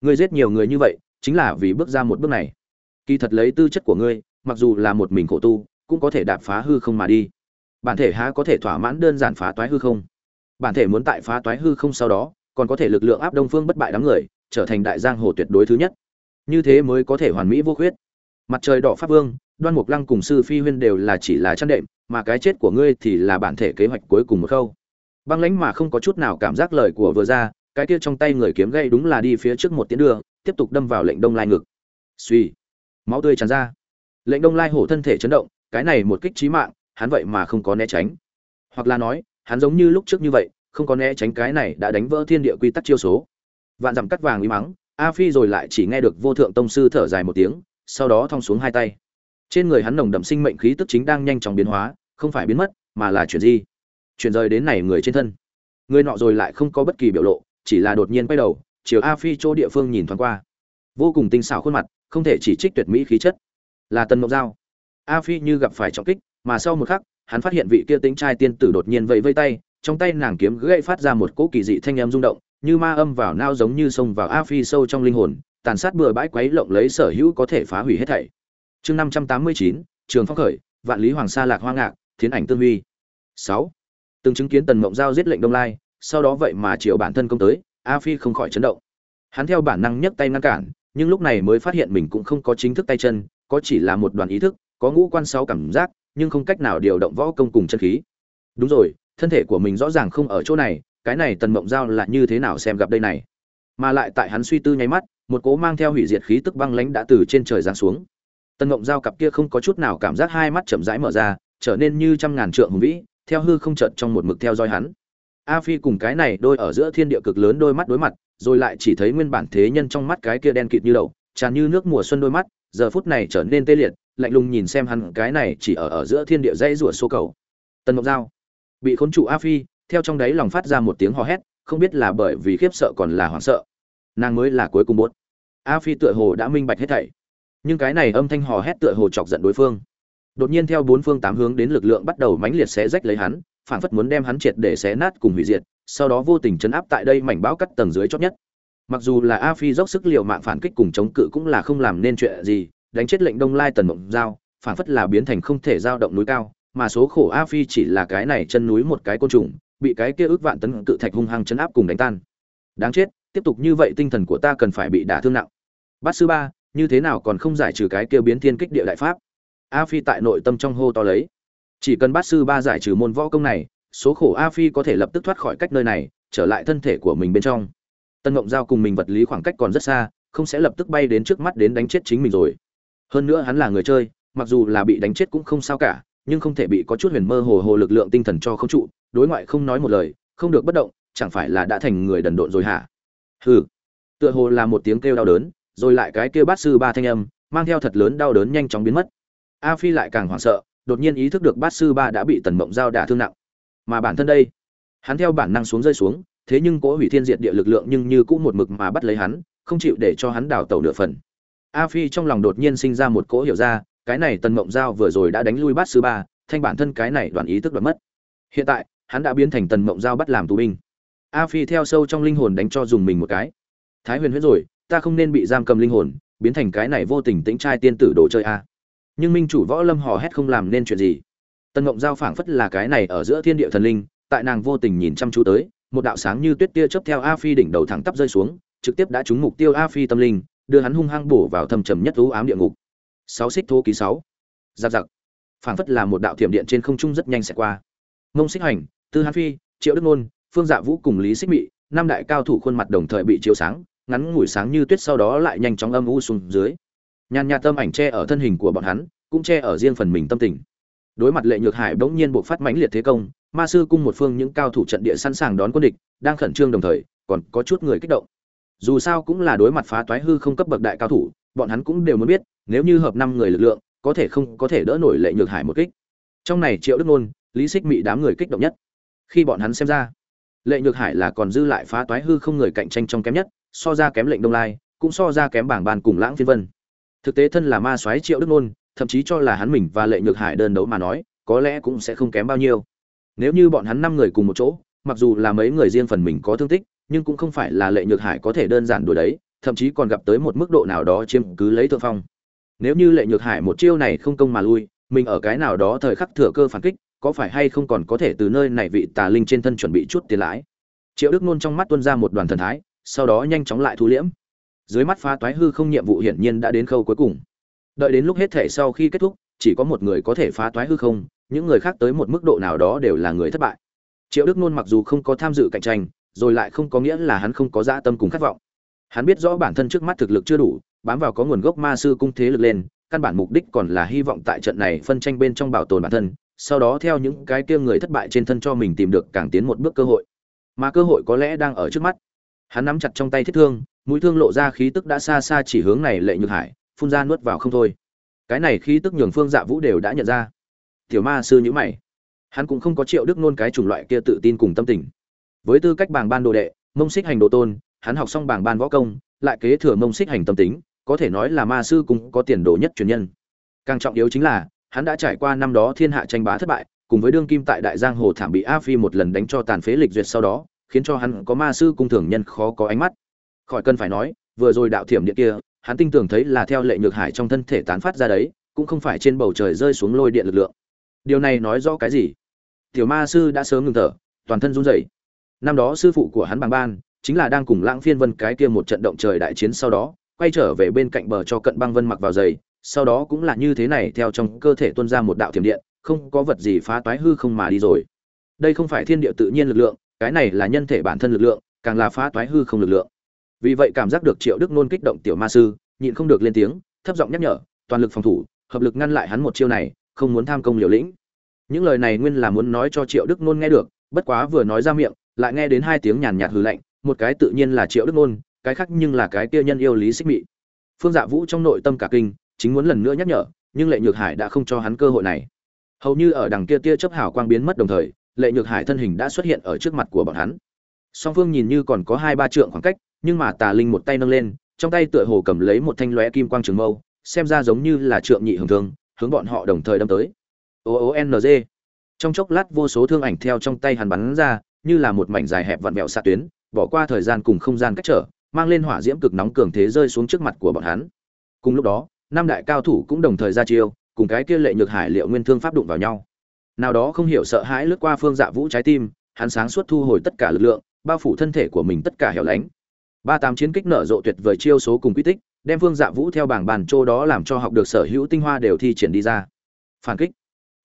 Ngươi giết nhiều người như vậy, chính là vì bước ra một bước này. Kỳ thật lấy tư chất của ngươi, mặc dù là một mình khổ tu, cũng có thể đạp phá hư không mà đi. Bản thể há có thể thỏa mãn đơn giản phá toái hư không? Bản thể muốn tại phá toái hư không sau đó, còn có thể lực lượng áp đông phương bất bại đám người, trở thành đại giang hồ tuyệt đối thứ nhất. Như thế mới có thể hoàn mỹ vô khuyết. Mặt trời đỏ pháp vương, đoan mục lăng cùng sư phi huyên đều là chỉ là chăn đệm, mà cái chết của ngươi thì là bản thể kế hoạch cuối cùng một khâu. Băng lãnh mà không có chút nào cảm giác lời của vừa ra, cái kia trong tay người kiếm gây đúng là đi phía trước một tiến đường, tiếp tục đâm vào lệnh đông lai ngực. Suy máu tươi tràn ra. Lệnh đông lai hổ thân thể chấn động, cái này một kích trí mạng, hắn vậy mà không có né tránh. Hoặc là nói hắn giống như lúc trước như vậy, không có né tránh cái này đã đánh vỡ thiên địa quy tắc chiêu số. Vạn dặm cắt vàng uy mắng, a phi rồi lại chỉ nghe được vô thượng tông sư thở dài một tiếng, sau đó thong xuống hai tay. Trên người hắn nồng đậm sinh mệnh khí tức chính đang nhanh chóng biến hóa, không phải biến mất, mà là chuyển di. Chuyển rời đến này người trên thân. Người nọ rồi lại không có bất kỳ biểu lộ, chỉ là đột nhiên quay đầu, chiều a phi chỗ địa phương nhìn thoáng qua. Vô cùng tinh xảo khuôn mặt, không thể chỉ trích tuyệt mỹ khí chất. Là tần mộng giao. A phi như gặp phải trọng kích, mà sau một khắc hắn phát hiện vị kia tính trai tiên tử đột nhiên vẫy vây tay, trong tay nàng kiếm gãy phát ra một cỗ kỳ dị thanh âm rung động, như ma âm vào nao giống như sông vào a phi sâu trong linh hồn, tàn sát bừa bãi quấy lộng lấy sở hữu có thể phá hủy hết thảy. Chương năm trăm tám mươi chín, trường phong khởi, vạn lý hoàng sa lạc hoa ngạc, thiến ảnh tương huy. Sáu. Từng chứng kiến tần mộng giao giết lệnh đông lai, sau đó vậy mà triệu bản thân công tới, a phi không khỏi chấn động. Hắn theo bản năng nhấc tay ngăn cản, nhưng lúc này mới phát hiện mình cũng không có chính thức tay chân, có chỉ là một đoàn ý thức, có ngũ quan sáu cảm giác nhưng không cách nào điều động võ công cùng chân khí. Đúng rồi, thân thể của mình rõ ràng không ở chỗ này, cái này tần mộng giao là như thế nào xem gặp đây này? Mà lại tại hắn suy tư nháy mắt, một cố mang theo hủy diệt khí tức băng lãnh đã từ trên trời giáng xuống. Tần mộng giao cặp kia không có chút nào cảm giác hai mắt chậm rãi mở ra, trở nên như trăm ngàn trượng hùng vĩ, theo hư không chợt trong một mực theo dõi hắn. A phi cùng cái này đôi ở giữa thiên địa cực lớn đôi mắt đối mặt, rồi lại chỉ thấy nguyên bản thế nhân trong mắt cái kia đen kịt như đậu tràn như nước mùa xuân đôi mắt, giờ phút này trở nên tê liệt lạnh lùng nhìn xem hắn, cái này chỉ ở ở giữa thiên địa dãy rủa số cầu. Tần mộng giao, bị khốn trụ a phi, theo trong đáy lòng phát ra một tiếng hò hét, không biết là bởi vì khiếp sợ còn là hoảng sợ. Nàng mới là cuối cùng muốn a phi tựa hồ đã minh bạch hết thảy. Nhưng cái này âm thanh hò hét tựa hồ chọc giận đối phương. Đột nhiên theo bốn phương tám hướng đến lực lượng bắt đầu mãnh liệt xé rách lấy hắn phản phất muốn đem hắn triệt để xé nát cùng hủy diệt, sau đó vô tình chấn áp tại đây mảnh bão cắt tầng dưới chót nhất. Mặc dù là a phi dốc sức liều mạng phản kích cùng chống cự cũng là không làm nên chuyện gì đánh chết lệnh đông lai tần mộng giao, phản phất là biến thành không thể giao động núi cao, mà số khổ a phi chỉ là cái này chân núi một cái côn trùng, bị cái kia ước vạn tấn cự thạch hung hăng chấn áp cùng đánh tan. Đáng chết, tiếp tục như vậy tinh thần của ta cần phải bị đả thương nặng. Bát sư ba, như thế nào còn không giải trừ cái kia biến thiên kích địa đại pháp? A phi tại nội tâm trong hô to lấy. Chỉ cần bát sư ba giải trừ môn võ công này, số khổ a phi có thể lập tức thoát khỏi cách nơi này, trở lại thân thể của mình bên trong. Tân ngộng giao cùng mình vật lý khoảng cách còn rất xa, không sẽ lập tức bay đến trước mắt đến đánh chết chính mình rồi hơn nữa hắn là người chơi, mặc dù là bị đánh chết cũng không sao cả, nhưng không thể bị có chút huyền mơ hồ hồ lực lượng tinh thần cho không trụ, đối ngoại không nói một lời, không được bất động, chẳng phải là đã thành người đần độn rồi hả? Hừ. Tựa hồ là một tiếng kêu đau đớn, rồi lại cái kêu bát sư ba thanh âm, mang theo thật lớn đau đớn nhanh chóng biến mất. A phi lại càng hoảng sợ, đột nhiên ý thức được bát sư ba đã bị tần mộng giao đả thương nặng. Mà bản thân đây, hắn theo bản năng xuống rơi xuống, thế nhưng cố hủy thiên diệt địa lực lượng nhưng như cũng một mực mà bắt lấy hắn, không chịu để cho hắn đào tẩu nửa phần a phi trong lòng đột nhiên sinh ra một cỗ hiểu ra, cái này tần mộng giao vừa rồi đã đánh lui bát sư ba, thanh bản thân cái này đoàn ý thức đoạt mất. Hiện tại, hắn đã biến thành tần mộng giao bắt làm tù binh. A phi theo sâu trong linh hồn đánh cho dùng mình một cái. Thái huyền huyết rồi, ta không nên bị giam cầm linh hồn, biến thành cái này vô tình tĩnh trai tiên tử đồ chơi a. Nhưng minh chủ võ lâm hò hét không làm nên chuyện gì. Tần mộng giao phảng phất là cái này ở giữa thiên địa thần linh, tại nàng vô tình nhìn chăm chú tới, một đạo sáng như tuyết tia chớp theo a phi đỉnh đầu thẳng tắp rơi xuống, trực tiếp đã trúng mục tiêu a phi tâm linh đưa hắn hung hăng bổ vào thâm trầm nhất u ám địa ngục. Sáu xích thô ký sáu. Giặc giặc. Phảng phất là một đạo thiểm điện trên không trung rất nhanh sẽ qua. Ngông xích hành, tư hán phi, triệu đức nôn, phương dạ vũ cùng lý xích mị, năm đại cao thủ khuôn mặt đồng thời bị chiếu sáng, ngắn ngủi sáng như tuyết sau đó lại nhanh chóng âm u xuống dưới. Nhàn nhạt tâm ảnh che ở thân hình của bọn hắn, cũng che ở riêng phần mình tâm tình. Đối mặt lệ nhược hải bỗng nhiên buộc phát mãnh liệt thế công, ma sư cung một phương những cao thủ trận địa sẵn sàng đón quân địch, đang khẩn trương đồng thời, còn có chút người kích động dù sao cũng là đối mặt phá toái hư không cấp bậc đại cao thủ, bọn hắn cũng đều muốn biết, nếu như hợp năm người lực lượng, có thể không có thể đỡ nổi lệ nhược hải một kích. Trong này triệu đức nôn, lý xích mị đám người kích động nhất. Khi bọn hắn xem ra, lệ nhược hải là còn dư lại phá toái hư không người cạnh tranh trong kém nhất, so ra kém lệnh đông lai, cũng so ra kém bảng bàn cùng lãng phiên vân. Thực tế thân là ma soái triệu đức nôn, thậm chí cho là hắn mình và lệ nhược hải đơn đấu mà nói, có lẽ cũng sẽ không kém bao nhiêu. Nếu như bọn hắn năm người cùng một chỗ, mặc dù là mấy người riêng phần mình có thương tích nhưng cũng không phải là lệ nhược hải có thể đơn giản đuổi đấy, thậm chí còn gặp tới một mức độ nào đó chiếm cứ lấy thượng phong. Nếu như lệ nhược hải một chiêu này không công mà lui, mình ở cái nào đó thời khắc thừa cơ phản kích, có phải hay không còn có thể từ nơi này vị tà linh trên thân chuẩn bị chút tiền lãi? Triệu đức nôn trong mắt tuân ra một đoàn thần thái, sau đó nhanh chóng lại thu liễm. Dưới mắt phá toái hư không nhiệm vụ hiển nhiên đã đến khâu cuối cùng. Đợi đến lúc hết thể sau khi kết thúc, chỉ có một người có thể phá toái hư không, những người khác tới một mức độ nào đó đều là người thất bại. Triệu đức nôn mặc dù không có tham dự cạnh tranh rồi lại không có nghĩa là hắn không có dã tâm cùng khát vọng. Hắn biết rõ bản thân trước mắt thực lực chưa đủ, bám vào có nguồn gốc ma sư cung thế lực lên, căn bản mục đích còn là hy vọng tại trận này phân tranh bên trong bảo tồn bản thân, sau đó theo những cái kia người thất bại trên thân cho mình tìm được càng tiến một bước cơ hội. Mà cơ hội có lẽ đang ở trước mắt. Hắn nắm chặt trong tay thiết thương, mũi thương lộ ra khí tức đã xa xa chỉ hướng này lệ nhược hải, phun ra nuốt vào không thôi. Cái này khí tức nhường phương dạ vũ đều đã nhận ra. Tiểu ma sư nhữ mày. Hắn cũng không có triệu đức nôn cái chủng loại kia tự tin cùng tâm tình với tư cách bảng ban đồ đệ, mông xích hành đồ tôn, hắn học xong bảng ban võ công, lại kế thừa mông xích hành tâm tính, có thể nói là ma sư cũng có tiền đồ nhất truyền nhân. Càng trọng yếu chính là, hắn đã trải qua năm đó thiên hạ tranh bá thất bại, cùng với đương kim tại đại giang hồ thảm bị a phi một lần đánh cho tàn phế lịch duyệt sau đó, khiến cho hắn có ma sư cung thường nhân khó có ánh mắt. Khỏi cần phải nói, vừa rồi đạo thiểm điện kia, hắn tin tưởng thấy là theo lệ nhược hải trong thân thể tán phát ra đấy, cũng không phải trên bầu trời rơi xuống lôi điện lực lượng. Điều này nói rõ cái gì? Tiểu ma sư đã sớm ngừng thở, toàn thân run rẩy năm đó sư phụ của hắn bằng ban, chính là đang cùng lãng phiên vân cái kia một trận động trời đại chiến sau đó, quay trở về bên cạnh bờ cho cận băng vân mặc vào giày, sau đó cũng là như thế này theo trong cơ thể tuôn ra một đạo thiểm điện, không có vật gì phá toái hư không mà đi rồi. Đây không phải thiên địa tự nhiên lực lượng, cái này là nhân thể bản thân lực lượng, càng là phá toái hư không lực lượng. Vì vậy cảm giác được triệu đức nôn kích động tiểu ma sư, nhịn không được lên tiếng, thấp giọng nhắc nhở, toàn lực phòng thủ, hợp lực ngăn lại hắn một chiêu này, không muốn tham công liều lĩnh. Những lời này nguyên là muốn nói cho triệu đức nôn nghe được, bất quá vừa nói ra miệng lại nghe đến hai tiếng nhàn nhạt hừ lạnh, một cái tự nhiên là triệu đức nôn, cái khác nhưng là cái kia nhân yêu lý xích mị. Phương dạ vũ trong nội tâm cả kinh, chính muốn lần nữa nhắc nhở, nhưng lệ nhược hải đã không cho hắn cơ hội này. Hầu như ở đằng kia tia chớp hào quang biến mất đồng thời, lệ nhược hải thân hình đã xuất hiện ở trước mặt của bọn hắn. Song phương nhìn như còn có hai ba trượng khoảng cách, nhưng mà tà linh một tay nâng lên, trong tay tựa hồ cầm lấy một thanh lóe kim quang trường mâu, xem ra giống như là trượng nhị hưởng thương, hướng bọn họ đồng thời đâm tới. O o n g. Trong chốc lát vô số thương ảnh theo trong tay hắn bắn ra như là một mảnh dài hẹp vặn vẹo xạ tuyến, bỏ qua thời gian cùng không gian cách trở, mang lên hỏa diễm cực nóng cường thế rơi xuống trước mặt của bọn hắn. Cùng lúc đó, năm đại cao thủ cũng đồng thời ra chiêu, cùng cái kia lệ nhược hải liệu nguyên thương pháp đụng vào nhau. Nào đó không hiểu sợ hãi lướt qua phương dạ vũ trái tim, hắn sáng suốt thu hồi tất cả lực lượng, bao phủ thân thể của mình tất cả hẻo lánh. Ba tám chiến kích nở rộ tuyệt vời chiêu số cùng quy tích, đem phương dạ vũ theo bảng bàn châu đó làm cho học được sở hữu tinh hoa đều thi triển đi ra. Phản kích.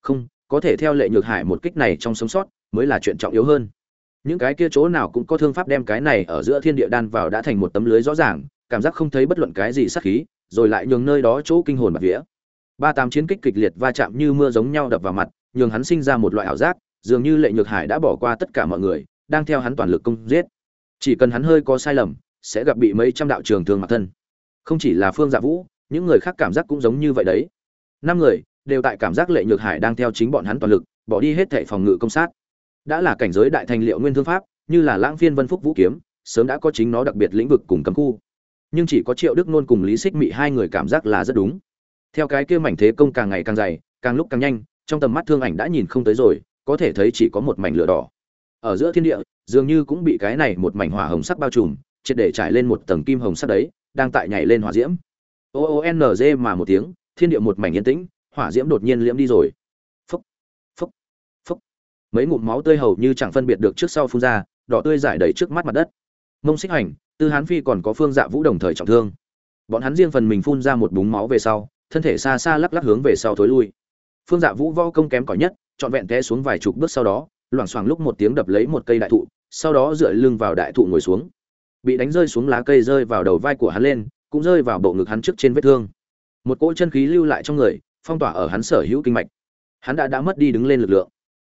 Không, có thể theo lệ nhược hải một kích này trong sống sót, mới là chuyện trọng yếu hơn những cái kia chỗ nào cũng có thương pháp đem cái này ở giữa thiên địa đan vào đã thành một tấm lưới rõ ràng, cảm giác không thấy bất luận cái gì sát khí, rồi lại nhường nơi đó chỗ kinh hồn bạt vía. Ba tám chiến kích kịch liệt va chạm như mưa giống nhau đập vào mặt, nhường hắn sinh ra một loại ảo giác, dường như lệ nhược hải đã bỏ qua tất cả mọi người, đang theo hắn toàn lực công giết. Chỉ cần hắn hơi có sai lầm, sẽ gặp bị mấy trăm đạo trường thường mặt thân. Không chỉ là phương dạ vũ, những người khác cảm giác cũng giống như vậy đấy. Năm người đều tại cảm giác lệ nhược hải đang theo chính bọn hắn toàn lực, bỏ đi hết thệ phòng ngự công sát đã là cảnh giới đại thành liệu nguyên thương pháp, như là lãng phiên vân phúc vũ kiếm, sớm đã có chính nó đặc biệt lĩnh vực cùng cấm khu. Nhưng chỉ có triệu đức nôn cùng lý xích mị hai người cảm giác là rất đúng. Theo cái kia mảnh thế công càng ngày càng dày, càng lúc càng nhanh, trong tầm mắt thương ảnh đã nhìn không tới rồi, có thể thấy chỉ có một mảnh lửa đỏ. Ở giữa thiên địa, dường như cũng bị cái này một mảnh hỏa hồng sắc bao trùm, triệt để trải lên một tầng kim hồng sắc đấy, đang tại nhảy lên hỏa diễm. O o n g mà một tiếng, thiên địa một mảnh yên tĩnh, hỏa diễm đột nhiên liễm đi rồi mấy ngụm máu tươi hầu như chẳng phân biệt được trước sau phun ra, đỏ tươi giải đầy trước mắt mặt đất. Mông xích hành, tư hán phi còn có phương dạ vũ đồng thời trọng thương. Bọn hắn riêng phần mình phun ra một búng máu về sau, thân thể xa xa lắc lắc hướng về sau thối lui. Phương dạ vũ vo công kém cỏi nhất, trọn vẹn té xuống vài chục bước sau đó, loảng xoảng lúc một tiếng đập lấy một cây đại thụ, sau đó dựa lưng vào đại thụ ngồi xuống. Bị đánh rơi xuống lá cây rơi vào đầu vai của hắn lên, cũng rơi vào bộ ngực hắn trước trên vết thương. Một cỗ chân khí lưu lại trong người, phong tỏa ở hắn sở hữu kinh mạch. Hắn đã đã mất đi đứng lên lực lượng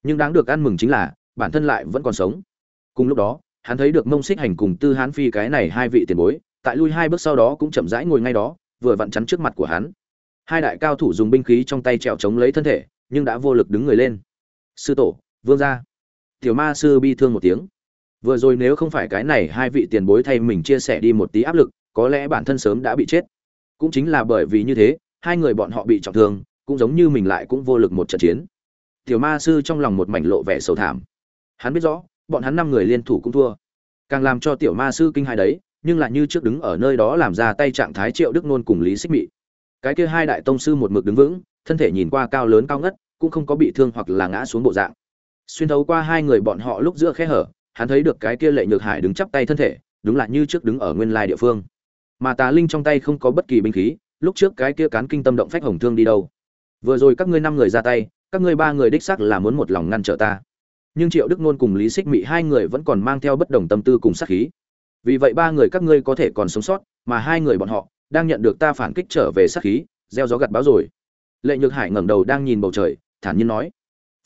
nhưng đáng được ăn mừng chính là, bản thân lại vẫn còn sống. Cùng lúc đó, hắn thấy được mông xích hành cùng tư hán phi cái này hai vị tiền bối, tại lui hai bước sau đó cũng chậm rãi ngồi ngay đó, vừa vặn chắn trước mặt của hắn. Hai đại cao thủ dùng binh khí trong tay trèo chống lấy thân thể, nhưng đã vô lực đứng người lên. Sư tổ, vương gia. Tiểu ma sư bi thương một tiếng. Vừa rồi nếu không phải cái này hai vị tiền bối thay mình chia sẻ đi một tí áp lực, có lẽ bản thân sớm đã bị chết. Cũng chính là bởi vì như thế, hai người bọn họ bị trọng thương, cũng giống như mình lại cũng vô lực một trận chiến tiểu ma sư trong lòng một mảnh lộ vẻ sầu thảm. Hắn biết rõ, bọn hắn năm người liên thủ cũng thua. Càng làm cho tiểu ma sư kinh hài đấy, nhưng lại như trước đứng ở nơi đó làm ra tay trạng thái triệu đức nôn cùng lý xích mị. Cái kia hai đại tông sư một mực đứng vững, thân thể nhìn qua cao lớn cao ngất, cũng không có bị thương hoặc là ngã xuống bộ dạng. Xuyên thấu qua hai người bọn họ lúc giữa khe hở, hắn thấy được cái kia lệ nhược hải đứng chắp tay thân thể, đúng là như trước đứng ở nguyên lai địa phương. Mà tà linh trong tay không có bất kỳ binh khí, lúc trước cái kia cán kinh tâm động phách hồng thương đi đâu. Vừa rồi các ngươi năm người ra tay các ngươi ba người đích xác là muốn một lòng ngăn trở ta. Nhưng triệu đức nôn cùng lý xích mị hai người vẫn còn mang theo bất đồng tâm tư cùng sát khí. Vì vậy ba người các ngươi có thể còn sống sót, mà hai người bọn họ đang nhận được ta phản kích trở về sát khí, gieo gió gặt báo rồi. Lệ nhược hải ngẩng đầu đang nhìn bầu trời, thản nhiên nói.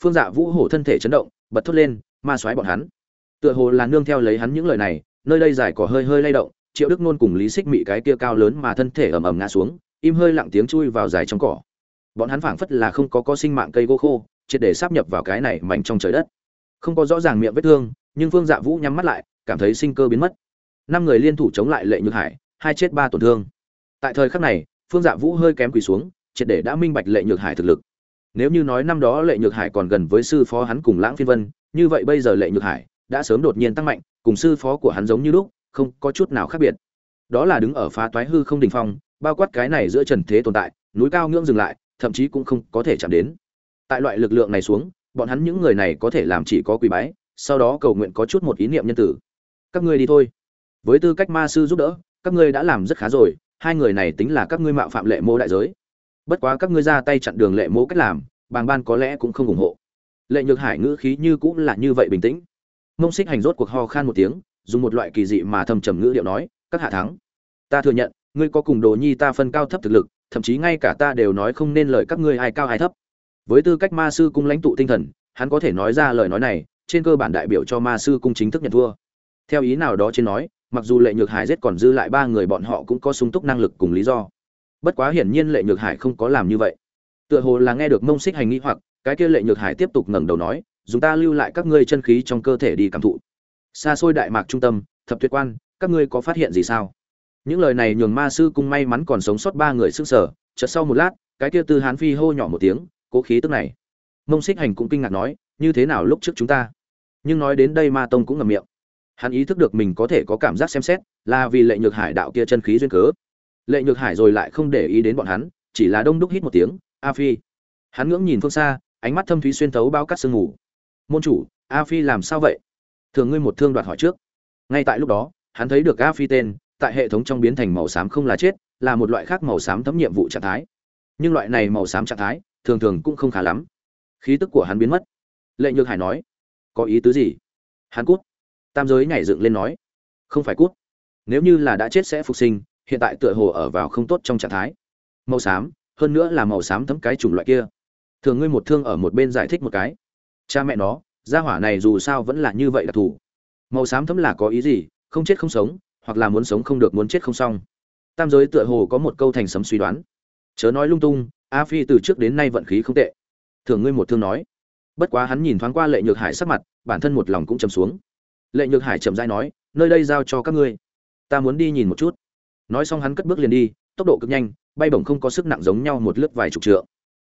Phương dạ vũ hổ thân thể chấn động, bật thốt lên, ma xoáy bọn hắn. Tựa hồ là nương theo lấy hắn những lời này, nơi đây dài cỏ hơi hơi lay động, triệu đức nôn cùng lý xích mị cái kia cao lớn mà thân thể ầm ầm ngã xuống, im hơi lặng tiếng chui vào dài trong cỏ bọn hắn phảng phất là không có có sinh mạng cây gỗ khô, triệt để sáp nhập vào cái này mạnh trong trời đất. Không có rõ ràng miệng vết thương, nhưng phương dạ vũ nhắm mắt lại, cảm thấy sinh cơ biến mất. Năm người liên thủ chống lại lệ nhược hải, hai chết ba tổn thương. Tại thời khắc này, phương dạ vũ hơi kém quỳ xuống, triệt để đã minh bạch lệ nhược hải thực lực. Nếu như nói năm đó lệ nhược hải còn gần với sư phó hắn cùng lãng phiên vân, như vậy bây giờ lệ nhược hải đã sớm đột nhiên tăng mạnh, cùng sư phó của hắn giống như lúc, không có chút nào khác biệt. Đó là đứng ở phá toái hư không đình phong, bao quát cái này giữa trần thế tồn tại, núi cao ngưỡng dừng lại thậm chí cũng không có thể chạm đến. Tại loại lực lượng này xuống, bọn hắn những người này có thể làm chỉ có quỳ bái, sau đó cầu nguyện có chút một ý niệm nhân tử. Các ngươi đi thôi. Với tư cách ma sư giúp đỡ, các ngươi đã làm rất khá rồi, hai người này tính là các ngươi mạo phạm lệ mô đại giới. Bất quá các ngươi ra tay chặn đường lệ mô cách làm, bàng ban có lẽ cũng không ủng hộ. Lệ nhược hải ngữ khí như cũng là như vậy bình tĩnh. Mông xích hành rốt cuộc ho khan một tiếng, dùng một loại kỳ dị mà thầm trầm ngữ điệu nói, các hạ thắng. Ta thừa nhận, ngươi có cùng đồ nhi ta phân cao thấp thực lực thậm chí ngay cả ta đều nói không nên lời các ngươi ai cao ai thấp. Với tư cách ma sư cung lãnh tụ tinh thần, hắn có thể nói ra lời nói này, trên cơ bản đại biểu cho ma sư cung chính thức nhận thua theo ý nào đó trên nói, mặc dù lệ nhược hải giết còn dư lại ba người bọn họ cũng có sung túc năng lực cùng lý do. Bất quá hiển nhiên lệ nhược hải không có làm như vậy. Tựa hồ là nghe được mông xích hành nghĩ hoặc, cái kia lệ nhược hải tiếp tục ngẩng đầu nói, dùng ta lưu lại các ngươi chân khí trong cơ thể đi cảm thụ. Xa xôi đại mạc trung tâm, thập tuyệt quan, các ngươi có phát hiện gì sao? Những lời này nhường ma sư cung may mắn còn sống sót ba người sức sở chợt sau một lát, cái kia tư hán phi hô nhỏ một tiếng, cố khí tức này. Mông xích hành cũng kinh ngạc nói, như thế nào lúc trước chúng ta? Nhưng nói đến đây ma tông cũng ngậm miệng. Hắn ý thức được mình có thể có cảm giác xem xét, là vì lệ nhược hải đạo kia chân khí duyên cớ. Lệ nhược hải rồi lại không để ý đến bọn hắn, chỉ là đông đúc hít một tiếng, a phi. Hắn ngưỡng nhìn phương xa, ánh mắt thâm thúy xuyên thấu bao cắt sương mù. Môn chủ, a phi làm sao vậy? Thường ngươi một thương đoạt hỏi trước. Ngay tại lúc đó, hắn thấy được a phi tên tại hệ thống trong biến thành màu xám không là chết, là một loại khác màu xám thấm nhiệm vụ trạng thái. Nhưng loại này màu xám trạng thái, thường thường cũng không khá lắm. Khí tức của hắn biến mất. Lệ nhược hải nói, có ý tứ gì? Hắn cút. Tam giới nhảy dựng lên nói, không phải cút. Nếu như là đã chết sẽ phục sinh, hiện tại tựa hồ ở vào không tốt trong trạng thái. Màu xám, hơn nữa là màu xám thấm cái chủng loại kia. Thường ngươi một thương ở một bên giải thích một cái. Cha mẹ nó, gia hỏa này dù sao vẫn là như vậy đặc thù màu xám thấm là có ý gì? Không chết không sống hoặc là muốn sống không được muốn chết không xong. Tam giới tựa hồ có một câu thành sấm suy đoán. Chớ nói lung tung, a phi từ trước đến nay vận khí không tệ. Thường ngươi một thương nói. Bất quá hắn nhìn thoáng qua lệ nhược hải sắc mặt, bản thân một lòng cũng chầm xuống. Lệ nhược hải chậm dai nói, nơi đây giao cho các ngươi. Ta muốn đi nhìn một chút. Nói xong hắn cất bước liền đi, tốc độ cực nhanh, bay bổng không có sức nặng giống nhau một lướt vài chục trượng.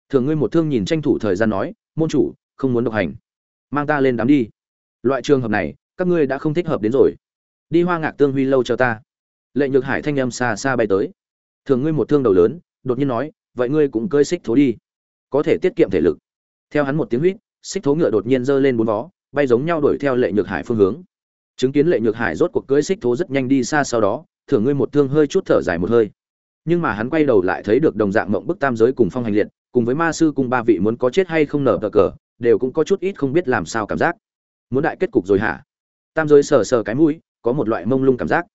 Thường ngươi một thương nhìn tranh thủ thời gian nói, môn chủ, không muốn độc hành. Mang ta lên đám đi. Loại trường hợp này, các ngươi đã không thích hợp đến rồi đi hoa ngạc tương huy lâu cho ta. Lệ nhược hải thanh âm xa xa bay tới. Thường ngươi một thương đầu lớn, đột nhiên nói, vậy ngươi cũng cơi xích thố đi. Có thể tiết kiệm thể lực. Theo hắn một tiếng huýt, xích thố ngựa đột nhiên giơ lên bốn vó, bay giống nhau đuổi theo lệ nhược hải phương hướng. Chứng kiến lệ nhược hải rốt cuộc cưỡi xích thố rất nhanh đi xa sau đó thưởng ngươi một thương hơi chút thở dài một hơi. Nhưng mà hắn quay đầu lại thấy được đồng dạng mộng bức tam giới cùng phong hành liệt, cùng với ma sư cùng ba vị muốn có chết hay không nở cờ cờ, đều cũng có chút ít không biết làm sao cảm giác. Muốn đại kết cục rồi hả? Tam giới sờ sờ cái mũi có một loại mông lung cảm giác.